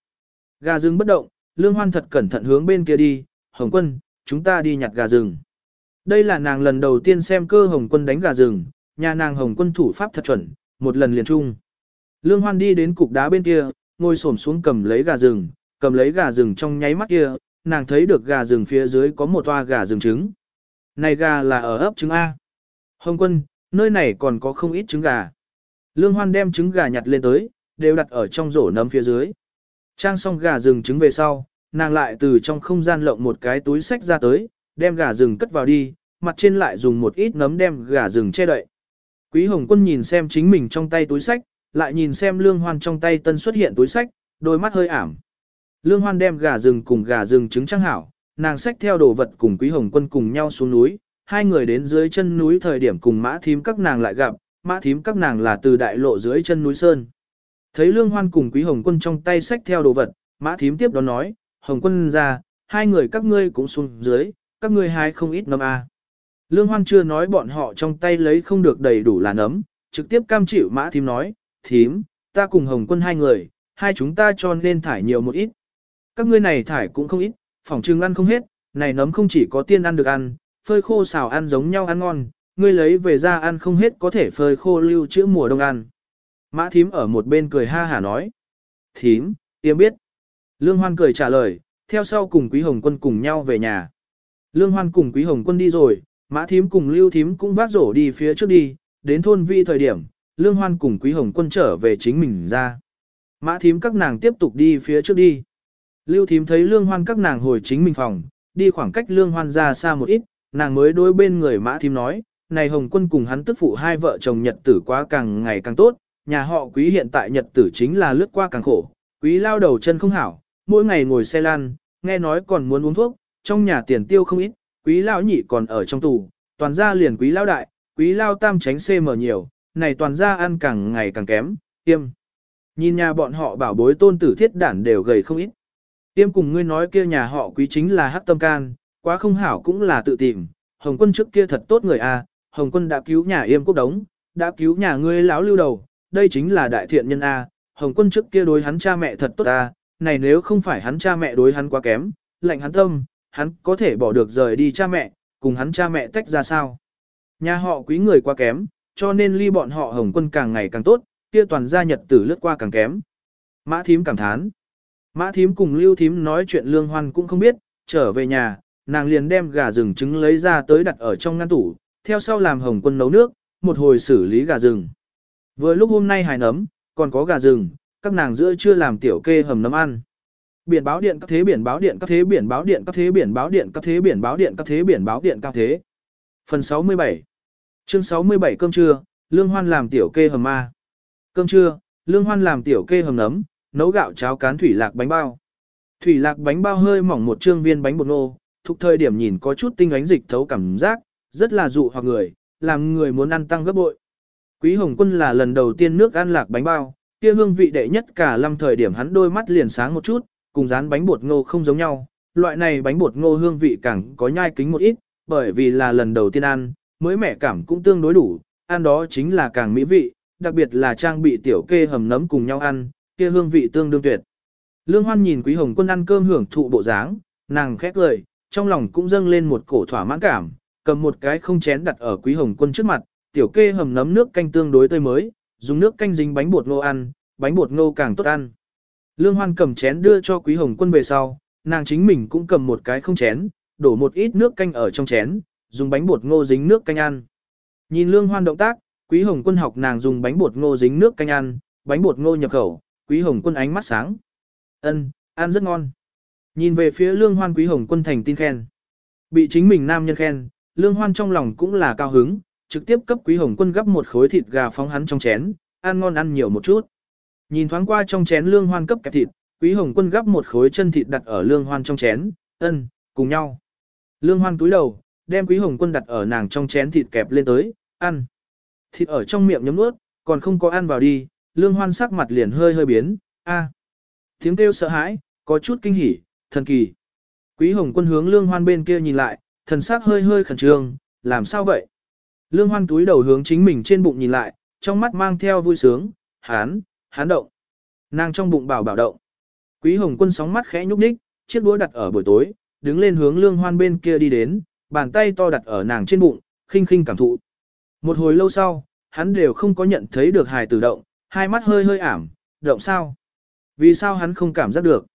Gà rừng bất động, Lương Hoan thật cẩn thận hướng bên kia đi, Hồng Quân, chúng ta đi nhặt gà rừng. Đây là nàng lần đầu tiên xem cơ Hồng Quân đánh gà rừng, nhà nàng Hồng Quân thủ pháp thật chuẩn, một lần liền chung. Lương Hoan đi đến cục đá bên kia, ngồi xổm xuống cầm lấy gà rừng, cầm lấy gà rừng trong nháy mắt kia, nàng thấy được gà rừng phía dưới có một toa gà rừng trứng. Này gà là ở ấp trứng A. Hồng quân, nơi này còn có không ít trứng gà. Lương Hoan đem trứng gà nhặt lên tới, đều đặt ở trong rổ nấm phía dưới. Trang xong gà rừng trứng về sau, nàng lại từ trong không gian lộng một cái túi sách ra tới, đem gà rừng cất vào đi, mặt trên lại dùng một ít nấm đem gà rừng che đậy. Quý Hồng Quân nhìn xem chính mình trong tay túi sách, lại nhìn xem Lương Hoan trong tay tân xuất hiện túi sách, đôi mắt hơi ảm. Lương Hoan đem gà rừng cùng gà rừng trứng trang hảo, nàng xách theo đồ vật cùng Quý Hồng Quân cùng nhau xuống núi, hai người đến dưới chân núi thời điểm cùng mã thím các nàng lại gặp, mã thím các nàng là từ đại lộ dưới chân núi Sơn. Thấy Lương Hoan cùng Quý Hồng Quân trong tay xách theo đồ vật, mã thím tiếp đó nói, Hồng Quân ra, hai người các ngươi cũng xuống dưới, các ngươi hai không ít nấm a. Lương Hoan chưa nói bọn họ trong tay lấy không được đầy đủ là nấm, trực tiếp cam chịu mã thím nói, thím, ta cùng Hồng Quân hai người, hai chúng ta cho nên thải nhiều một ít. Các ngươi này thải cũng không ít, phòng trưng ăn không hết, này nấm không chỉ có tiên ăn được ăn, phơi khô xào ăn giống nhau ăn ngon, ngươi lấy về ra ăn không hết có thể phơi khô lưu trữ mùa đông ăn. Mã thím ở một bên cười ha hả nói. Thím, tiêm biết. Lương Hoan cười trả lời, theo sau cùng Quý Hồng Quân cùng nhau về nhà. Lương Hoan cùng Quý Hồng Quân đi rồi, Mã thím cùng Lưu thím cũng vác rổ đi phía trước đi, đến thôn vi thời điểm, Lương Hoan cùng Quý Hồng Quân trở về chính mình ra. Mã thím các nàng tiếp tục đi phía trước đi. Lưu thím thấy Lương Hoan các nàng hồi chính mình phòng, đi khoảng cách Lương Hoan ra xa một ít, nàng mới đối bên người Mã thím nói, này Hồng Quân cùng hắn tức phụ hai vợ chồng nhật tử quá càng ngày càng tốt, nhà họ Quý hiện tại nhật tử chính là lướt qua càng khổ, Quý lao đầu chân không hảo, mỗi ngày ngồi xe lăn, nghe nói còn muốn uống thuốc, trong nhà tiền tiêu không ít, Quý lao nhị còn ở trong tù, toàn gia liền Quý lao đại, Quý lao tam tránh CM nhiều, này toàn gia ăn càng ngày càng kém, tiêm. Nhìn nhà bọn họ bảo bối tôn tử thiết đản đều gầy không ít. Tiêm cùng ngươi nói kia nhà họ quý chính là hắc tâm can, quá không hảo cũng là tự tìm, Hồng quân trước kia thật tốt người a, Hồng quân đã cứu nhà yêm quốc đống, đã cứu nhà ngươi lão lưu đầu, đây chính là đại thiện nhân a, Hồng quân trước kia đối hắn cha mẹ thật tốt a, này nếu không phải hắn cha mẹ đối hắn quá kém, lệnh hắn tâm, hắn có thể bỏ được rời đi cha mẹ, cùng hắn cha mẹ tách ra sao. Nhà họ quý người quá kém, cho nên ly bọn họ Hồng quân càng ngày càng tốt, kia toàn gia nhật tử lướt qua càng kém. Mã thím cảm thán. Mã thím cùng lưu thím nói chuyện lương hoan cũng không biết, trở về nhà, nàng liền đem gà rừng trứng lấy ra tới đặt ở trong ngăn tủ, theo sau làm hồng quân nấu nước, một hồi xử lý gà rừng. Vừa lúc hôm nay hài nấm, còn có gà rừng, các nàng giữa chưa làm tiểu kê hầm nấm ăn. Biển báo điện các thế biển báo điện các thế biển báo điện các thế biển báo điện các thế biển báo điện các thế biển báo điện các thế. Phần 67 Chương 67 cơm trưa, Lương Hoan làm tiểu kê hầm ma. Cơm trưa, Lương Hoan làm tiểu kê hầm nấm, nấu gạo cháo cán thủy lạc bánh bao. Thủy lạc bánh bao hơi mỏng một trương viên bánh bột nô, thuộc thời điểm nhìn có chút tinh ánh dịch thấu cảm giác, rất là dụ hoặc người, làm người muốn ăn tăng gấp bội. Quý Hồng Quân là lần đầu tiên nước ăn lạc bánh bao, kia hương vị đệ nhất cả lâm thời điểm hắn đôi mắt liền sáng một chút, cùng dán bánh bột ngô không giống nhau. Loại này bánh bột ngô hương vị càng có nhai kính một ít, bởi vì là lần đầu tiên ăn, mới mẻ cảm cũng tương đối đủ, ăn đó chính là càng mỹ vị, đặc biệt là trang bị tiểu kê hầm nấm cùng nhau ăn, kia hương vị tương đương tuyệt. Lương Hoan nhìn Quý Hồng Quân ăn cơm hưởng thụ bộ dáng, nàng khét lời, trong lòng cũng dâng lên một cổ thỏa mãn cảm, cầm một cái không chén đặt ở Quý Hồng Quân trước mặt, tiểu kê hầm nấm nước canh tương đối tươi mới, dùng nước canh dính bánh bột ngô ăn, bánh bột ngô càng tốt ăn. Lương Hoan cầm chén đưa cho Quý Hồng Quân về sau, nàng chính mình cũng cầm một cái không chén, đổ một ít nước canh ở trong chén, dùng bánh bột ngô dính nước canh ăn. Nhìn Lương Hoan động tác, Quý Hồng Quân học nàng dùng bánh bột ngô dính nước canh ăn, bánh bột ngô nhập khẩu, Quý Hồng Quân ánh mắt sáng. Ân, ăn rất ngon. Nhìn về phía Lương Hoan Quý Hồng Quân thành tin khen. Bị chính mình nam nhân khen, Lương Hoan trong lòng cũng là cao hứng, trực tiếp cấp Quý Hồng Quân gấp một khối thịt gà phóng hắn trong chén, ăn ngon ăn nhiều một chút. Nhìn thoáng qua trong chén Lương Hoan cấp kẹp thịt, Quý Hồng Quân gấp một khối chân thịt đặt ở Lương Hoan trong chén, Ân, cùng nhau. Lương Hoan túi đầu, đem Quý Hồng Quân đặt ở nàng trong chén thịt kẹp lên tới, ăn. Thịt ở trong miệng nhấm nuốt, còn không có ăn vào đi, Lương Hoan sắc mặt liền hơi hơi biến, a. Tiếng kêu sợ hãi, có chút kinh hỉ, thần kỳ. Quý Hồng Quân hướng Lương Hoan bên kia nhìn lại, thần sắc hơi hơi khẩn trương, làm sao vậy? Lương Hoan túi đầu hướng chính mình trên bụng nhìn lại, trong mắt mang theo vui sướng, hán, hán động. Nàng trong bụng bảo bảo động. Quý Hồng Quân sóng mắt khẽ nhúc nhích, chiếc đũa đặt ở buổi tối, đứng lên hướng Lương Hoan bên kia đi đến, bàn tay to đặt ở nàng trên bụng, khinh khinh cảm thụ. Một hồi lâu sau, hắn đều không có nhận thấy được hài tử động, hai mắt hơi hơi ảm, động sao? Vì sao hắn không cảm giác được?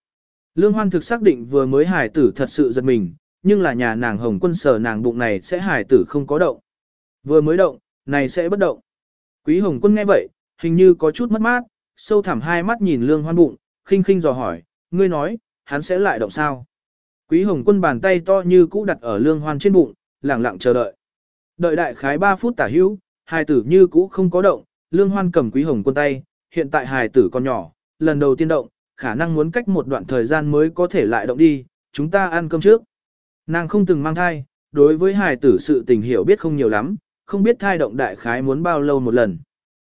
Lương Hoan thực xác định vừa mới hài tử thật sự giật mình, nhưng là nhà nàng hồng quân sở nàng bụng này sẽ hài tử không có động. Vừa mới động, này sẽ bất động. Quý hồng quân nghe vậy, hình như có chút mất mát, sâu thẳm hai mắt nhìn lương hoan bụng, khinh khinh dò hỏi, ngươi nói, hắn sẽ lại động sao? Quý hồng quân bàn tay to như cũ đặt ở lương hoan trên bụng, lặng lặng chờ đợi. Đợi đại khái 3 phút tả hữu, hài tử như cũ không có động, lương hoan cầm quý hồng quân tay, hiện tại hài tử còn nhỏ, lần đầu tiên động, khả năng muốn cách một đoạn thời gian mới có thể lại động đi, chúng ta ăn cơm trước. Nàng không từng mang thai, đối với hài tử sự tình hiểu biết không nhiều lắm, không biết thai động đại khái muốn bao lâu một lần.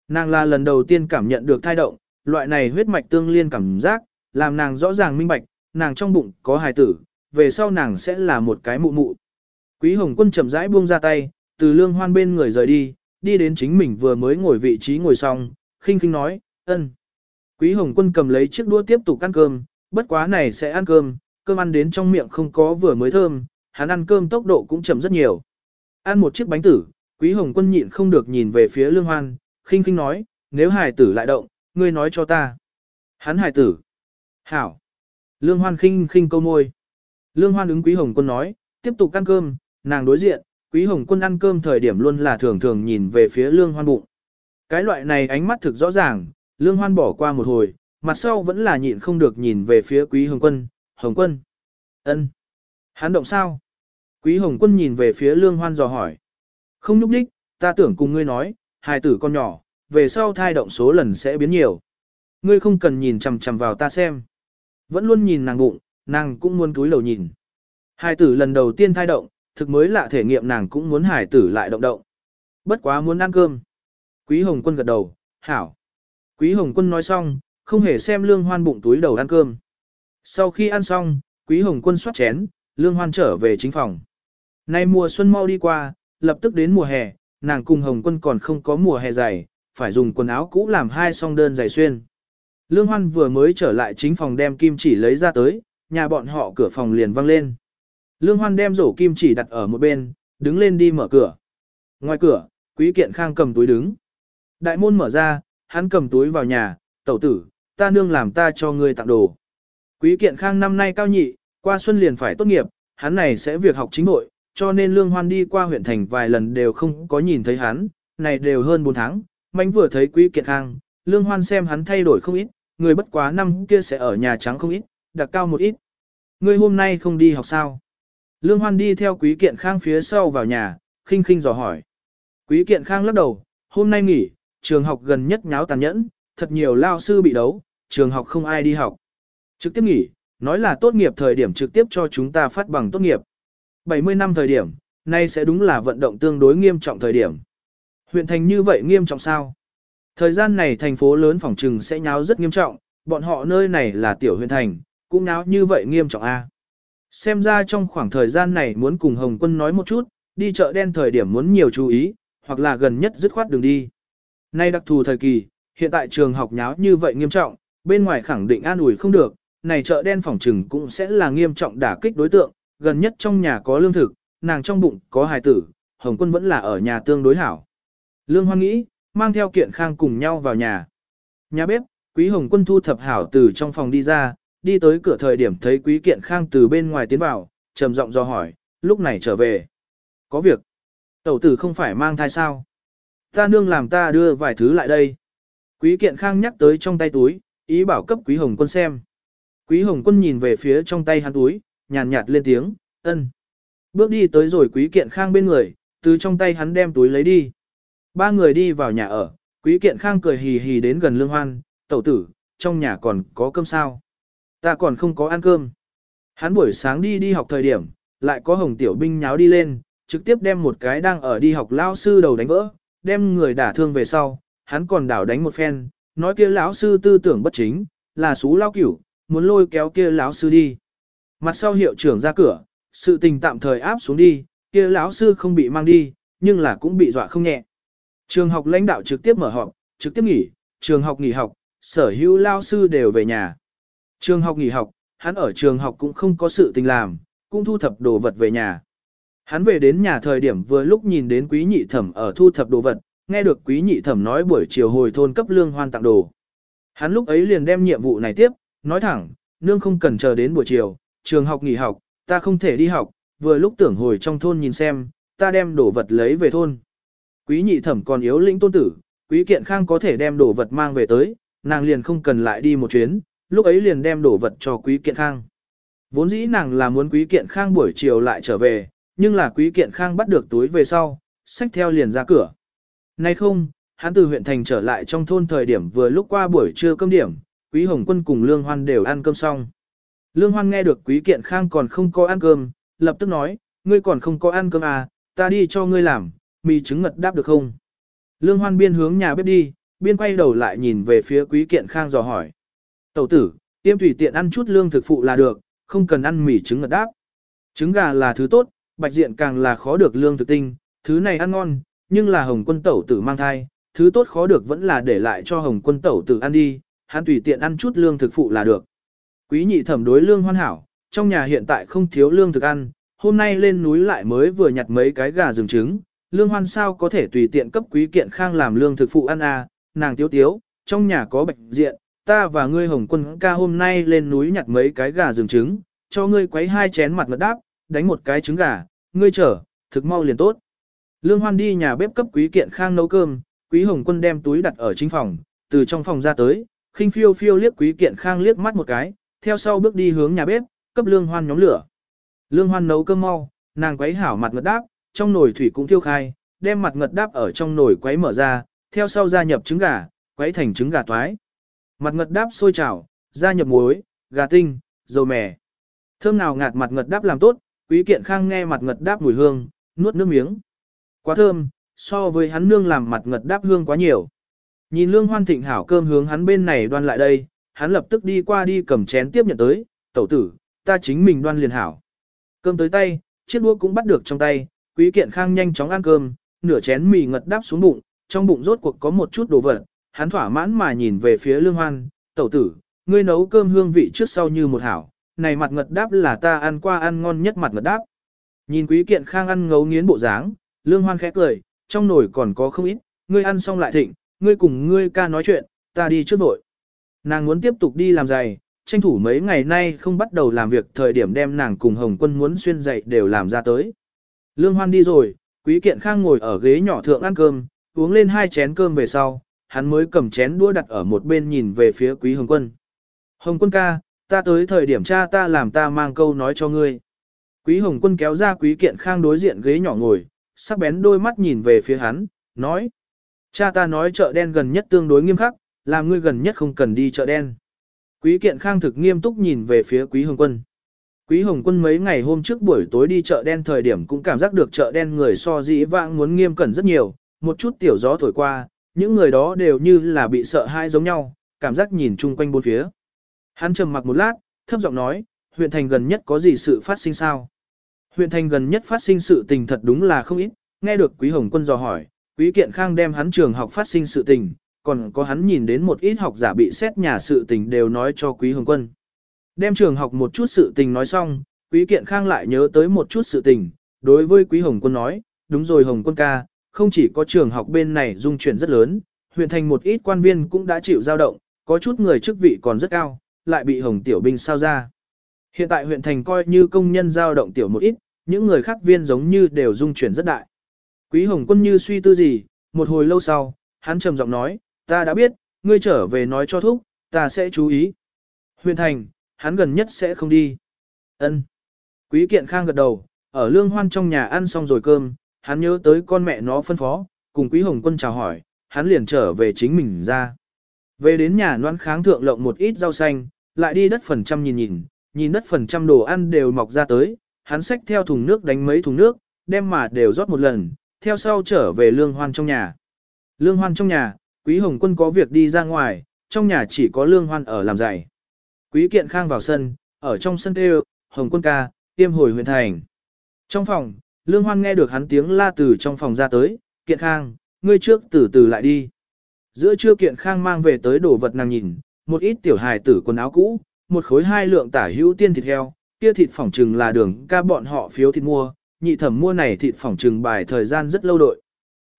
Nàng là lần đầu tiên cảm nhận được thai động, loại này huyết mạch tương liên cảm giác, làm nàng rõ ràng minh bạch, nàng trong bụng có hài tử, về sau nàng sẽ là một cái mụ mụ. Quý Hồng Quân chậm rãi buông ra tay, từ lương hoan bên người rời đi, đi đến chính mình vừa mới ngồi vị trí ngồi xong, khinh khinh nói, ân. Quý Hồng Quân cầm lấy chiếc đũa tiếp tục ăn cơm, bất quá này sẽ ăn cơm, cơm ăn đến trong miệng không có vừa mới thơm, hắn ăn cơm tốc độ cũng chậm rất nhiều. Ăn một chiếc bánh tử, Quý Hồng Quân nhịn không được nhìn về phía Lương Hoan, khinh khinh nói, nếu hải tử lại động, ngươi nói cho ta. Hắn hải tử. Hảo. Lương Hoan khinh khinh câu môi. Lương Hoan ứng Quý Hồng Quân nói, tiếp tục ăn cơm, nàng đối diện, Quý Hồng Quân ăn cơm thời điểm luôn là thường thường nhìn về phía Lương Hoan bụng. Cái loại này ánh mắt thực rõ ràng, Lương Hoan bỏ qua một hồi, mặt sau vẫn là nhịn không được nhìn về phía Quý Hồng Quân, Hồng Quân. ân, Hắn động sao? Quý Hồng Quân nhìn về phía Lương Hoan dò hỏi. Không nhúc đích, ta tưởng cùng ngươi nói, hài tử con nhỏ, về sau thai động số lần sẽ biến nhiều. Ngươi không cần nhìn chằm chằm vào ta xem. Vẫn luôn nhìn nàng bụng, nàng cũng muốn túi lầu nhìn. Hài tử lần đầu tiên thai động, thực mới lạ thể nghiệm nàng cũng muốn hài tử lại động động. Bất quá muốn ăn cơm. Quý Hồng Quân gật đầu, hảo. Quý Hồng Quân nói xong, không hề xem lương hoan bụng túi đầu ăn cơm. Sau khi ăn xong, Quý Hồng Quân xoát chén, lương hoan trở về chính phòng. Nay mùa xuân mau đi qua, lập tức đến mùa hè, nàng cùng Hồng Quân còn không có mùa hè dày, phải dùng quần áo cũ làm hai song đơn giày xuyên. Lương Hoan vừa mới trở lại chính phòng đem kim chỉ lấy ra tới, nhà bọn họ cửa phòng liền văng lên. Lương Hoan đem rổ kim chỉ đặt ở một bên, đứng lên đi mở cửa. Ngoài cửa, Quý Kiện Khang cầm túi đứng. Đại môn mở ra, hắn cầm túi vào nhà, tẩu tử, ta nương làm ta cho ngươi tặng đồ. Quý Kiện Khang năm nay cao nhị, qua xuân liền phải tốt nghiệp, hắn này sẽ việc học chính nội, cho nên Lương Hoan đi qua huyện thành vài lần đều không có nhìn thấy hắn, này đều hơn 4 tháng, mánh vừa thấy Quý Kiệt Khang, Lương Hoan xem hắn thay đổi không ít, người bất quá năm kia sẽ ở nhà trắng không ít, đặc cao một ít. Ngươi hôm nay không đi học sao? Lương Hoan đi theo Quý Kiện Khang phía sau vào nhà, khinh khinh dò hỏi. Quý Kiện Khang lắc đầu, hôm nay nghỉ, trường học gần nhất nháo tàn nhẫn, thật nhiều lao sư bị đấu, trường học không ai đi học. Trực tiếp nghỉ, nói là tốt nghiệp thời điểm trực tiếp cho chúng ta phát bằng tốt nghiệp. 70 năm thời điểm, nay sẽ đúng là vận động tương đối nghiêm trọng thời điểm. Huyện thành như vậy nghiêm trọng sao? Thời gian này thành phố lớn phòng trừng sẽ nháo rất nghiêm trọng, bọn họ nơi này là tiểu huyện thành, cũng nháo như vậy nghiêm trọng a. Xem ra trong khoảng thời gian này muốn cùng Hồng Quân nói một chút, đi chợ đen thời điểm muốn nhiều chú ý, hoặc là gần nhất dứt khoát đường đi. Nay đặc thù thời kỳ, hiện tại trường học nháo như vậy nghiêm trọng, bên ngoài khẳng định an ủi không được, này chợ đen phòng trừng cũng sẽ là nghiêm trọng đả kích đối tượng, gần nhất trong nhà có lương thực, nàng trong bụng có hài tử, Hồng Quân vẫn là ở nhà tương đối hảo. Lương Hoan nghĩ, mang theo kiện khang cùng nhau vào nhà. Nhà bếp, Quý Hồng Quân thu thập hảo từ trong phòng đi ra, đi tới cửa thời điểm thấy Quý Kiện Khang từ bên ngoài tiến vào, trầm giọng do hỏi, lúc này trở về. Có việc. Tẩu tử không phải mang thai sao? Ta nương làm ta đưa vài thứ lại đây. Quý Kiện Khang nhắc tới trong tay túi, ý bảo cấp Quý Hồng Quân xem. Quý Hồng Quân nhìn về phía trong tay hắn túi, nhàn nhạt lên tiếng, ân. Bước đi tới rồi quý kiện khang bên người, từ trong tay hắn đem túi lấy đi. Ba người đi vào nhà ở, quý kiện khang cười hì hì đến gần lương hoan, tẩu tử, trong nhà còn có cơm sao. Ta còn không có ăn cơm. Hắn buổi sáng đi đi học thời điểm, lại có hồng tiểu binh nháo đi lên, trực tiếp đem một cái đang ở đi học lao sư đầu đánh vỡ, đem người đả thương về sau, hắn còn đảo đánh một phen, nói kia lão sư tư tưởng bất chính, là xú lao cửu, muốn lôi kéo kia lão sư đi. Mặt sau hiệu trưởng ra cửa, sự tình tạm thời áp xuống đi, kia lão sư không bị mang đi, nhưng là cũng bị dọa không nhẹ. Trường học lãnh đạo trực tiếp mở họp, trực tiếp nghỉ, trường học nghỉ học, sở hữu lao sư đều về nhà. Trường học nghỉ học, hắn ở trường học cũng không có sự tình làm, cũng thu thập đồ vật về nhà. Hắn về đến nhà thời điểm vừa lúc nhìn đến quý nhị thẩm ở thu thập đồ vật, nghe được quý nhị thẩm nói buổi chiều hồi thôn cấp lương hoan tặng đồ. Hắn lúc ấy liền đem nhiệm vụ này tiếp, nói thẳng, nương không cần chờ đến buổi chiều, trường học nghỉ học, ta không thể đi học, vừa lúc tưởng hồi trong thôn nhìn xem, ta đem đồ vật lấy về thôn. Quý nhị thẩm còn yếu lĩnh tôn tử, quý kiện khang có thể đem đồ vật mang về tới, nàng liền không cần lại đi một chuyến, lúc ấy liền đem đồ vật cho quý kiện khang. Vốn dĩ nàng là muốn quý kiện khang buổi chiều lại trở về, nhưng là quý kiện khang bắt được túi về sau, xách theo liền ra cửa. Nay không, hắn từ huyện thành trở lại trong thôn thời điểm vừa lúc qua buổi trưa cơm điểm, quý hồng quân cùng lương hoan đều ăn cơm xong. Lương hoan nghe được quý kiện khang còn không có ăn cơm, lập tức nói, ngươi còn không có ăn cơm à, ta đi cho ngươi làm, mì trứng ngật đáp được không? Lương hoan biên hướng nhà bếp đi, biên quay đầu lại nhìn về phía quý kiện khang dò hỏi. Tẩu tử, tiêm tùy tiện ăn chút lương thực phụ là được, không cần ăn mì trứng ngật đáp. Trứng gà là thứ tốt, bạch diện càng là khó được lương thực tinh, thứ này ăn ngon, nhưng là hồng quân tẩu tử mang thai, thứ tốt khó được vẫn là để lại cho hồng quân tẩu tử ăn đi, hắn tùy tiện ăn chút lương thực phụ là được. Quý nhị thẩm đối lương hoan hảo, trong nhà hiện tại không thiếu lương thực ăn, hôm nay lên núi lại mới vừa nhặt mấy cái gà rừng trứng, lương hoan sao có thể tùy tiện cấp quý kiện khang làm lương thực phụ ăn à, nàng tiếu tiếu, trong nhà có bạch diện, ta và ngươi hồng quân ca hôm nay lên núi nhặt mấy cái gà rừng trứng, cho ngươi quấy hai chén mặt ngật đáp, đánh một cái trứng gà, ngươi chở, thực mau liền tốt. Lương hoan đi nhà bếp cấp quý kiện khang nấu cơm, quý hồng quân đem túi đặt ở chính phòng, từ trong phòng ra tới, khinh phiêu phiêu liếc quý kiện khang liếc mắt một cái, theo sau bước đi hướng nhà bếp, cấp lương hoan nhóm lửa. Lương hoan nấu cơm mau, nàng quấy hảo mặt ngật đáp, trong nồi thủy cũng thiêu khai, đem mặt ngật đáp ở trong nồi quấy mở ra, theo sau gia nhập trứng gà, quấy thành trứng gà toái. Mặt ngật đáp sôi chảo, gia nhập muối, gà tinh, dầu mè. Thơm nào ngạt mặt ngật đáp làm tốt, quý kiện khang nghe mặt ngật đáp mùi hương, nuốt nước miếng. Quá thơm, so với hắn nương làm mặt ngật đáp hương quá nhiều. Nhìn lương hoan thịnh hảo cơm hướng hắn bên này đoan lại đây, hắn lập tức đi qua đi cầm chén tiếp nhận tới, tẩu tử, ta chính mình đoan liền hảo. Cơm tới tay, chiếc đũa cũng bắt được trong tay, quý kiện khang nhanh chóng ăn cơm, nửa chén mì ngật đáp xuống bụng, trong bụng rốt cuộc có một chút đồ vật, hắn thỏa mãn mà nhìn về phía lương hoan, tẩu tử, ngươi nấu cơm hương vị trước sau như một hảo, này mặt ngật đáp là ta ăn qua ăn ngon nhất mặt ngật đáp. Nhìn quý kiện khang ăn ngấu nghiến bộ dáng, lương hoan khẽ cười, trong nồi còn có không ít, ngươi ăn xong lại thịnh, ngươi cùng ngươi ca nói chuyện, ta đi trước vội. Nàng muốn tiếp tục đi làm giày, tranh thủ mấy ngày nay không bắt đầu làm việc thời điểm đem nàng cùng Hồng Quân muốn xuyên dậy đều làm ra tới. Lương Hoan đi rồi, Quý Kiện Khang ngồi ở ghế nhỏ thượng ăn cơm, uống lên hai chén cơm về sau, hắn mới cầm chén đũa đặt ở một bên nhìn về phía Quý Hồng Quân. Hồng Quân ca, ta tới thời điểm cha ta làm ta mang câu nói cho ngươi. Quý Hồng Quân kéo ra Quý Kiện Khang đối diện ghế nhỏ ngồi, sắc bén đôi mắt nhìn về phía hắn, nói. Cha ta nói chợ đen gần nhất tương đối nghiêm khắc, làm ngươi gần nhất không cần đi chợ đen. Quý kiện khang thực nghiêm túc nhìn về phía quý hồng quân. Quý hồng quân mấy ngày hôm trước buổi tối đi chợ đen thời điểm cũng cảm giác được chợ đen người so dĩ vãng muốn nghiêm cẩn rất nhiều, một chút tiểu gió thổi qua, những người đó đều như là bị sợ hãi giống nhau, cảm giác nhìn chung quanh bốn phía. Hắn trầm mặc một lát, thấp giọng nói, huyện thành gần nhất có gì sự phát sinh sao? Huyện thành gần nhất phát sinh sự tình thật đúng là không ít, nghe được quý hồng quân dò hỏi, quý kiện khang đem hắn trường học phát sinh sự tình, còn có hắn nhìn đến một ít học giả bị xét nhà sự tình đều nói cho Quý Hồng Quân. Đem trường học một chút sự tình nói xong, Quý Kiện Khang lại nhớ tới một chút sự tình, đối với Quý Hồng Quân nói, đúng rồi Hồng Quân ca, không chỉ có trường học bên này dung chuyển rất lớn, huyện thành một ít quan viên cũng đã chịu dao động, có chút người chức vị còn rất cao, lại bị Hồng Tiểu Binh sao ra. Hiện tại huyện thành coi như công nhân dao động tiểu một ít, những người khác viên giống như đều dung chuyển rất đại. Quý Hồng Quân như suy tư gì, một hồi lâu sau, hắn trầm giọng nói, ta đã biết, ngươi trở về nói cho thúc, ta sẽ chú ý. Huyền thành, hắn gần nhất sẽ không đi. Ân. Quý kiện khang gật đầu, ở lương hoan trong nhà ăn xong rồi cơm, hắn nhớ tới con mẹ nó phân phó, cùng quý hồng quân chào hỏi, hắn liền trở về chính mình ra. Về đến nhà noan kháng thượng lộng một ít rau xanh, lại đi đất phần trăm nhìn nhìn, nhìn đất phần trăm đồ ăn đều mọc ra tới, hắn xách theo thùng nước đánh mấy thùng nước, đem mà đều rót một lần, theo sau trở về lương hoan trong nhà. Lương hoan trong nhà, quý hồng quân có việc đi ra ngoài, trong nhà chỉ có lương hoan ở làm giày. Quý kiện khang vào sân, ở trong sân kêu, hồng quân ca, tiêm hồi huyện thành. Trong phòng, lương hoan nghe được hắn tiếng la từ trong phòng ra tới, kiện khang, ngươi trước từ từ lại đi. Giữa trưa kiện khang mang về tới đồ vật nàng nhìn, một ít tiểu hài tử quần áo cũ, một khối hai lượng tả hữu tiên thịt heo, kia thịt phỏng trừng là đường ca bọn họ phiếu thịt mua, nhị thẩm mua này thịt phỏng trừng bài thời gian rất lâu đội.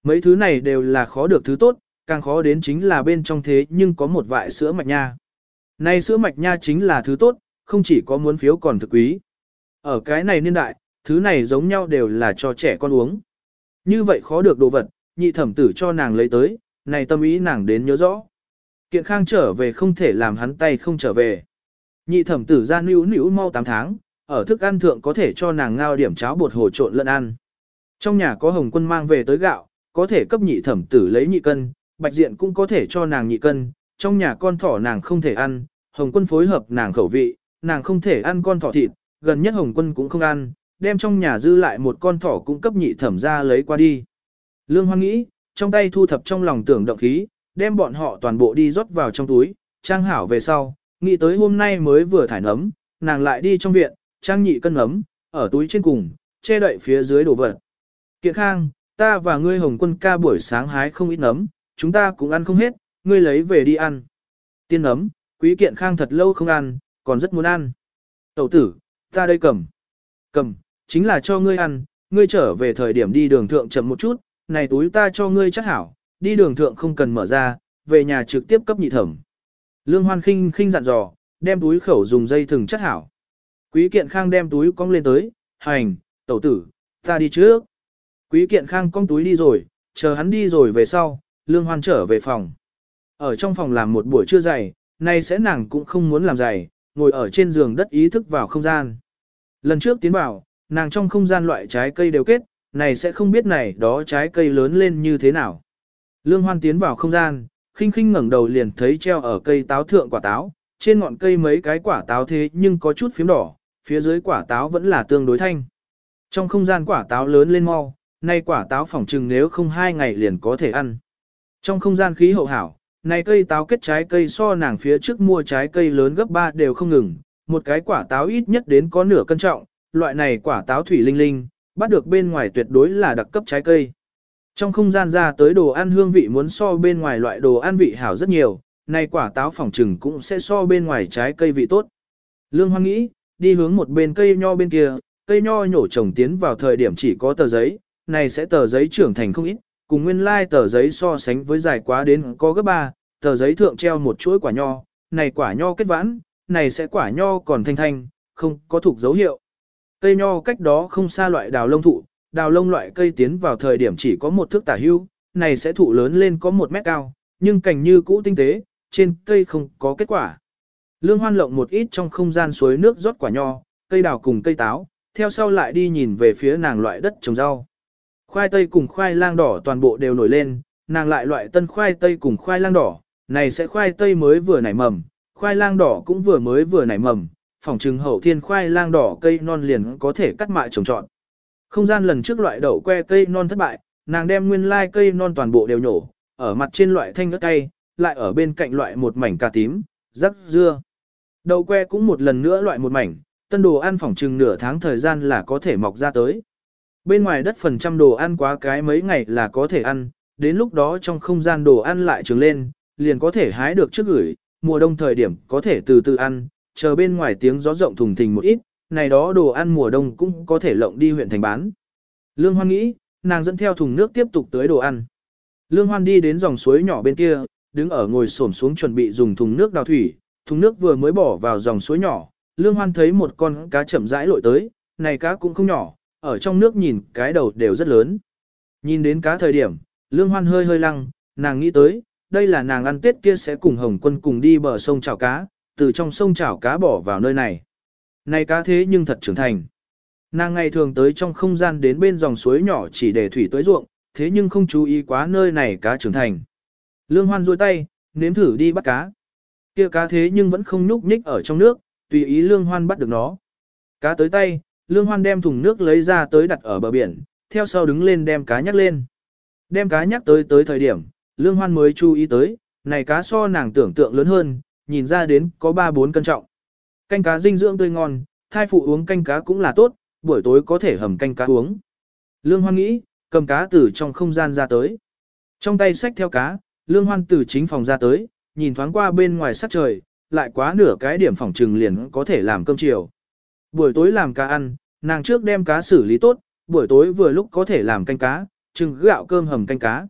Mấy thứ này đều là khó được thứ tốt, càng khó đến chính là bên trong thế nhưng có một vại sữa mạch nha. Này sữa mạch nha chính là thứ tốt, không chỉ có muốn phiếu còn thực quý. Ở cái này niên đại, thứ này giống nhau đều là cho trẻ con uống. Như vậy khó được đồ vật, nhị thẩm tử cho nàng lấy tới, này tâm ý nàng đến nhớ rõ. Kiện khang trở về không thể làm hắn tay không trở về. Nhị thẩm tử ra níu níu mau 8 tháng, ở thức ăn thượng có thể cho nàng ngao điểm cháo bột hồ trộn lẫn ăn. Trong nhà có hồng quân mang về tới gạo, có thể cấp nhị thẩm tử lấy nhị cân, bạch diện cũng có thể cho nàng nhị cân, trong nhà con thỏ nàng không thể ăn, hồng quân phối hợp nàng khẩu vị, nàng không thể ăn con thỏ thịt, gần nhất hồng quân cũng không ăn, đem trong nhà dư lại một con thỏ cũng cấp nhị thẩm ra lấy qua đi. Lương Hoan nghĩ, trong tay thu thập trong lòng tưởng động khí, đem bọn họ toàn bộ đi rót vào trong túi, trang hảo về sau, nghĩ tới hôm nay mới vừa thải nấm, nàng lại đi trong viện, trang nhị cân ấm, ở túi trên cùng, che đậy phía dưới đồ vật. Kiện khang, ta và ngươi hồng quân ca buổi sáng hái không ít nấm, chúng ta cũng ăn không hết, ngươi lấy về đi ăn. Tiên nấm, quý kiện khang thật lâu không ăn, còn rất muốn ăn. Tẩu tử, ta đây cầm. Cầm, chính là cho ngươi ăn, ngươi trở về thời điểm đi đường thượng chậm một chút, này túi ta cho ngươi chắc hảo, đi đường thượng không cần mở ra, về nhà trực tiếp cấp nhị thẩm. Lương Hoan khinh khinh dặn dò, đem túi khẩu dùng dây thừng chắc hảo. Quý kiện khang đem túi cong lên tới, hành, tẩu tử, ta đi trước. Quý kiện khang cong túi đi rồi, chờ hắn đi rồi về sau, lương hoan trở về phòng. Ở trong phòng làm một buổi trưa dày, nay sẽ nàng cũng không muốn làm dày, ngồi ở trên giường đất ý thức vào không gian. Lần trước tiến vào, nàng trong không gian loại trái cây đều kết, này sẽ không biết này đó trái cây lớn lên như thế nào. Lương hoan tiến vào không gian, khinh khinh ngẩng đầu liền thấy treo ở cây táo thượng quả táo, trên ngọn cây mấy cái quả táo thế nhưng có chút phím đỏ, phía dưới quả táo vẫn là tương đối thanh. Trong không gian quả táo lớn lên mau, nay quả táo phỏng trừng nếu không hai ngày liền có thể ăn. Trong không gian khí hậu hảo, này cây táo kết trái cây so nàng phía trước mua trái cây lớn gấp 3 đều không ngừng, một cái quả táo ít nhất đến có nửa cân trọng, loại này quả táo thủy linh linh, bắt được bên ngoài tuyệt đối là đặc cấp trái cây. Trong không gian ra tới đồ ăn hương vị muốn so bên ngoài loại đồ ăn vị hảo rất nhiều, này quả táo phỏng trừng cũng sẽ so bên ngoài trái cây vị tốt. Lương hoang nghĩ, đi hướng một bên cây nho bên kia, cây nho nhổ trồng tiến vào thời điểm chỉ có tờ giấy, này sẽ tờ giấy trưởng thành không ít, cùng nguyên lai like tờ giấy so sánh với dài quá đến có gấp ba, tờ giấy thượng treo một chuỗi quả nho, này quả nho kết vãn, này sẽ quả nho còn thanh thanh, không có thuộc dấu hiệu. Cây nho cách đó không xa loại đào lông thụ, đào lông loại cây tiến vào thời điểm chỉ có một thước tả hưu, này sẽ thụ lớn lên có một mét cao, nhưng cành như cũ tinh tế, trên cây không có kết quả. Lương Hoan lộng một ít trong không gian suối nước rót quả nho, cây đào cùng cây táo, theo sau lại đi nhìn về phía nàng loại đất trồng rau. Khoai tây cùng khoai lang đỏ toàn bộ đều nổi lên, nàng lại loại tân khoai tây cùng khoai lang đỏ, này sẽ khoai tây mới vừa nảy mầm, khoai lang đỏ cũng vừa mới vừa nảy mầm, phòng trừng hậu thiên khoai lang đỏ cây non liền có thể cắt mại trồng trọn. Không gian lần trước loại đậu que cây non thất bại, nàng đem nguyên lai cây non toàn bộ đều nhổ, ở mặt trên loại thanh ớt cây, lại ở bên cạnh loại một mảnh cà tím, rắc dưa. Đậu que cũng một lần nữa loại một mảnh, tân đồ ăn phỏng chừng nửa tháng thời gian là có thể mọc ra tới. Bên ngoài đất phần trăm đồ ăn quá cái mấy ngày là có thể ăn, đến lúc đó trong không gian đồ ăn lại trường lên, liền có thể hái được trước gửi, mùa đông thời điểm có thể từ từ ăn, chờ bên ngoài tiếng gió rộng thùng thình một ít, này đó đồ ăn mùa đông cũng có thể lộng đi huyện thành bán. Lương Hoan nghĩ, nàng dẫn theo thùng nước tiếp tục tới đồ ăn. Lương Hoan đi đến dòng suối nhỏ bên kia, đứng ở ngồi xổm xuống chuẩn bị dùng thùng nước đào thủy, thùng nước vừa mới bỏ vào dòng suối nhỏ, Lương Hoan thấy một con cá chậm rãi lội tới, này cá cũng không nhỏ, ở trong nước nhìn cái đầu đều rất lớn. Nhìn đến cá thời điểm, Lương Hoan hơi hơi lăng, nàng nghĩ tới, đây là nàng ăn tết kia sẽ cùng Hồng Quân cùng đi bờ sông chảo cá, từ trong sông chảo cá bỏ vào nơi này. Này cá thế nhưng thật trưởng thành. Nàng ngày thường tới trong không gian đến bên dòng suối nhỏ chỉ để thủy tới ruộng, thế nhưng không chú ý quá nơi này cá trưởng thành. Lương Hoan duỗi tay, nếm thử đi bắt cá. Kia cá thế nhưng vẫn không nhúc nhích ở trong nước, tùy ý lương hoan bắt được nó. Cá tới tay, lương hoan đem thùng nước lấy ra tới đặt ở bờ biển, theo sau đứng lên đem cá nhắc lên. Đem cá nhắc tới tới thời điểm, lương hoan mới chú ý tới, này cá so nàng tưởng tượng lớn hơn, nhìn ra đến có 3-4 cân trọng. Canh cá dinh dưỡng tươi ngon, thai phụ uống canh cá cũng là tốt, buổi tối có thể hầm canh cá uống. Lương hoan nghĩ, cầm cá từ trong không gian ra tới. Trong tay xách theo cá, lương hoan từ chính phòng ra tới, nhìn thoáng qua bên ngoài sắc trời, lại quá nửa cái điểm phòng trừng liền có thể làm cơm chiều. Buổi tối làm cá ăn, nàng trước đem cá xử lý tốt, buổi tối vừa lúc có thể làm canh cá, trưng gạo cơm hầm canh cá.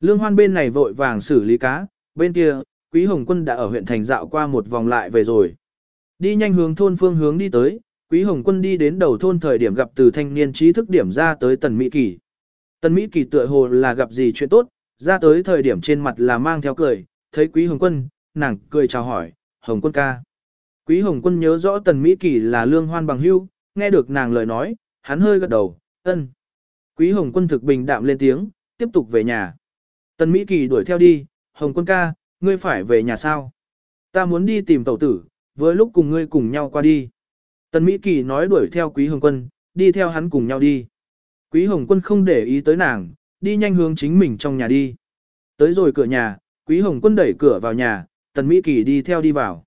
Lương hoan bên này vội vàng xử lý cá, bên kia, Quý Hồng Quân đã ở huyện thành dạo qua một vòng lại về rồi. Đi nhanh hướng thôn phương hướng đi tới, Quý Hồng Quân đi đến đầu thôn thời điểm gặp từ thanh niên trí thức điểm ra tới Tần Mỹ Kỳ. Tần Mỹ Kỳ tựa hồ là gặp gì chuyện tốt, ra tới thời điểm trên mặt là mang theo cười, thấy Quý Hồng Quân, nàng cười chào hỏi, Hồng Quân ca. Quý Hồng Quân nhớ rõ Tần Mỹ Kỳ là lương hoan bằng hưu, nghe được nàng lời nói, hắn hơi gật đầu, ân. Quý Hồng Quân thực bình đạm lên tiếng, tiếp tục về nhà. Tần Mỹ Kỳ đuổi theo đi, Hồng Quân ca, ngươi phải về nhà sao? Ta muốn đi tìm tẩu tử, với lúc cùng ngươi cùng nhau qua đi. Tần Mỹ Kỳ nói đuổi theo Quý Hồng Quân, đi theo hắn cùng nhau đi. Quý Hồng Quân không để ý tới nàng, đi nhanh hướng chính mình trong nhà đi. Tới rồi cửa nhà, Quý Hồng Quân đẩy cửa vào nhà, Tần Mỹ Kỳ đi theo đi vào.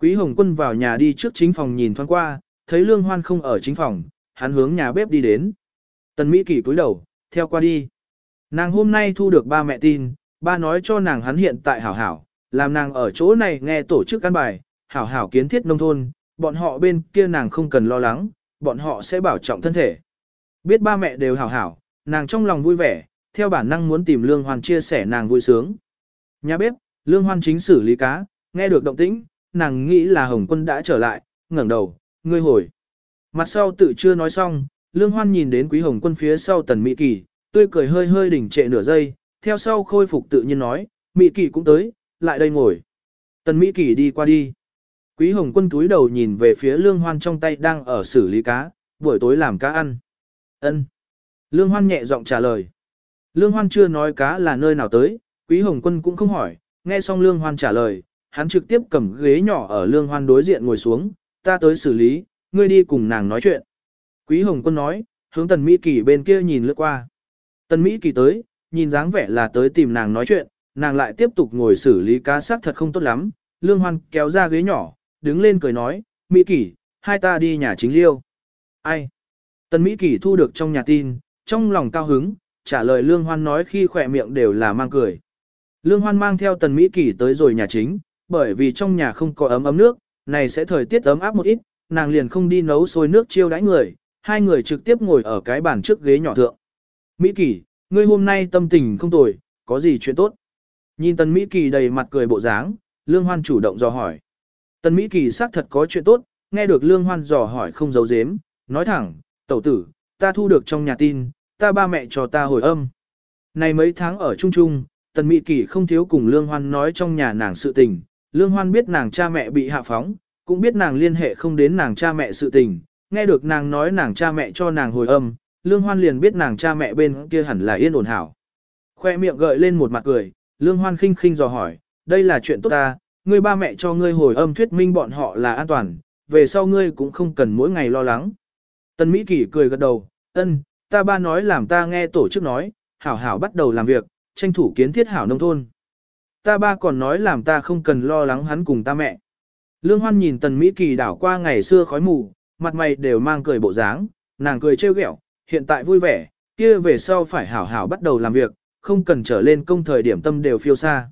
Quý Hồng Quân vào nhà đi trước chính phòng nhìn thoáng qua, thấy Lương Hoan không ở chính phòng, hắn hướng nhà bếp đi đến. Tần Mỹ Kỳ cúi đầu, theo qua đi. Nàng hôm nay thu được ba mẹ tin, ba nói cho nàng hắn hiện tại hảo hảo, làm nàng ở chỗ này nghe tổ chức căn bài, hảo hảo kiến thiết nông thôn, bọn họ bên kia nàng không cần lo lắng, bọn họ sẽ bảo trọng thân thể. Biết ba mẹ đều hảo hảo, nàng trong lòng vui vẻ, theo bản năng muốn tìm Lương Hoan chia sẻ nàng vui sướng. Nhà bếp, Lương Hoan chính xử lý cá, nghe được động tĩnh, nàng nghĩ là Hồng Quân đã trở lại, ngẩng đầu, ngươi hồi. Mặt sau tự chưa nói xong, Lương Hoan nhìn đến Quý Hồng Quân phía sau Tần Mỹ Kỳ, tươi cười hơi hơi đỉnh trệ nửa giây, theo sau khôi phục tự nhiên nói, Mỹ Kỳ cũng tới, lại đây ngồi. Tần Mỹ Kỳ đi qua đi. Quý Hồng Quân túi đầu nhìn về phía Lương Hoan trong tay đang ở xử lý cá, buổi tối làm cá ăn. Ân. Lương Hoan nhẹ giọng trả lời. Lương Hoan chưa nói cá là nơi nào tới, Quý Hồng Quân cũng không hỏi, nghe xong Lương Hoan trả lời, hắn trực tiếp cầm ghế nhỏ ở Lương Hoan đối diện ngồi xuống, ta tới xử lý, ngươi đi cùng nàng nói chuyện. Quý Hồng Quân nói, hướng Tần Mỹ Kỳ bên kia nhìn lướt qua. Tần Mỹ Kỳ tới, nhìn dáng vẻ là tới tìm nàng nói chuyện, nàng lại tiếp tục ngồi xử lý cá sắc thật không tốt lắm. Lương Hoan kéo ra ghế nhỏ, đứng lên cười nói, Mỹ Kỳ, hai ta đi nhà chính liêu. Ai? Tần Mỹ Kỳ thu được trong nhà tin, trong lòng cao hứng, trả lời Lương Hoan nói khi khỏe miệng đều là mang cười. Lương Hoan mang theo Tần Mỹ Kỳ tới rồi nhà chính, bởi vì trong nhà không có ấm ấm nước, này sẽ thời tiết ấm áp một ít, nàng liền không đi nấu sôi nước chiêu đãi người, hai người trực tiếp ngồi ở cái bàn trước ghế nhỏ thượng. Mỹ Kỳ, ngươi hôm nay tâm tình không tồi, có gì chuyện tốt? Nhìn Tần Mỹ Kỳ đầy mặt cười bộ dáng, Lương Hoan chủ động dò hỏi. Tần Mỹ Kỳ xác thật có chuyện tốt, nghe được Lương Hoan dò hỏi không giấu giếm, nói thẳng, tẩu tử, ta thu được trong nhà tin, ta ba mẹ cho ta hồi âm. Này mấy tháng ở Trung Trung, Tần Mỹ Kỳ không thiếu cùng Lương Hoan nói trong nhà nàng sự tình, Lương Hoan biết nàng cha mẹ bị hạ phóng, cũng biết nàng liên hệ không đến nàng cha mẹ sự tình, nghe được nàng nói nàng cha mẹ cho nàng hồi âm, Lương Hoan liền biết nàng cha mẹ bên kia hẳn là yên ổn hảo. Khoe miệng gợi lên một mặt cười, Lương Hoan khinh khinh dò hỏi, đây là chuyện tốt ta, ngươi ba mẹ cho ngươi hồi âm thuyết minh bọn họ là an toàn, về sau ngươi cũng không cần mỗi ngày lo lắng. Tần Mỹ Kỳ cười gật đầu, ân, ta ba nói làm ta nghe tổ chức nói, hảo hảo bắt đầu làm việc, tranh thủ kiến thiết hảo nông thôn. Ta ba còn nói làm ta không cần lo lắng hắn cùng ta mẹ. Lương Hoan nhìn Tần Mỹ Kỳ đảo qua ngày xưa khói mù, mặt mày đều mang cười bộ dáng, nàng cười trêu ghẹo, hiện tại vui vẻ, kia về sau phải hảo hảo bắt đầu làm việc, không cần trở lên công thời điểm tâm đều phiêu xa.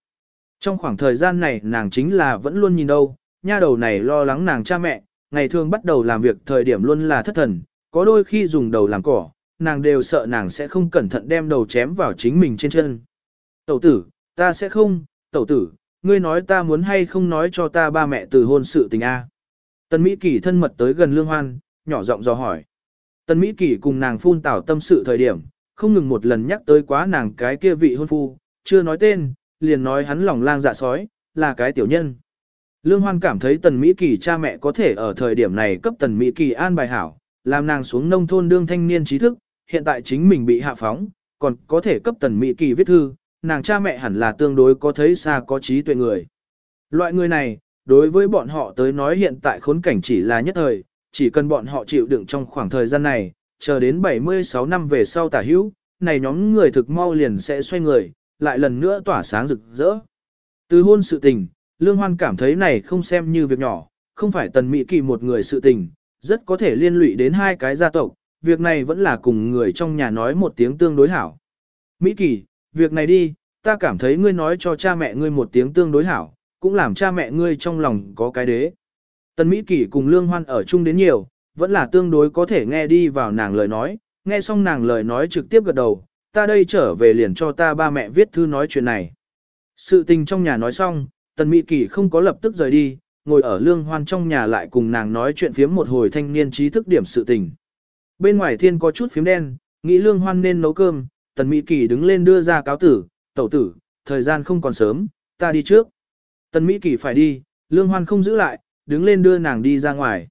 Trong khoảng thời gian này nàng chính là vẫn luôn nhìn đâu, nha đầu này lo lắng nàng cha mẹ, ngày thường bắt đầu làm việc thời điểm luôn là thất thần, có đôi khi dùng đầu làm cỏ, nàng đều sợ nàng sẽ không cẩn thận đem đầu chém vào chính mình trên chân. Tẩu tử, ta sẽ không, tẩu tử, ngươi nói ta muốn hay không nói cho ta ba mẹ từ hôn sự tình A. Tần Mỹ Kỳ thân mật tới gần Lương Hoan, nhỏ giọng dò hỏi. Tần Mỹ Kỳ cùng nàng phun tảo tâm sự thời điểm, không ngừng một lần nhắc tới quá nàng cái kia vị hôn phu, chưa nói tên, liền nói hắn lòng lang dạ sói, là cái tiểu nhân. Lương Hoan cảm thấy Tần Mỹ Kỳ cha mẹ có thể ở thời điểm này cấp Tần Mỹ Kỳ an bài hảo, làm nàng xuống nông thôn đương thanh niên trí thức, hiện tại chính mình bị hạ phóng, còn có thể cấp Tần Mỹ Kỳ viết thư, nàng cha mẹ hẳn là tương đối có thấy xa có trí tuệ người. Loại người này, đối với bọn họ tới nói hiện tại khốn cảnh chỉ là nhất thời, chỉ cần bọn họ chịu đựng trong khoảng thời gian này, chờ đến 76 năm về sau tả hữu, này nhóm người thực mau liền sẽ xoay người, lại lần nữa tỏa sáng rực rỡ. Từ hôn sự tình, Lương Hoan cảm thấy này không xem như việc nhỏ, không phải tần mỹ kỳ một người sự tình, rất có thể liên lụy đến hai cái gia tộc, việc này vẫn là cùng người trong nhà nói một tiếng tương đối hảo. Mỹ kỳ, việc này đi, ta cảm thấy ngươi nói cho cha mẹ ngươi một tiếng tương đối hảo, cũng làm cha mẹ ngươi trong lòng có cái đế. Tần Mỹ Kỳ cùng Lương Hoan ở chung đến nhiều, vẫn là tương đối có thể nghe đi vào nàng lời nói, nghe xong nàng lời nói trực tiếp gật đầu, ta đây trở về liền cho ta ba mẹ viết thư nói chuyện này. Sự tình trong nhà nói xong, Tần Mỹ Kỳ không có lập tức rời đi, ngồi ở Lương Hoan trong nhà lại cùng nàng nói chuyện phiếm một hồi thanh niên trí thức điểm sự tình. Bên ngoài thiên có chút phiếm đen, nghĩ Lương Hoan nên nấu cơm, Tần Mỹ Kỳ đứng lên đưa ra cáo tử, tẩu tử, thời gian không còn sớm, ta đi trước. Tần Mỹ Kỳ phải đi, Lương Hoan không giữ lại, đứng lên đưa nàng đi ra ngoài.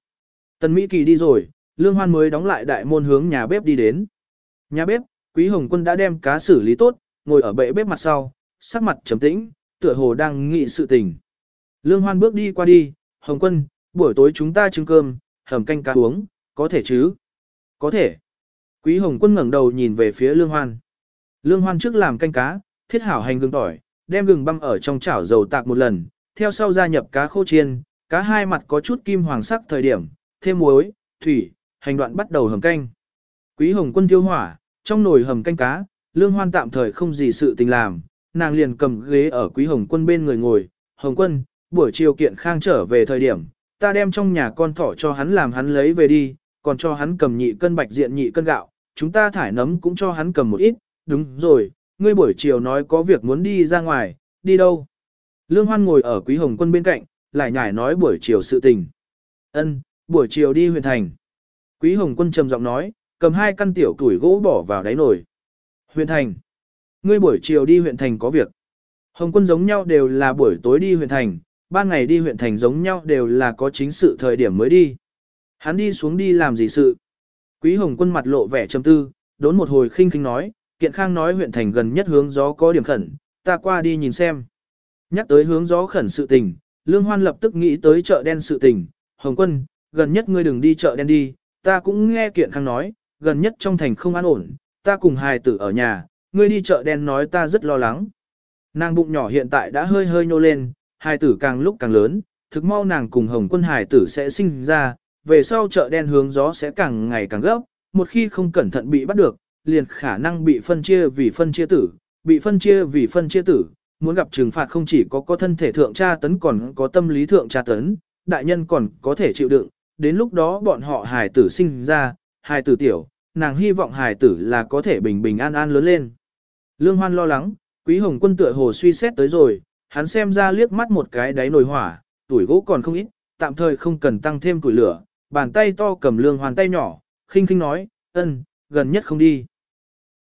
Tần Mỹ Kỳ đi rồi, Lương Hoan mới đóng lại đại môn hướng nhà bếp đi đến. Nhà bếp, Quý Hồng Quân đã đem cá xử lý tốt, ngồi ở bệ bếp mặt sau, sắc mặt trầm tĩnh, tựa hồ đang nghị sự tình. Lương Hoan bước đi qua đi, Hồng Quân, buổi tối chúng ta trưng cơm, hầm canh cá uống, có thể chứ? Có thể. Quý Hồng Quân ngẩng đầu nhìn về phía Lương Hoan. Lương Hoan trước làm canh cá, thiết hảo hành gừng tỏi, đem gừng băm ở trong chảo dầu tạc một lần, theo sau gia nhập cá khô chiên, cá hai mặt có chút kim hoàng sắc thời điểm, thêm muối, thủy, hành đoạn bắt đầu hầm canh. Quý Hồng Quân tiêu hỏa, trong nồi hầm canh cá, Lương Hoan tạm thời không gì sự tình làm, nàng liền cầm ghế ở Quý Hồng Quân bên người ngồi, "Hồng Quân, buổi chiều kiện khang trở về thời điểm, ta đem trong nhà con thỏ cho hắn làm hắn lấy về đi, còn cho hắn cầm nhị cân bạch diện nhị cân gạo, chúng ta thải nấm cũng cho hắn cầm một ít, đúng rồi, ngươi buổi chiều nói có việc muốn đi ra ngoài, đi đâu?" Lương Hoan ngồi ở Quý Hồng Quân bên cạnh, lại nhải nói buổi chiều sự tình. Ân, buổi chiều đi huyện thành. Quý Hồng Quân trầm giọng nói, cầm hai căn tiểu tuổi gỗ bỏ vào đáy nồi. Huyện thành. Ngươi buổi chiều đi huyện thành có việc. Hồng Quân giống nhau đều là buổi tối đi huyện thành, ban ngày đi huyện thành giống nhau đều là có chính sự thời điểm mới đi. Hắn đi xuống đi làm gì sự? Quý Hồng Quân mặt lộ vẻ trầm tư, đốn một hồi khinh khinh nói, kiện khang nói huyện thành gần nhất hướng gió có điểm khẩn, ta qua đi nhìn xem. Nhắc tới hướng gió khẩn sự tình, Lương Hoan lập tức nghĩ tới chợ đen sự tình, Hồng Quân, gần nhất ngươi đừng đi chợ đen đi, ta cũng nghe kiện khang nói, gần nhất trong thành không an ổn, ta cùng hài tử ở nhà, ngươi đi chợ đen nói ta rất lo lắng. Nàng bụng nhỏ hiện tại đã hơi hơi nhô lên, hài tử càng lúc càng lớn, thực mau nàng cùng Hồng Quân hài tử sẽ sinh ra, về sau chợ đen hướng gió sẽ càng ngày càng gấp, một khi không cẩn thận bị bắt được, liền khả năng bị phân chia vì phân chia tử, bị phân chia vì phân chia tử, muốn gặp trừng phạt không chỉ có có thân thể thượng tra tấn còn có tâm lý thượng tra tấn, đại nhân còn có thể chịu đựng, đến lúc đó bọn họ hài tử sinh ra, hài tử tiểu, nàng hy vọng hài tử là có thể bình bình an an lớn lên. Lương Hoan lo lắng, Quý Hồng Quân tựa hồ suy xét tới rồi, hắn xem ra liếc mắt một cái đáy nồi hỏa, tuổi gỗ còn không ít, tạm thời không cần tăng thêm tuổi lửa, bàn tay to cầm Lương Hoan tay nhỏ, khinh khinh nói, ân, gần nhất không đi.